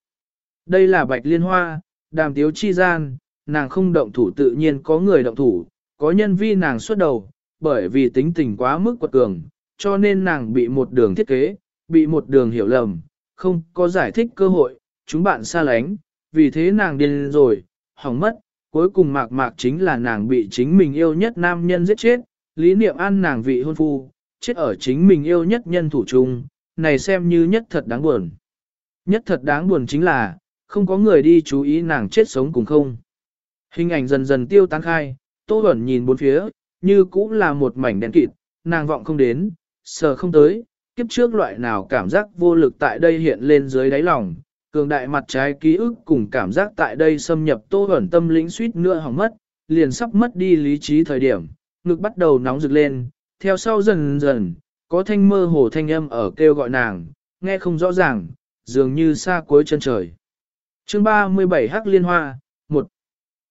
Đây là bạch liên hoa, đàm tiếu chi gian, nàng không động thủ tự nhiên có người động thủ, có nhân vi nàng xuất đầu, bởi vì tính tình quá mức quật cường, cho nên nàng bị một đường thiết kế, bị một đường hiểu lầm, không có giải thích cơ hội, chúng bạn xa lánh, vì thế nàng điên rồi, hỏng mất, cuối cùng mạc mạc chính là nàng bị chính mình yêu nhất nam nhân giết chết, lý niệm an nàng vị hôn phu, chết ở chính mình yêu nhất nhân thủ chung, này xem như nhất thật đáng buồn. Nhất thật đáng buồn chính là, không có người đi chú ý nàng chết sống cùng không. Hình ảnh dần dần tiêu tán khai, Tô Bẩn nhìn bốn phía, như cũng là một mảnh đen kịt, nàng vọng không đến, sờ không tới, kiếp trước loại nào cảm giác vô lực tại đây hiện lên dưới đáy lòng, cường đại mặt trái ký ức cùng cảm giác tại đây xâm nhập Tô Bẩn tâm lĩnh suýt nữa hỏng mất, liền sắp mất đi lý trí thời điểm, ngực bắt đầu nóng rực lên, theo sau dần dần, có thanh mơ hồ thanh âm ở kêu gọi nàng, nghe không rõ ràng, dường như xa cuối chân trời. chương 37 Hắc Liên Hoa, một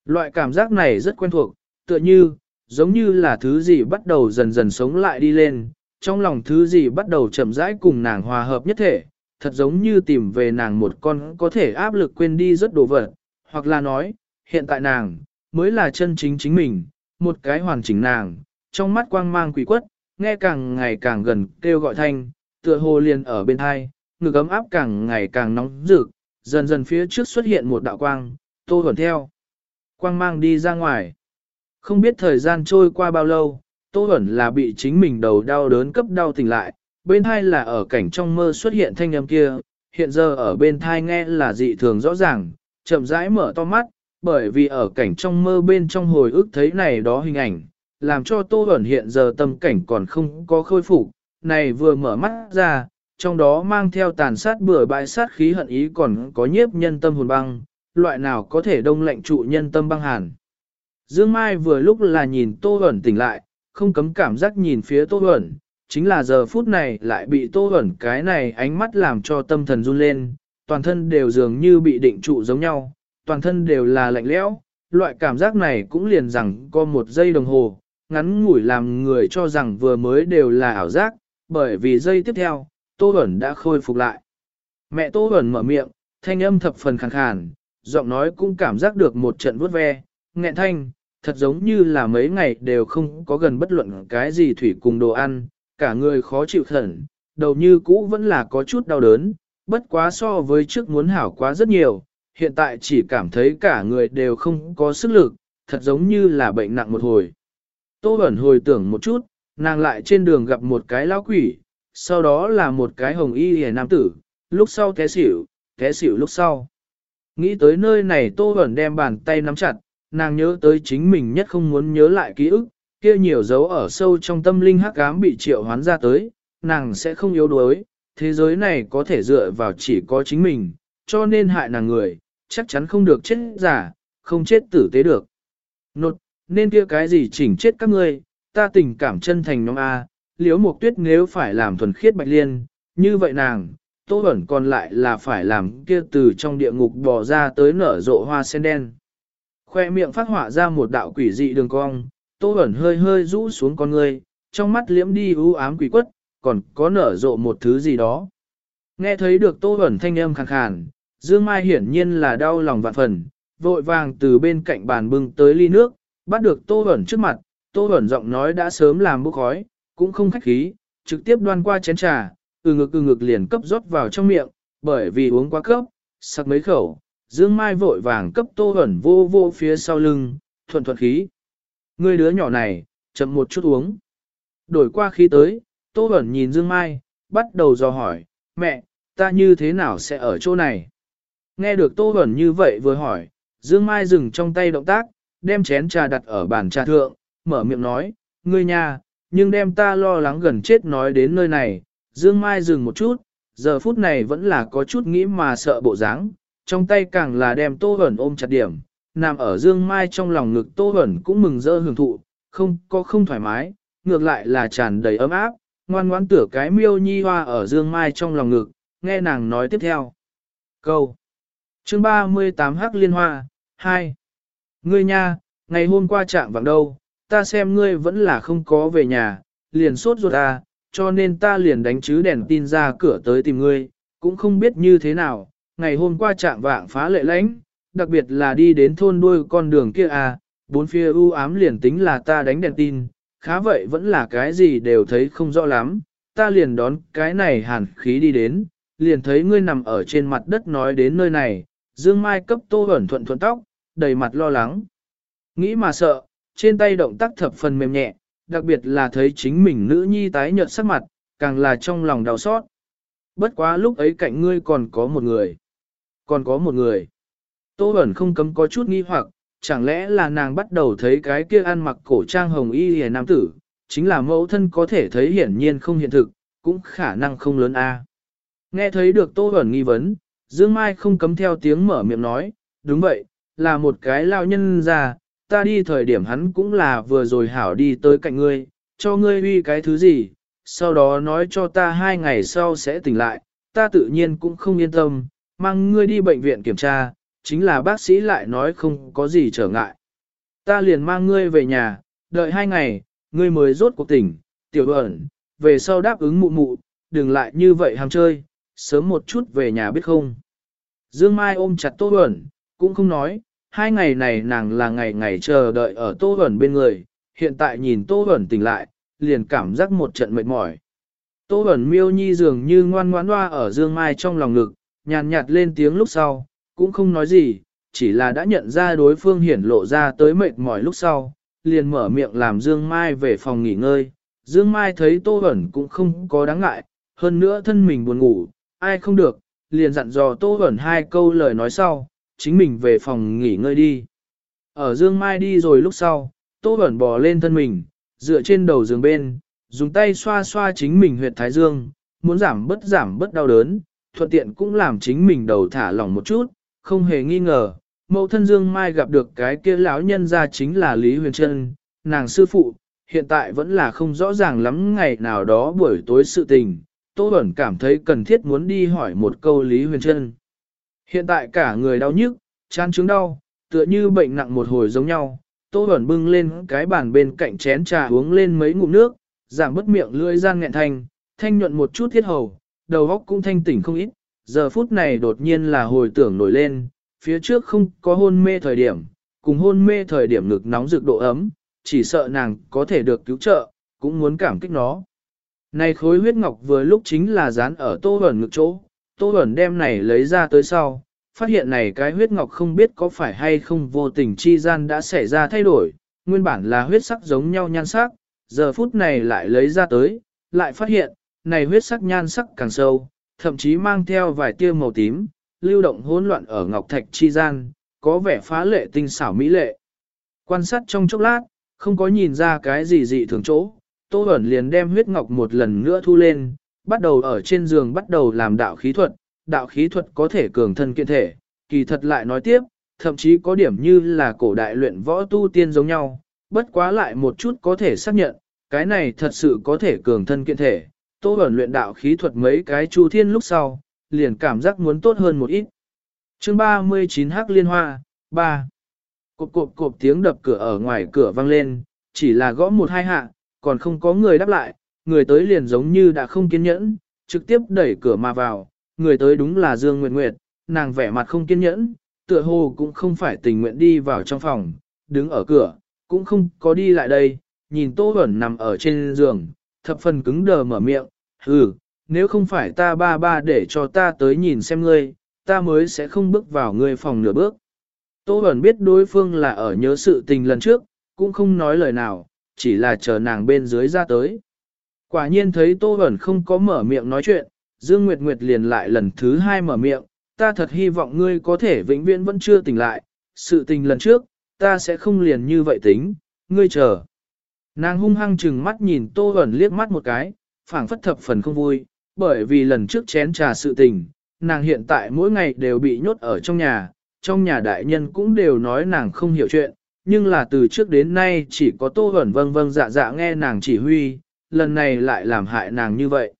Loại cảm giác này rất quen thuộc, tựa như, giống như là thứ gì bắt đầu dần dần sống lại đi lên, trong lòng thứ gì bắt đầu chậm rãi cùng nàng hòa hợp nhất thể, thật giống như tìm về nàng một con có thể áp lực quên đi rất đồ vật, hoặc là nói, hiện tại nàng, mới là chân chính chính mình, một cái hoàn chỉnh nàng, trong mắt quang mang quỷ quất, nghe càng ngày càng gần kêu gọi thanh, tựa hồ liền ở bên hai, ngực ấm áp càng ngày càng nóng rực, dần dần phía trước xuất hiện một đạo quang, tô thuần theo. Quang mang đi ra ngoài. Không biết thời gian trôi qua bao lâu, tô thuần là bị chính mình đầu đau đớn cấp đau tỉnh lại, bên thai là ở cảnh trong mơ xuất hiện thanh âm kia, hiện giờ ở bên thai nghe là dị thường rõ ràng, chậm rãi mở to mắt, bởi vì ở cảnh trong mơ bên trong hồi ức thấy này đó hình ảnh, làm cho Tô Bẩn hiện giờ tâm cảnh còn không có khôi phục, này vừa mở mắt ra, trong đó mang theo tàn sát bừa bãi sát khí hận ý còn có nhiếp nhân tâm hồn băng, loại nào có thể đông lạnh trụ nhân tâm băng hàn. Dương Mai vừa lúc là nhìn Tô Bẩn tỉnh lại, không cấm cảm giác nhìn phía Tô Huẩn, chính là giờ phút này lại bị Tô Huẩn cái này ánh mắt làm cho tâm thần run lên, toàn thân đều dường như bị định trụ giống nhau, toàn thân đều là lạnh lẽo, loại cảm giác này cũng liền rằng có một giây đồng hồ, ngắn ngủi làm người cho rằng vừa mới đều là ảo giác, bởi vì giây tiếp theo, Tô Huẩn đã khôi phục lại. Mẹ Tô Huẩn mở miệng, thanh âm thập phần khàn khàn, giọng nói cũng cảm giác được một trận vuốt ve, nghẹn thanh, thật giống như là mấy ngày đều không có gần bất luận cái gì thủy cùng đồ ăn, cả người khó chịu thần, đầu như cũ vẫn là có chút đau đớn, bất quá so với trước muốn hảo quá rất nhiều, hiện tại chỉ cảm thấy cả người đều không có sức lực, thật giống như là bệnh nặng một hồi. Tô Bẩn hồi tưởng một chút, nàng lại trên đường gặp một cái lão quỷ, sau đó là một cái hồng y hề nam tử, lúc sau té xỉu, té xỉu lúc sau. Nghĩ tới nơi này Tô Bẩn đem bàn tay nắm chặt, nàng nhớ tới chính mình nhất không muốn nhớ lại ký ức, kia nhiều dấu ở sâu trong tâm linh hắc ám bị triệu hoán ra tới, nàng sẽ không yếu đuối, thế giới này có thể dựa vào chỉ có chính mình, cho nên hại nàng người, chắc chắn không được chết giả, không chết tử tế được. Nột, nên kia cái gì chỉnh chết các ngươi, ta tình cảm chân thành nhóm A, liếu mục tuyết nếu phải làm thuần khiết bạch liên, như vậy nàng, tô ẩn còn lại là phải làm kia từ trong địa ngục bò ra tới nở rộ hoa sen đen. Khoe miệng phát họa ra một đạo quỷ dị đường cong, tô ẩn hơi hơi rũ xuống con người, trong mắt liễm đi u ám quỷ quất, còn có nở rộ một thứ gì đó. Nghe thấy được tô ẩn thanh âm khàn khàn, Dương Mai hiển nhiên là đau lòng vạn phần, vội vàng từ bên cạnh bàn bưng tới ly nước, bắt được Tô ẩn trước mặt, Tô ẩn giọng nói đã sớm làm bốc khói, cũng không khách khí, trực tiếp đoan qua chén trà, ừ ngực ừ ngực liền cấp rót vào trong miệng, bởi vì uống quá cấp, sặc mấy khẩu, Dương Mai vội vàng cấp Tô hẩn vô vô phía sau lưng, thuận thuận khí. Người đứa nhỏ này, chậm một chút uống. Đổi qua khí tới, Tô hẩn nhìn Dương Mai, bắt đầu dò hỏi, mẹ, ta như thế nào sẽ ở chỗ này? Nghe được Tô hẩn như vậy vừa hỏi, Dương Mai dừng trong tay động tác, đem chén trà đặt ở bàn trà thượng, mở miệng nói, ngươi nhà, nhưng đem ta lo lắng gần chết nói đến nơi này. Dương Mai dừng một chút, giờ phút này vẫn là có chút nghĩ mà sợ bộ dáng, trong tay càng là đem Tô hẩn ôm chặt điểm, nằm ở Dương Mai trong lòng ngực Tô hẩn cũng mừng rỡ hưởng thụ, không có không thoải mái, ngược lại là tràn đầy ấm áp, ngoan ngoãn tửa cái miêu nhi hoa ở Dương Mai trong lòng ngực, nghe nàng nói tiếp theo. Câu Chương 38 Hắc Liên Hoa 2. Ngươi nha, ngày hôm qua trạng vàng đâu, ta xem ngươi vẫn là không có về nhà, liền sốt ruột à, cho nên ta liền đánh chứ đèn tin ra cửa tới tìm ngươi, cũng không biết như thế nào, ngày hôm qua trạng vạng phá lệ lãnh, đặc biệt là đi đến thôn đuôi con đường kia à, bốn phía u ám liền tính là ta đánh đèn tin, khá vậy vẫn là cái gì đều thấy không rõ lắm, ta liền đón cái này hàn khí đi đến, liền thấy ngươi nằm ở trên mặt đất nói đến nơi này, Dương Mai cấp tô ẩn thuận thuận tóc, đầy mặt lo lắng. Nghĩ mà sợ, trên tay động tác thập phần mềm nhẹ, đặc biệt là thấy chính mình nữ nhi tái nhợt sắc mặt, càng là trong lòng đau xót. Bất quá lúc ấy cạnh ngươi còn có một người. Còn có một người. Tô Bẩn không cấm có chút nghi hoặc, chẳng lẽ là nàng bắt đầu thấy cái kia ăn mặc cổ trang hồng y hề nam tử, chính là mẫu thân có thể thấy hiển nhiên không hiện thực, cũng khả năng không lớn a. Nghe thấy được Tô Bẩn nghi vấn, Dương Mai không cấm theo tiếng mở miệng nói, đúng vậy, là một cái lao nhân già, ta đi thời điểm hắn cũng là vừa rồi hảo đi tới cạnh ngươi, cho ngươi uy cái thứ gì, sau đó nói cho ta hai ngày sau sẽ tỉnh lại, ta tự nhiên cũng không yên tâm, mang ngươi đi bệnh viện kiểm tra, chính là bác sĩ lại nói không có gì trở ngại. Ta liền mang ngươi về nhà, đợi hai ngày, ngươi mới rốt cuộc tỉnh, tiểu ẩn, về sau đáp ứng mụ mụ, đừng lại như vậy ham chơi, sớm một chút về nhà biết không. Dương Mai ôm chặt Tô Huẩn, cũng không nói, hai ngày này nàng là ngày ngày chờ đợi ở Tô Huẩn bên người, hiện tại nhìn Tô Huẩn tỉnh lại, liền cảm giác một trận mệt mỏi. Tô Huẩn miêu nhi dường như ngoan ngoãn hoa ở Dương Mai trong lòng ngực, nhàn nhạt lên tiếng lúc sau, cũng không nói gì, chỉ là đã nhận ra đối phương hiển lộ ra tới mệt mỏi lúc sau, liền mở miệng làm Dương Mai về phòng nghỉ ngơi. Dương Mai thấy Tô Huẩn cũng không có đáng ngại, hơn nữa thân mình buồn ngủ, ai không được, liền dặn dò Tô Huẩn hai câu lời nói sau, chính mình về phòng nghỉ ngơi đi. Ở Dương Mai đi rồi lúc sau, Tô Huẩn bò lên thân mình, dựa trên đầu giường bên, dùng tay xoa xoa chính mình huyệt thái dương, muốn giảm bớt giảm bớt đau đớn, thuận tiện cũng làm chính mình đầu thả lỏng một chút, không hề nghi ngờ. Mẫu thân Dương Mai gặp được cái kia lão nhân ra chính là Lý Huyền Trân, nàng sư phụ, hiện tại vẫn là không rõ ràng lắm ngày nào đó buổi tối sự tình, Tô Bẩn cảm thấy cần thiết muốn đi hỏi một câu Lý Huyền Trân. Hiện tại cả người đau nhức, chán chứng đau, tựa như bệnh nặng một hồi giống nhau, Tô Bẩn bưng lên cái bàn bên cạnh chén trà uống lên mấy ngụm nước, giảm bất miệng lưỡi gian nghẹn thanh, thanh nhuận một chút thiết hầu, đầu óc cũng thanh tỉnh không ít, giờ phút này đột nhiên là hồi tưởng nổi lên, phía trước không có hôn mê thời điểm, cùng hôn mê thời điểm ngực nóng rực độ ấm, chỉ sợ nàng có thể được cứu trợ, cũng muốn cảm kích nó. Này khối huyết ngọc vừa lúc chính là dán ở tô ẩn ngực chỗ, tô ẩn đem này lấy ra tới sau, phát hiện này cái huyết ngọc không biết có phải hay không vô tình chi gian đã xảy ra thay đổi, nguyên bản là huyết sắc giống nhau nhan sắc, giờ phút này lại lấy ra tới, lại phát hiện, này huyết sắc nhan sắc càng sâu, thậm chí mang theo vài tia màu tím, lưu động hỗn loạn ở ngọc thạch chi gian, có vẻ phá lệ tinh xảo mỹ lệ. Quan sát trong chốc lát, không có nhìn ra cái gì dị thường chỗ, Tô Bẩn liền đem huyết ngọc một lần nữa thu lên, bắt đầu ở trên giường bắt đầu làm đạo khí thuật, đạo khí thuật có thể cường thân kiện thể, kỳ thật lại nói tiếp, thậm chí có điểm như là cổ đại luyện võ tu tiên giống nhau, bất quá lại một chút có thể xác nhận, cái này thật sự có thể cường thân kiện thể. Tô Bẩn luyện đạo khí thuật mấy cái chu thiên lúc sau, liền cảm giác muốn tốt hơn một ít. chương 39 Hắc Liên Hoa, 3. Cộp cộp cộp tiếng đập cửa ở ngoài cửa vang lên, chỉ là gõ một hai hạ, còn không có người đáp lại, người tới liền giống như đã không kiên nhẫn, trực tiếp đẩy cửa mà vào, người tới đúng là Dương Nguyệt Nguyệt, nàng vẻ mặt không kiên nhẫn, tựa hồ cũng không phải tình nguyện đi vào trong phòng, đứng ở cửa, cũng không có đi lại đây, nhìn Tô Bẩn nằm ở trên giường, thập phần cứng đờ mở miệng, hừ, nếu không phải ta ba ba để cho ta tới nhìn xem ngươi, ta mới sẽ không bước vào ngươi phòng nửa bước. Tô Bẩn biết đối phương là ở nhớ sự tình lần trước, cũng không nói lời nào, chỉ là chờ nàng bên dưới ra tới. Quả nhiên thấy Tô Bẩn không có mở miệng nói chuyện, Dương Nguyệt Nguyệt liền lại lần thứ hai mở miệng, ta thật hy vọng ngươi có thể vĩnh viễn vẫn chưa tỉnh lại, sự tình lần trước, ta sẽ không liền như vậy tính, ngươi chờ. Nàng hung hăng chừng mắt nhìn Tô Bẩn liếc mắt một cái, phảng phất thập phần không vui, bởi vì lần trước chén trà sự tình, nàng hiện tại mỗi ngày đều bị nhốt ở trong nhà, trong nhà đại nhân cũng đều nói nàng không hiểu chuyện, nhưng là từ trước đến nay chỉ có Tô ẩn vâng vâng dạ dạ nghe nàng chỉ huy, lần này lại làm hại nàng như vậy.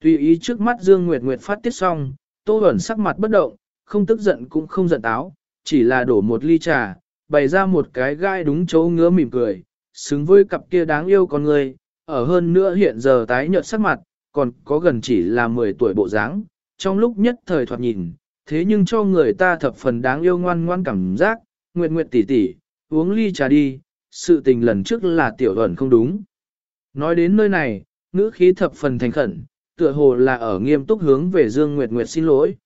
Tùy ý trước mắt Dương Nguyệt Nguyệt phát tiết xong, Tô ẩn sắc mặt bất động, không tức giận cũng không giận táo, chỉ là đổ một ly trà, bày ra một cái gai đúng chỗ ngứa mỉm cười, xứng với cặp kia đáng yêu con người, ở hơn nữa hiện giờ tái nhợt sắc mặt, còn có gần chỉ là 10 tuổi bộ dáng, trong lúc nhất thời thoạt nhìn, thế nhưng cho người ta thập phần đáng yêu ngoan ngoan cảm giác, Nguyệt Nguyệt tỷ tỷ, uống ly trà đi, sự tình lần trước là tiểu ẩn không đúng. Nói đến nơi này, ngữ khí thập phần thành khẩn, tựa hồ là ở nghiêm túc hướng về Dương Nguyệt Nguyệt xin lỗi.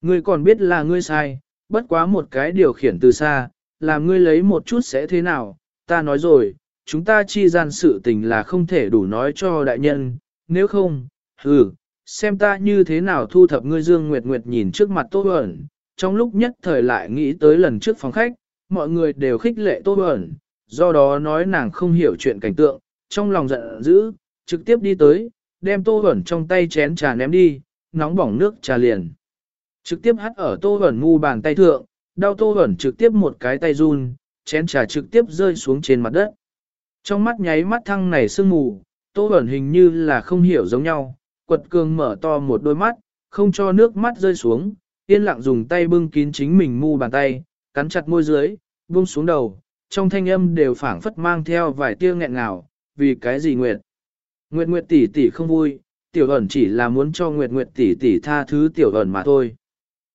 Ngươi còn biết là ngươi sai, bất quá một cái điều khiển từ xa, làm ngươi lấy một chút sẽ thế nào, ta nói rồi, chúng ta chi gian sự tình là không thể đủ nói cho đại nhân, nếu không, hừ, xem ta như thế nào thu thập ngươi Dương Nguyệt Nguyệt nhìn trước mặt Tô Bẩn, trong lúc nhất thời lại nghĩ tới lần trước phòng khách, mọi người đều khích lệ Tô Bẩn, do đó nói nàng không hiểu chuyện cảnh tượng, trong lòng giận dữ, trực tiếp đi tới, đem Tô Bẩn trong tay chén trà ném đi, nóng bỏng nước trà liền. Trực tiếp hắt ở Tô Bẩn ngu bàn tay thượng, đau Tô Bẩn trực tiếp một cái tay run, chén trà trực tiếp rơi xuống trên mặt đất. Trong mắt nháy mắt thăng này sương mù, Tô Bẩn hình như là không hiểu giống nhau, quật cường mở to một đôi mắt, không cho nước mắt rơi xuống, yên lặng dùng tay bưng kín chính mình mu bàn tay, cắn chặt môi dưới, buông xuống đầu, trong thanh âm đều phảng phất mang theo vài tia nghẹn ngào, vì cái gì nguyệt. Nguyệt Nguyệt tỷ tỷ không vui, tiểu ẩn chỉ là muốn cho Nguyệt Nguyệt tỷ tỷ tha thứ tiểu ẩn mà thôi.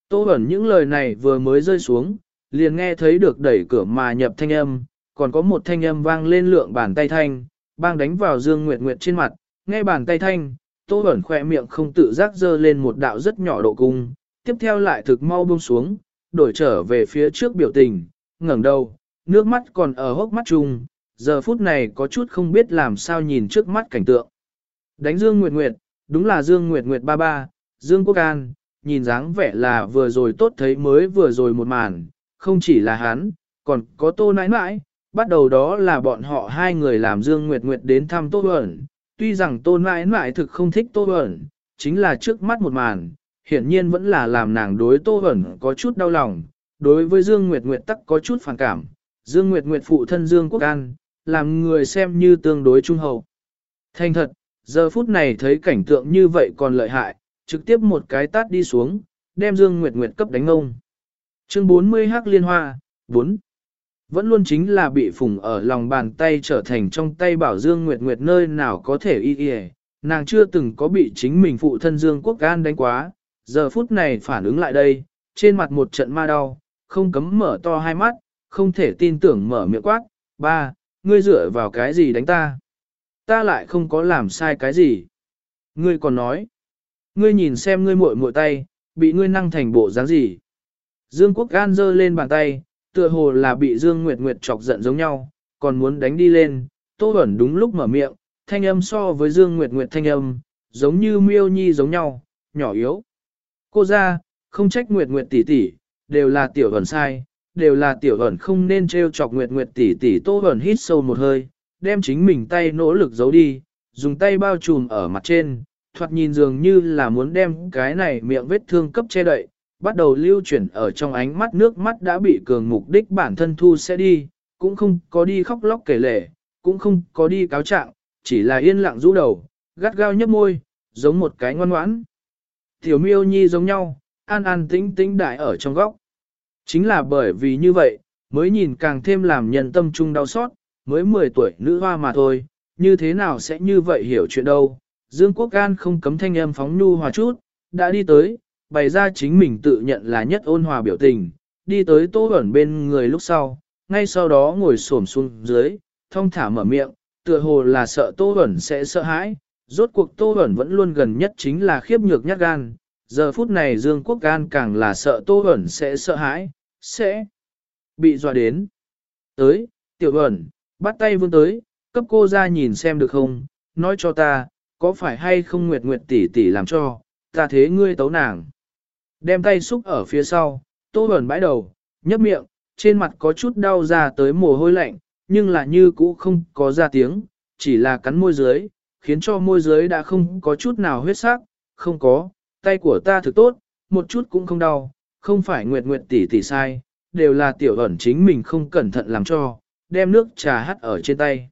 Tô ẩn những lời này vừa mới rơi xuống, liền nghe thấy được đẩy cửa mà nhập thanh âm, còn có một thanh âm vang lên lượng bàn tay thanh, bang đánh vào Dương Nguyệt Nguyệt trên mặt, nghe bàn tay thanh, Tô Bẩn khỏe miệng không tự giác dơ lên một đạo rất nhỏ độ cung, tiếp theo lại thực mau buông xuống, đổi trở về phía trước biểu tình, ngẩng đầu, nước mắt còn ở hốc mắt chung, giờ phút này có chút không biết làm sao nhìn trước mắt cảnh tượng. Đánh Dương Nguyệt Nguyệt, đúng là Dương Nguyệt Nguyệt ba ba, Dương Quốc An, nhìn dáng vẻ là vừa rồi tốt thấy mới vừa rồi một màn, không chỉ là hắn, còn có tô nãi nãi, bắt đầu đó là bọn họ hai người làm Dương Nguyệt Nguyệt đến thăm Tô Bẩn. Tuy rằng Tô mãi mãi thực không thích Tô Bẩn, chính là trước mắt một màn, hiển nhiên vẫn là làm nàng đối Tô Bẩn có chút đau lòng, đối với Dương Nguyệt Nguyệt tắc có chút phản cảm. Dương Nguyệt Nguyệt phụ thân Dương Quốc An, làm người xem như tương đối trung hậu. Thành thật, giờ phút này thấy cảnh tượng như vậy còn lợi hại, trực tiếp một cái tát đi xuống, đem Dương Nguyệt Nguyệt cấp đánh ông. Chương 40 Hắc Liên Hoa, 4. Vẫn luôn chính là bị phùng ở lòng bàn tay trở thành trong tay bảo Dương Nguyệt Nguyệt nơi nào có thể y y nàng chưa từng có bị chính mình phụ thân Dương Quốc Gan đánh quá, giờ phút này phản ứng lại đây, trên mặt một trận ma đau, không cấm mở to hai mắt, không thể tin tưởng mở miệng quát, ba, ngươi dựa vào cái gì đánh ta? Ta lại không có làm sai cái gì. Ngươi còn nói, ngươi nhìn xem ngươi muội muội tay, bị ngươi năng thành bộ dáng gì? Dương Quốc Gan giơ lên bàn tay, tựa hồ là bị Dương Nguyệt Nguyệt chọc giận giống nhau, còn muốn đánh đi lên, Tô Bẩn đúng lúc mở miệng, thanh âm so với Dương Nguyệt Nguyệt thanh âm, giống như miêu nhi giống nhau, nhỏ yếu. Cô ra, không trách Nguyệt Nguyệt tỷ tỷ, đều là tiểu Bẩn sai, đều là tiểu Bẩn không nên trêu chọc Nguyệt Nguyệt tỷ tỷ Tô Bẩn hít sâu một hơi, đem chính mình tay nỗ lực giấu đi, dùng tay bao trùm ở mặt trên, thoạt nhìn dường như là muốn đem cái này miệng vết thương cấp che đậy, bắt đầu lưu chuyển ở trong ánh mắt nước mắt đã bị cường mục đích bản thân thu sẽ đi, cũng không có đi khóc lóc kể lể, cũng không có đi cáo trạng, chỉ là yên lặng rũ đầu, gắt gao nhấp môi, giống một cái ngoan ngoãn. Tiểu miêu nhi giống nhau, an an tĩnh tĩnh đại ở trong góc. Chính là bởi vì như vậy, mới nhìn càng thêm làm nhân tâm trung đau xót, mới 10 tuổi nữ hoa mà thôi, như thế nào sẽ như vậy hiểu chuyện đâu. Dương Quốc An không cấm thanh âm phóng nhu hòa chút, đã đi tới, bày ra chính mình tự nhận là nhất ôn hòa biểu tình, đi tới tô ẩn bên người lúc sau, ngay sau đó ngồi xổm xuống dưới, thông thả mở miệng, tựa hồ là sợ tô ẩn sẽ sợ hãi, rốt cuộc tô ẩn vẫn luôn gần nhất chính là khiếp nhược nhát gan, giờ phút này Dương Quốc gan càng là sợ tô ẩn sẽ sợ hãi, sẽ bị dọa đến. Tới, tiểu ẩn, bắt tay vươn tới, cấp cô ra nhìn xem được không, nói cho ta, có phải hay không nguyệt nguyệt tỷ tỷ làm cho, ta thế ngươi tấu nàng. Đem tay xúc ở phía sau, tô ẩn bãi đầu, nhấp miệng, trên mặt có chút đau ra tới mồ hôi lạnh, nhưng là như cũ không có ra tiếng, chỉ là cắn môi dưới, khiến cho môi dưới đã không có chút nào huyết sắc, không có, tay của ta thực tốt, một chút cũng không đau, không phải nguyệt nguyệt tỷ tỷ sai, đều là tiểu ẩn chính mình không cẩn thận làm cho, đem nước trà hắt ở trên tay.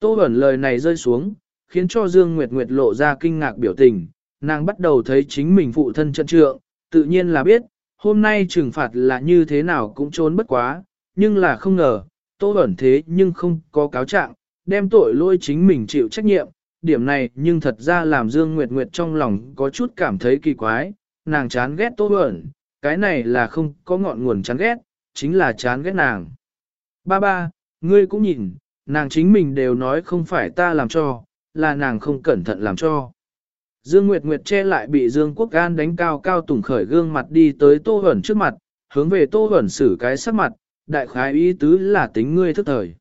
Tô ẩn lời này rơi xuống, khiến cho Dương Nguyệt Nguyệt lộ ra kinh ngạc biểu tình, nàng bắt đầu thấy chính mình phụ thân chân trượng, tự nhiên là biết, hôm nay trừng phạt là như thế nào cũng trốn bất quá, nhưng là không ngờ, tô ẩn thế nhưng không có cáo trạng, đem tội lỗi chính mình chịu trách nhiệm, điểm này nhưng thật ra làm Dương Nguyệt Nguyệt trong lòng có chút cảm thấy kỳ quái, nàng chán ghét tô ẩn, cái này là không có ngọn nguồn chán ghét, chính là chán ghét nàng. Ba ba, ngươi cũng nhìn, nàng chính mình đều nói không phải ta làm cho, là nàng không cẩn thận làm cho. Dương Nguyệt Nguyệt che lại bị Dương Quốc Gan đánh cao cao tùng khởi gương mặt đi tới Tô Huẩn trước mặt, hướng về Tô Huẩn xử cái sắc mặt, đại khái ý tứ là tính ngươi thức thời.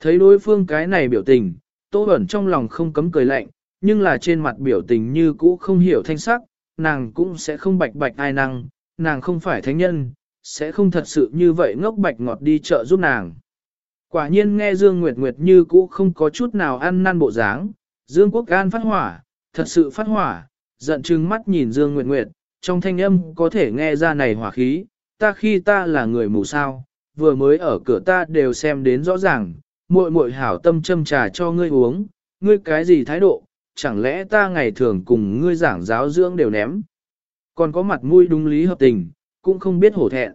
Thấy đối phương cái này biểu tình, Tô Huẩn trong lòng không cấm cười lạnh, nhưng là trên mặt biểu tình như cũ không hiểu thanh sắc, nàng cũng sẽ không bạch bạch ai năng, nàng không phải thánh nhân, sẽ không thật sự như vậy ngốc bạch ngọt đi chợ giúp nàng. Quả nhiên nghe Dương Nguyệt Nguyệt như cũ không có chút nào ăn năn bộ dáng, Dương Quốc Gan phát hỏa, thật sự phát hỏa, giận chừng mắt nhìn Dương Nguyệt Nguyệt, trong thanh âm có thể nghe ra này hỏa khí, ta khi ta là người mù sao, vừa mới ở cửa ta đều xem đến rõ ràng, muội muội hảo tâm châm trà cho ngươi uống, ngươi cái gì thái độ, chẳng lẽ ta ngày thường cùng ngươi giảng giáo dưỡng đều ném. Còn có mặt mũi đúng lý hợp tình, cũng không biết hổ thẹn.